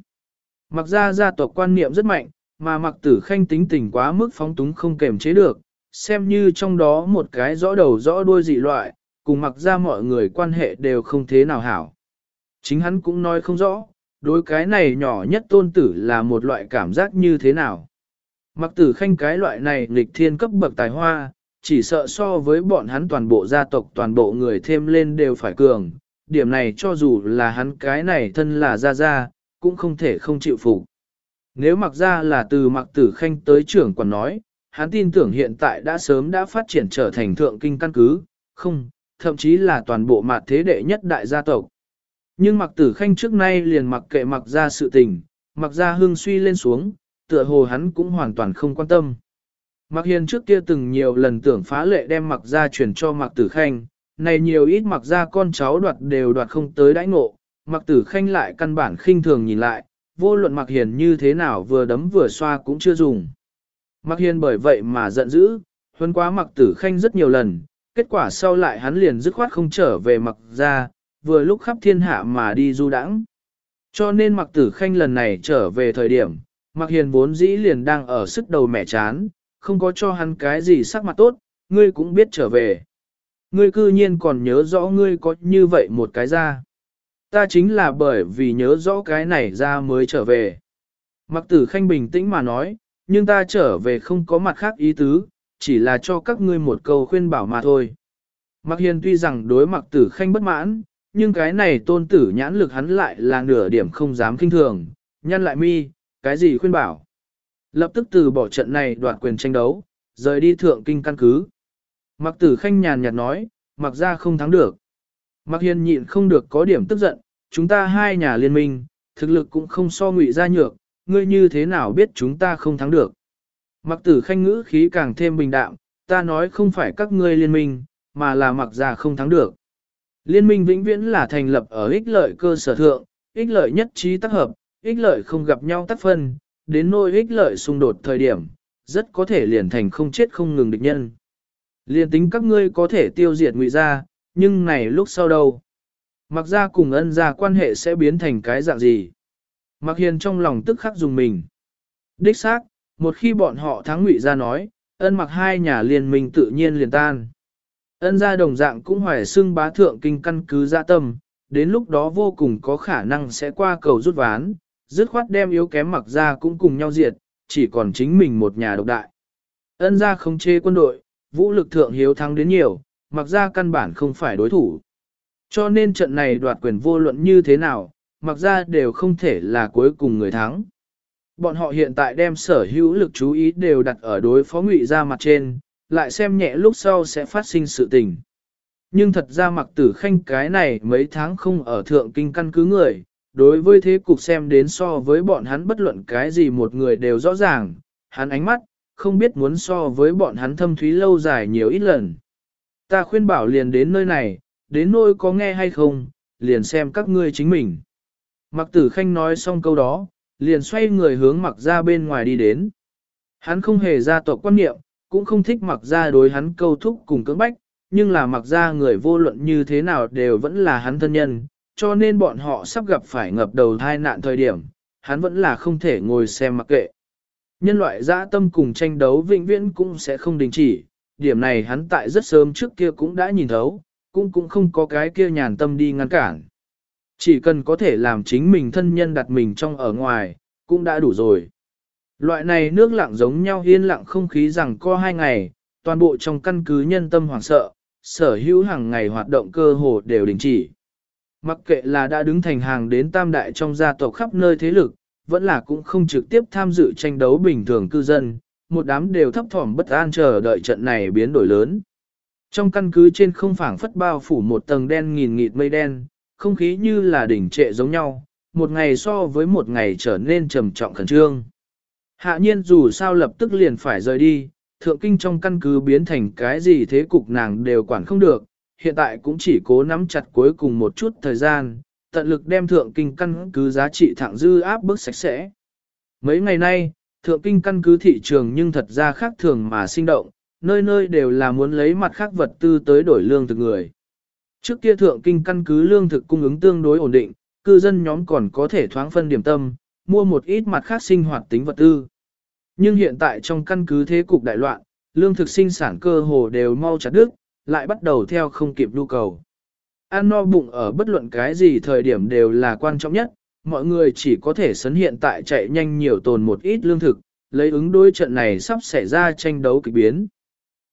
Mặc gia gia tộc quan niệm rất mạnh, mà mặc tử khanh tính tình quá mức phóng túng không kềm chế được, xem như trong đó một cái rõ đầu rõ đuôi dị loại, cùng mặc Gia mọi người quan hệ đều không thế nào hảo. Chính hắn cũng nói không rõ, đối cái này nhỏ nhất tôn tử là một loại cảm giác như thế nào. Mặc tử khanh cái loại này nghịch thiên cấp bậc tài hoa, chỉ sợ so với bọn hắn toàn bộ gia tộc toàn bộ người thêm lên đều phải cường, điểm này cho dù là hắn cái này thân là gia gia, cũng không thể không chịu phục. Nếu mặc ra là từ mặc tử khanh tới trưởng quản nói, hắn tin tưởng hiện tại đã sớm đã phát triển trở thành thượng kinh căn cứ, không, thậm chí là toàn bộ mặt thế đệ nhất đại gia tộc. Nhưng mặc tử khanh trước nay liền mặc kệ mặc ra sự tình, mặc ra hương suy lên xuống, tựa hồ hắn cũng hoàn toàn không quan tâm. Mặc hiền trước kia từng nhiều lần tưởng phá lệ đem mặc ra chuyển cho mặc tử khanh, này nhiều ít mặc ra con cháu đoạt đều đoạt không tới đãi ngộ, mặc tử khanh lại căn bản khinh thường nhìn lại, vô luận mặc hiền như thế nào vừa đấm vừa xoa cũng chưa dùng. Mặc hiền bởi vậy mà giận dữ, huấn quá mặc tử khanh rất nhiều lần, kết quả sau lại hắn liền dứt khoát không trở về mặc ra, vừa lúc khắp thiên hạ mà đi du đãng. Cho nên mặc tử khanh lần này trở về thời điểm, Mạc hiền vốn dĩ liền đang ở sức đầu mẹ chán, không có cho hắn cái gì sắc mặt tốt, ngươi cũng biết trở về. Ngươi cư nhiên còn nhớ rõ ngươi có như vậy một cái ra. Ta chính là bởi vì nhớ rõ cái này ra mới trở về. Mặc tử khanh bình tĩnh mà nói, nhưng ta trở về không có mặt khác ý tứ, chỉ là cho các ngươi một câu khuyên bảo mà thôi. Mạc hiền tuy rằng đối mặc tử khanh bất mãn, nhưng cái này tôn tử nhãn lực hắn lại là nửa điểm không dám kinh thường, nhăn lại mi, cái gì khuyên bảo. Lập tức từ bỏ trận này đoạt quyền tranh đấu, rời đi thượng kinh căn cứ. Mặc tử khanh nhàn nhạt nói, mặc ra không thắng được. Mặc hiền nhịn không được có điểm tức giận, chúng ta hai nhà liên minh, thực lực cũng không so ngụy ra nhược, ngươi như thế nào biết chúng ta không thắng được. Mặc tử khanh ngữ khí càng thêm bình đạm, ta nói không phải các ngươi liên minh, mà là mặc ra không thắng được. Liên minh vĩnh viễn là thành lập ở ích lợi cơ sở thượng, ích lợi nhất trí tác hợp, ích lợi không gặp nhau tắt phân, đến nỗi ích lợi xung đột thời điểm, rất có thể liền thành không chết không ngừng địch nhân. Liên tính các ngươi có thể tiêu diệt ngụy Gia, nhưng này lúc sau đâu? Mặc ra cùng ân ra quan hệ sẽ biến thành cái dạng gì? Mặc hiền trong lòng tức khắc dùng mình. Đích xác, một khi bọn họ thắng ngụy ra nói, ân mặc hai nhà liên minh tự nhiên liền tan. Ân gia đồng dạng cũng hoài xưng bá thượng kinh căn cứ gia tâm, đến lúc đó vô cùng có khả năng sẽ qua cầu rút ván, dứt khoát đem yếu kém mặc ra cũng cùng nhau diệt, chỉ còn chính mình một nhà độc đại. Ân gia không chê quân đội, vũ lực thượng hiếu thắng đến nhiều, mặc ra căn bản không phải đối thủ. Cho nên trận này đoạt quyền vô luận như thế nào, mặc ra đều không thể là cuối cùng người thắng. Bọn họ hiện tại đem sở hữu lực chú ý đều đặt ở đối phó ngụy ra mặt trên, lại xem nhẹ lúc sau sẽ phát sinh sự tình. Nhưng thật ra mặc tử khanh cái này mấy tháng không ở thượng kinh căn cứ người, đối với thế cục xem đến so với bọn hắn bất luận cái gì một người đều rõ ràng, hắn ánh mắt, không biết muốn so với bọn hắn thâm thúy lâu dài nhiều ít lần. Ta khuyên bảo liền đến nơi này, đến nơi có nghe hay không, liền xem các ngươi chính mình. Mặc tử khanh nói xong câu đó, liền xoay người hướng mặc ra bên ngoài đi đến. Hắn không hề ra tộc quan niệm, cũng không thích mặc ra đối hắn câu thúc cùng cưỡng bách, nhưng là mặc ra người vô luận như thế nào đều vẫn là hắn thân nhân, cho nên bọn họ sắp gặp phải ngập đầu thai nạn thời điểm, hắn vẫn là không thể ngồi xem mặc kệ. Nhân loại dã tâm cùng tranh đấu vĩnh viễn cũng sẽ không đình chỉ, điểm này hắn tại rất sớm trước kia cũng đã nhìn thấu, cũng cũng không có cái kia nhàn tâm đi ngăn cản. Chỉ cần có thể làm chính mình thân nhân đặt mình trong ở ngoài, cũng đã đủ rồi. Loại này nước lặng giống nhau yên lặng không khí rằng co hai ngày, toàn bộ trong căn cứ nhân tâm hoảng sợ, sở hữu hàng ngày hoạt động cơ hồ đều đình chỉ. Mặc kệ là đã đứng thành hàng đến tam đại trong gia tộc khắp nơi thế lực, vẫn là cũng không trực tiếp tham dự tranh đấu bình thường cư dân, một đám đều thấp thỏm bất an chờ đợi trận này biến đổi lớn. Trong căn cứ trên không phảng phất bao phủ một tầng đen nghìn nghịt mây đen, không khí như là đỉnh trệ giống nhau, một ngày so với một ngày trở nên trầm trọng khẩn trương. Hạ nhiên dù sao lập tức liền phải rời đi, thượng kinh trong căn cứ biến thành cái gì thế cục nàng đều quản không được, hiện tại cũng chỉ cố nắm chặt cuối cùng một chút thời gian, tận lực đem thượng kinh căn cứ giá trị thẳng dư áp bức sạch sẽ. Mấy ngày nay, thượng kinh căn cứ thị trường nhưng thật ra khác thường mà sinh động, nơi nơi đều là muốn lấy mặt khác vật tư tới đổi lương thực người. Trước kia thượng kinh căn cứ lương thực cung ứng tương đối ổn định, cư dân nhóm còn có thể thoáng phân điểm tâm, mua một ít mặt khác sinh hoạt tính vật tư. Nhưng hiện tại trong căn cứ thế cục đại loạn, lương thực sinh sản cơ hồ đều mau chặt đứt, lại bắt đầu theo không kịp nhu cầu. Ăn no bụng ở bất luận cái gì thời điểm đều là quan trọng nhất, mọi người chỉ có thể sấn hiện tại chạy nhanh nhiều tồn một ít lương thực, lấy ứng đối trận này sắp xảy ra tranh đấu kịch biến.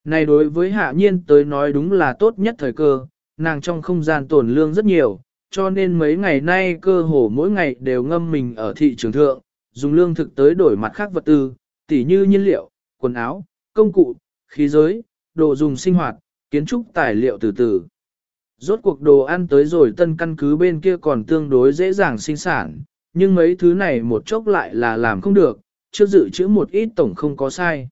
Này đối với hạ nhiên tới nói đúng là tốt nhất thời cơ, nàng trong không gian tồn lương rất nhiều, cho nên mấy ngày nay cơ hồ mỗi ngày đều ngâm mình ở thị trường thượng, dùng lương thực tới đổi mặt khác vật tư, tỉ như nhiên liệu, quần áo, công cụ, khí giới, đồ dùng sinh hoạt, kiến trúc tài liệu từ từ. Rốt cuộc đồ ăn tới rồi tân căn cứ bên kia còn tương đối dễ dàng sinh sản, nhưng mấy thứ này một chốc lại là làm không được, trước dự trữ một ít tổng không có sai.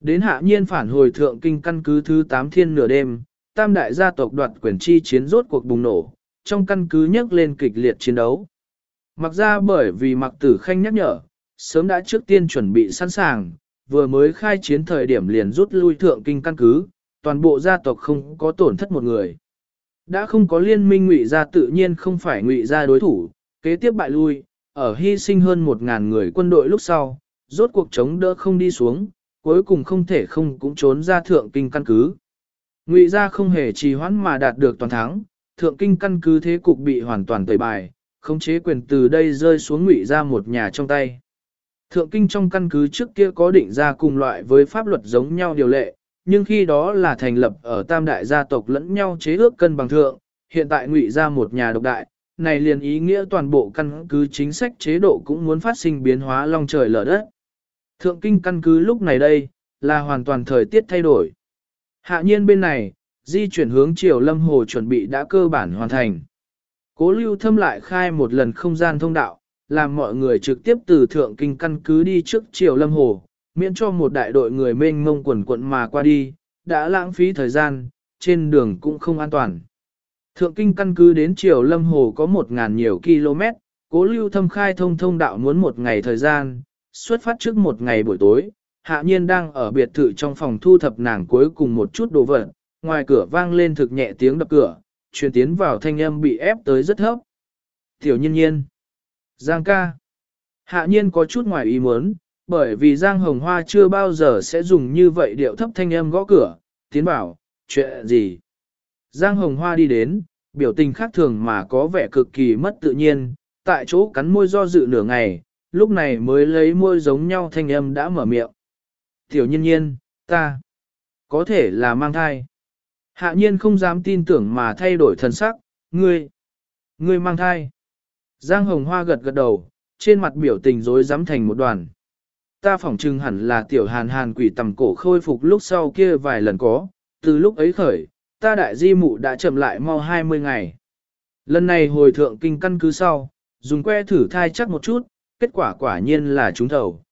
Đến hạ nhiên phản hồi thượng kinh căn cứ thứ 8 thiên nửa đêm, tam đại gia tộc đoạt quyền chi chiến rốt cuộc bùng nổ, trong căn cứ nhấc lên kịch liệt chiến đấu. Mặc ra bởi vì mặc tử khanh nhắc nhở, sớm đã trước tiên chuẩn bị sẵn sàng, vừa mới khai chiến thời điểm liền rút lui thượng kinh căn cứ, toàn bộ gia tộc không có tổn thất một người. Đã không có liên minh ngụy gia tự nhiên không phải ngụy gia đối thủ, kế tiếp bại lui, ở hy sinh hơn một ngàn người quân đội lúc sau, rốt cuộc chống đỡ không đi xuống, cuối cùng không thể không cũng trốn ra thượng kinh căn cứ. Ngụy gia không hề trì hoãn mà đạt được toàn thắng, thượng kinh căn cứ thế cục bị hoàn toàn tẩy bài, khống chế quyền từ đây rơi xuống ngụy gia một nhà trong tay. Thượng kinh trong căn cứ trước kia có định ra cùng loại với pháp luật giống nhau điều lệ, nhưng khi đó là thành lập ở tam đại gia tộc lẫn nhau chế ước cân bằng thượng, hiện tại ngụy ra một nhà độc đại, này liền ý nghĩa toàn bộ căn cứ chính sách chế độ cũng muốn phát sinh biến hóa long trời lở đất. Thượng kinh căn cứ lúc này đây, là hoàn toàn thời tiết thay đổi. Hạ nhiên bên này, di chuyển hướng chiều lâm hồ chuẩn bị đã cơ bản hoàn thành. Cố lưu thâm lại khai một lần không gian thông đạo, làm mọi người trực tiếp từ thượng kinh căn cứ đi trước chiều lâm hồ, miễn cho một đại đội người mênh mông quần quận mà qua đi, đã lãng phí thời gian, trên đường cũng không an toàn. Thượng kinh căn cứ đến triều lâm hồ có một ngàn nhiều km, cố lưu thâm khai thông thông đạo muốn một ngày thời gian, xuất phát trước một ngày buổi tối, hạ nhiên đang ở biệt thự trong phòng thu thập nàng cuối cùng một chút đồ vật, ngoài cửa vang lên thực nhẹ tiếng đập cửa, truyền tiến vào thanh âm bị ép tới rất thấp. Tiểu nhiên nhiên. Giang ca. Hạ nhiên có chút ngoài ý muốn, bởi vì Giang Hồng Hoa chưa bao giờ sẽ dùng như vậy điệu thấp thanh âm gõ cửa, tiến bảo, chuyện gì. Giang Hồng Hoa đi đến, biểu tình khác thường mà có vẻ cực kỳ mất tự nhiên, tại chỗ cắn môi do dự nửa ngày, lúc này mới lấy môi giống nhau thanh âm đã mở miệng. Tiểu nhiên nhiên, ta, có thể là mang thai. Hạ nhiên không dám tin tưởng mà thay đổi thần sắc, ngươi, ngươi mang thai. Giang Hồng Hoa gật gật đầu, trên mặt biểu tình rối rắm thành một đoàn. Ta phỏng chừng hẳn là tiểu hàn hàn quỷ tầm cổ khôi phục lúc sau kia vài lần có, từ lúc ấy khởi, ta đại di mụ đã chậm lại mau 20 ngày. Lần này hồi thượng kinh căn cứ sau, dùng que thử thai chắc một chút, kết quả quả nhiên là trúng thầu.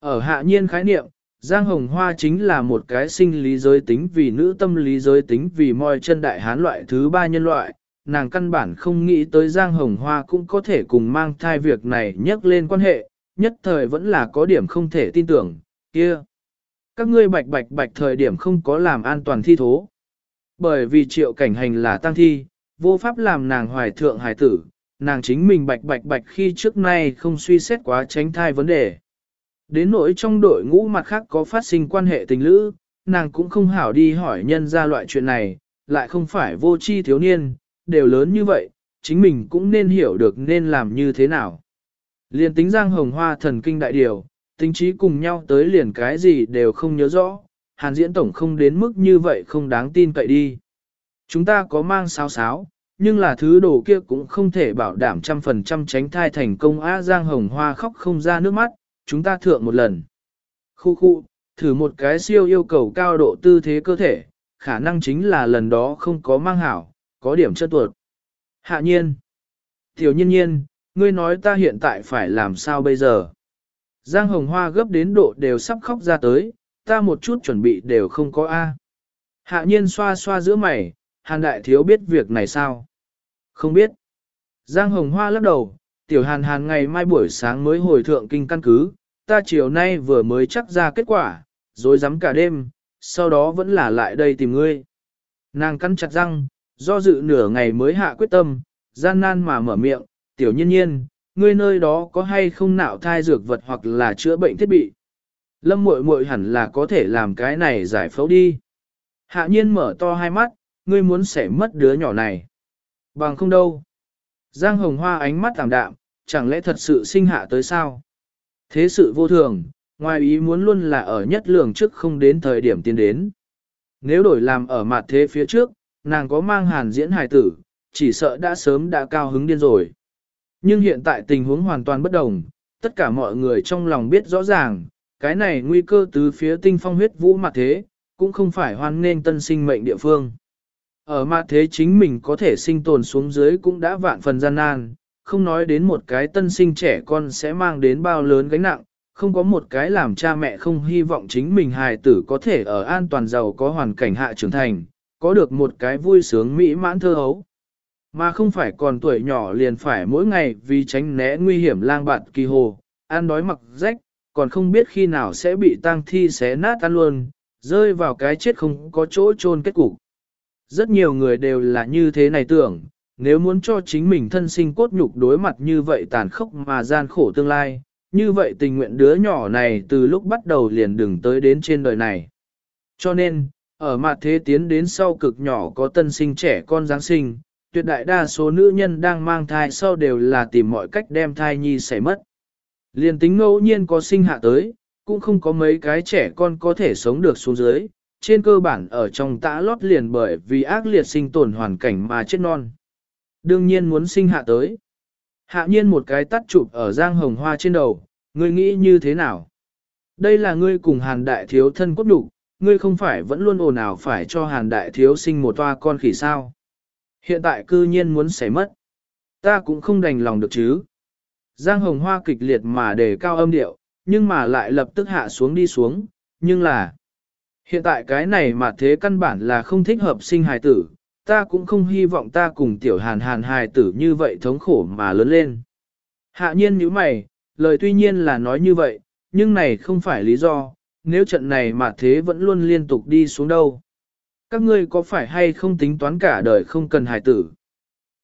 Ở hạ nhiên khái niệm, Giang Hồng Hoa chính là một cái sinh lý giới tính vì nữ tâm lý giới tính vì moi chân đại hán loại thứ ba nhân loại, nàng căn bản không nghĩ tới Giang Hồng Hoa cũng có thể cùng mang thai việc này nhắc lên quan hệ, nhất thời vẫn là có điểm không thể tin tưởng, kia. Các ngươi bạch bạch bạch thời điểm không có làm an toàn thi thố. Bởi vì triệu cảnh hành là tăng thi, vô pháp làm nàng hoài thượng hài tử, nàng chính mình bạch bạch bạch khi trước nay không suy xét quá tránh thai vấn đề. Đến nỗi trong đội ngũ mặt khác có phát sinh quan hệ tình lữ, nàng cũng không hảo đi hỏi nhân ra loại chuyện này, lại không phải vô chi thiếu niên, đều lớn như vậy, chính mình cũng nên hiểu được nên làm như thế nào. Liền tính giang hồng hoa thần kinh đại điều, tính trí cùng nhau tới liền cái gì đều không nhớ rõ, hàn diễn tổng không đến mức như vậy không đáng tin cậy đi. Chúng ta có mang sáo sáo, nhưng là thứ đồ kia cũng không thể bảo đảm trăm phần trăm tránh thai thành công á giang hồng hoa khóc không ra nước mắt, chúng ta thượng một lần. Khu khu, thử một cái siêu yêu cầu cao độ tư thế cơ thể, khả năng chính là lần đó không có mang hảo, có điểm chất tuột. Hạ nhiên. Tiểu nhiên nhiên, ngươi nói ta hiện tại phải làm sao bây giờ? Giang hồng hoa gấp đến độ đều sắp khóc ra tới, ta một chút chuẩn bị đều không có A. Hạ nhiên xoa xoa giữa mày, hàn đại thiếu biết việc này sao? Không biết. Giang hồng hoa lắc đầu, tiểu hàn hàn ngày mai buổi sáng mới hồi thượng kinh căn cứ, ta chiều nay vừa mới chắc ra kết quả, rồi dám cả đêm, sau đó vẫn là lại đây tìm ngươi. Nàng cắn chặt răng, do dự nửa ngày mới hạ quyết tâm, gian nan mà mở miệng, tiểu nhiên nhiên, ngươi nơi đó có hay không nạo thai dược vật hoặc là chữa bệnh thiết bị. Lâm muội muội hẳn là có thể làm cái này giải phẫu đi. Hạ nhiên mở to hai mắt, ngươi muốn sẽ mất đứa nhỏ này. Bằng không đâu. Giang hồng hoa ánh mắt tạm đạm, chẳng lẽ thật sự sinh hạ tới sao? Thế sự vô thường, ngoài ý muốn luôn là ở nhất lường trước không đến thời điểm tiến đến. Nếu đổi làm ở mặt thế phía trước, nàng có mang hàn diễn hài tử, chỉ sợ đã sớm đã cao hứng điên rồi. Nhưng hiện tại tình huống hoàn toàn bất đồng, tất cả mọi người trong lòng biết rõ ràng, cái này nguy cơ từ phía tinh phong huyết vũ mặt thế, cũng không phải hoan nên tân sinh mệnh địa phương. Ở mặt thế chính mình có thể sinh tồn xuống dưới cũng đã vạn phần gian nan, không nói đến một cái tân sinh trẻ con sẽ mang đến bao lớn gánh nặng, không có một cái làm cha mẹ không hy vọng chính mình hài tử có thể ở an toàn giàu có hoàn cảnh hạ trưởng thành, có được một cái vui sướng mỹ mãn thơ hấu. Mà không phải còn tuổi nhỏ liền phải mỗi ngày vì tránh né nguy hiểm lang bạt kỳ hồ, ăn đói mặc rách, còn không biết khi nào sẽ bị tang thi xé nát ăn luôn, rơi vào cái chết không có chỗ chôn kết cục. Rất nhiều người đều là như thế này tưởng, nếu muốn cho chính mình thân sinh cốt nhục đối mặt như vậy tàn khốc mà gian khổ tương lai, như vậy tình nguyện đứa nhỏ này từ lúc bắt đầu liền đừng tới đến trên đời này. Cho nên, ở mặt thế tiến đến sau cực nhỏ có tân sinh trẻ con Giáng sinh, tuyệt đại đa số nữ nhân đang mang thai sau đều là tìm mọi cách đem thai nhi xảy mất. Liền tính ngẫu nhiên có sinh hạ tới, cũng không có mấy cái trẻ con có thể sống được xuống dưới, trên cơ bản ở trong tã lót liền bởi vì ác liệt sinh tồn hoàn cảnh mà chết non. Đương nhiên muốn sinh hạ tới. Hạ nhiên một cái tắt chụp ở giang hồng hoa trên đầu, ngươi nghĩ như thế nào? Đây là ngươi cùng hàn đại thiếu thân cốt đủ, ngươi không phải vẫn luôn ồn ào phải cho hàn đại thiếu sinh một toa con khỉ sao? Hiện tại cư nhiên muốn xảy mất. Ta cũng không đành lòng được chứ. Giang hồng hoa kịch liệt mà đề cao âm điệu, nhưng mà lại lập tức hạ xuống đi xuống, nhưng là... Hiện tại cái này mà thế căn bản là không thích hợp sinh hài tử, ta cũng không hy vọng ta cùng tiểu hàn hàn hài tử như vậy thống khổ mà lớn lên. Hạ nhiên như mày, lời tuy nhiên là nói như vậy, nhưng này không phải lý do, nếu trận này mà thế vẫn luôn liên tục đi xuống đâu. Các ngươi có phải hay không tính toán cả đời không cần hài tử?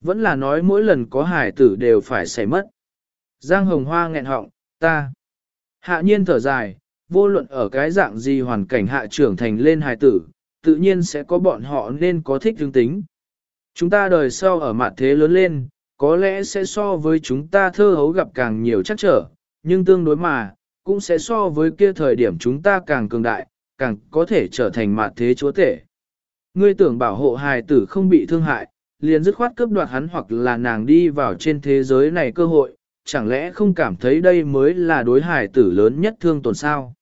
Vẫn là nói mỗi lần có hài tử đều phải xảy mất. Giang hồng hoa nghẹn họng, ta. Hạ nhiên thở dài, vô luận ở cái dạng gì hoàn cảnh hạ trưởng thành lên hài tử, tự nhiên sẽ có bọn họ nên có thích tương tính. Chúng ta đời sau ở mặt thế lớn lên, có lẽ sẽ so với chúng ta thơ hấu gặp càng nhiều chắc trở, nhưng tương đối mà, cũng sẽ so với kia thời điểm chúng ta càng cường đại, càng có thể trở thành mặt thế chúa tể. Ngươi tưởng bảo hộ hài tử không bị thương hại, liền dứt khoát cướp đoạt hắn hoặc là nàng đi vào trên thế giới này cơ hội, chẳng lẽ không cảm thấy đây mới là đối hài tử lớn nhất thương tổn sao?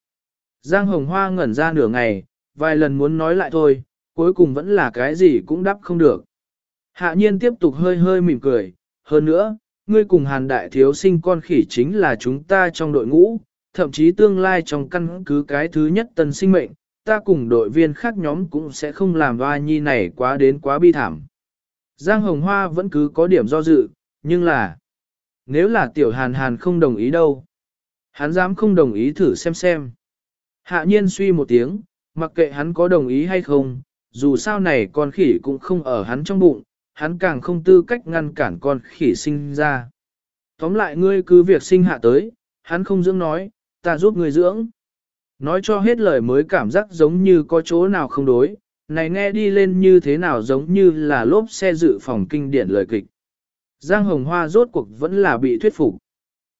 Giang Hồng Hoa ngẩn ra nửa ngày, vài lần muốn nói lại thôi, cuối cùng vẫn là cái gì cũng đáp không được. Hạ nhiên tiếp tục hơi hơi mỉm cười, hơn nữa, ngươi cùng hàn đại thiếu sinh con khỉ chính là chúng ta trong đội ngũ, thậm chí tương lai trong căn cứ cái thứ nhất tân sinh mệnh, ta cùng đội viên khác nhóm cũng sẽ không làm hoa nhi này quá đến quá bi thảm. Giang Hồng Hoa vẫn cứ có điểm do dự, nhưng là, nếu là tiểu hàn hàn không đồng ý đâu, hắn dám không đồng ý thử xem xem. Hạ nhiên suy một tiếng, mặc kệ hắn có đồng ý hay không, dù sao này con khỉ cũng không ở hắn trong bụng, hắn càng không tư cách ngăn cản con khỉ sinh ra. Tóm lại ngươi cứ việc sinh hạ tới, hắn không dưỡng nói, ta giúp ngươi dưỡng. Nói cho hết lời mới cảm giác giống như có chỗ nào không đối, này nghe đi lên như thế nào giống như là lốp xe dự phòng kinh điển lời kịch. Giang Hồng Hoa rốt cuộc vẫn là bị thuyết phục.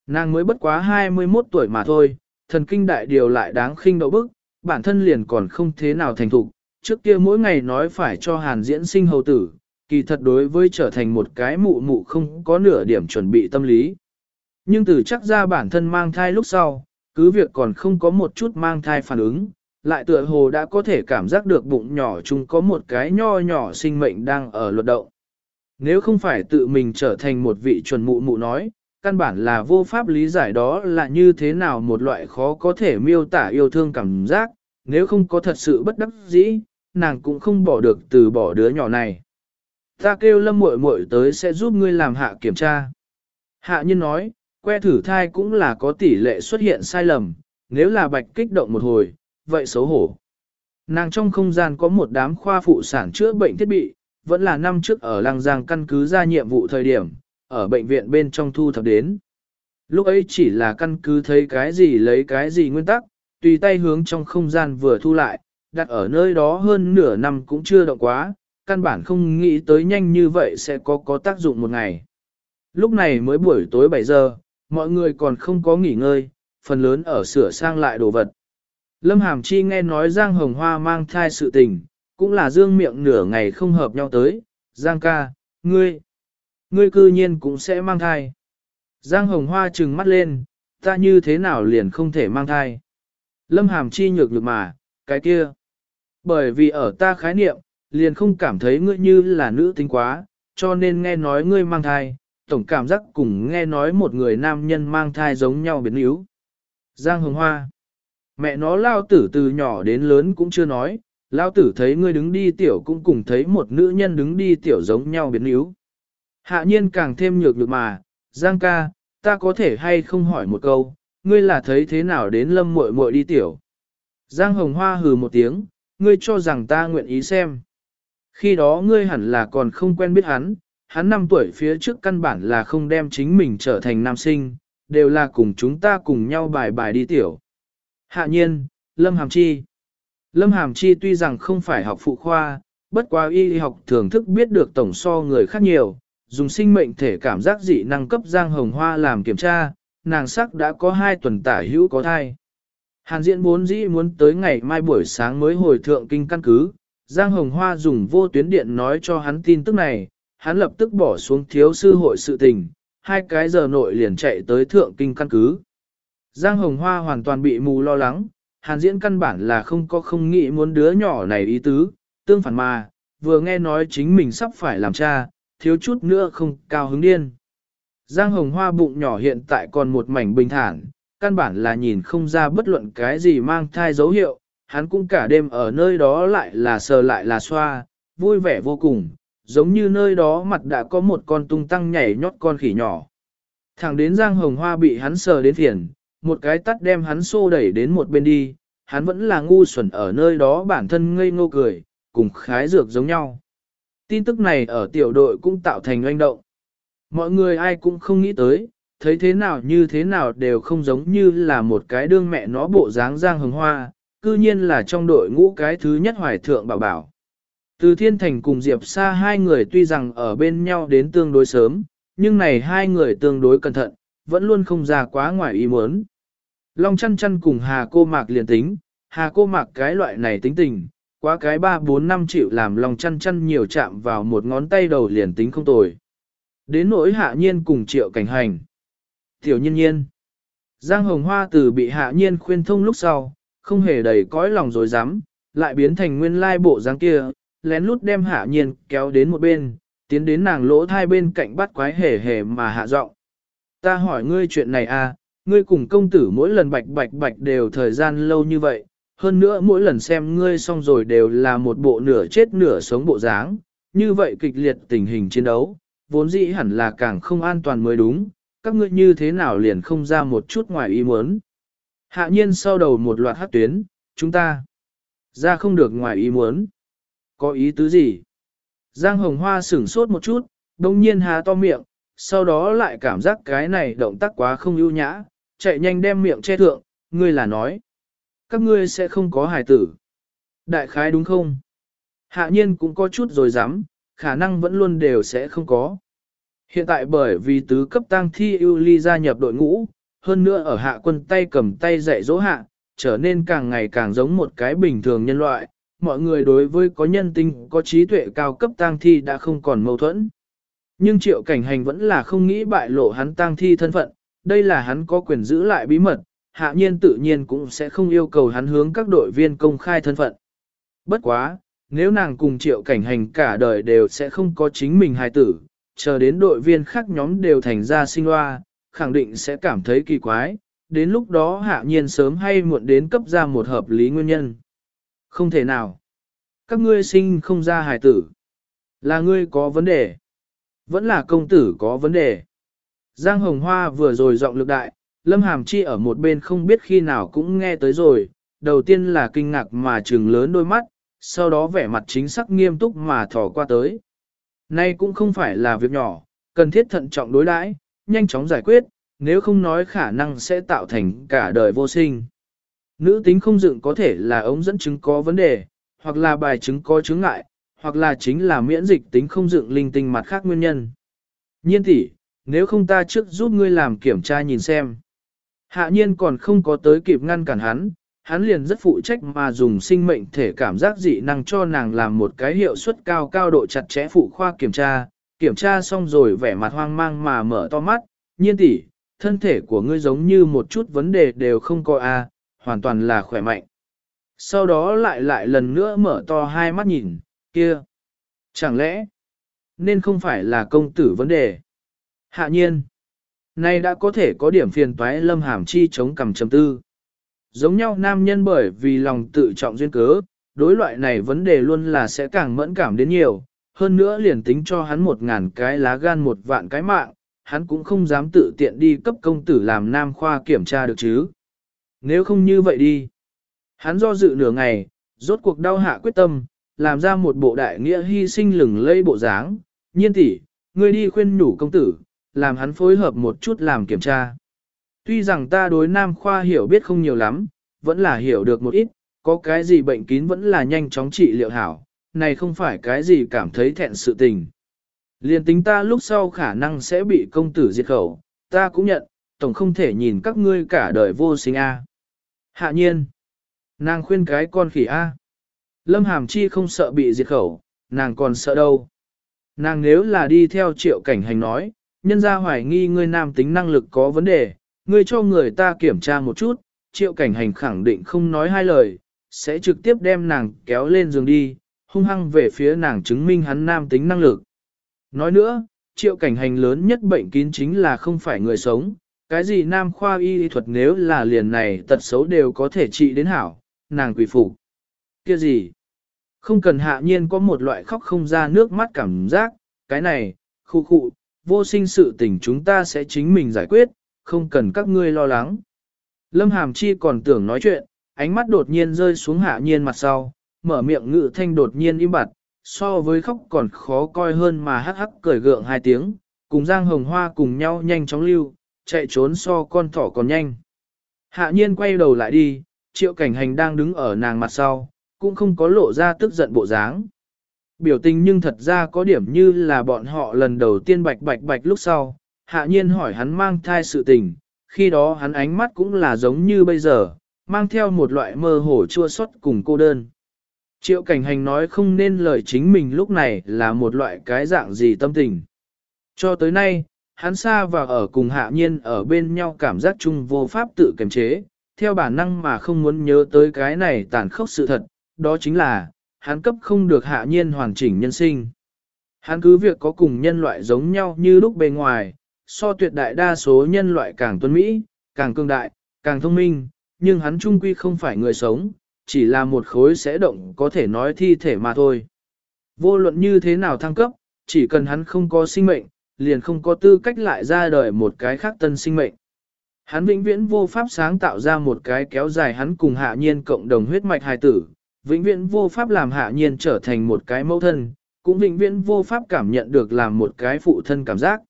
Nàng mới bất quá 21 tuổi mà thôi, thần kinh đại điều lại đáng khinh đậu bức, bản thân liền còn không thế nào thành thục. Trước kia mỗi ngày nói phải cho hàn diễn sinh hầu tử, kỳ thật đối với trở thành một cái mụ mụ không có nửa điểm chuẩn bị tâm lý. Nhưng từ chắc ra bản thân mang thai lúc sau, cứ việc còn không có một chút mang thai phản ứng, lại tựa hồ đã có thể cảm giác được bụng nhỏ chung có một cái nho nhỏ sinh mệnh đang ở luật động. Nếu không phải tự mình trở thành một vị chuẩn mụ mụ nói, căn bản là vô pháp lý giải đó là như thế nào một loại khó có thể miêu tả yêu thương cảm giác, nếu không có thật sự bất đắc dĩ, nàng cũng không bỏ được từ bỏ đứa nhỏ này. Ta kêu lâm muội muội tới sẽ giúp ngươi làm hạ kiểm tra. Hạ nhân nói, que thử thai cũng là có tỷ lệ xuất hiện sai lầm, nếu là bạch kích động một hồi, vậy xấu hổ. Nàng trong không gian có một đám khoa phụ sản chữa bệnh thiết bị, vẫn là năm trước ở Lăng Giang căn cứ ra nhiệm vụ thời điểm, ở bệnh viện bên trong thu thập đến. Lúc ấy chỉ là căn cứ thấy cái gì lấy cái gì nguyên tắc, tùy tay hướng trong không gian vừa thu lại, đặt ở nơi đó hơn nửa năm cũng chưa động quá, căn bản không nghĩ tới nhanh như vậy sẽ có có tác dụng một ngày. Lúc này mới buổi tối 7 giờ, mọi người còn không có nghỉ ngơi, phần lớn ở sửa sang lại đồ vật. Lâm Hàm Chi nghe nói Giang Hồng Hoa mang thai sự tình, cũng là dương miệng nửa ngày không hợp nhau tới, Giang ca, ngươi, ngươi cư nhiên cũng sẽ mang thai. Giang Hồng Hoa trừng mắt lên, ta như thế nào liền không thể mang thai. Lâm hàm chi nhược nhược mà, cái kia. Bởi vì ở ta khái niệm, liền không cảm thấy ngươi như là nữ tính quá, cho nên nghe nói ngươi mang thai, tổng cảm giác cùng nghe nói một người nam nhân mang thai giống nhau biến yếu. Giang Hồng Hoa Mẹ nó lao tử từ nhỏ đến lớn cũng chưa nói, lao tử thấy ngươi đứng đi tiểu cũng cùng thấy một nữ nhân đứng đi tiểu giống nhau biến yếu. Hạ nhiên càng thêm nhược nhược mà, Giang ca, ta có thể hay không hỏi một câu, ngươi là thấy thế nào đến lâm muội muội đi tiểu. Giang Hồng Hoa hừ một tiếng, ngươi cho rằng ta nguyện ý xem. Khi đó ngươi hẳn là còn không quen biết hắn, hắn năm tuổi phía trước căn bản là không đem chính mình trở thành nam sinh, đều là cùng chúng ta cùng nhau bài bài đi tiểu. Hạ nhiên, Lâm Hàm Chi Lâm Hàm Chi tuy rằng không phải học phụ khoa, bất quá y học thưởng thức biết được tổng so người khác nhiều, dùng sinh mệnh thể cảm giác dị năng cấp Giang Hồng Hoa làm kiểm tra, nàng sắc đã có hai tuần tả hữu có thai. Hàn diễn bốn dĩ muốn tới ngày mai buổi sáng mới hồi thượng kinh căn cứ, Giang Hồng Hoa dùng vô tuyến điện nói cho hắn tin tức này, hắn lập tức bỏ xuống thiếu sư hội sự tình, hai cái giờ nội liền chạy tới thượng kinh căn cứ. Giang Hồng Hoa hoàn toàn bị mù lo lắng, hàn diễn căn bản là không có không nghĩ muốn đứa nhỏ này ý tứ, tương phản mà, vừa nghe nói chính mình sắp phải làm cha, thiếu chút nữa không cao hứng điên. Giang Hồng Hoa bụng nhỏ hiện tại còn một mảnh bình thản, căn bản là nhìn không ra bất luận cái gì mang thai dấu hiệu, hắn cũng cả đêm ở nơi đó lại là sờ lại là xoa, vui vẻ vô cùng, giống như nơi đó mặt đã có một con tung tăng nhảy nhót con khỉ nhỏ. Thẳng đến Giang Hồng Hoa bị hắn sờ đến thiền, một cái tắt đem hắn xô đẩy đến một bên đi, hắn vẫn là ngu xuẩn ở nơi đó bản thân ngây ngô cười, cùng khái dược giống nhau. Tin tức này ở tiểu đội cũng tạo thành oanh động. Mọi người ai cũng không nghĩ tới, thấy thế nào như thế nào đều không giống như là một cái đương mẹ nó bộ dáng giang hồng hoa, cư nhiên là trong đội ngũ cái thứ nhất hoài thượng bảo bảo. Từ Thiên Thành cùng Diệp Sa hai người tuy rằng ở bên nhau đến tương đối sớm, nhưng này hai người tương đối cẩn thận, vẫn luôn không ra quá ngoài ý muốn. Long chăn chăn cùng Hà cô mạc liền tính, Hà cô mạc cái loại này tính tình, quá cái 3-4 năm chịu làm Long chăn chăn nhiều chạm vào một ngón tay đầu liền tính không tồi. Đến nỗi hạ nhiên cùng triệu cảnh hành. Tiểu nhiên nhiên. Giang hồng hoa từ bị hạ nhiên khuyên thông lúc sau, không hề đầy cõi lòng dối dám, lại biến thành nguyên lai bộ dáng kia, lén lút đem hạ nhiên kéo đến một bên, tiến đến nàng lỗ thai bên cạnh bắt quái hề hề mà hạ giọng. Ta hỏi ngươi chuyện này à, ngươi cùng công tử mỗi lần bạch bạch bạch đều thời gian lâu như vậy, hơn nữa mỗi lần xem ngươi xong rồi đều là một bộ nửa chết nửa sống bộ dáng, như vậy kịch liệt tình hình chiến đấu, vốn dĩ hẳn là càng không an toàn mới đúng, các ngươi như thế nào liền không ra một chút ngoài ý muốn. Hạ nhiên sau đầu một loạt hát tuyến, chúng ta ra không được ngoài ý muốn. Có ý tứ gì? Giang hồng hoa sửng sốt một chút, đông nhiên há to miệng, sau đó lại cảm giác cái này động tác quá không ưu nhã, chạy nhanh đem miệng che thượng, ngươi là nói. Các ngươi sẽ không có hài tử. Đại khái đúng không? Hạ nhiên cũng có chút rồi dám, khả năng vẫn luôn đều sẽ không có. Hiện tại bởi vì tứ cấp tăng thi ưu ly gia nhập đội ngũ, hơn nữa ở hạ quân tay cầm tay dạy dỗ hạ, trở nên càng ngày càng giống một cái bình thường nhân loại. Mọi người đối với có nhân tinh, có trí tuệ cao cấp tang thi đã không còn mâu thuẫn. Nhưng triệu cảnh hành vẫn là không nghĩ bại lộ hắn tang thi thân phận, đây là hắn có quyền giữ lại bí mật, hạ nhiên tự nhiên cũng sẽ không yêu cầu hắn hướng các đội viên công khai thân phận. Bất quá, nếu nàng cùng triệu cảnh hành cả đời đều sẽ không có chính mình hài tử, chờ đến đội viên khác nhóm đều thành ra sinh loa, khẳng định sẽ cảm thấy kỳ quái, đến lúc đó hạ nhiên sớm hay muộn đến cấp ra một hợp lý nguyên nhân. Không thể nào. Các ngươi sinh không ra hài tử. Là ngươi có vấn đề. Vẫn là công tử có vấn đề. Giang Hồng Hoa vừa rồi giọng lực đại, Lâm Hàm Chi ở một bên không biết khi nào cũng nghe tới rồi, đầu tiên là kinh ngạc mà trừng lớn đôi mắt, sau đó vẻ mặt chính xác nghiêm túc mà thò qua tới. Nay cũng không phải là việc nhỏ, cần thiết thận trọng đối đãi, nhanh chóng giải quyết, nếu không nói khả năng sẽ tạo thành cả đời vô sinh. Nữ tính không dựng có thể là ống dẫn chứng có vấn đề, hoặc là bài chứng có chứng ngại, hoặc là chính là miễn dịch tính không dựng linh tinh mặt khác nguyên nhân. Nhiên tỷ, nếu không ta trước giúp ngươi làm kiểm tra nhìn xem. Hạ nhiên còn không có tới kịp ngăn cản hắn, hắn liền rất phụ trách mà dùng sinh mệnh thể cảm giác dị năng cho nàng làm một cái hiệu suất cao cao độ chặt chẽ phụ khoa kiểm tra, kiểm tra xong rồi vẻ mặt hoang mang mà mở to mắt, nhiên tỷ, thân thể của ngươi giống như một chút vấn đề đều không có a, hoàn toàn là khỏe mạnh. Sau đó lại lại lần nữa mở to hai mắt nhìn, kia. Chẳng lẽ, nên không phải là công tử vấn đề. Hạ nhiên, nay đã có thể có điểm phiền toái lâm hàm chi chống cầm chấm tư. Giống nhau nam nhân bởi vì lòng tự trọng duyên cớ, đối loại này vấn đề luôn là sẽ càng mẫn cảm đến nhiều, hơn nữa liền tính cho hắn một ngàn cái lá gan một vạn cái mạng, hắn cũng không dám tự tiện đi cấp công tử làm nam khoa kiểm tra được chứ. Nếu không như vậy đi, hắn do dự nửa ngày, rốt cuộc đau hạ quyết tâm, làm ra một bộ đại nghĩa hy sinh lừng lây bộ dáng, nhiên tỷ, ngươi đi khuyên nhủ công tử, làm hắn phối hợp một chút làm kiểm tra. Tuy rằng ta đối nam khoa hiểu biết không nhiều lắm, vẫn là hiểu được một ít, có cái gì bệnh kín vẫn là nhanh chóng trị liệu hảo, này không phải cái gì cảm thấy thẹn sự tình. Liên tính ta lúc sau khả năng sẽ bị công tử diệt khẩu, ta cũng nhận, tổng không thể nhìn các ngươi cả đời vô sinh a. Hạ nhiên, nàng khuyên cái con khỉ a. Lâm Hàm Chi không sợ bị diệt khẩu, nàng còn sợ đâu. Nàng nếu là đi theo triệu cảnh hành nói, nhân ra hoài nghi ngươi nam tính năng lực có vấn đề, ngươi cho người ta kiểm tra một chút, triệu cảnh hành khẳng định không nói hai lời, sẽ trực tiếp đem nàng kéo lên giường đi, hung hăng về phía nàng chứng minh hắn nam tính năng lực. Nói nữa, triệu cảnh hành lớn nhất bệnh kín chính là không phải người sống, cái gì nam khoa y thuật nếu là liền này tật xấu đều có thể trị đến hảo, nàng quỷ phục. Kia gì? Không cần hạ nhiên có một loại khóc không ra nước mắt cảm giác, cái này, khu khu, vô sinh sự tình chúng ta sẽ chính mình giải quyết, không cần các ngươi lo lắng. Lâm Hàm Chi còn tưởng nói chuyện, ánh mắt đột nhiên rơi xuống hạ nhiên mặt sau, mở miệng ngự thanh đột nhiên im bặt, so với khóc còn khó coi hơn mà hắc hắc cười gượng hai tiếng, cùng Giang Hồng Hoa cùng nhau nhanh chóng lưu, chạy trốn so con thỏ còn nhanh. Hạ nhiên quay đầu lại đi, triệu cảnh hành đang đứng ở nàng mặt sau, cũng không có lộ ra tức giận bộ dáng. Biểu tình nhưng thật ra có điểm như là bọn họ lần đầu tiên bạch bạch bạch lúc sau, hạ nhiên hỏi hắn mang thai sự tình, khi đó hắn ánh mắt cũng là giống như bây giờ, mang theo một loại mơ hồ chua xót cùng cô đơn. Triệu cảnh hành nói không nên lời chính mình lúc này là một loại cái dạng gì tâm tình. Cho tới nay, hắn xa và ở cùng hạ nhiên ở bên nhau cảm giác chung vô pháp tự kiềm chế, theo bản năng mà không muốn nhớ tới cái này tàn khốc sự thật, đó chính là, hắn cấp không được hạ nhiên hoàn chỉnh nhân sinh. Hắn cứ việc có cùng nhân loại giống nhau như lúc bề ngoài, so tuyệt đại đa số nhân loại càng tuân Mỹ, càng cương đại, càng thông minh, nhưng hắn trung quy không phải người sống, chỉ là một khối sẽ động có thể nói thi thể mà thôi. Vô luận như thế nào thăng cấp, chỉ cần hắn không có sinh mệnh, liền không có tư cách lại ra đời một cái khác tân sinh mệnh. Hắn vĩnh viễn vô pháp sáng tạo ra một cái kéo dài hắn cùng hạ nhiên cộng đồng huyết mạch hài tử, vĩnh viễn vô pháp làm hạ nhiên trở thành một cái mẫu thân, cũng vĩnh viễn vô pháp cảm nhận được làm một cái phụ thân cảm giác.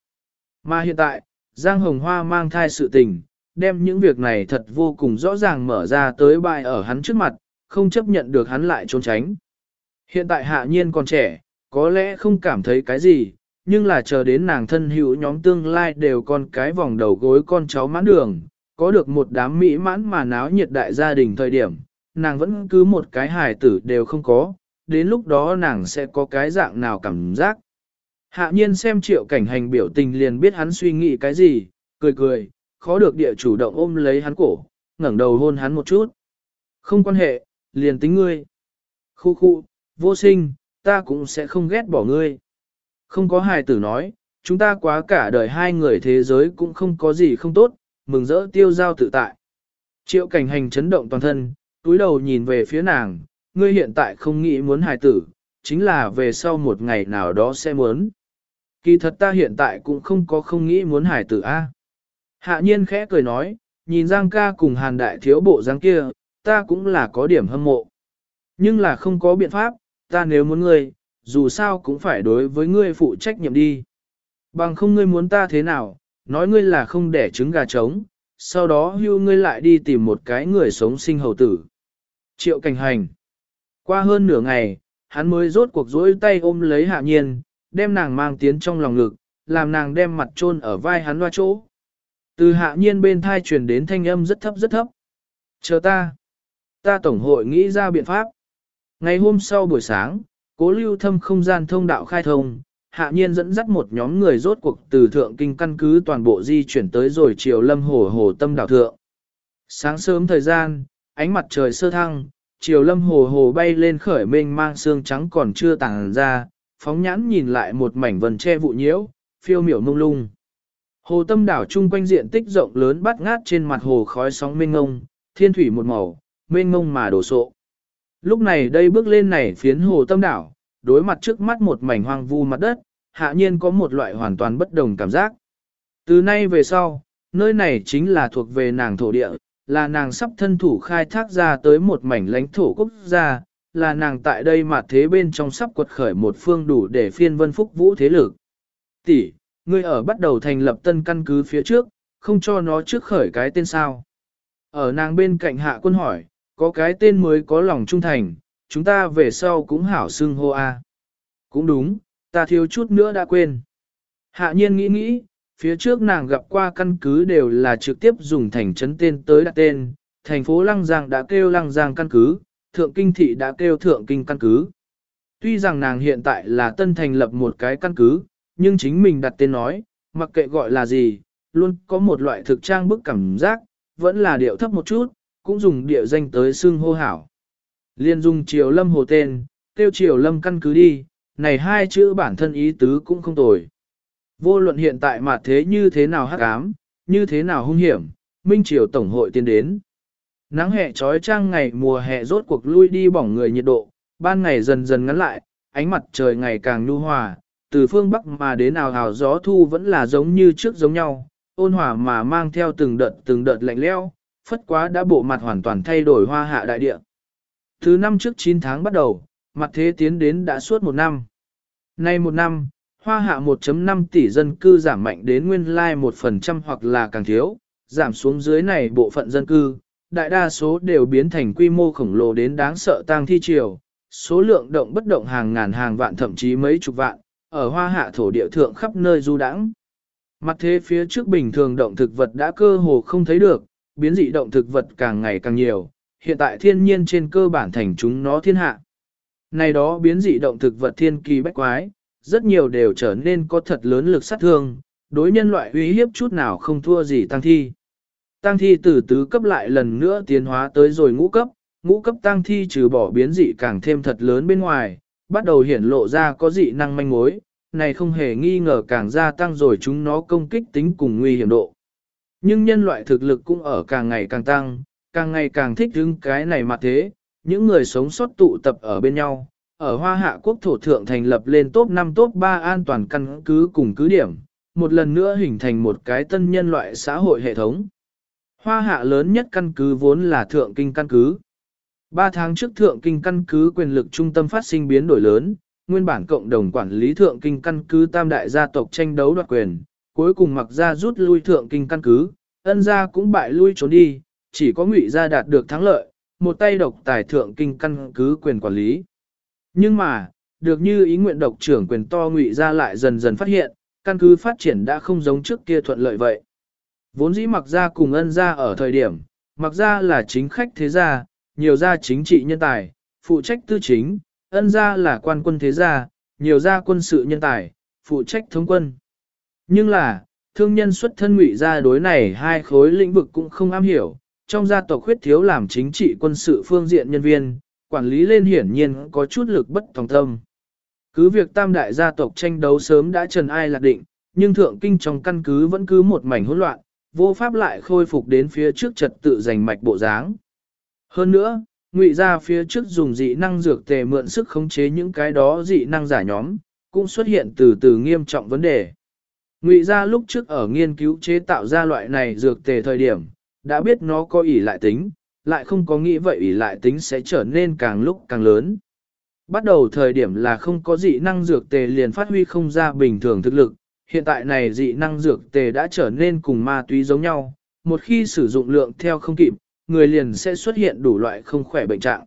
Mà hiện tại, Giang Hồng Hoa mang thai sự tình, đem những việc này thật vô cùng rõ ràng mở ra tới bài ở hắn trước mặt, không chấp nhận được hắn lại trốn tránh. Hiện tại hạ nhiên còn trẻ, có lẽ không cảm thấy cái gì, nhưng là chờ đến nàng thân hữu nhóm tương lai đều con cái vòng đầu gối con cháu mãn đường, có được một đám mỹ mãn mà náo nhiệt đại gia đình thời điểm, nàng vẫn cứ một cái hài tử đều không có, đến lúc đó nàng sẽ có cái dạng nào cảm giác. Hạ nhiên xem triệu cảnh hành biểu tình liền biết hắn suy nghĩ cái gì, cười cười, khó được địa chủ động ôm lấy hắn cổ, ngẩng đầu hôn hắn một chút. Không quan hệ, liền tính ngươi. Khu khu, vô sinh, ta cũng sẽ không ghét bỏ ngươi. Không có hài tử nói, chúng ta quá cả đời hai người thế giới cũng không có gì không tốt, mừng rỡ tiêu giao tự tại. Triệu cảnh hành chấn động toàn thân, túi đầu nhìn về phía nàng, ngươi hiện tại không nghĩ muốn hài tử, chính là về sau một ngày nào đó sẽ muốn. Kỳ thật ta hiện tại cũng không có không nghĩ muốn hài tử a. Hạ nhiên khẽ cười nói, nhìn Giang ca cùng hàn đại thiếu bộ Giang kia, ta cũng là có điểm hâm mộ. Nhưng là không có biện pháp, ta nếu muốn ngươi, dù sao cũng phải đối với ngươi phụ trách nhiệm đi. Bằng không ngươi muốn ta thế nào, nói ngươi là không đẻ trứng gà trống, sau đó hưu ngươi lại đi tìm một cái người sống sinh hầu tử. Triệu cảnh hành. Qua hơn nửa ngày, hắn mới rốt cuộc rỗi tay ôm lấy hạ nhiên, đem nàng mang tiến trong lòng ngực, làm nàng đem mặt chôn ở vai hắn loa chỗ. Từ hạ nhiên bên thai truyền đến thanh âm rất thấp rất thấp. Chờ ta. Ta tổng hội nghĩ ra biện pháp. Ngày hôm sau buổi sáng, cố lưu thâm không gian thông đạo khai thông, hạ nhiên dẫn dắt một nhóm người rốt cuộc từ thượng kinh căn cứ toàn bộ di chuyển tới rồi chiều lâm hồ hồ tâm đảo thượng. Sáng sớm thời gian, ánh mặt trời sơ thăng, chiều lâm hồ hồ bay lên khởi mênh mang xương trắng còn chưa tàng ra, phóng nhãn nhìn lại một mảnh vần che vụ nhiễu, phiêu miểu mông lung. Hồ tâm đảo chung quanh diện tích rộng lớn bắt ngát trên mặt hồ khói sóng mênh ngông, thiên thủy một màu, mênh ngông mà đổ sộ. Lúc này đây bước lên này phiến hồ tâm đảo, đối mặt trước mắt một mảnh hoang vu mặt đất, hạ nhiên có một loại hoàn toàn bất đồng cảm giác. Từ nay về sau, nơi này chính là thuộc về nàng thổ địa, là nàng sắp thân thủ khai thác ra tới một mảnh lãnh thổ quốc gia, là nàng tại đây mà thế bên trong sắp quật khởi một phương đủ để phiên vân phúc vũ thế lực. Tỷ, ngươi ở bắt đầu thành lập tân căn cứ phía trước, không cho nó trước khởi cái tên sao. Ở nàng bên cạnh hạ quân hỏi, có cái tên mới có lòng trung thành, chúng ta về sau cũng hảo xưng hô a. Cũng đúng, ta thiếu chút nữa đã quên. Hạ nhiên nghĩ nghĩ, phía trước nàng gặp qua căn cứ đều là trực tiếp dùng thành trấn tên tới đặt tên, thành phố Lăng Giang đã kêu Lăng Giang căn cứ, Thượng Kinh Thị đã kêu Thượng Kinh căn cứ. Tuy rằng nàng hiện tại là tân thành lập một cái căn cứ, nhưng chính mình đặt tên nói, mặc kệ gọi là gì, luôn có một loại thực trang bức cảm giác, vẫn là điệu thấp một chút, cũng dùng địa danh tới xưng hô hảo. Liên dùng triều lâm hồ tên, tiêu triều lâm căn cứ đi, này hai chữ bản thân ý tứ cũng không tồi. Vô luận hiện tại mà thế như thế nào hắc ám, như thế nào hung hiểm, Minh Triều Tổng hội tiến đến. Nắng hè trói trang ngày mùa hè rốt cuộc lui đi bỏng người nhiệt độ, ban ngày dần dần ngắn lại, ánh mặt trời ngày càng nhu hòa, từ phương Bắc mà đến nào hào gió thu vẫn là giống như trước giống nhau, ôn hòa mà mang theo từng đợt từng đợt lạnh leo, phất quá đã bộ mặt hoàn toàn thay đổi hoa hạ đại địa. Thứ năm trước 9 tháng bắt đầu, mặt thế tiến đến đã suốt một năm. Nay một năm, hoa hạ 1.5 tỷ dân cư giảm mạnh đến nguyên lai 1% hoặc là càng thiếu, giảm xuống dưới này bộ phận dân cư, đại đa số đều biến thành quy mô khổng lồ đến đáng sợ tang thi triều, số lượng động bất động hàng ngàn hàng vạn thậm chí mấy chục vạn, ở hoa hạ thổ địa thượng khắp nơi du đãng. Mặt thế phía trước bình thường động thực vật đã cơ hồ không thấy được, biến dị động thực vật càng ngày càng nhiều, hiện tại thiên nhiên trên cơ bản thành chúng nó thiên hạ. Này đó biến dị động thực vật thiên kỳ bách quái, rất nhiều đều trở nên có thật lớn lực sát thương, đối nhân loại uy hiếp chút nào không thua gì tăng thi. Tăng thi từ tứ cấp lại lần nữa tiến hóa tới rồi ngũ cấp, ngũ cấp tăng thi trừ bỏ biến dị càng thêm thật lớn bên ngoài, bắt đầu hiển lộ ra có dị năng manh mối, này không hề nghi ngờ càng gia tăng rồi chúng nó công kích tính cùng nguy hiểm độ. Nhưng nhân loại thực lực cũng ở càng ngày càng tăng, càng ngày càng thích hứng cái này mà thế, những người sống sót tụ tập ở bên nhau, ở Hoa Hạ Quốc thổ thượng thành lập lên top 5 top 3 an toàn căn cứ cùng cứ điểm, một lần nữa hình thành một cái tân nhân loại xã hội hệ thống. Hoa Hạ lớn nhất căn cứ vốn là thượng kinh căn cứ. Ba tháng trước thượng kinh căn cứ quyền lực trung tâm phát sinh biến đổi lớn, nguyên bản cộng đồng quản lý thượng kinh căn cứ tam đại gia tộc tranh đấu đoạt quyền, cuối cùng mặc ra rút lui thượng kinh căn cứ, ân gia cũng bại lui trốn đi, chỉ có ngụy gia đạt được thắng lợi, một tay độc tài thượng kinh căn cứ quyền quản lý. Nhưng mà, được như ý nguyện độc trưởng quyền to ngụy gia lại dần dần phát hiện, căn cứ phát triển đã không giống trước kia thuận lợi vậy. Vốn dĩ mặc gia cùng ân gia ở thời điểm, mặc gia là chính khách thế gia, nhiều gia chính trị nhân tài, phụ trách tư chính, ân gia là quan quân thế gia, nhiều gia quân sự nhân tài, phụ trách thống quân. Nhưng là, thương nhân xuất thân ngụy gia đối này hai khối lĩnh vực cũng không am hiểu, trong gia tộc khuyết thiếu làm chính trị quân sự phương diện nhân viên, quản lý lên hiển nhiên có chút lực bất tòng tâm. Cứ việc tam đại gia tộc tranh đấu sớm đã trần ai lạc định, nhưng thượng kinh trong căn cứ vẫn cứ một mảnh hỗn loạn, vô pháp lại khôi phục đến phía trước trật tự giành mạch bộ dáng. Hơn nữa, ngụy ra phía trước dùng dị năng dược tề mượn sức khống chế những cái đó dị năng giả nhóm, cũng xuất hiện từ từ nghiêm trọng vấn đề. Ngụy ra lúc trước ở nghiên cứu chế tạo ra loại này dược tề thời điểm, đã biết nó có ỷ lại tính, lại không có nghĩ vậy ỷ lại tính sẽ trở nên càng lúc càng lớn. Bắt đầu thời điểm là không có dị năng dược tề liền phát huy không ra bình thường thực lực, hiện tại này dị năng dược tề đã trở nên cùng ma túy giống nhau, một khi sử dụng lượng theo không kịp, người liền sẽ xuất hiện đủ loại không khỏe bệnh trạng.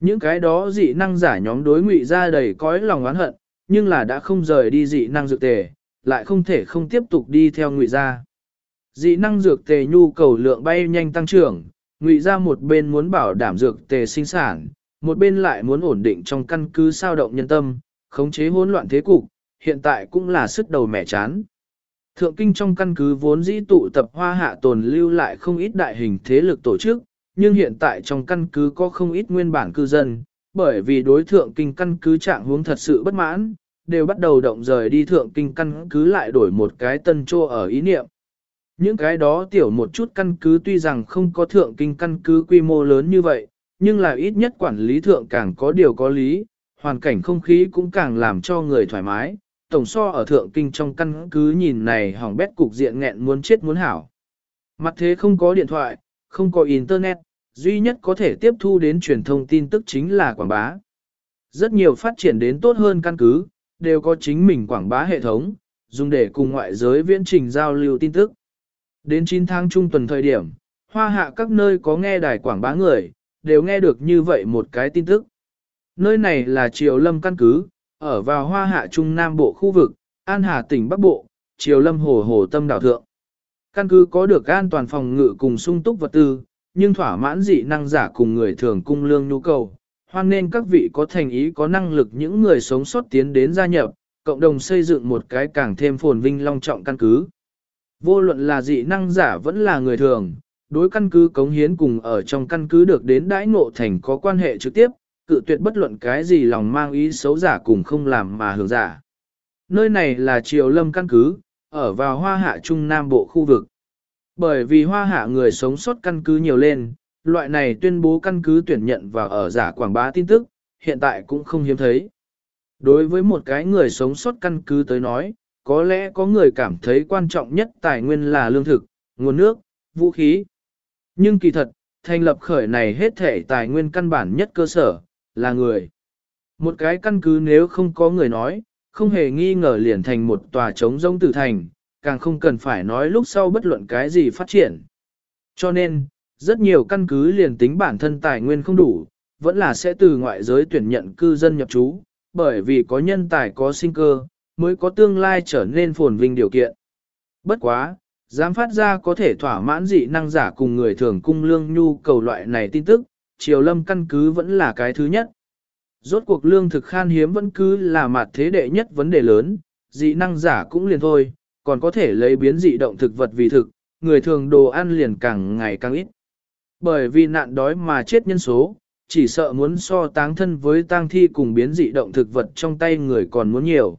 Những cái đó dị năng giả nhóm đối ngụy ra đầy cõi lòng oán hận, nhưng là đã không rời đi dị năng dược tề, lại không thể không tiếp tục đi theo ngụy Gia. Dị năng dược tề nhu cầu lượng bay nhanh tăng trưởng, ngụy Gia một bên muốn bảo đảm dược tề sinh sản, một bên lại muốn ổn định trong căn cứ sao động nhân tâm, khống chế hỗn loạn thế cục, hiện tại cũng là sức đầu mẻ chán. Thượng kinh trong căn cứ vốn dĩ tụ tập hoa hạ tồn lưu lại không ít đại hình thế lực tổ chức, nhưng hiện tại trong căn cứ có không ít nguyên bản cư dân, bởi vì đối thượng kinh căn cứ trạng huống thật sự bất mãn, đều bắt đầu động rời đi thượng kinh căn cứ lại đổi một cái tân trô ở ý niệm. Những cái đó tiểu một chút căn cứ tuy rằng không có thượng kinh căn cứ quy mô lớn như vậy, nhưng là ít nhất quản lý thượng càng có điều có lý, hoàn cảnh không khí cũng càng làm cho người thoải mái, tổng so ở thượng kinh trong căn cứ nhìn này hỏng bét cục diện nghẹn muốn chết muốn hảo. Mặt thế không có điện thoại, không có internet, duy nhất có thể tiếp thu đến truyền thông tin tức chính là quảng bá. Rất nhiều phát triển đến tốt hơn căn cứ, đều có chính mình quảng bá hệ thống, dùng để cùng ngoại giới viễn trình giao lưu tin tức. Đến 9 tháng trung tuần thời điểm, hoa hạ các nơi có nghe đài quảng bá người, đều nghe được như vậy một cái tin tức. Nơi này là Triều Lâm căn cứ, ở vào hoa hạ trung nam bộ khu vực, An Hà tỉnh Bắc Bộ, Triều Lâm hồ hồ tâm đảo thượng. Căn cứ có được an toàn phòng ngự cùng sung túc vật tư, nhưng thỏa mãn dị năng giả cùng người thường cung lương nhu cầu. Hoan nên các vị có thành ý có năng lực những người sống sót tiến đến gia nhập, cộng đồng xây dựng một cái càng thêm phồn vinh long trọng căn cứ. Vô luận là dị năng giả vẫn là người thường, đối căn cứ cống hiến cùng ở trong căn cứ được đến đãi ngộ thành có quan hệ trực tiếp, cự tuyệt bất luận cái gì lòng mang ý xấu giả cùng không làm mà hưởng giả. Nơi này là triều lâm căn cứ, ở vào hoa hạ trung nam bộ khu vực. Bởi vì hoa hạ người sống sót căn cứ nhiều lên, loại này tuyên bố căn cứ tuyển nhận và ở giả quảng bá tin tức, hiện tại cũng không hiếm thấy. Đối với một cái người sống sót căn cứ tới nói, có lẽ có người cảm thấy quan trọng nhất tài nguyên là lương thực, nguồn nước, vũ khí. Nhưng kỳ thật, thành lập khởi này hết thể tài nguyên căn bản nhất cơ sở, là người. Một cái căn cứ nếu không có người nói, không hề nghi ngờ liền thành một tòa trống rông tử thành, càng không cần phải nói lúc sau bất luận cái gì phát triển. Cho nên, rất nhiều căn cứ liền tính bản thân tài nguyên không đủ, vẫn là sẽ từ ngoại giới tuyển nhận cư dân nhập trú, bởi vì có nhân tài có sinh cơ, mới có tương lai trở nên phồn vinh điều kiện. Bất quá, dám phát ra có thể thỏa mãn dị năng giả cùng người thường cung lương nhu cầu loại này tin tức, triều lâm căn cứ vẫn là cái thứ nhất. Rốt cuộc lương thực khan hiếm vẫn cứ là mặt thế đệ nhất vấn đề lớn, dị năng giả cũng liền thôi, còn có thể lấy biến dị động thực vật vì thực, người thường đồ ăn liền càng ngày càng ít. Bởi vì nạn đói mà chết nhân số, chỉ sợ muốn so táng thân với tang thi cùng biến dị động thực vật trong tay người còn muốn nhiều.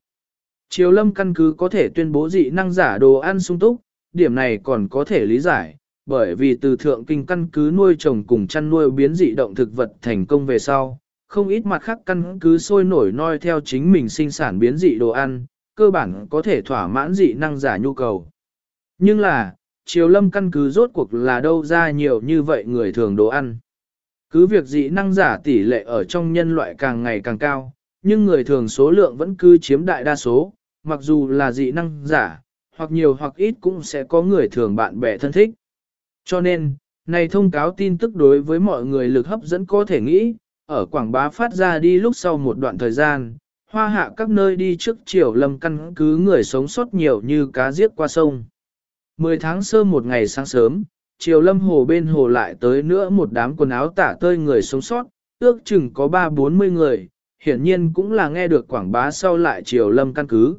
Triều lâm căn cứ có thể tuyên bố dị năng giả đồ ăn sung túc, điểm này còn có thể lý giải, bởi vì từ thượng kinh căn cứ nuôi trồng cùng chăn nuôi biến dị động thực vật thành công về sau, không ít mặt khác căn cứ sôi nổi noi theo chính mình sinh sản biến dị đồ ăn, cơ bản có thể thỏa mãn dị năng giả nhu cầu. Nhưng là, triều lâm căn cứ rốt cuộc là đâu ra nhiều như vậy người thường đồ ăn. Cứ việc dị năng giả tỷ lệ ở trong nhân loại càng ngày càng cao, nhưng người thường số lượng vẫn cứ chiếm đại đa số, mặc dù là dị năng giả, hoặc nhiều hoặc ít cũng sẽ có người thường bạn bè thân thích. Cho nên, này thông cáo tin tức đối với mọi người lực hấp dẫn có thể nghĩ, ở quảng bá phát ra đi lúc sau một đoạn thời gian, hoa hạ các nơi đi trước Triều lâm căn cứ người sống sót nhiều như cá giết qua sông. Mười tháng sơ một ngày sáng sớm, chiều lâm hồ bên hồ lại tới nữa một đám quần áo tả tơi người sống sót, ước chừng có ba bốn mươi người, hiển nhiên cũng là nghe được quảng bá sau lại chiều lâm căn cứ.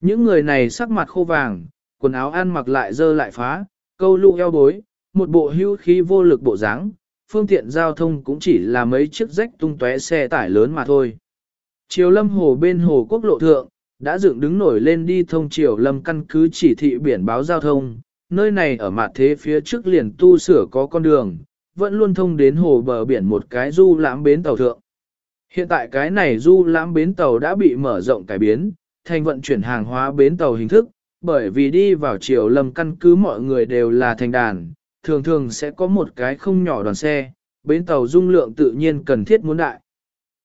Những người này sắc mặt khô vàng, quần áo ăn mặc lại dơ lại phá, câu lụ eo bối, một bộ hưu khí vô lực bộ dáng, phương tiện giao thông cũng chỉ là mấy chiếc rách tung tóe xe tải lớn mà thôi. Chiều lâm hồ bên hồ quốc lộ thượng, đã dựng đứng nổi lên đi thông triều lâm căn cứ chỉ thị biển báo giao thông, nơi này ở mặt thế phía trước liền tu sửa có con đường, vẫn luôn thông đến hồ bờ biển một cái du lãm bến tàu thượng. Hiện tại cái này du lãm bến tàu đã bị mở rộng cải biến, thành vận chuyển hàng hóa bến tàu hình thức, bởi vì đi vào triều lâm căn cứ mọi người đều là thành đàn, thường thường sẽ có một cái không nhỏ đoàn xe, bến tàu dung lượng tự nhiên cần thiết muốn đại.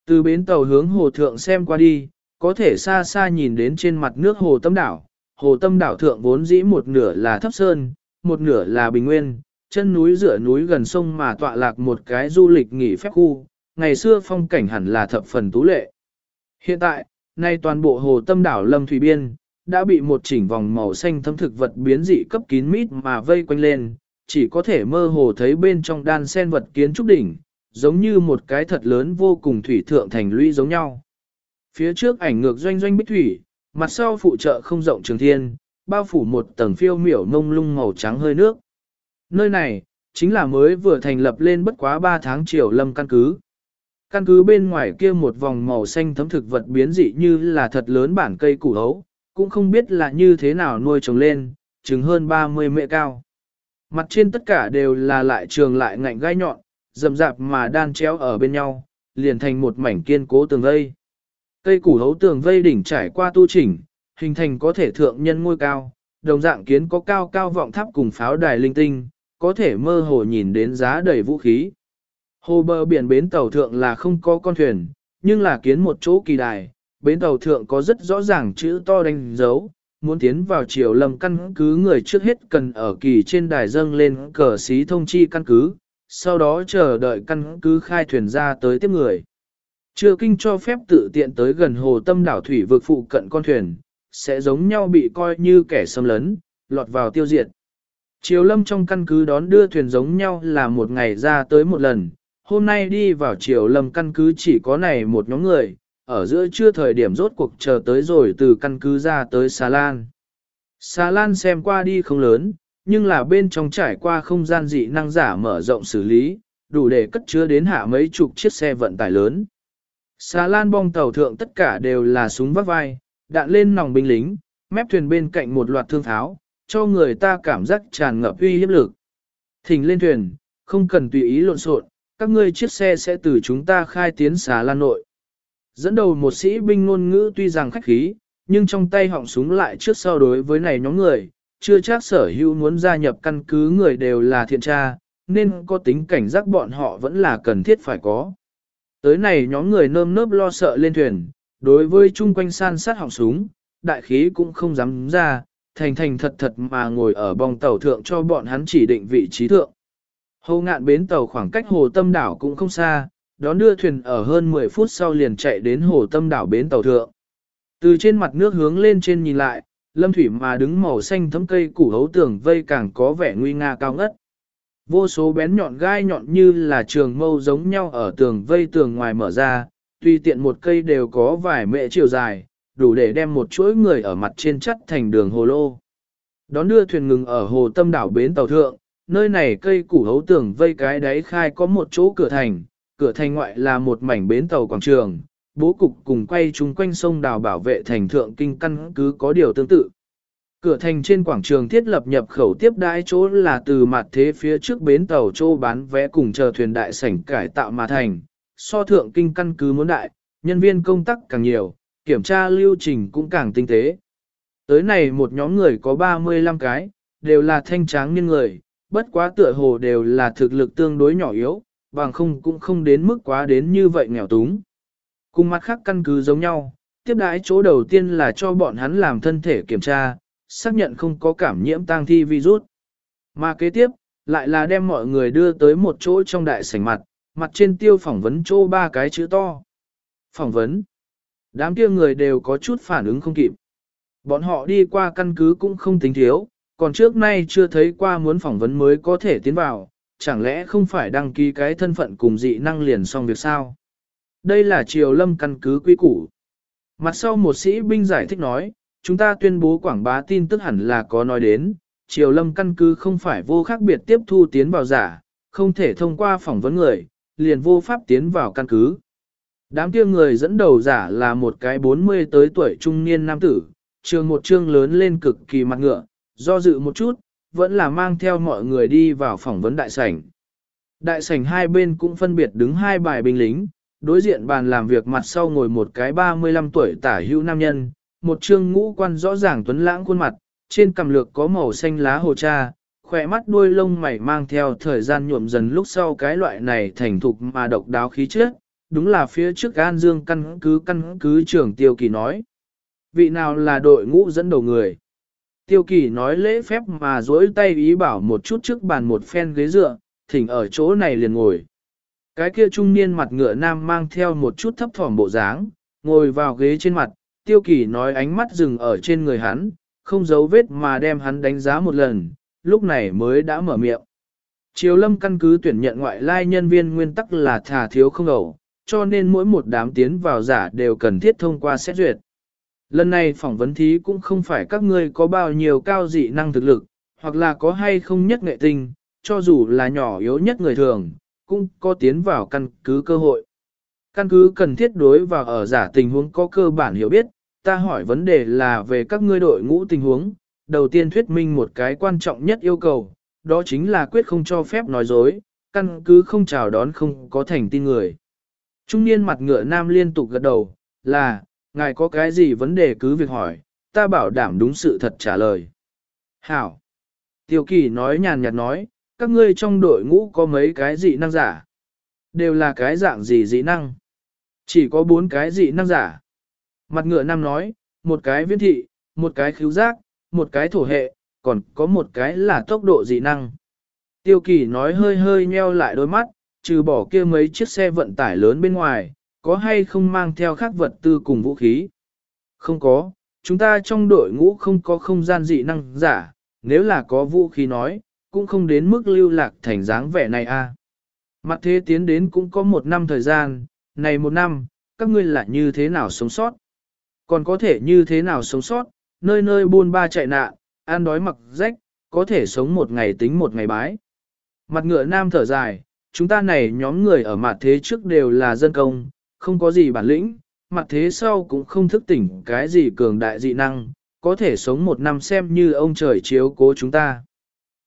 Từ bến tàu hướng hồ thượng xem qua đi, có thể xa xa nhìn đến trên mặt nước hồ tâm đảo. Hồ tâm đảo thượng vốn dĩ một nửa là thấp sơn, một nửa là bình nguyên, chân núi giữa núi gần sông mà tọa lạc một cái du lịch nghỉ phép khu, ngày xưa phong cảnh hẳn là thập phần tú lệ. Hiện tại, nay toàn bộ hồ tâm đảo Lâm Thủy Biên, đã bị một chỉnh vòng màu xanh thấm thực vật biến dị cấp kín mít mà vây quanh lên, chỉ có thể mơ hồ thấy bên trong đan sen vật kiến trúc đỉnh, giống như một cái thật lớn vô cùng thủy thượng thành lũy giống nhau. Phía trước ảnh ngược doanh doanh bích thủy, mặt sau phụ trợ không rộng trường thiên, bao phủ một tầng phiêu miểu mông lung màu trắng hơi nước. Nơi này, chính là mới vừa thành lập lên bất quá 3 tháng triều lâm căn cứ. Căn cứ bên ngoài kia một vòng màu xanh thấm thực vật biến dị như là thật lớn bản cây củ hấu, cũng không biết là như thế nào nuôi trồng lên, chừng hơn 30 mệ cao. Mặt trên tất cả đều là lại trường lại ngạnh gai nhọn, rậm rạp mà đan chéo ở bên nhau, liền thành một mảnh kiên cố tường vây. Cây củ hấu tường vây đỉnh trải qua tu chỉnh, hình thành có thể thượng nhân ngôi cao, đồng dạng kiến có cao cao vọng tháp cùng pháo đài linh tinh, có thể mơ hồ nhìn đến giá đầy vũ khí. Hồ bờ biển bến tàu thượng là không có con thuyền, nhưng là kiến một chỗ kỳ đài, bến tàu thượng có rất rõ ràng chữ to đánh dấu, muốn tiến vào triều lâm căn cứ người trước hết cần ở kỳ trên đài dâng lên cờ xí thông chi căn cứ, sau đó chờ đợi căn cứ khai thuyền ra tới tiếp người. Chưa kinh cho phép tự tiện tới gần hồ tâm đảo thủy vực phụ cận con thuyền, sẽ giống nhau bị coi như kẻ xâm lấn, lọt vào tiêu diệt. Triều lâm trong căn cứ đón đưa thuyền giống nhau là một ngày ra tới một lần, hôm nay đi vào triều lâm căn cứ chỉ có này một nhóm người, ở giữa chưa thời điểm rốt cuộc chờ tới rồi từ căn cứ ra tới xà lan. Xà lan xem qua đi không lớn, nhưng là bên trong trải qua không gian dị năng giả mở rộng xử lý, đủ để cất chứa đến hạ mấy chục chiếc xe vận tải lớn. Xà lan bong tàu thượng tất cả đều là súng vắt vai, đạn lên nòng binh lính, mép thuyền bên cạnh một loạt thương tháo, cho người ta cảm giác tràn ngập uy hiếp lực. Thỉnh lên thuyền, không cần tùy ý lộn xộn, các ngươi chiếc xe sẽ từ chúng ta khai tiến xà lan nội. Dẫn đầu một sĩ binh ngôn ngữ tuy rằng khách khí, nhưng trong tay họng súng lại trước sau đối với này nhóm người, chưa chắc sở hữu muốn gia nhập căn cứ người đều là thiện tra, nên có tính cảnh giác bọn họ vẫn là cần thiết phải có. Tới này nhóm người nơm nớp lo sợ lên thuyền, đối với chung quanh san sát họng súng, đại khí cũng không dám ra, thành thành thật thật mà ngồi ở bong tàu thượng cho bọn hắn chỉ định vị trí thượng. Hồ ngạn bến tàu khoảng cách hồ tâm đảo cũng không xa, đón đưa thuyền ở hơn 10 phút sau liền chạy đến hồ tâm đảo bến tàu thượng. Từ trên mặt nước hướng lên trên nhìn lại, lâm thủy mà đứng màu xanh thấm cây củ hấu tường vây càng có vẻ nguy nga cao ngất. Vô số bén nhọn gai nhọn như là trường mâu giống nhau ở tường vây tường ngoài mở ra, tuy tiện một cây đều có vài mệ chiều dài, đủ để đem một chuỗi người ở mặt trên chất thành đường hồ lô. Đón đưa thuyền ngừng ở hồ tâm đảo bến tàu thượng, nơi này cây củ hấu tường vây cái đáy khai có một chỗ cửa thành, cửa thành ngoại là một mảnh bến tàu quảng trường, bố cục cùng quay chung quanh sông đào bảo vệ thành thượng kinh căn cứ có điều tương tự. Cửa thành trên quảng trường thiết lập nhập khẩu tiếp đãi chỗ là từ mặt thế phía trước bến tàu chỗ bán vé cùng chờ thuyền đại sảnh cải tạo mà thành, so thượng kinh căn cứ muốn đại, nhân viên công tác càng nhiều, kiểm tra lưu trình cũng càng tinh tế. Tới này một nhóm người có 35 cái, đều là thanh tráng niên người, bất quá tựa hồ đều là thực lực tương đối nhỏ yếu, bằng không cũng không đến mức quá đến như vậy nghèo túng. Cùng mặt khác căn cứ giống nhau, tiếp đãi chỗ đầu tiên là cho bọn hắn làm thân thể kiểm tra, xác nhận không có cảm nhiễm tang thi virus. Mà kế tiếp, lại là đem mọi người đưa tới một chỗ trong đại sảnh mặt, mặt trên tiêu phỏng vấn chỗ ba cái chữ to. Phỏng vấn. Đám kia người đều có chút phản ứng không kịp. Bọn họ đi qua căn cứ cũng không tính thiếu, còn trước nay chưa thấy qua muốn phỏng vấn mới có thể tiến vào, chẳng lẽ không phải đăng ký cái thân phận cùng dị năng liền xong việc sao? Đây là triều lâm căn cứ quy củ. Mặt sau một sĩ binh giải thích nói, chúng ta tuyên bố quảng bá tin tức hẳn là có nói đến, triều lâm căn cứ không phải vô khác biệt tiếp thu tiến vào giả, không thể thông qua phỏng vấn người, liền vô pháp tiến vào căn cứ. Đám kia người dẫn đầu giả là một cái 40 tới tuổi trung niên nam tử, trường một trương lớn lên cực kỳ mặt ngựa, do dự một chút, vẫn là mang theo mọi người đi vào phỏng vấn đại sảnh. Đại sảnh hai bên cũng phân biệt đứng hai bài binh lính, đối diện bàn làm việc mặt sau ngồi một cái 35 tuổi tả hữu nam nhân, một trương ngũ quan rõ ràng tuấn lãng khuôn mặt, trên cằm lược có màu xanh lá hồ cha, khỏe mắt đuôi lông mày mang theo thời gian nhuộm dần lúc sau cái loại này thành thục mà độc đáo khí chất, đúng là phía trước An Dương căn cứ căn cứ trưởng Tiêu Kỳ nói. Vị nào là đội ngũ dẫn đầu người? Tiêu Kỳ nói lễ phép mà duỗi tay ý bảo một chút trước bàn một phen ghế dựa, thỉnh ở chỗ này liền ngồi. Cái kia trung niên mặt ngựa nam mang theo một chút thấp thỏm bộ dáng, ngồi vào ghế trên mặt, Tiêu Kỳ nói ánh mắt dừng ở trên người hắn, không giấu vết mà đem hắn đánh giá một lần, lúc này mới đã mở miệng. Triều lâm căn cứ tuyển nhận ngoại lai nhân viên nguyên tắc là thà thiếu không ẩu, cho nên mỗi một đám tiến vào giả đều cần thiết thông qua xét duyệt. Lần này phỏng vấn thí cũng không phải các ngươi có bao nhiêu cao dị năng thực lực, hoặc là có hay không nhất nghệ tinh, cho dù là nhỏ yếu nhất người thường, cũng có tiến vào căn cứ cơ hội. Căn cứ cần thiết đối vào ở giả tình huống có cơ bản hiểu biết, ta hỏi vấn đề là về các ngươi đội ngũ tình huống. Đầu tiên thuyết minh một cái quan trọng nhất yêu cầu, đó chính là quyết không cho phép nói dối, căn cứ không chào đón không có thành tin người. Trung niên mặt ngựa nam liên tục gật đầu, là, ngài có cái gì vấn đề cứ việc hỏi, ta bảo đảm đúng sự thật trả lời. Hảo. Tiêu kỳ nói nhàn nhạt nói, các ngươi trong đội ngũ có mấy cái dị năng giả. Đều là cái dạng gì dị năng. Chỉ có bốn cái dị năng giả. Mặt ngựa nam nói, một cái viên thị, một cái khíu giác, một cái thổ hệ, còn có một cái là tốc độ dị năng. Tiêu kỳ nói hơi hơi nheo lại đôi mắt, trừ bỏ kia mấy chiếc xe vận tải lớn bên ngoài, có hay không mang theo khác vật tư cùng vũ khí? Không có, chúng ta trong đội ngũ không có không gian dị năng giả, nếu là có vũ khí nói, cũng không đến mức lưu lạc thành dáng vẻ này a. Mặt thế tiến đến cũng có một năm thời gian, này một năm, các ngươi là như thế nào sống sót? Còn có thể như thế nào sống sót, nơi nơi buôn ba chạy nạn, ăn đói mặc rách, có thể sống một ngày tính một ngày bái. Mặt ngựa nam thở dài, chúng ta này nhóm người ở mặt thế trước đều là dân công, không có gì bản lĩnh, mặt thế sau cũng không thức tỉnh cái gì cường đại dị năng, có thể sống một năm xem như ông trời chiếu cố chúng ta.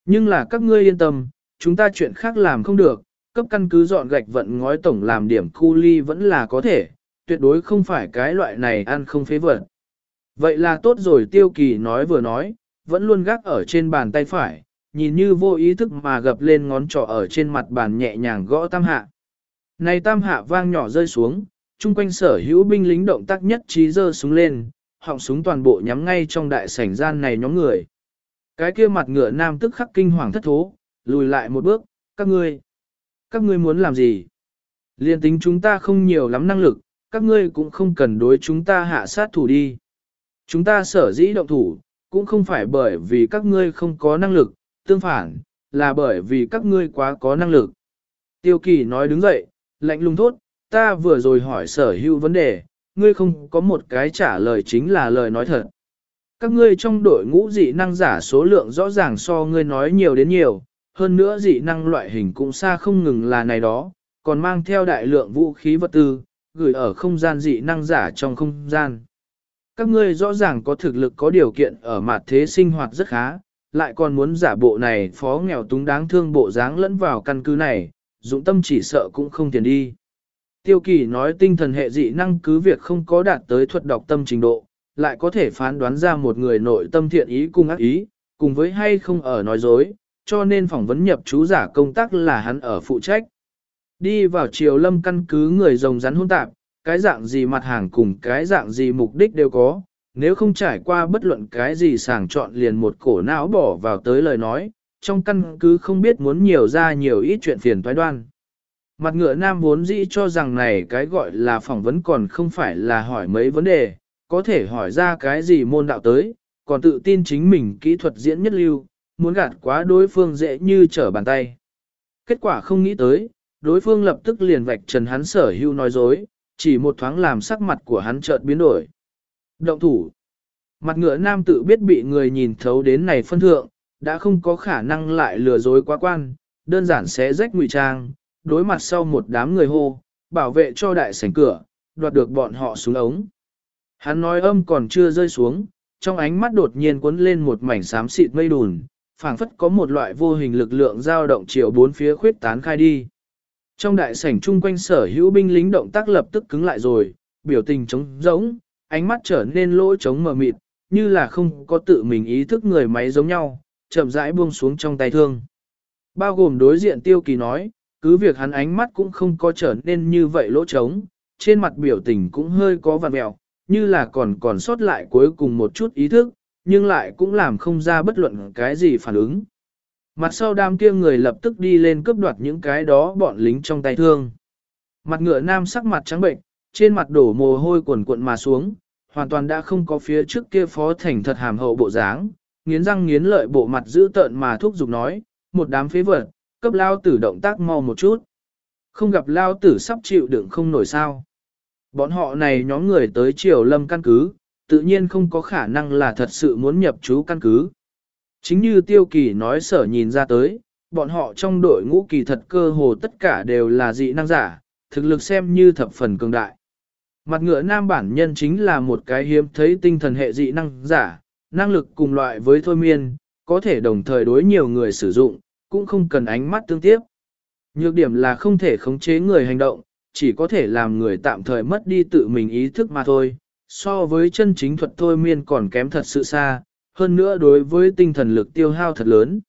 Nhưng là các ngươi yên tâm, chúng ta chuyện khác làm không được, cấp căn cứ dọn gạch vận ngói tổng làm điểm khu ly vẫn là có thể, tuyệt đối không phải cái loại này ăn không phế vật. Vậy là tốt rồi tiêu kỳ nói vừa nói, vẫn luôn gác ở trên bàn tay phải, nhìn như vô ý thức mà gập lên ngón trỏ ở trên mặt bàn nhẹ nhàng gõ tam hạ. Này tam hạ vang nhỏ rơi xuống, chung quanh sở hữu binh lính động tác nhất trí giơ súng lên, họng súng toàn bộ nhắm ngay trong đại sảnh gian này nhóm người. Cái kia mặt ngựa nam tức khắc kinh hoàng thất thố, lùi lại một bước, các ngươi, các ngươi muốn làm gì? Liên tính chúng ta không nhiều lắm năng lực, các ngươi cũng không cần đối chúng ta hạ sát thủ đi. Chúng ta sở dĩ động thủ, cũng không phải bởi vì các ngươi không có năng lực, tương phản, là bởi vì các ngươi quá có năng lực. Tiêu kỳ nói đứng dậy, lạnh lùng thốt, ta vừa rồi hỏi sở hữu vấn đề, ngươi không có một cái trả lời chính là lời nói thật. Các ngươi trong đội ngũ dị năng giả số lượng rõ ràng so ngươi nói nhiều đến nhiều, hơn nữa dị năng loại hình cũng xa không ngừng là này đó, còn mang theo đại lượng vũ khí vật tư, gửi ở không gian dị năng giả trong không gian. Các ngươi rõ ràng có thực lực có điều kiện ở mặt thế sinh hoạt rất khá, lại còn muốn giả bộ này phó nghèo túng đáng thương bộ dáng lẫn vào căn cứ này, dụng tâm chỉ sợ cũng không tiền đi. Tiêu kỳ nói tinh thần hệ dị năng cứ việc không có đạt tới thuật đọc tâm trình độ, lại có thể phán đoán ra một người nội tâm thiện ý cùng ác ý, cùng với hay không ở nói dối, cho nên phỏng vấn nhập chú giả công tác là hắn ở phụ trách. Đi vào triều lâm căn cứ người rồng rắn hôn tạp, cái dạng gì mặt hàng cùng cái dạng gì mục đích đều có, nếu không trải qua bất luận cái gì sàng chọn liền một cổ não bỏ vào tới lời nói, trong căn cứ không biết muốn nhiều ra nhiều ít chuyện phiền toái đoan. Mặt ngựa nam vốn dĩ cho rằng này cái gọi là phỏng vấn còn không phải là hỏi mấy vấn đề, có thể hỏi ra cái gì môn đạo tới, còn tự tin chính mình kỹ thuật diễn nhất lưu, muốn gạt quá đối phương dễ như trở bàn tay. Kết quả không nghĩ tới, đối phương lập tức liền vạch trần hắn sở hưu nói dối, chỉ một thoáng làm sắc mặt của hắn chợt biến đổi. Động thủ. Mặt ngựa nam tự biết bị người nhìn thấu đến này phân thượng, đã không có khả năng lại lừa dối quá quan, đơn giản sẽ rách ngụy trang, đối mặt sau một đám người hô, bảo vệ cho đại sảnh cửa, đoạt được bọn họ xuống ống. Hắn nói âm còn chưa rơi xuống, trong ánh mắt đột nhiên cuốn lên một mảnh xám xịt mây đùn, phảng phất có một loại vô hình lực lượng dao động chiều bốn phía khuyết tán khai đi. Trong đại sảnh chung quanh sở hữu binh lính động tác lập tức cứng lại rồi, biểu tình trống rỗng, ánh mắt trở nên lỗ trống mờ mịt, như là không có tự mình ý thức người máy giống nhau, chậm rãi buông xuống trong tay thương. Bao gồm đối diện tiêu kỳ nói, cứ việc hắn ánh mắt cũng không có trở nên như vậy lỗ trống, trên mặt biểu tình cũng hơi có vằn mẹo, như là còn còn sót lại cuối cùng một chút ý thức, nhưng lại cũng làm không ra bất luận cái gì phản ứng. Mặt sau đám kia người lập tức đi lên cướp đoạt những cái đó bọn lính trong tay thương. Mặt ngựa nam sắc mặt trắng bệnh, trên mặt đổ mồ hôi quần cuộn mà xuống, hoàn toàn đã không có phía trước kia phó thành thật hàm hậu bộ dáng, nghiến răng nghiến lợi bộ mặt giữ tợn mà thúc giục nói, một đám phế vật, cấp lao tử động tác mau một chút. Không gặp lao tử sắp chịu đựng không nổi sao. Bọn họ này nhóm người tới triều lâm căn cứ, tự nhiên không có khả năng là thật sự muốn nhập chú căn cứ. Chính như tiêu kỳ nói sở nhìn ra tới, bọn họ trong đội ngũ kỳ thật cơ hồ tất cả đều là dị năng giả, thực lực xem như thập phần cường đại. Mặt ngựa nam bản nhân chính là một cái hiếm thấy tinh thần hệ dị năng giả, năng lực cùng loại với thôi miên, có thể đồng thời đối nhiều người sử dụng, cũng không cần ánh mắt tương tiếp. Nhược điểm là không thể khống chế người hành động, chỉ có thể làm người tạm thời mất đi tự mình ý thức mà thôi, so với chân chính thuật thôi miên còn kém thật sự xa, hơn nữa đối với tinh thần lực tiêu hao thật lớn.